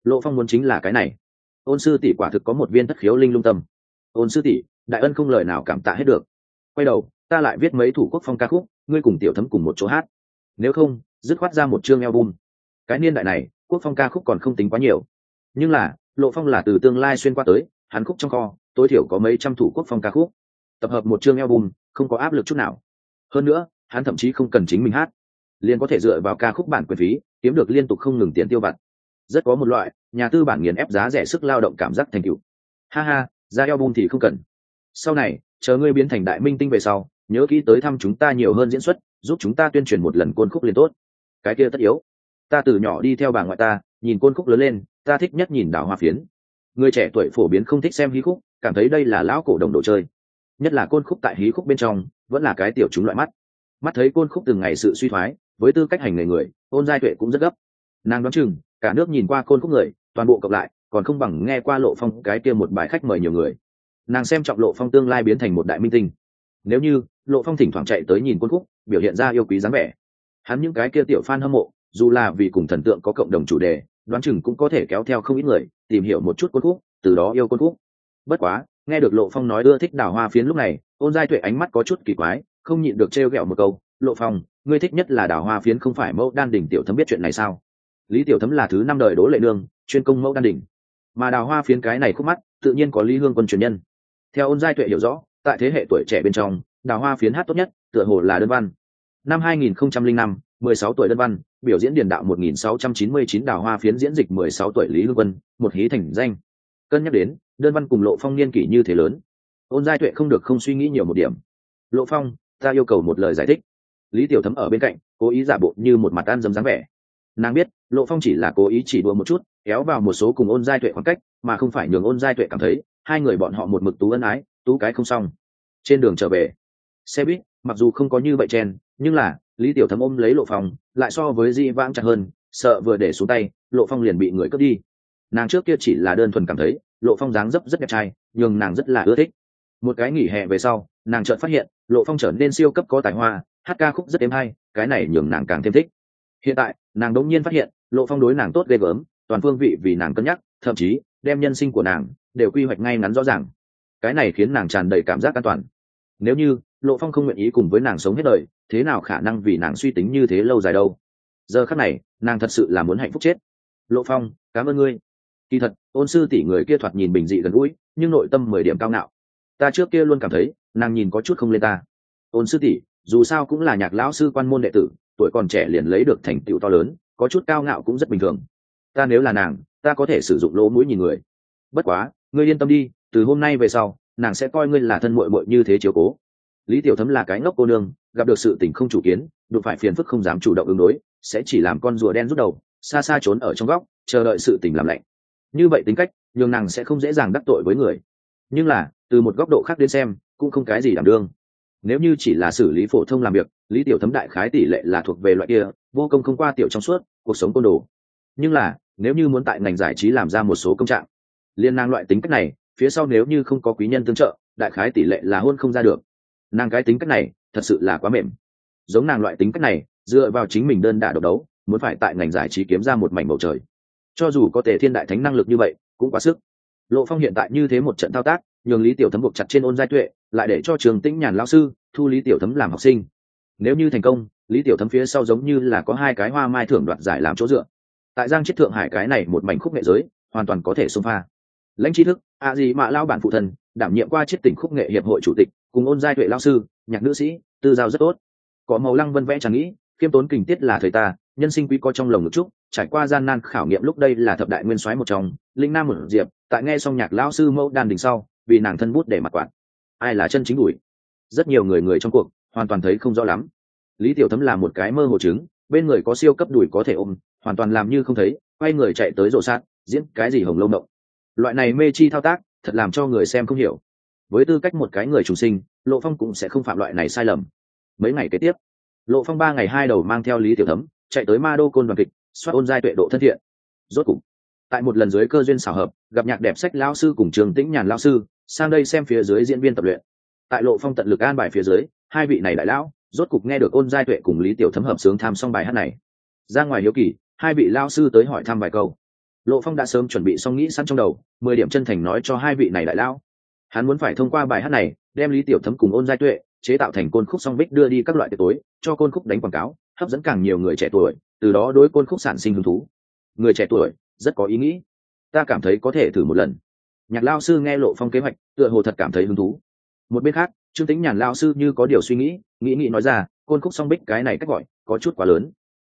Lộ phong muốn chính là cái này. Ôn sư tỷ quả thực có một viên thất khiếu linh lung tâm. Ôn sư tỷ, đại ân không lời nào cảm tạ hết được. Quay đầu, ta lại viết mấy thủ quốc phong ca khúc, ngươi cùng tiểu thấm cùng một chỗ hát. Nếu không, dứt khoát ra một chương album. Cái niên đại này quốc phong ca khúc còn không tính quá nhiều. Nhưng là, lộ phong là từ tương lai xuyên qua tới, hắn khúc trong kho, tối thiểu có mấy trăm thủ quốc phong ca khúc. Tập hợp một chương album, không có áp lực chút nào. Hơn nữa, hắn thậm chí không cần chính mình hát. Liền có thể dựa vào ca khúc bản quyền phí, kiếm được liên tục không ngừng tiền tiêu vặt. Rất có một loại, nhà tư bản nghiền ép giá rẻ sức lao động cảm giác thành cựu ha ha, ra album thì không cần. Sau này, chờ ngươi biến thành đại minh tinh về sau, nhớ kỹ tới thăm chúng ta nhiều hơn diễn xuất, giúp chúng ta tuyên truyền một lần côn khúc liền tốt. Cái kia tất yếu ta từ nhỏ đi theo bà ngoại ta, nhìn côn khúc lớn lên, ta thích nhất nhìn đào hoa phiến. Người trẻ tuổi phổ biến không thích xem hí khúc, cảm thấy đây là lão cổ đồng đồ chơi. Nhất là côn khúc tại hí khúc bên trong, vẫn là cái tiểu chúng loại mắt. Mắt thấy côn khúc từng ngày sự suy thoái, với tư cách hành nghề người, ôn giai tuệ cũng rất gấp. Nàng đoán chừng, cả nước nhìn qua côn khúc người, toàn bộ cộng lại, còn không bằng nghe qua lộ phong cái kia một bài khách mời nhiều người. Nàng xem trọng lộ phong tương lai biến thành một đại minh tinh. Nếu như, lộ phong thỉnh thoảng chạy tới nhìn côn khúc, biểu hiện ra yêu quý dáng vẻ. Hắn những cái kia tiểu fan hâm mộ dù là vì cùng thần tượng có cộng đồng chủ đề đoán chừng cũng có thể kéo theo không ít người tìm hiểu một chút côn khúc từ đó yêu côn khúc. Bất quá nghe được lộ phong nói ưa thích đào hoa phiến lúc này ôn giai tuệ ánh mắt có chút kỳ quái không nhịn được trêu ghẹo một câu lộ phong ngươi thích nhất là đào hoa phiến không phải mẫu đan đỉnh tiểu thấm biết chuyện này sao? Lý tiểu thấm là thứ năm đời đỗ lệ nương chuyên công mẫu đan đỉnh. Mà đào hoa phiến cái này khúc mắt tự nhiên có lý hương quân truyền nhân. Theo ôn giai tuệ hiểu rõ tại thế hệ tuổi trẻ bên trong đào hoa phiến hát tốt nhất tựa hồ là đơn văn. Năm 2005, 16 tuổi đơn văn, biểu diễn điền đạo 1699 đào hoa phiến diễn dịch 16 tuổi lý hương quân, một hí thành danh. Cân nhắc đến, đơn văn cùng lộ phong niên kỷ như thế lớn. Ôn giai tuệ không được không suy nghĩ nhiều một điểm. Lộ phong, ta yêu cầu một lời giải thích. Lý tiểu thấm ở bên cạnh, cố ý giả bộ như một mặt ăn dấm dáng vẻ. Nàng biết, lộ phong chỉ là cố ý chỉ đùa một chút, kéo vào một số cùng ôn giai tuệ khoảng cách, mà không phải nhường ôn giai tuệ cảm thấy, hai người bọn họ một mực tú ân ái, tú cái không xong. Trên đường trở về, xe buýt, mặc dù không có như vậy chen, nhưng là lý tiểu thấm ôm lấy lộ phong, lại so với di vãng chặt hơn, sợ vừa để xuống tay, lộ phong liền bị người cướp đi. Nàng trước kia chỉ là đơn thuần cảm thấy, lộ phong dáng dấp rất đẹp trai, nhưng nàng rất là ưa thích. Một cái nghỉ hè về sau, nàng chợt phát hiện, lộ phong trở nên siêu cấp có tài hoa, hát ca khúc rất êm hay, cái này nhường nàng càng thêm thích. Hiện tại, nàng đống nhiên phát hiện, lộ phong đối nàng tốt ghê gớm, toàn phương vị vì nàng cân nhắc, thậm chí, đem nhân sinh của nàng, đều quy hoạch ngay ngắn rõ ràng. Cái này khiến nàng tràn đầy cảm giác an toàn. Nếu như, lộ phong không nguyện ý cùng với nàng sống hết đời thế nào khả năng vì nàng suy tính như thế lâu dài đâu? Giờ khắc này, nàng thật sự là muốn hạnh phúc chết. Lộ phong, cảm ơn ngươi. Kỳ thật, ôn sư tỷ người kia thoạt nhìn bình dị gần gũi, nhưng nội tâm mười điểm cao ngạo. Ta trước kia luôn cảm thấy, nàng nhìn có chút không lên ta. Ôn sư tỷ, dù sao cũng là nhạc lão sư quan môn đệ tử, tuổi còn trẻ liền lấy được thành tựu to lớn, có chút cao ngạo cũng rất bình thường. Ta nếu là nàng, ta có thể sử dụng lỗ mũi nhìn người. Bất quá, ngươi yên tâm đi, từ hôm nay về sau, nàng sẽ coi ngươi là thân muội muội như thế chiếu cố. Lý tiểu thấm là cái ngốc cô nương gặp được sự tình không chủ kiến, đụng phải phiền phức không dám chủ động ứng đối, sẽ chỉ làm con rùa đen rút đầu, xa xa trốn ở trong góc, chờ đợi sự tình làm lạnh. Như vậy tính cách, nhường nàng sẽ không dễ dàng đắc tội với người. Nhưng là, từ một góc độ khác đến xem, cũng không cái gì đảm đương. Nếu như chỉ là xử lý phổ thông làm việc, lý tiểu thấm đại khái tỷ lệ là thuộc về loại kia, vô công không qua tiểu trong suốt, cuộc sống côn đồ. Nhưng là, nếu như muốn tại ngành giải trí làm ra một số công trạng, liên nàng loại tính cách này, phía sau nếu như không có quý nhân tương trợ, đại khái tỷ lệ là hôn không ra được. Nàng cái tính cách này thật sự là quá mềm. Giống nàng loại tính cách này, dựa vào chính mình đơn đả độc đấu, muốn phải tại ngành giải trí kiếm ra một mảnh bầu trời. Cho dù có thể thiên đại thánh năng lực như vậy, cũng quá sức. Lộ phong hiện tại như thế một trận thao tác, nhường lý tiểu thấm buộc chặt trên ôn giai tuệ, lại để cho trường tĩnh nhàn lao sư thu lý tiểu thấm làm học sinh. Nếu như thành công, lý tiểu thấm phía sau giống như là có hai cái hoa mai thưởng đoạt giải làm chỗ dựa. Tại giang chết thượng hải cái này một mảnh khúc nghệ giới, hoàn toàn có thể xông pha. Lãnh tri thức, a à gì mạ lao bản phụ thần, đảm nhiệm qua chiết tỉnh khúc nghệ hiệp hội chủ tịch, cùng ôn giai tuệ lao sư, nhạc nữ sĩ tư giao rất tốt. Có màu lăng vân vẽ chẳng nghĩ, khiêm tốn kình tiết là thời ta, nhân sinh quý có trong lồng ngực trúc trải qua gian nan khảo nghiệm lúc đây là thập đại nguyên soái một trong, linh nam một diệp, tại nghe xong nhạc lão sư mẫu đan đình sau, vì nàng thân bút để mặt quạt. Ai là chân chính đuổi? Rất nhiều người người trong cuộc, hoàn toàn thấy không rõ lắm. Lý tiểu thấm là một cái mơ hồ chứng, bên người có siêu cấp đùi có thể ôm, hoàn toàn làm như không thấy, quay người chạy tới rộ sát, diễn cái gì hồng lâu động loại này mê chi thao tác, thật làm cho người xem không hiểu. Với tư cách một cái người chủ sinh lộ phong cũng sẽ không phạm loại này sai lầm. Mấy ngày kế tiếp, lộ phong ba ngày hai đầu mang theo lý tiểu thấm, chạy tới ma đô côn đoàn kịch xoát ôn giai tuệ độ thân thiện. Rốt cục, tại một lần dưới cơ duyên xảo hợp, gặp nhạc đẹp sách lao sư cùng trường tĩnh nhàn lao sư, sang đây xem phía dưới diễn viên tập luyện. Tại lộ phong tận lực an bài phía dưới, hai vị này đại lão, rốt cục nghe được ôn giai tuệ cùng lý tiểu thấm hợp sướng tham xong bài hát này. Ra ngoài hiếu kỳ, hai vị lao sư tới hỏi thăm vài câu. Lộ phong đã sớm chuẩn bị xong nghĩ sẵn trong đầu, mười điểm chân thành nói cho hai vị này đại lão hắn muốn phải thông qua bài hát này, đem lý tiểu thấm cùng ôn giai tuệ chế tạo thành côn khúc song bích đưa đi các loại tiệc tối, cho côn khúc đánh quảng cáo, hấp dẫn càng nhiều người trẻ tuổi, từ đó đối côn khúc sản sinh hứng thú. Người trẻ tuổi, rất có ý nghĩ. Ta cảm thấy có thể thử một lần. Nhạc lao sư nghe lộ phong kế hoạch, tựa hồ thật cảm thấy hứng thú. Một bên khác, trương tính nhàn lao sư như có điều suy nghĩ nghĩ nghĩ nói ra, côn khúc song bích cái này cách gọi, có chút quá lớn.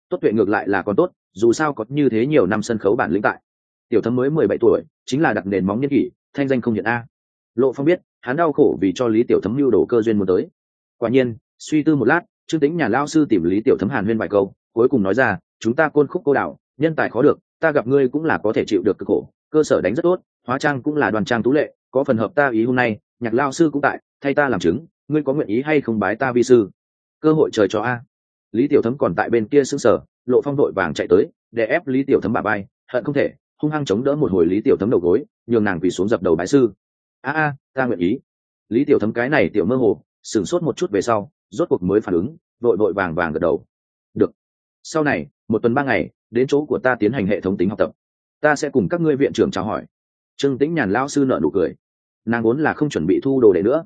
Tốt tuệ ngược lại là còn tốt, dù sao có như thế nhiều năm sân khấu bản lĩnh tại. Tiểu thấm mới mười bảy tuổi, chính là đặt nền móng nhân kỷ, thanh danh không nhận a lộ phong biết, hắn đau khổ vì cho lý tiểu thấm mưu đồ cơ duyên muốn tới. Quả nhiên, suy tư một lát, trương tính nhà lao sư tìm lý tiểu thấm hàn huyên vài câu, cuối cùng nói ra, chúng ta côn khúc cô đạo nhân tài khó được, ta gặp ngươi cũng là có thể chịu được cực khổ, cơ sở đánh rất tốt, hóa trang cũng là đoàn trang tú lệ, có phần hợp ta ý hôm nay, nhạc lao sư cũng tại, thay ta làm chứng, ngươi có nguyện ý hay không bái ta vi sư? Cơ hội trời cho a. Lý tiểu thấm còn tại bên kia xứng sở lộ phong đội vàng chạy tới, để ép lý tiểu thấm bà bay hận không thể, hung hăng chống đỡ một hồi lý tiểu thấm đầu gối, nhường nàng quỳ xuống dập đầu bái sư a a, ta nguyện ý. Lý tiểu thấm cái này tiểu mơ hồ, sửng sốt một chút về sau, rốt cuộc mới phản ứng, vội vội vàng vàng gật đầu. Được. Sau này, một tuần ba ngày, đến chỗ của ta tiến hành hệ thống tính học tập. Ta sẽ cùng các ngươi viện trưởng chào hỏi. Trương tĩnh nhàn lao sư nợ nụ cười. Nàng vốn là không chuẩn bị thu đồ đệ nữa.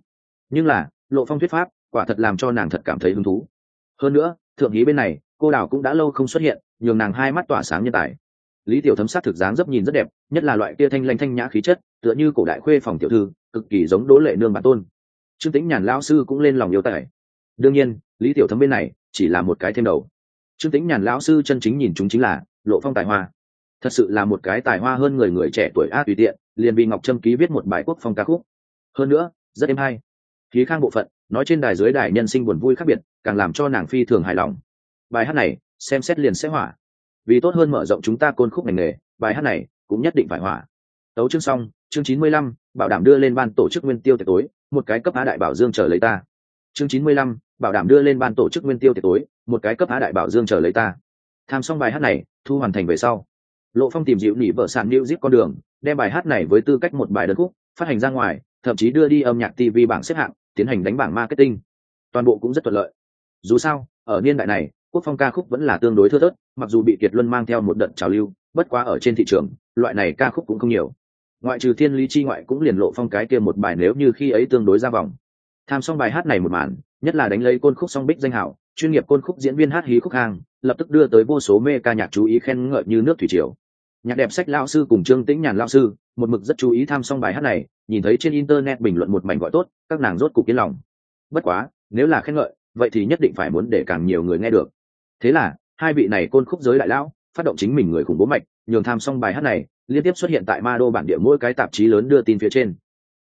Nhưng là, lộ phong thuyết pháp, quả thật làm cho nàng thật cảm thấy hứng thú. Hơn nữa, thượng hí bên này, cô đào cũng đã lâu không xuất hiện, nhường nàng hai mắt tỏa sáng nhân tài lý tiểu thấm sát thực dáng dấp nhìn rất đẹp, nhất là loại kia thanh lanh thanh nhã khí chất, tựa như cổ đại khuê phòng tiểu thư, cực kỳ giống đỗ lệ nương bản tôn. Trương tĩnh nhàn lao sư cũng lên lòng yêu tài. Đương nhiên, lý tiểu thấm bên này chỉ là một cái thêm đầu. Trương tĩnh nhàn lão sư chân chính nhìn chúng chính là lộ phong tài hoa. Thật sự là một cái tài hoa hơn người người trẻ tuổi a tùy tiện, liền bị ngọc trâm ký viết một bài quốc phong ca khúc. Hơn nữa, rất êm hay. Khí khang bộ phận, nói trên đài dưới đài nhân sinh buồn vui khác biệt, càng làm cho nàng phi thường hài lòng. Bài hát này, xem xét liền sẽ hỏa vì tốt hơn mở rộng chúng ta côn khúc ngành nghề, bài hát này cũng nhất định phải hỏa. Tấu chương xong, chương chín mươi lăm, bảo đảm đưa lên ban tổ chức nguyên tiêu tiệc tối, một cái cấp á đại bảo dương chờ lấy ta. Chương chín mươi lăm, bảo đảm đưa lên ban tổ chức nguyên tiêu tiệc tối, một cái cấp á đại bảo dương chờ lấy ta. Tham xong bài hát này, thu hoàn thành về sau, lộ phong tìm dịu nỉ vợ sản new zip con đường, đem bài hát này với tư cách một bài đơn khúc, phát hành ra ngoài, thậm chí đưa đi âm nhạc tv bảng xếp hạng, tiến hành đánh bảng marketing. Toàn bộ cũng rất thuận lợi. Dù sao, ở niên đại này, quốc phong ca khúc vẫn là tương đối thưa thớt mặc dù bị kiệt luân mang theo một đợt trào lưu, bất quá ở trên thị trường, loại này ca khúc cũng không nhiều. Ngoại trừ thiên lý chi ngoại cũng liền lộ phong cái kia một bài nếu như khi ấy tương đối ra vòng. Tham xong bài hát này một màn, nhất là đánh lấy côn khúc song bích danh hảo, chuyên nghiệp côn khúc diễn viên hát hí khúc hàng lập tức đưa tới vô số mê ca nhạc chú ý khen ngợi như nước thủy triều. Nhạc đẹp sách lao sư cùng trương tĩnh nhàn lao sư, một mực rất chú ý tham xong bài hát này, nhìn thấy trên internet bình luận một mảnh gọi tốt, các nàng rốt cục yên lòng. Bất quá, nếu là khen ngợi, vậy thì nhất định phải muốn để càng nhiều người nghe được. Thế là hai vị này côn khúc giới đại lão, phát động chính mình người khủng bố mạch, nhường tham xong bài hát này, liên tiếp xuất hiện tại ma đô bản địa mỗi cái tạp chí lớn đưa tin phía trên.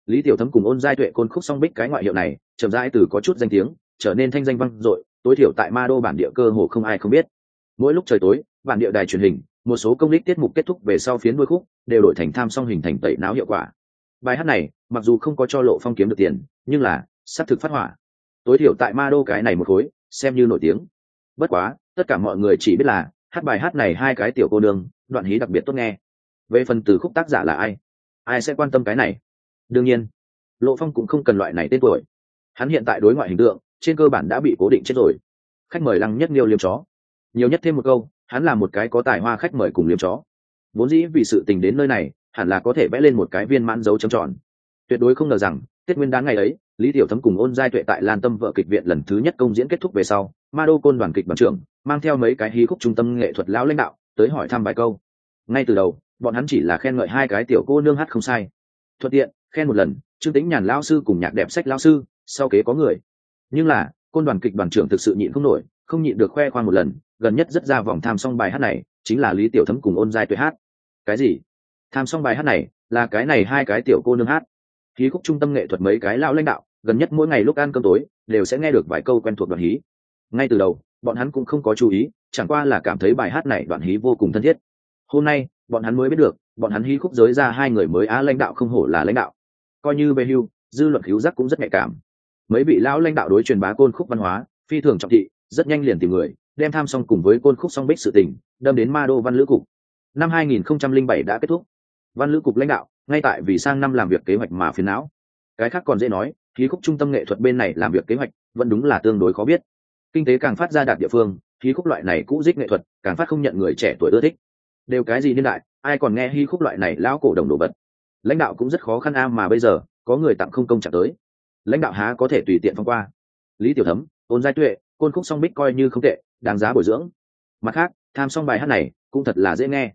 Lý tiểu thấm cùng ôn giai tuệ côn khúc song bích cái ngoại hiệu này, chậm rãi từ có chút danh tiếng, trở nên thanh danh vang dội, tối thiểu tại ma đô bản địa cơ hồ không ai không biết. Mỗi lúc trời tối, bản địa đài truyền hình, một số công đích tiết mục kết thúc về sau phiến đuôi khúc, đều đổi thành tham song hình thành tẩy não hiệu quả. Bài hát này, mặc dù không có cho lộ phong kiếm được tiền, nhưng là s thực phát hỏa. Tối thiểu tại ma đô cái này một khối, xem như nổi tiếng bất quá, tất cả mọi người chỉ biết là, hát bài hát này hai cái tiểu cô nương, đoạn hí đặc biệt tốt nghe. Về phần từ khúc tác giả là ai ai sẽ quan tâm cái này? Đương nhiên, lộ phong cũng không cần loại này tên tuổi. Hắn hiện tại đối ngoại hình tượng, trên cơ bản đã bị cố định chết rồi. Khách mời lăng nhất nghiêu liếm chó. Nhiều nhất thêm một câu, hắn là một cái có tài hoa khách mời cùng liếm chó. Vốn dĩ vì sự tình đến nơi này, hẳn là có thể vẽ lên một cái viên mãn dấu trầm tròn. Tuyệt đối không ngờ rằng, tết nguyên đáng ngày ấy, lý tiểu thấm cùng ôn giai tuệ tại lan tâm vợ kịch viện lần thứ nhất công diễn kết thúc về sau ma đô côn đoàn kịch bản trưởng, mang theo mấy cái hí khúc trung tâm nghệ thuật lão lãnh đạo, tới hỏi thăm vài câu. Ngay từ đầu, bọn hắn chỉ là khen ngợi hai cái tiểu cô nương hát không sai. Thuận tiện, khen một lần, trương tính nhàn lao sư cùng nhạc đẹp sách lao sư, sau kế có người. Nhưng là, côn đoàn kịch đoàn trưởng thực sự nhịn không nổi, không nhịn được khoe khoang một lần, gần nhất rất ra vòng tham xong bài hát này, chính là lý tiểu thấm cùng ôn giai tuệ hát. Cái gì? Tham xong bài hát này, là cái này hai cái tiểu cô nương hát. Hí khúc trung tâm nghệ thuật mấy cái lão lãnh đạo, gần nhất mỗi ngày lúc ăn cơm tối, đều sẽ nghe được vài câu quen thuộc đoàn hí ngay từ đầu, bọn hắn cũng không có chú ý, chẳng qua là cảm thấy bài hát này đoạn hí vô cùng thân thiết. Hôm nay, bọn hắn mới biết được, bọn hắn hí khúc giới ra hai người mới á lãnh đạo không hổ là lãnh đạo. Coi như về hưu, dư luận cứu giác cũng rất nhạy cảm. Mấy vị lão lãnh đạo đối truyền bá côn khúc văn hóa, phi thường trọng thị, rất nhanh liền tìm người, đem tham xong cùng với côn khúc song bích sự tình, đâm đến ma đô văn lữ cục. Năm 2007 đã kết thúc. Văn lữ cục lãnh đạo, ngay tại vì sang năm làm việc kế hoạch mà phiền não. Cái khác còn dễ nói khí khúc trung tâm nghệ thuật bên này làm việc kế hoạch, vẫn đúng là tương đối khó biết kinh tế càng phát ra đạt địa phương khí khúc loại này cũ dích nghệ thuật, càng phát không nhận người trẻ tuổi ưa thích. Đều cái gì niên đại, ai còn nghe hy khúc loại này lão cổ đồng đồ vật? Lãnh đạo cũng rất khó khăn a, mà bây giờ, có người tặng không công trả tới. Lãnh đạo há có thể tùy tiện phong qua. Lý tiểu thấm, ôn giai tuệ, côn khúc song bích coi như không tệ, đáng giá bồi dưỡng. Mặt khác, tham xong bài hát này, cũng thật là dễ nghe.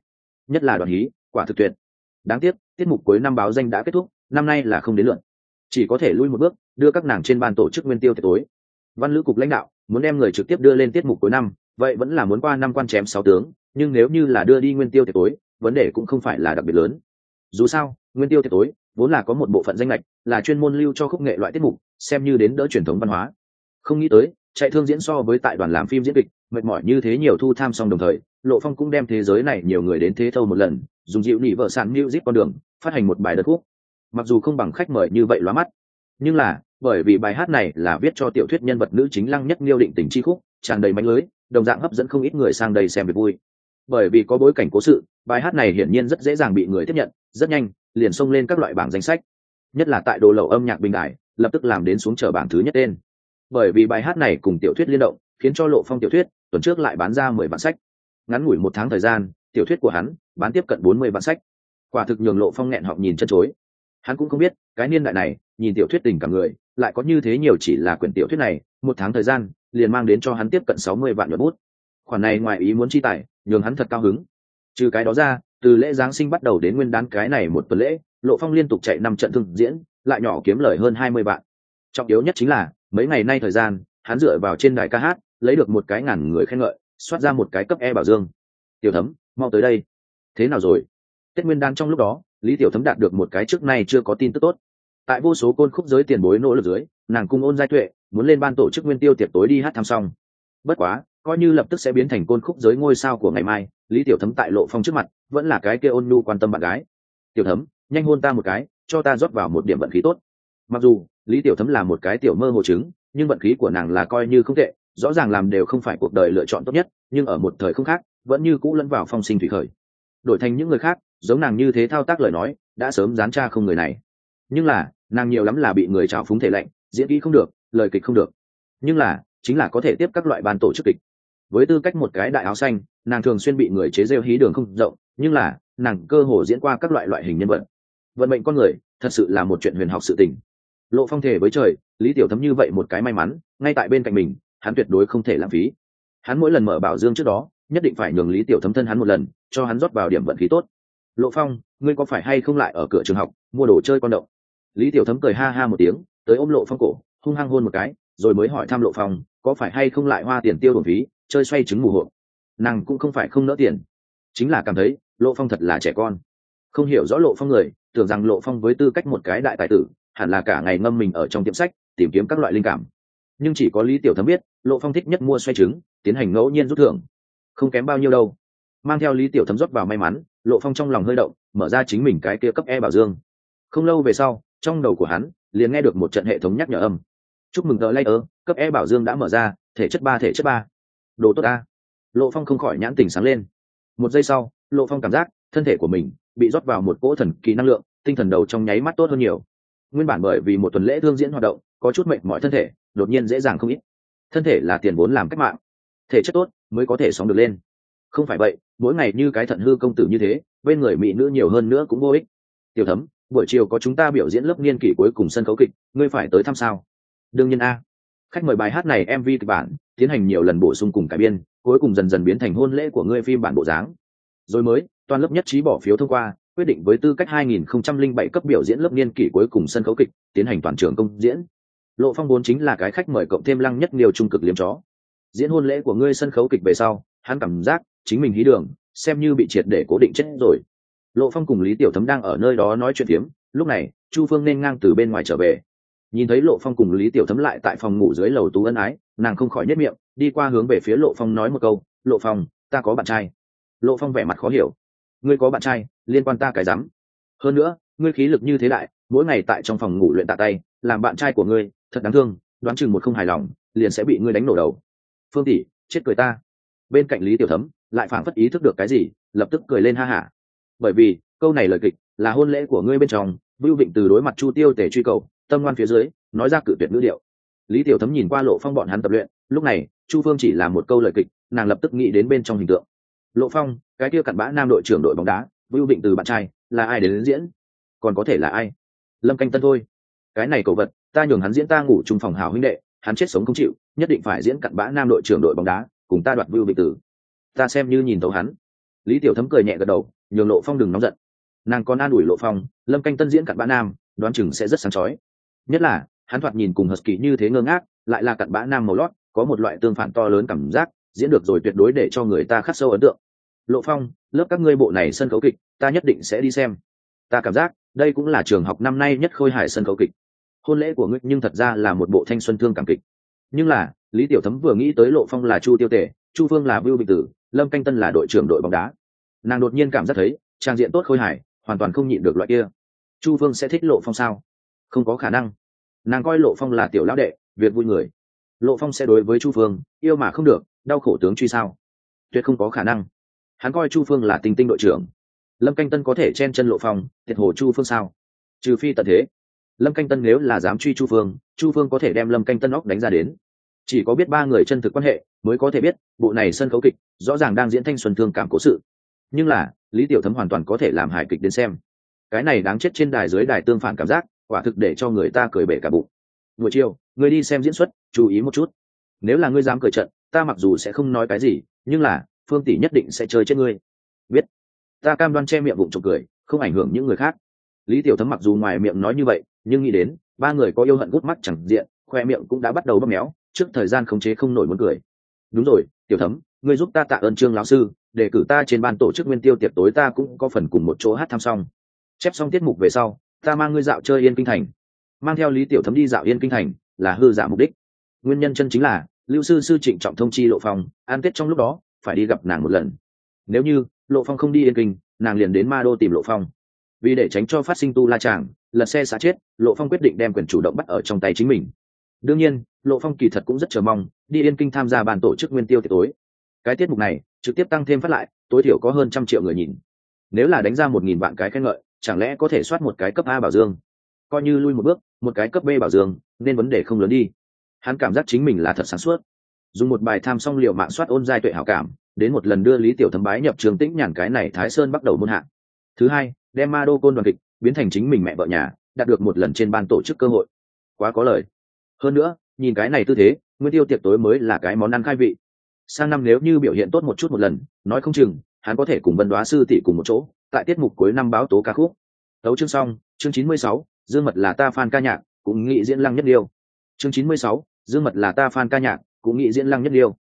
Nhất là đoàn hí, quả thực tuyệt. Đáng tiếc, tiết mục cuối năm báo danh đã kết thúc, năm nay là không đến lượn chỉ có thể lui một bước, đưa các nàng trên ban tổ chức nguyên tiêu tiệc tối. Văn lữ cục lãnh đạo muốn đem người trực tiếp đưa lên tiết mục cuối năm, vậy vẫn là muốn qua năm quan chém sáu tướng, nhưng nếu như là đưa đi nguyên tiêu tiệc tối, vấn đề cũng không phải là đặc biệt lớn. Dù sao, nguyên tiêu tiệc tối vốn là có một bộ phận danh lệch, là chuyên môn lưu cho khúc nghệ loại tiết mục, xem như đến đỡ truyền thống văn hóa. Không nghĩ tới, chạy thương diễn so với tại đoàn làm phim diễn kịch, mệt mỏi như thế nhiều thu tham song đồng thời, lộ phong cũng đem thế giới này nhiều người đến thế thâu một lần, dùng dịu nỉ vợ sản music con đường, phát hành một bài đất khúc. Mặc dù không bằng khách mời như vậy lóa mắt, nhưng là bởi vì bài hát này là viết cho tiểu thuyết nhân vật nữ chính lăng nhất liêu định tình chi khúc, tràn đầy mánh lưới, đồng dạng hấp dẫn không ít người sang đây xem việc vui. Bởi vì có bối cảnh cố sự, bài hát này hiển nhiên rất dễ dàng bị người tiếp nhận, rất nhanh, liền xông lên các loại bảng danh sách. Nhất là tại đồ lậu âm nhạc bình đại, lập tức làm đến xuống trở bảng thứ nhất tên. Bởi vì bài hát này cùng tiểu thuyết liên động, khiến cho lộ phong tiểu thuyết, tuần trước lại bán ra mười bản sách. Ngắn ngủi một tháng thời gian, tiểu thuyết của hắn bán tiếp cận bốn mươi bản sách. Quả thực nhường lộ phong nghẹn họng nhìn chân chối hắn cũng không biết, cái niên đại này, nhìn tiểu thuyết tình cảm người, lại có như thế nhiều chỉ là quyển tiểu thuyết này, một tháng thời gian, liền mang đến cho hắn tiếp cận sáu mươi vạn nhuận bút. Khoản này ngoài ý muốn chi tài, nhường hắn thật cao hứng. Trừ cái đó ra, từ lễ giáng sinh bắt đầu đến nguyên đán cái này một tuần lễ, lộ phong liên tục chạy năm trận thương diễn, lại nhỏ kiếm lời hơn hai mươi vạn. Trọng yếu nhất chính là, mấy ngày nay thời gian, hắn dựa vào trên đài ca hát, lấy được một cái ngàn người khen ngợi, soát ra một cái cấp e bảo dương. Tiểu thấm, mau tới đây. Thế nào rồi? Tết nguyên đan trong lúc đó lý tiểu thấm đạt được một cái trước nay chưa có tin tức tốt. Tại vô số côn khúc giới tiền bối nỗ lực dưới, nàng cung ôn giai tuệ muốn lên ban tổ chức nguyên tiêu tiệc tối đi hát thăm xong. Bất quá, coi như lập tức sẽ biến thành côn khúc giới ngôi sao của ngày mai, lý tiểu thấm tại lộ phong trước mặt vẫn là cái kia ôn nhu quan tâm bạn gái. Tiểu thấm, nhanh hôn ta một cái, cho ta rót vào một điểm vận khí tốt. Mặc dù, lý tiểu thấm là một cái tiểu mơ hồ chứng, nhưng vận khí của nàng là coi như không tệ, rõ ràng làm đều không phải cuộc đời lựa chọn tốt nhất, nhưng ở một thời không khác, vẫn như cũ lẫn vào phong sinh thủy khởi. Đổi thành những người khác giống nàng như thế thao tác lời nói, đã sớm dán tra không người này. Nhưng là, nàng nhiều lắm là bị người trào phúng thể lệnh, diễn kỹ không được, lời kịch không được. Nhưng là, chính là có thể tiếp các loại ban tổ chức kịch. Với tư cách một cái đại áo xanh, nàng thường xuyên bị người chế rêu hí đường không rộng, nhưng là, nàng cơ hồ diễn qua các loại loại hình nhân vật. Vận mệnh con người, thật sự là một chuyện huyền học sự tình. Lộ phong thể với trời, lý tiểu thấm như vậy một cái may mắn, ngay tại bên cạnh mình, hắn tuyệt đối không thể lãng phí. Hắn mỗi lần mở bảo dương trước đó, nhất định phải nhường lý tiểu thấm thân hắn một lần, cho hắn rót vào điểm vận khí tốt lộ phong, ngươi có phải hay không lại ở cửa trường học, mua đồ chơi con động? Lý tiểu thấm cười ha ha một tiếng, tới ôm lộ phong cổ, hung hăng hôn một cái, rồi mới hỏi thăm lộ phong, có phải hay không lại hoa tiền tiêu đồn phí, chơi xoay trứng mù hộ nàng cũng không phải không nỡ tiền, chính là cảm thấy lộ phong thật là trẻ con. Không hiểu rõ lộ phong người, tưởng rằng lộ phong với tư cách một cái đại tài tử, hẳn là cả ngày ngâm mình ở trong tiệm sách, tìm kiếm các loại linh cảm. Nhưng chỉ có lý tiểu thấm biết, lộ phong thích nhất mua xoay trứng, tiến hành ngẫu nhiên rút thưởng. Không kém bao nhiêu đâu. Mang theo lý tiểu thấm rót vào may mắn lộ phong trong lòng hơi động, mở ra chính mình cái kia cấp e bảo dương. Không lâu về sau, trong đầu của hắn, liền nghe được một trận hệ thống nhắc nhở âm. Chúc mừng tờ layer, cấp e bảo dương đã mở ra, thể chất ba, thể chất ba. Đồ tốt ta. Lộ phong không khỏi nhãn tình sáng lên. Một giây sau, lộ phong cảm giác thân thể của mình bị rót vào một cỗ thần kỳ năng lượng, tinh thần đầu trong nháy mắt tốt hơn nhiều. Nguyên bản bởi vì một tuần lễ thương diễn hoạt động, có chút mệnh mọi thân thể, đột nhiên dễ dàng không ít. Thân thể là tiền vốn làm cách mạng. Thể chất tốt mới có thể sống được lên. Không phải vậy mỗi ngày như cái thận hư công tử như thế, bên người mỹ nữ nhiều hơn nữa cũng vô ích. Tiểu thấm, buổi chiều có chúng ta biểu diễn lớp niên kỷ cuối cùng sân khấu kịch, ngươi phải tới thăm sao? Đương nhiên a. Khách mời bài hát này mv kịch bản, tiến hành nhiều lần bổ sung cùng cải biên, cuối cùng dần dần biến thành hôn lễ của ngươi phim bản bộ dáng. Rồi mới, toàn lớp nhất trí bỏ phiếu thông qua, quyết định với tư cách 2007 cấp biểu diễn lớp niên kỷ cuối cùng sân khấu kịch, tiến hành toàn trường công diễn. Lộ phong vốn chính là cái khách mời cộng thêm lăng nhất nhiều trung cực liếm chó. Diễn hôn lễ của ngươi sân khấu kịch về sau, hắn cảm giác chính mình hí đường, xem như bị triệt để cố định chết rồi. Lộ phong cùng lý tiểu thấm đang ở nơi đó nói chuyện phiếm, lúc này, chu phương nên ngang từ bên ngoài trở về. Nhìn thấy lộ phong cùng lý tiểu thấm lại tại phòng ngủ dưới lầu tú ân ái, nàng không khỏi nhất miệng, đi qua hướng về phía lộ phong nói một câu, lộ phong, ta có bạn trai. Lộ phong vẻ mặt khó hiểu. Ngươi có bạn trai, liên quan ta cái rắm. Hơn nữa, ngươi khí lực như thế đại, mỗi ngày tại trong phòng ngủ luyện tạ tay, làm bạn trai của ngươi, thật đáng thương, đoán chừng một không hài lòng, liền sẽ bị ngươi đánh nổ đầu. Phương tỷ, chết cười ta. Bên cạnh lý tiểu thấm lại phảng phất ý thức được cái gì lập tức cười lên ha hả. Bởi vì câu này lời kịch là hôn lễ của ngươi bên trong vưu vịnh từ đối mặt chu tiêu tể truy cầu tâm ngoan phía dưới nói ra cự tuyệt ngữ điệu. Lý tiểu thấm nhìn qua lộ phong bọn hắn tập luyện lúc này chu phương chỉ là một câu lời kịch nàng lập tức nghĩ đến bên trong hình tượng. Lộ phong cái kia cặn bã nam đội trưởng đội bóng đá vưu vịnh từ bạn trai là ai đến, đến diễn? Còn có thể là ai? Lâm canh tân thôi. Cái này cầu vật ta nhường hắn diễn ta ngủ chung phòng hào huynh đệ hắn chết sống không chịu nhất định phải diễn cặn bã nam đội trưởng đội bóng đá cùng ta đoạt vưu vịnh tử ta xem như nhìn tấu hắn. Lý tiểu thấm cười nhẹ gật đầu, nhường lộ phong đừng nóng giận. Nàng còn an ủi lộ phong, lâm canh tân diễn cặn bã nam, đoán chừng sẽ rất sáng chói. Nhất là, hắn thoạt nhìn cùng hờ kỳ như thế ngơ ngác, lại là cặn bã nam màu lót, có một loại tương phản to lớn cảm giác, diễn được rồi tuyệt đối để cho người ta khắc sâu ấn tượng. Lộ phong, lớp các ngươi bộ này sân khấu kịch, ta nhất định sẽ đi xem. Ta cảm giác, đây cũng là trường học năm nay nhất khôi hài sân khấu kịch. Hôn lễ của ngươi nhưng thật ra là một bộ thanh xuân thương cảm kịch. Nhưng là, lý tiểu thấm vừa nghĩ tới lộ phong là chu tiêu tể, chu phương là vưu bình tử lâm canh tân là đội trưởng đội bóng đá. Nàng đột nhiên cảm giác thấy, trang diện tốt khôi hài, hoàn toàn không nhịn được loại kia. Chu phương sẽ thích lộ phong sao? Không có khả năng. Nàng coi lộ phong là tiểu lão đệ, việc vui người. Lộ phong sẽ đối với chu phương yêu mà không được, đau khổ tướng truy sao? Tuyệt không có khả năng. Hắn coi chu phương là tinh tinh đội trưởng. Lâm canh tân có thể chen chân lộ phong, thiệt hồ chu phương sao? Trừ phi tận thế. Lâm canh tân nếu là dám truy chu phương chu phương có thể đem lâm canh tân óc đánh ra đến chỉ có biết ba người chân thực quan hệ, mới có thể biết, bộ này sân khấu kịch rõ ràng đang diễn thanh xuân thương cảm cố sự. Nhưng là, lý tiểu thấm hoàn toàn có thể làm hài kịch đến xem. Cái này đáng chết trên đài dưới đài tương phản cảm giác, quả thực để cho người ta cười bể cả bụng. Buổi chiều, người đi xem diễn xuất, chú ý một chút. Nếu là ngươi dám cười trận, ta mặc dù sẽ không nói cái gì, nhưng là, phương tỷ nhất định sẽ chơi chết ngươi. Biết. Ta cam đoan che miệng bụng trộm cười, không ảnh hưởng những người khác. Lý tiểu thấm mặc dù ngoài miệng nói như vậy, nhưng nghĩ đến, ba người có yêu hận gút mắt chẳng diện, khoe miệng cũng đã bắt đầu bóp méo trước thời gian khống chế không nổi muốn cười. Đúng rồi, tiểu thấm, ngươi giúp ta tạ ơn trương lão sư, để cử ta trên ban tổ chức nguyên tiêu tiệc tối ta cũng có phần cùng một chỗ hát thăm xong. Chép xong tiết mục về sau, ta mang ngươi dạo chơi yên kinh thành. Mang theo lý tiểu thấm đi dạo yên kinh thành, là hư giả mục đích. Nguyên nhân chân chính là, lưu sư sư trịnh trọng thông chi lộ phong, an tết trong lúc đó, phải đi gặp nàng một lần. Nếu như, lộ phong không đi yên kinh, nàng liền đến ma đô tìm lộ phong. Vì để tránh cho phát sinh tu la tràng lật xe xả chết, lộ phong quyết định đem quyền chủ động bắt ở trong tay chính mình đương nhiên, lộ phong kỳ thật cũng rất chờ mong, đi yên kinh tham gia bàn tổ chức nguyên tiêu tiệc tối. Cái tiết mục này, trực tiếp tăng thêm phát lại, tối thiểu có hơn trăm triệu người nhìn. Nếu là đánh ra một nghìn vạn cái khen ngợi, chẳng lẽ có thể soát một cái cấp a bảo dương? Coi như lui một bước, một cái cấp b bảo dương, nên vấn đề không lớn đi. Hắn cảm giác chính mình là thật sáng suốt. Dùng một bài tham xong liệu mạng soát ôn giai tuệ hảo cảm, đến một lần đưa lý tiểu thấm bái nhập trường tĩnh nhàn cái này thái sơn bắt đầu môn hạng thứ hai, đem ma đô côn đoàn kịch biến thành chính mình mẹ vợ nhà, đạt được một lần trên ban tổ chức cơ hội. Quá có lời hơn nữa, nhìn cái này tư thế, nguyên tiêu tiệc tối mới là cái món ăn khai vị. Sang năm nếu như biểu hiện tốt một chút một lần, nói không chừng, hắn có thể cùng vân đoá sư tỷ cùng một chỗ, tại tiết mục cuối năm báo tố ca khúc. Tấu chương xong, chương chín mươi sáu, dương mật là ta fan ca nhạc, cũng nghĩ diễn lăng nhất điêu. Chương chín mươi sáu, dương mật là ta fan ca nhạc, cũng nghĩ diễn lăng nhất điêu.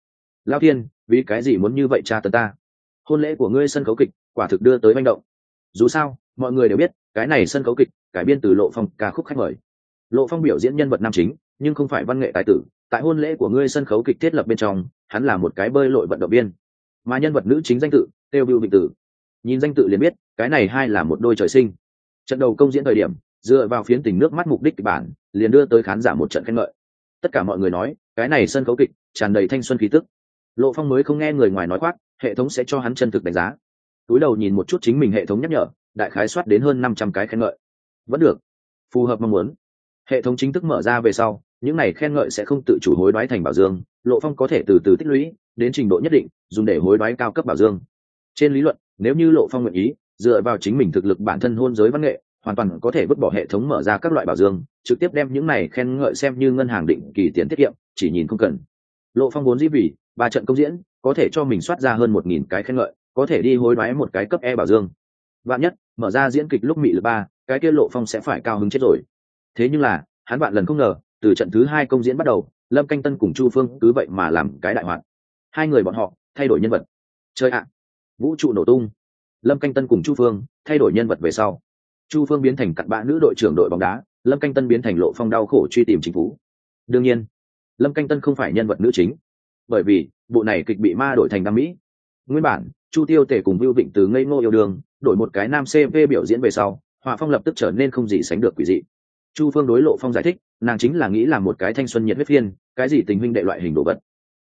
Lao thiên, vì cái gì muốn như vậy cha tần ta? Hôn lễ của ngươi sân khấu kịch, quả thực đưa tới manh động. Dù sao, mọi người đều biết, cái này sân khấu kịch, cải biên từ lộ phong ca khúc khách mời lộ phong biểu diễn nhân vật nam chính, nhưng không phải văn nghệ tài tử, tại hôn lễ của ngươi sân khấu kịch thiết lập bên trong, hắn là một cái bơi lội vận động viên. Mà nhân vật nữ chính danh tự tiêu bưu bình tử. Nhìn danh tự liền biết, cái này hai là một đôi trời sinh. Trận đầu công diễn thời điểm, dựa vào phiến tình nước mắt mục đích kịch bản, liền đưa tới khán giả một trận khen ngợi. Tất cả mọi người nói, cái này sân khấu kịch tràn đầy thanh xuân khí tức. Lộ phong mới không nghe người ngoài nói khoác, hệ thống sẽ cho hắn chân thực đánh giá. Túi đầu nhìn một chút chính mình hệ thống nhắc nhở, đại khái soát đến hơn năm trăm cái khen ngợi. Vẫn được. Phù hợp mong muốn hệ thống chính thức mở ra về sau, những này khen ngợi sẽ không tự chủ hối đoái thành bảo dương, lộ phong có thể từ từ tích lũy, đến trình độ nhất định, dùng để hối đoái cao cấp bảo dương. Trên lý luận, nếu như lộ phong nguyện ý, dựa vào chính mình thực lực bản thân hôn giới văn nghệ, hoàn toàn có thể vứt bỏ hệ thống mở ra các loại bảo dương, trực tiếp đem những này khen ngợi xem như ngân hàng định kỳ tiền tiết kiệm, chỉ nhìn không cần. Lộ phong vốn dĩ vì ba trận công diễn, có thể cho mình soát ra hơn một nghìn cái khen ngợi, có thể đi hối đoái một cái cấp e bảo dương. Vạn nhất, mở ra diễn kịch lúc mị lực ba, cái kia lộ phong sẽ phải cao hứng chết rồi thế nhưng là, hắn bạn lần không ngờ, từ trận thứ hai công diễn bắt đầu, lâm canh tân cùng chu phương cứ vậy mà làm cái đại hoạt. Hai người bọn họ, thay đổi nhân vật. Chơi ạ! Vũ trụ nổ tung. Lâm canh tân cùng chu phương, thay đổi nhân vật về sau. Chu phương biến thành cặn bã nữ đội trưởng đội bóng đá, lâm canh tân biến thành lộ phong đau khổ truy tìm chính phủ. Đương nhiên, lâm canh tân không phải nhân vật nữ chính, bởi vì bộ này kịch bị ma đổi thành nam mỹ. Nguyên bản, chu tiêu tể cùng vưu vịnh từ ngây ngô yêu đương, đổi một cái nam cv biểu diễn về sau, họa phong lập tức trở nên không gì sánh được quỷ dị chu phương đối lộ phong giải thích, nàng chính là nghĩ là một cái thanh xuân nhiệt huyết phiên, cái gì tình huynh đệ loại hình đồ vật.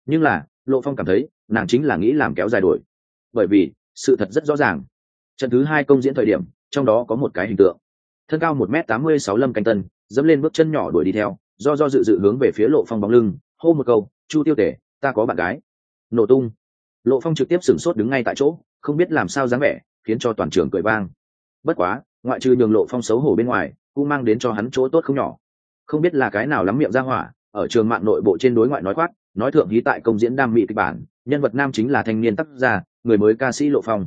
Nhưng là, lộ phong cảm thấy, nàng chính là nghĩ làm kéo dài đổi. Bởi vì, sự thật rất rõ ràng. Trận thứ hai công diễn thời điểm, trong đó có một cái hình tượng. Thân cao một m tám mươi sáu lâm canh tân, dẫm lên bước chân nhỏ đuổi đi theo, do do dự dự hướng về phía lộ phong bóng lưng, hô một câu, chu tiêu tể, ta có bạn gái. Nổ tung. Lộ phong trực tiếp sửng sốt đứng ngay tại chỗ, không biết làm sao dáng vẻ, khiến cho toàn trường cười vang. Bất quá, ngoại trừ nhường lộ phong xấu hổ bên ngoài cũng mang đến cho hắn chỗ tốt không nhỏ. Không biết là cái nào lắm miệng ra hỏa, ở trường mạng nội bộ trên đối ngoại nói khoát nói thượng hí tại công diễn đam mỹ kịch bản, nhân vật nam chính là thanh niên tác gia người mới ca sĩ lộ phong.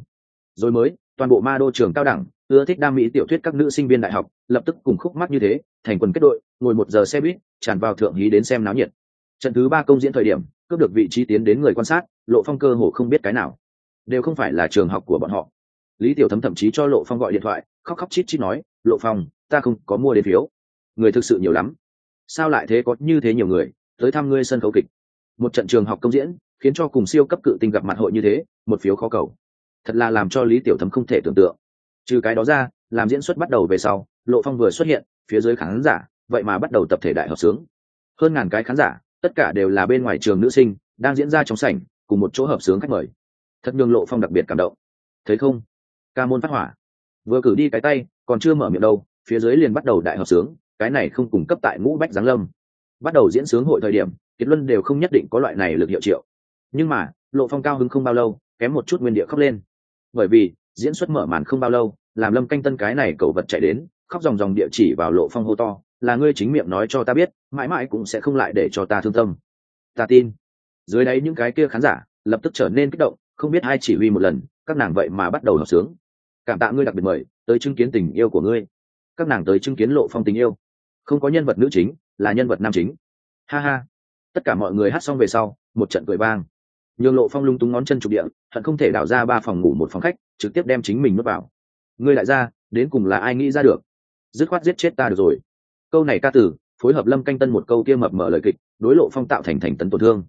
Rồi mới, toàn bộ ma đô trường cao đẳng, ưa thích đam mỹ tiểu thuyết các nữ sinh viên đại học, lập tức cùng khúc mắt như thế, thành quần kết đội, ngồi một giờ xe buýt, tràn vào thượng hí đến xem náo nhiệt. Trận thứ ba công diễn thời điểm, cướp được vị trí tiến đến người quan sát, lộ phong cơ hồ không biết cái nào. Đều không phải là trường học của bọn họ. Lý tiểu thấm thậm chí cho lộ phong gọi điện thoại, khóc khóc chít chít nói, lộ phong ta không có mua đến phiếu. Người thực sự nhiều lắm. Sao lại thế có như thế nhiều người, tới thăm ngươi sân khấu kịch? Một trận trường học công diễn, khiến cho cùng siêu cấp cự tinh gặp mặt hội như thế, một phiếu khó cầu. Thật là làm cho lý tiểu thấm không thể tưởng tượng. Trừ cái đó ra, làm diễn xuất bắt đầu về sau, lộ phong vừa xuất hiện, phía dưới khán giả, vậy mà bắt đầu tập thể đại hợp sướng. Hơn ngàn cái khán giả, tất cả đều là bên ngoài trường nữ sinh, đang diễn ra trong sảnh, cùng một chỗ hợp sướng khách mời. Thật nhường lộ phong đặc biệt cảm động. Thấy không? Ca môn phát hỏa. Vừa cử đi cái tay, còn chưa mở miệng đâu phía dưới liền bắt đầu đại hợp sướng, cái này không cung cấp tại ngũ bách giáng lâm. Bắt đầu diễn sướng hội thời điểm, kiệt luân đều không nhất định có loại này lực hiệu triệu. Nhưng mà, lộ phong cao hứng không bao lâu, kém một chút nguyên địa khóc lên. Bởi vì, diễn xuất mở màn không bao lâu, làm lâm canh tân cái này cầu vật chạy đến, khóc dòng dòng địa chỉ vào lộ phong hô to, là ngươi chính miệng nói cho ta biết, mãi mãi cũng sẽ không lại để cho ta thương tâm. Ta tin. Dưới đấy những cái kia khán giả, lập tức trở nên kích động, không biết ai chỉ huy một lần, các nàng vậy mà bắt đầu hợp sướng. Cảm tạ ngươi đặc biệt mời, tới chứng kiến tình yêu của ngươi các nàng tới chứng kiến lộ phong tình yêu. Không có nhân vật nữ chính, là nhân vật nam chính. Ha ha. Tất cả mọi người hát xong về sau, một trận cười vang. Nhường lộ phong lung túng ngón chân trục địa, hận không thể đảo ra ba phòng ngủ một phòng khách, trực tiếp đem chính mình mất vào. Ngươi lại ra, đến cùng là ai nghĩ ra được? Dứt khoát giết chết ta được rồi. Câu này ca tử, phối hợp lâm canh tân một câu kia mập mở lời kịch, đối lộ phong tạo thành thành tấn tổn thương.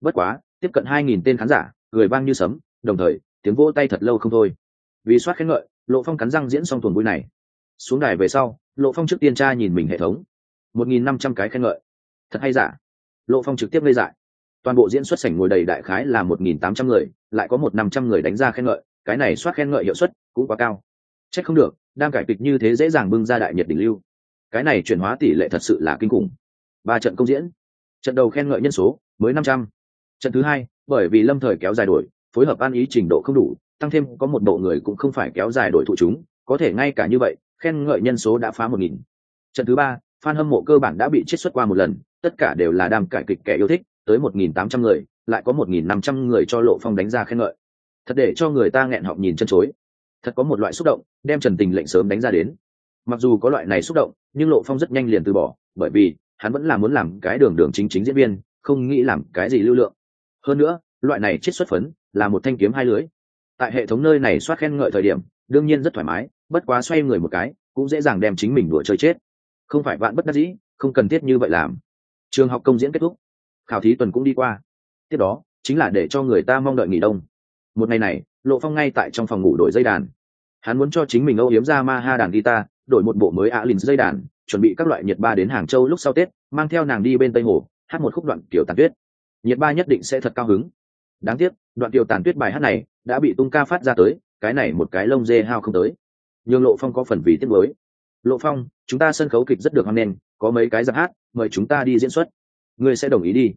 Bất quá, tiếp cận hai nghìn tên khán giả, cười vang như sấm, đồng thời, tiếng vỗ tay thật lâu không thôi. Vì soát khen ngợi, lộ phong cắn răng diễn xong tuần vui này xuống đài về sau, lộ phong trước tiên tra nhìn mình hệ thống. Một nghìn năm trăm cái khen ngợi. Thật hay giả? Lộ phong trực tiếp gây dại. Toàn bộ diễn xuất sảnh ngồi đầy đại khái là một nghìn tám trăm người, lại có một năm trăm người đánh ra khen ngợi, cái này soát khen ngợi hiệu suất cũng quá cao. C h ắ c không được, đang cải kịch như thế dễ dàng bưng ra đại nhiệt đỉnh lưu. Cái này chuyển hóa tỷ lệ thật sự là kinh khủng. Ba trận công diễn. Trận đầu khen ngợi nhân số mới năm trăm. Trận thứ hai, bởi vì lâm thời kéo dài đổi, phối hợp an ý trình độ không đủ, tăng thêm có một bộ người cũng không phải kéo dài đổi thụ chúng, có thể ngay cả như vậy khen ngợi nhân số đã phá một nghìn. Trận thứ ba, fan hâm mộ cơ bản đã bị chết xuất qua một lần, tất cả đều là đam cải kịch kẻ yêu thích, tới một nghìn tám trăm người, lại có một nghìn năm trăm người cho lộ phong đánh ra khen ngợi. Thật để cho người ta nghẹn họng nhìn chân chối. Thật có một loại xúc động, đem trần tình lệnh sớm đánh ra đến. Mặc dù có loại này xúc động, nhưng lộ phong rất nhanh liền từ bỏ, bởi vì hắn vẫn là muốn làm cái đường đường chính chính diễn viên, không nghĩ làm cái gì lưu lượng. Hơn nữa, loại này chết xuất phấn là một thanh kiếm hai lưới. Tại hệ thống nơi này soát khen ngợi thời điểm, đương nhiên rất thoải mái bất quá xoay người một cái, cũng dễ dàng đem chính mình đùa chơi chết. Không phải bạn bất đắc dĩ, không cần thiết như vậy làm. Trường học công diễn kết thúc. Khảo thí tuần cũng đi qua. Tiếp đó, chính là để cho người ta mong đợi nghỉ đông. Một ngày này, lộ phong ngay tại trong phòng ngủ đổi dây đàn. Hắn muốn cho chính mình âu hiếm ra ma ha đàn guitar, đổi một bộ mới ạ lìn dây đàn, chuẩn bị các loại nhiệt ba đến hàng châu lúc sau tết, mang theo nàng đi bên tây hồ, hát một khúc đoạn kiểu tàn tuyết. Nhiệt ba nhất định sẽ thật cao hứng. Đáng tiếc, đoạn kiểu tàn tuyết bài hát này đã bị tung ca phát ra tới, cái này một cái lông dê hao không tới nhưng lộ phong có phần vì tiết mới lộ phong, chúng ta sân khấu kịch rất được hoan nghênh, có mấy cái giặc hát, mời chúng ta đi diễn xuất. Ngươi sẽ đồng ý đi.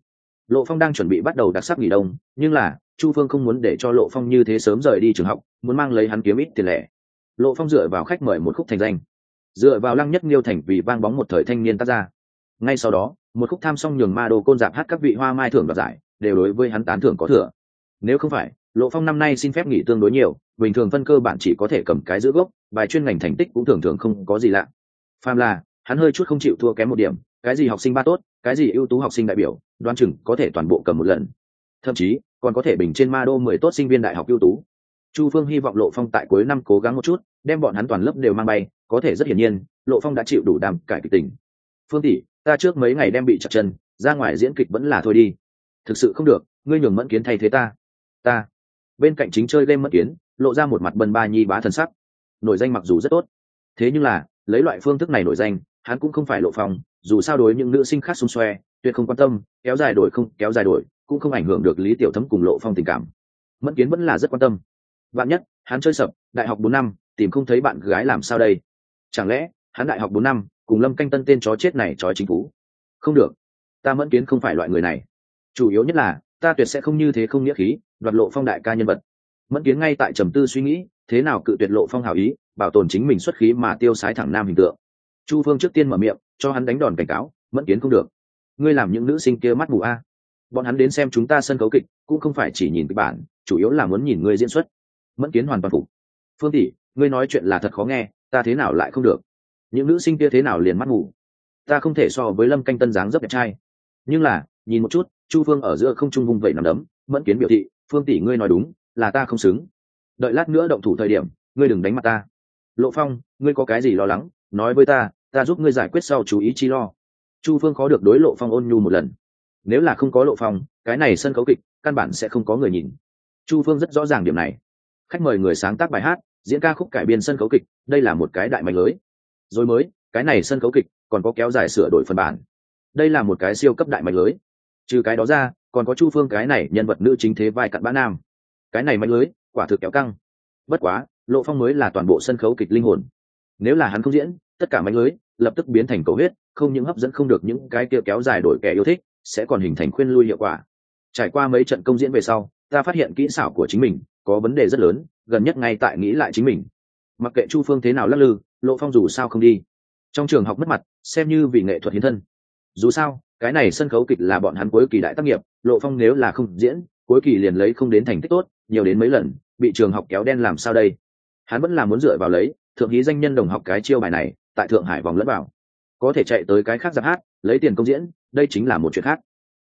Lộ phong đang chuẩn bị bắt đầu đặc sắc nghỉ đông, nhưng là, chu phương không muốn để cho lộ phong như thế sớm rời đi trường học, muốn mang lấy hắn kiếm ít tiền lẻ. Lộ phong dựa vào khách mời một khúc thành danh. Dựa vào lăng nhất nghiêu thành vì vang bóng một thời thanh niên tác ra ngay sau đó, một khúc tham song nhường ma đồ côn dạp hát các vị hoa mai thưởng đoạt giải, đều đối với hắn tán thưởng có thừa. Nếu không phải, lộ phong năm nay xin phép nghỉ tương đối nhiều, bình thường phân cơ bản chỉ có thể cầm cái giữ gốc bài chuyên ngành thành tích cũng thường thường không có gì lạ. Phàm là, hắn hơi chút không chịu thua kém một điểm, cái gì học sinh ba tốt, cái gì ưu tú học sinh đại biểu đoan chừng có thể toàn bộ cầm một lần. Thậm chí, còn có thể bình trên ma đô mười tốt sinh viên đại học ưu tú. Chu phương hy vọng lộ phong tại cuối năm cố gắng một chút, đem bọn hắn toàn lớp đều mang bay, có thể rất hiển nhiên, lộ phong đã chịu đủ đàm cải kịch tình. Phương tỷ, ta trước mấy ngày đem bị chặt chân, ra ngoài diễn kịch vẫn là thôi đi. Thực sự không được, ngươi nhường mẫn kiến thay thế ta. Ta. Bên cạnh chính chơi game mẫn kiến, lộ ra một mặt bần ba nhi bá thần sắc nổi danh mặc dù rất tốt. Thế nhưng là, lấy loại phương thức này nổi danh, hắn cũng không phải lộ phong, dù sao đối những nữ sinh khác xung xoe, tuyệt không quan tâm, kéo dài đổi không, kéo dài đổi, cũng không ảnh hưởng được lý tiểu thấm cùng lộ phong tình cảm. Mẫn kiến vẫn là rất quan tâm. Bạn nhất, hắn chơi sập, đại học bốn năm, tìm không thấy bạn gái làm sao đây? Chẳng lẽ, hắn đại học bốn năm, cùng lâm canh tân tên chó chết này chó chính phủ? Không được. Ta mẫn kiến không phải loại người này. Chủ yếu nhất là, ta tuyệt sẽ không như thế không nghĩa khí, đoạt lộ phong đại ca nhân vật. Mẫn kiến ngay tại trầm tư suy nghĩ thế nào cự tuyệt lộ phong hảo ý, bảo tồn chính mình xuất khí mà tiêu sái thẳng nam hình tượng. Chu phương trước tiên mở miệng, cho hắn đánh đòn cảnh cáo, mẫn kiến không được. Ngươi làm những nữ sinh kia mắt mù a. Bọn hắn đến xem chúng ta sân khấu kịch, cũng không phải chỉ nhìn kịch bản, chủ yếu là muốn nhìn ngươi diễn xuất. Mẫn kiến hoàn toàn phục. Phương tỷ, ngươi nói chuyện là thật khó nghe, ta thế nào lại không được? Những nữ sinh kia thế nào liền mắt ngủ ta không thể so với lâm canh tân dáng rất đẹp trai. Nhưng là, nhìn một chút, chu phương ở giữa không trung vung vẩy nằm đấm, mẫn kiến biểu thị, phương tỷ, ngươi nói đúng, là ta không xứng đợi lát nữa động thủ thời điểm, ngươi đừng đánh mặt ta. Lộ phong, ngươi có cái gì lo lắng? Nói với ta ta giúp ngươi giải quyết sau chú ý chi lo. Chu phương khó được đối lộ phong ôn nhu một lần. Nếu là không có lộ phong, cái này sân khấu kịch, căn bản sẽ không có người nhìn. Chu phương rất rõ ràng điểm này. Khách mời người sáng tác bài hát, diễn ca khúc cải biên sân khấu kịch, đây là một cái đại mạnh lưới. Rồi mới, cái này sân khấu kịch còn có kéo dài sửa đổi phần bản. Đây là một cái siêu cấp đại mạnh lưới. Trừ cái đó ra, còn có chu phương cái này nhân vật nữ chính thế vai cặn bã nam. Cái này mạnh lưới quả thực kéo căng. Bất quá, lộ phong mới là toàn bộ sân khấu kịch linh hồn. Nếu là hắn không diễn, tất cả mánh lưới lập tức biến thành cầu huyết, không những hấp dẫn không được những cái kia kéo dài đổi kẻ yêu thích, sẽ còn hình thành khuyên lui hiệu quả. Trải qua mấy trận công diễn về sau, ta phát hiện kỹ xảo của chính mình có vấn đề rất lớn, gần nhất ngay tại nghĩ lại chính mình. Mặc kệ chu phương thế nào lắc lư, lộ phong dù sao không đi. Trong trường học mất mặt, xem như vì nghệ thuật hiến thân. Dù sao, cái này sân khấu kịch là bọn hắn cuối kỳ đại tác nghiệp, lộ phong nếu là không diễn cuối kỳ liền lấy không đến thành tích tốt, nhiều đến mấy lần, bị trường học kéo đen làm sao đây? Hắn vẫn là muốn dựa vào lấy, thượng hí danh nhân đồng học cái chiêu bài này, tại thượng hải vòng lẫn vào. Có thể chạy tới cái khác giáp hát, lấy tiền công diễn, đây chính là một chuyện khác.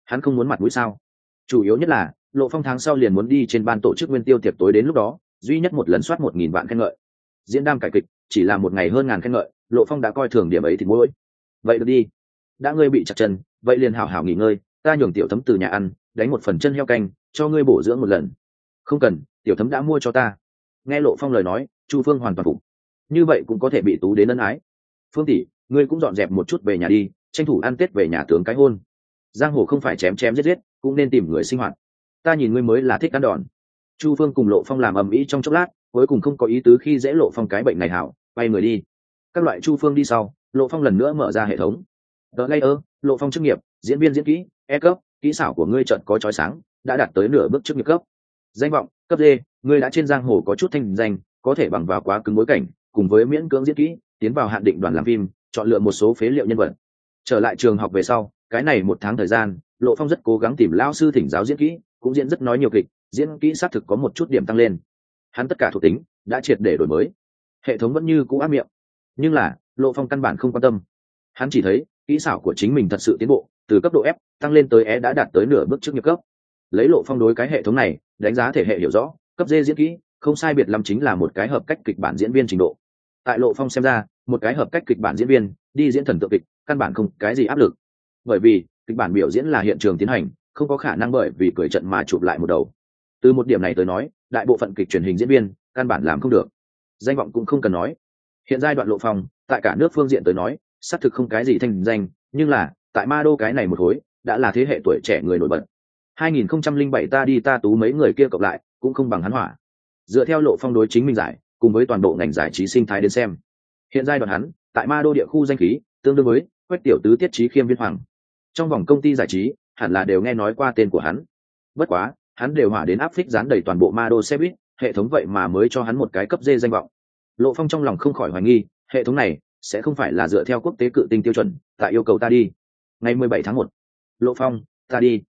Hắn không muốn mặt mũi sao? Chủ yếu nhất là, lộ phong tháng sau liền muốn đi trên ban tổ chức nguyên tiêu tiệc tối đến lúc đó, duy nhất một lần soát một nghìn vạn khen ngợi. Diễn đam cải kịch, chỉ là một ngày hơn ngàn khen ngợi, lộ phong đã coi thường điểm ấy thì mỗi vậy được đi. Đã ngươi bị chặt chân, vậy liền hảo hảo nghỉ ngơi, ta nhường tiểu thấm từ nhà ăn, đánh một phần chân heo canh cho ngươi bổ dưỡng một lần. Không cần, tiểu thấm đã mua cho ta. Nghe lộ phong lời nói, chu phương hoàn toàn phục. Như vậy cũng có thể bị tú đến ân ái. Phương tỷ, ngươi cũng dọn dẹp một chút về nhà đi, tranh thủ ăn tết về nhà tướng cái hôn. Giang hồ không phải chém chém giết giết, cũng nên tìm người sinh hoạt. Ta nhìn ngươi mới là thích ăn đòn. Chu phương cùng lộ phong làm ầm ĩ trong chốc lát, cuối cùng không có ý tứ khi dễ lộ phong cái bệnh này hảo, bay người đi. Các loại chu phương đi sau, lộ phong lần nữa mở ra hệ thống. Tờ lây ơ lộ phong chức nghiệp, diễn viên diễn kỹ e cấp kỹ xảo của ngươi trận có trói sáng đã đạt tới nửa bước trước nghiệp cấp. Danh vọng, cấp d, ngươi đã trên giang hồ có chút thanh danh, có thể bằng vào quá cứng bối cảnh, cùng với miễn cưỡng diễn kỹ, tiến vào hạn định đoàn làm phim, chọn lựa một số phế liệu nhân vật. Trở lại trường học về sau, cái này một tháng thời gian, lộ phong rất cố gắng tìm lao sư thỉnh giáo diễn kỹ, cũng diễn rất nói nhiều kịch, diễn kỹ xác thực có một chút điểm tăng lên. Hắn tất cả thuộc tính đã triệt để đổi mới. Hệ thống vẫn như cũ áp miệng. Nhưng là, lộ phong căn bản không quan tâm. Hắn chỉ thấy, kỹ xảo của chính mình thật sự tiến bộ, từ cấp độ f, tăng lên tới e đã đạt tới nửa bước trước nghiệp cấp lấy lộ phong đối cái hệ thống này, đánh giá thể hệ hiểu rõ, cấp d diễn kỹ, không sai biệt lắm chính là một cái hợp cách kịch bản diễn viên trình độ. Tại lộ phong xem ra, một cái hợp cách kịch bản diễn viên, đi diễn thần tượng kịch, căn bản không cái gì áp lực. Bởi vì, kịch bản biểu diễn là hiện trường tiến hành, không có khả năng bởi vì cười trận mà chụp lại một đầu. Từ một điểm này tới nói, đại bộ phận kịch truyền hình diễn viên, căn bản làm không được. Danh vọng cũng không cần nói. Hiện giai đoạn lộ phong, tại cả nước phương diện tới nói, xác thực không cái gì thành danh, nhưng là, tại ma đô cái này một khối đã là thế hệ tuổi trẻ người nổi bật. 2007 ta đi ta tú mấy người kia cộng lại, cũng không bằng hắn hỏa. Dựa theo lộ phong đối chính mình giải, cùng với toàn bộ ngành giải trí sinh thái đến xem. Hiện giai đoạn hắn, tại ma đô địa khu danh khí, tương đương với quét tiểu tứ tiết trí khiêm viên hoàng. Trong vòng công ty giải trí, hẳn là đều nghe nói qua tên của hắn. Bất quá, hắn đều hỏa đến áp phích dán đầy toàn bộ ma đô xe buýt, hệ thống vậy mà mới cho hắn một cái cấp dê danh vọng. Lộ phong trong lòng không khỏi hoài nghi, hệ thống này sẽ không phải là dựa theo quốc tế cự tinh tiêu chuẩn tại yêu cầu ta đi. Ngày mười bảy tháng 1. lộ phong, ta đi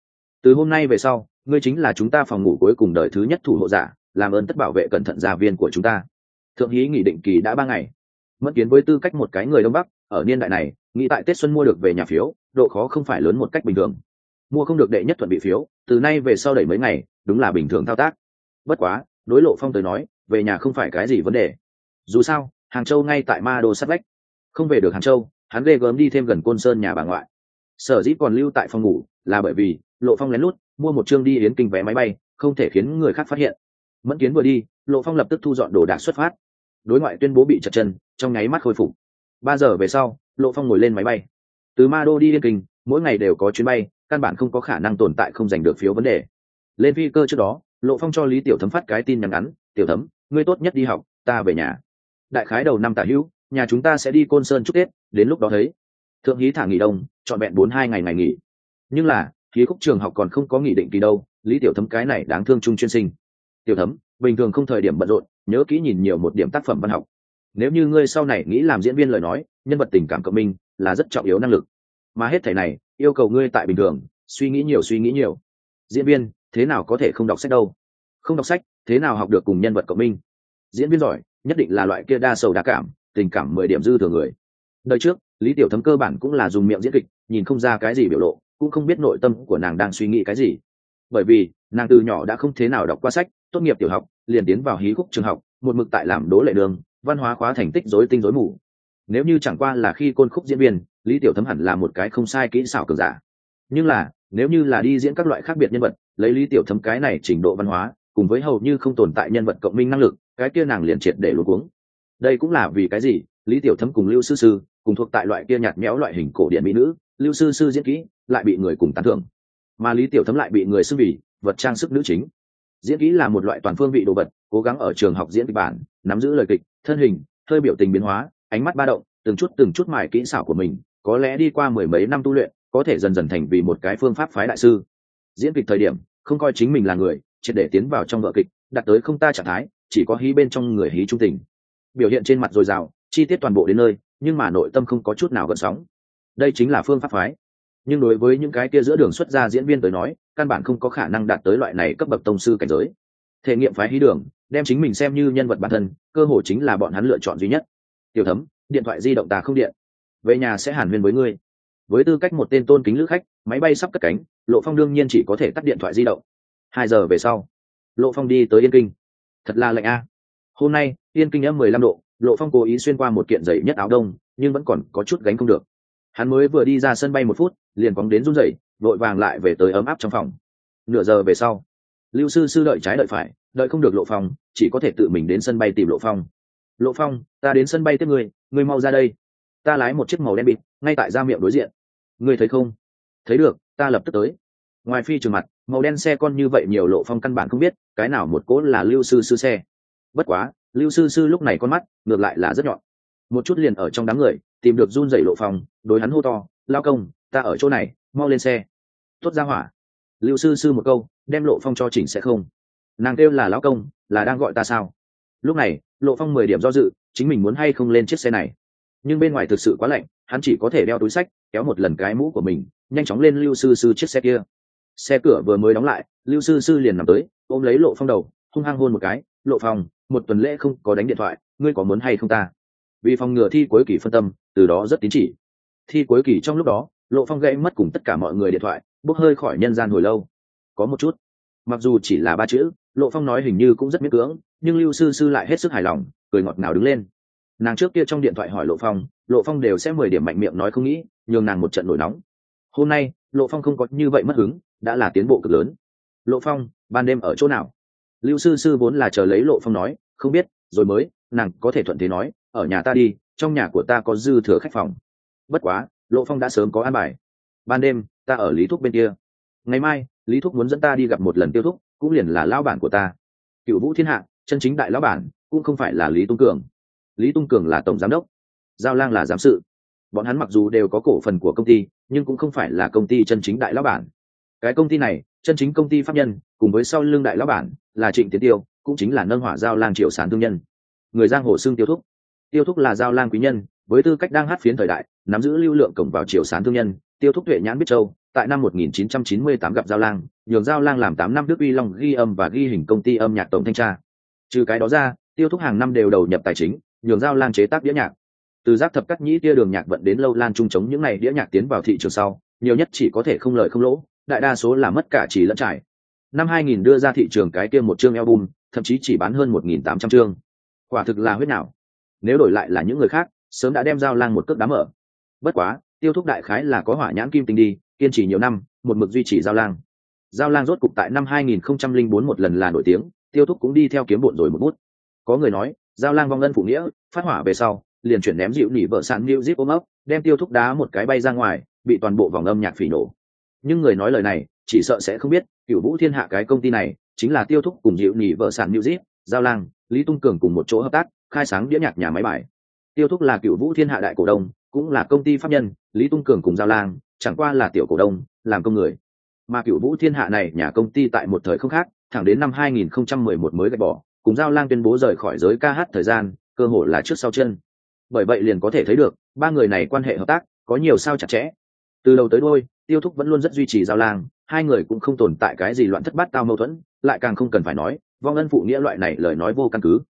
từ hôm nay về sau ngươi chính là chúng ta phòng ngủ cuối cùng đời thứ nhất thủ hộ giả làm ơn tất bảo vệ cẩn thận gia viên của chúng ta. Thượng hí nghỉ định kỳ đã ba ngày. Mất kiến với tư cách một cái người đông bắc ở niên đại này nghĩ tại tết xuân mua được về nhà phiếu độ khó không phải lớn một cách bình thường. Mua không được đệ nhất thuận bị phiếu từ nay về sau đẩy mấy ngày đúng là bình thường thao tác. Bất quá đối lộ phong tới nói về nhà không phải cái gì vấn đề. Dù sao hàng châu ngay tại ma đô sắt lách, không về được hàng châu hắn ghê gớm đi thêm gần côn sơn nhà bà ngoại. Sở dĩ còn lưu tại phòng ngủ là bởi vì lộ phong lén lút, mua một chương đi yến kinh vé máy bay, không thể khiến người khác phát hiện. Mẫn kiến vừa đi, lộ phong lập tức thu dọn đồ đạc xuất phát. Đối ngoại tuyên bố bị chật chân, trong nháy mắt khôi phục. Ba giờ về sau, lộ phong ngồi lên máy bay. Từ ma đô đi yên kinh, mỗi ngày đều có chuyến bay, căn bản không có khả năng tồn tại không giành được phiếu vấn đề. Lên phi cơ trước đó, lộ phong cho lý tiểu thấm phát cái tin nhắn ngắn, tiểu thấm, ngươi tốt nhất đi học, ta về nhà. Đại khái đầu năm tả hữu, nhà chúng ta sẽ đi côn sơn chúc tết, đến lúc đó thấy. Thượng hí thả nghỉ đông, trọn vẹn bốn hai ngày ngày nghỉ. Nhưng là khí khúc trường học còn không có nghị định kỳ đâu, lý tiểu thấm cái này đáng thương chung chuyên sinh. Tiểu thấm, bình thường không thời điểm bận rộn, nhớ kỹ nhìn nhiều một điểm tác phẩm văn học. Nếu như ngươi sau này nghĩ làm diễn viên lời nói, nhân vật tình cảm cộng minh là rất trọng yếu năng lực. Mà hết thảy này, yêu cầu ngươi tại bình thường, suy nghĩ nhiều suy nghĩ nhiều. Diễn viên, thế nào có thể không đọc sách đâu? Không đọc sách, thế nào học được cùng nhân vật cộng minh? Diễn viên giỏi, nhất định là loại kia đa sầu đa cảm, tình cảm mười điểm dư thừa người. Đời trước, lý tiểu thấm cơ bản cũng là dùng miệng diễn kịch, nhìn không ra cái gì biểu lộ cũng không biết nội tâm của nàng đang suy nghĩ cái gì. Bởi vì, nàng từ nhỏ đã không thế nào đọc qua sách, tốt nghiệp tiểu học, liền tiến vào hí khúc trường học, một mực tại làm đố lệ đường, văn hóa khóa thành tích dối tinh dối mù. Nếu như chẳng qua là khi côn khúc diễn viên, lý tiểu thấm hẳn là một cái không sai kỹ xảo cường giả. Nhưng là, nếu như là đi diễn các loại khác biệt nhân vật, lấy lý tiểu thấm cái này trình độ văn hóa, cùng với hầu như không tồn tại nhân vật cộng minh năng lực, cái kia nàng liền triệt để luôn cuống. Đây cũng là vì cái gì? Lý tiểu thấm cùng lưu sư sư cùng thuộc tại loại kia nhạt nhẽo loại hình cổ điển mỹ nữ, lưu sư sư diễn kỹ lại bị người cùng tán thưởng. Mà lý tiểu thấm lại bị người xưng vì vật trang sức nữ chính. Diễn kỹ là một loại toàn phương vị đồ vật, cố gắng ở trường học diễn kịch bản, nắm giữ lời kịch, thân hình, hơi biểu tình biến hóa, ánh mắt ba động, từng chút từng chút mài kỹ xảo của mình, có lẽ đi qua mười mấy năm tu luyện, có thể dần dần thành vì một cái phương pháp phái đại sư. Diễn kịch thời điểm, không coi chính mình là người, triệt để tiến vào trong vợ kịch, đặt tới không ta trạng thái, chỉ có hí bên trong người hí trung tình. Biểu hiện trên mặt dồi dào chi tiết toàn bộ đến nơi, nhưng mà nội tâm không có chút nào gợn sóng. Đây chính là phương pháp phái. Nhưng đối với những cái kia giữa đường xuất ra diễn viên tới nói, căn bản không có khả năng đạt tới loại này cấp bậc tông sư cảnh giới. Thể nghiệm phái hí đường, đem chính mình xem như nhân vật bản thân, cơ hội chính là bọn hắn lựa chọn duy nhất. Tiểu thấm, điện thoại di động ta không điện. Về nhà sẽ hàn huyên với ngươi. Với tư cách một tên tôn kính lữ khách, máy bay sắp cất cánh, lộ phong đương nhiên chỉ có thể tắt điện thoại di động. Hai giờ về sau, lộ phong đi tới yên kinh. Thật là lạnh a. Hôm nay, yên kinh âm mười lăm độ lộ phong cố ý xuyên qua một kiện dày nhất áo đông, nhưng vẫn còn có chút gánh không được. Hắn mới vừa đi ra sân bay một phút, liền phóng đến run rẩy, vội vàng lại về tới ấm áp trong phòng. Nửa giờ về sau, lưu sư sư đợi trái đợi phải, đợi không được lộ phong, chỉ có thể tự mình đến sân bay tìm lộ phong. Lộ phong, ta đến sân bay tiếp người người mau ra đây. Ta lái một chiếc màu đen bịt, ngay tại ra miệng đối diện. Ngươi thấy không? Thấy được, ta lập tức tới. Ngoài phi trường mặt, màu đen xe con như vậy nhiều lộ phong căn bản không biết, cái nào một cỗ là lưu sư sư xe. Bất quá lưu sư sư lúc này con mắt ngược lại là rất nhọn. Một chút liền ở trong đám người, tìm được run dậy lộ phong đối hắn hô to, lao công, ta ở chỗ này, mau lên xe. Tuốt ra hỏa. Lưu sư sư một câu, đem lộ phong cho chỉnh sẽ không. Nàng kêu là lão công, là đang gọi ta sao? Lúc này, lộ phong mười điểm do dự, chính mình muốn hay không lên chiếc xe này. Nhưng bên ngoài thực sự quá lạnh, hắn chỉ có thể đeo túi sách, kéo một lần cái mũ của mình, nhanh chóng lên lưu sư sư chiếc xe kia. Xe cửa vừa mới đóng lại, lưu sư sư liền nằm tới, ôm lấy lộ phong đầu, hung hăng hôn một cái, lộ phong một tuần lễ không có đánh điện thoại, ngươi có muốn hay không ta? Vì phòng ngừa thi cuối kỳ phân tâm, từ đó rất tín chỉ. Thi cuối kỳ trong lúc đó, lộ phong gãy mất cùng tất cả mọi người điện thoại, bốc hơi khỏi nhân gian hồi lâu. Có một chút. Mặc dù chỉ là ba chữ, lộ phong nói hình như cũng rất miễn cưỡng, nhưng lưu sư sư lại hết sức hài lòng, cười ngọt ngào đứng lên. Nàng trước kia trong điện thoại hỏi lộ phong lộ phong đều sẽ mười điểm mạnh miệng nói không nghĩ, nhường nàng một trận nổi nóng. Hôm nay, lộ phong không có như vậy mất hứng, đã là tiến bộ cực lớn. Lộ phong, ban đêm ở chỗ nào? Lưu sư sư vốn là chờ lấy lộ phong nói, không biết, rồi mới, nàng có thể thuận thế nói, ở nhà ta đi, trong nhà của ta có dư thừa khách phòng. Bất quá, lộ phong đã sớm có an bài. Ban đêm, ta ở lý thúc bên kia. Ngày mai, lý thúc muốn dẫn ta đi gặp một lần tiêu thúc, cũng liền là lao bản của ta. Cựu vũ thiên hạ, chân chính đại lão bản, cũng không phải là lý tung cường. Lý tung cường là tổng giám đốc, giao lang là giám sự. Bọn hắn mặc dù đều có cổ phần của công ty, nhưng cũng không phải là công ty chân chính đại lão bản. Cái công ty này, chân chính công ty pháp nhân, cùng với sau lưng đại lão bản là trịnh tiến tiêu, cũng chính là nâng hỏa giao lang triệu Sán thương nhân. Người giang hồ xưng tiêu thúc. Tiêu thúc là giao lang quý nhân, với tư cách đang hát phiến thời đại, nắm giữ lưu lượng cổng vào triệu Sán thương nhân, tiêu thúc tuệ nhãn biết châu, tại năm 1998 gặp giao lang, nhường giao lang làm 8 năm đức uy long ghi âm và ghi hình công ty âm nhạc tổng thanh tra. Trừ cái đó ra, tiêu thúc hàng năm đều đầu nhập tài chính, nhường giao lang chế tác đĩa nhạc. Từ giác thập cắt nhĩ tia đường nhạc vận đến lâu lan trung chống những ngày đĩa nhạc tiến vào thị trường sau, nhiều nhất chỉ có thể không lợi không lỗ, đại đa số là mất cả chỉ lẫn trải năm 2000 đưa ra thị trường cái kia một chương album thậm chí chỉ bán hơn 1.800 chương. Quả thực là huyết nào. Nếu đổi lại là những người khác sớm đã đem giao lang một cước đám ở bất quá tiêu thúc đại khái là có hỏa nhãn kim tinh đi kiên trì nhiều năm một mực duy trì giao lang. Giao lang rốt cục tại năm 2004 một lần là nổi tiếng tiêu thúc cũng đi theo kiếm bộn rồi một bút. Có người nói giao lang vong ân phụ nghĩa phát hỏa về sau liền chuyển ném dịu nỉ vợ sạn new zip ôm ốc, đem tiêu thúc đá một cái bay ra ngoài bị toàn bộ vòng âm nhạc phỉ nổ. Nhưng người nói lời này chỉ sợ sẽ không biết cựu vũ thiên hạ cái công ty này chính là tiêu thúc cùng dịu nhị vợ sản new zip giao lang, lý tung cường cùng một chỗ hợp tác, khai sáng đĩa nhạc nhà máy bài. Tiêu thúc là cựu vũ thiên hạ đại cổ đông, cũng là công ty pháp nhân, lý tung cường cùng giao lang, chẳng qua là tiểu cổ đông, làm công người. Mà cựu vũ thiên hạ này nhà công ty tại một thời không khác, thẳng đến năm 2011 mới gạch bỏ, cùng giao lang tuyên bố rời khỏi giới ca hát thời gian, cơ hội là trước sau chân. Bởi vậy liền có thể thấy được, ba người này quan hệ hợp tác, có nhiều sao chặt chẽ. Từ đầu tới đôi tiêu thúc vẫn luôn rất duy trì giao lang hai người cũng không tồn tại cái gì loạn thất bát tao mâu thuẫn, lại càng không cần phải nói, vong ân phụ nghĩa loại này lời nói vô căn cứ.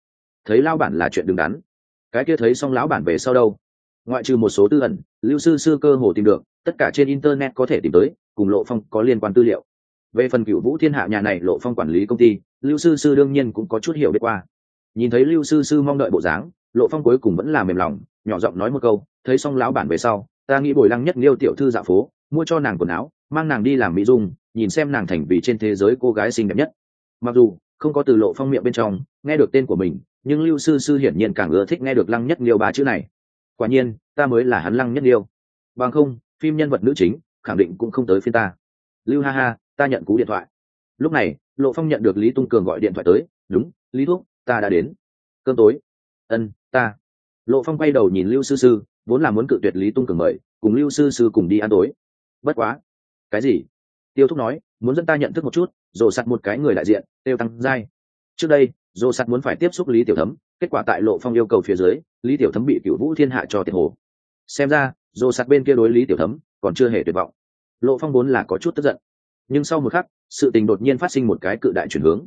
Thấy lao bản là chuyện đứng đắn. Cái kia thấy xong lão bản về sau đâu? Ngoại trừ một số tư ẩn, lưu sư sư cơ hồ tìm được, tất cả trên internet có thể tìm tới, cùng lộ phong có liên quan tư liệu. Về phần cựu vũ thiên hạ nhà này, lộ phong quản lý công ty, lưu sư sư đương nhiên cũng có chút hiểu biết qua. Nhìn thấy lưu sư sư mong đợi bộ dáng, lộ phong cuối cùng vẫn là mềm lòng, nhỏ giọng nói một câu, thấy xong lão bản về sau, ta nghĩ bồi lăng nhất liêu tiểu thư dạ phố, mua cho nàng quần áo mang nàng đi làm mỹ dung, nhìn xem nàng thành vì trên thế giới cô gái xinh đẹp nhất. Mặc dù, không có từ lộ phong miệng bên trong, nghe được tên của mình, nhưng lưu sư sư hiển nhiên càng ưa thích nghe được lăng nhất liêu ba chữ này. Quả nhiên, ta mới là hắn lăng nhất liêu bằng không, phim nhân vật nữ chính, khẳng định cũng không tới phiên ta. Lưu ha ha, ta nhận cú điện thoại. Lúc này, lộ phong nhận được lý tung cường gọi điện thoại tới, đúng, lý thúc, ta đã đến. Cơn tối. Ân, ta. Lộ phong quay đầu nhìn lưu sư sư, vốn là muốn cự tuyệt lý tung cường mời, cùng lưu sư sư cùng đi ăn tối. Bất quá cái gì? Tiêu thúc nói, muốn dẫn ta nhận thức một chút, rồ sặt một cái người đại diện, tiêu tăng giai. Trước đây, rồ sặt muốn phải tiếp xúc lý tiểu thấm, kết quả tại lộ phong yêu cầu phía dưới, lý tiểu thấm bị cựu vũ thiên hạ cho tiền hồ. Xem ra, rồ sặt bên kia đối lý tiểu thấm còn chưa hề tuyệt vọng. Lộ phong vốn là có chút tức giận. Nhưng sau một khắc, sự tình đột nhiên phát sinh một cái cự đại chuyển hướng.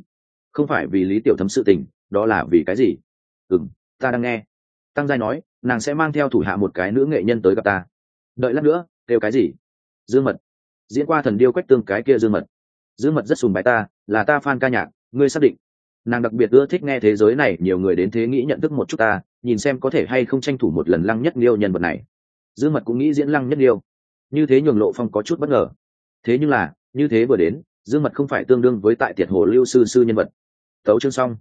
Không phải vì lý tiểu thấm sự tình, đó là vì cái gì? Ừ ta đang nghe. Tăng giai nói, nàng sẽ mang theo thủ hạ một cái nữ nghệ nhân tới gặp ta. Đợi lát nữa, kêu cái gì? Dương mật diễn qua thần điêu quách tương cái kia dương mật. Dương mật rất sùng bài ta, là ta fan ca nhạc, ngươi xác định. Nàng đặc biệt ưa thích nghe thế giới này, nhiều người đến thế nghĩ nhận thức một chút ta, nhìn xem có thể hay không tranh thủ một lần lăng nhất liêu nhân vật này. Dương mật cũng nghĩ diễn lăng nhất liêu như thế nhường lộ phong có chút bất ngờ. Thế nhưng là, như thế vừa đến, dương mật không phải tương đương với tại tiệt hồ lưu sư sư nhân vật. Tấu chương xong.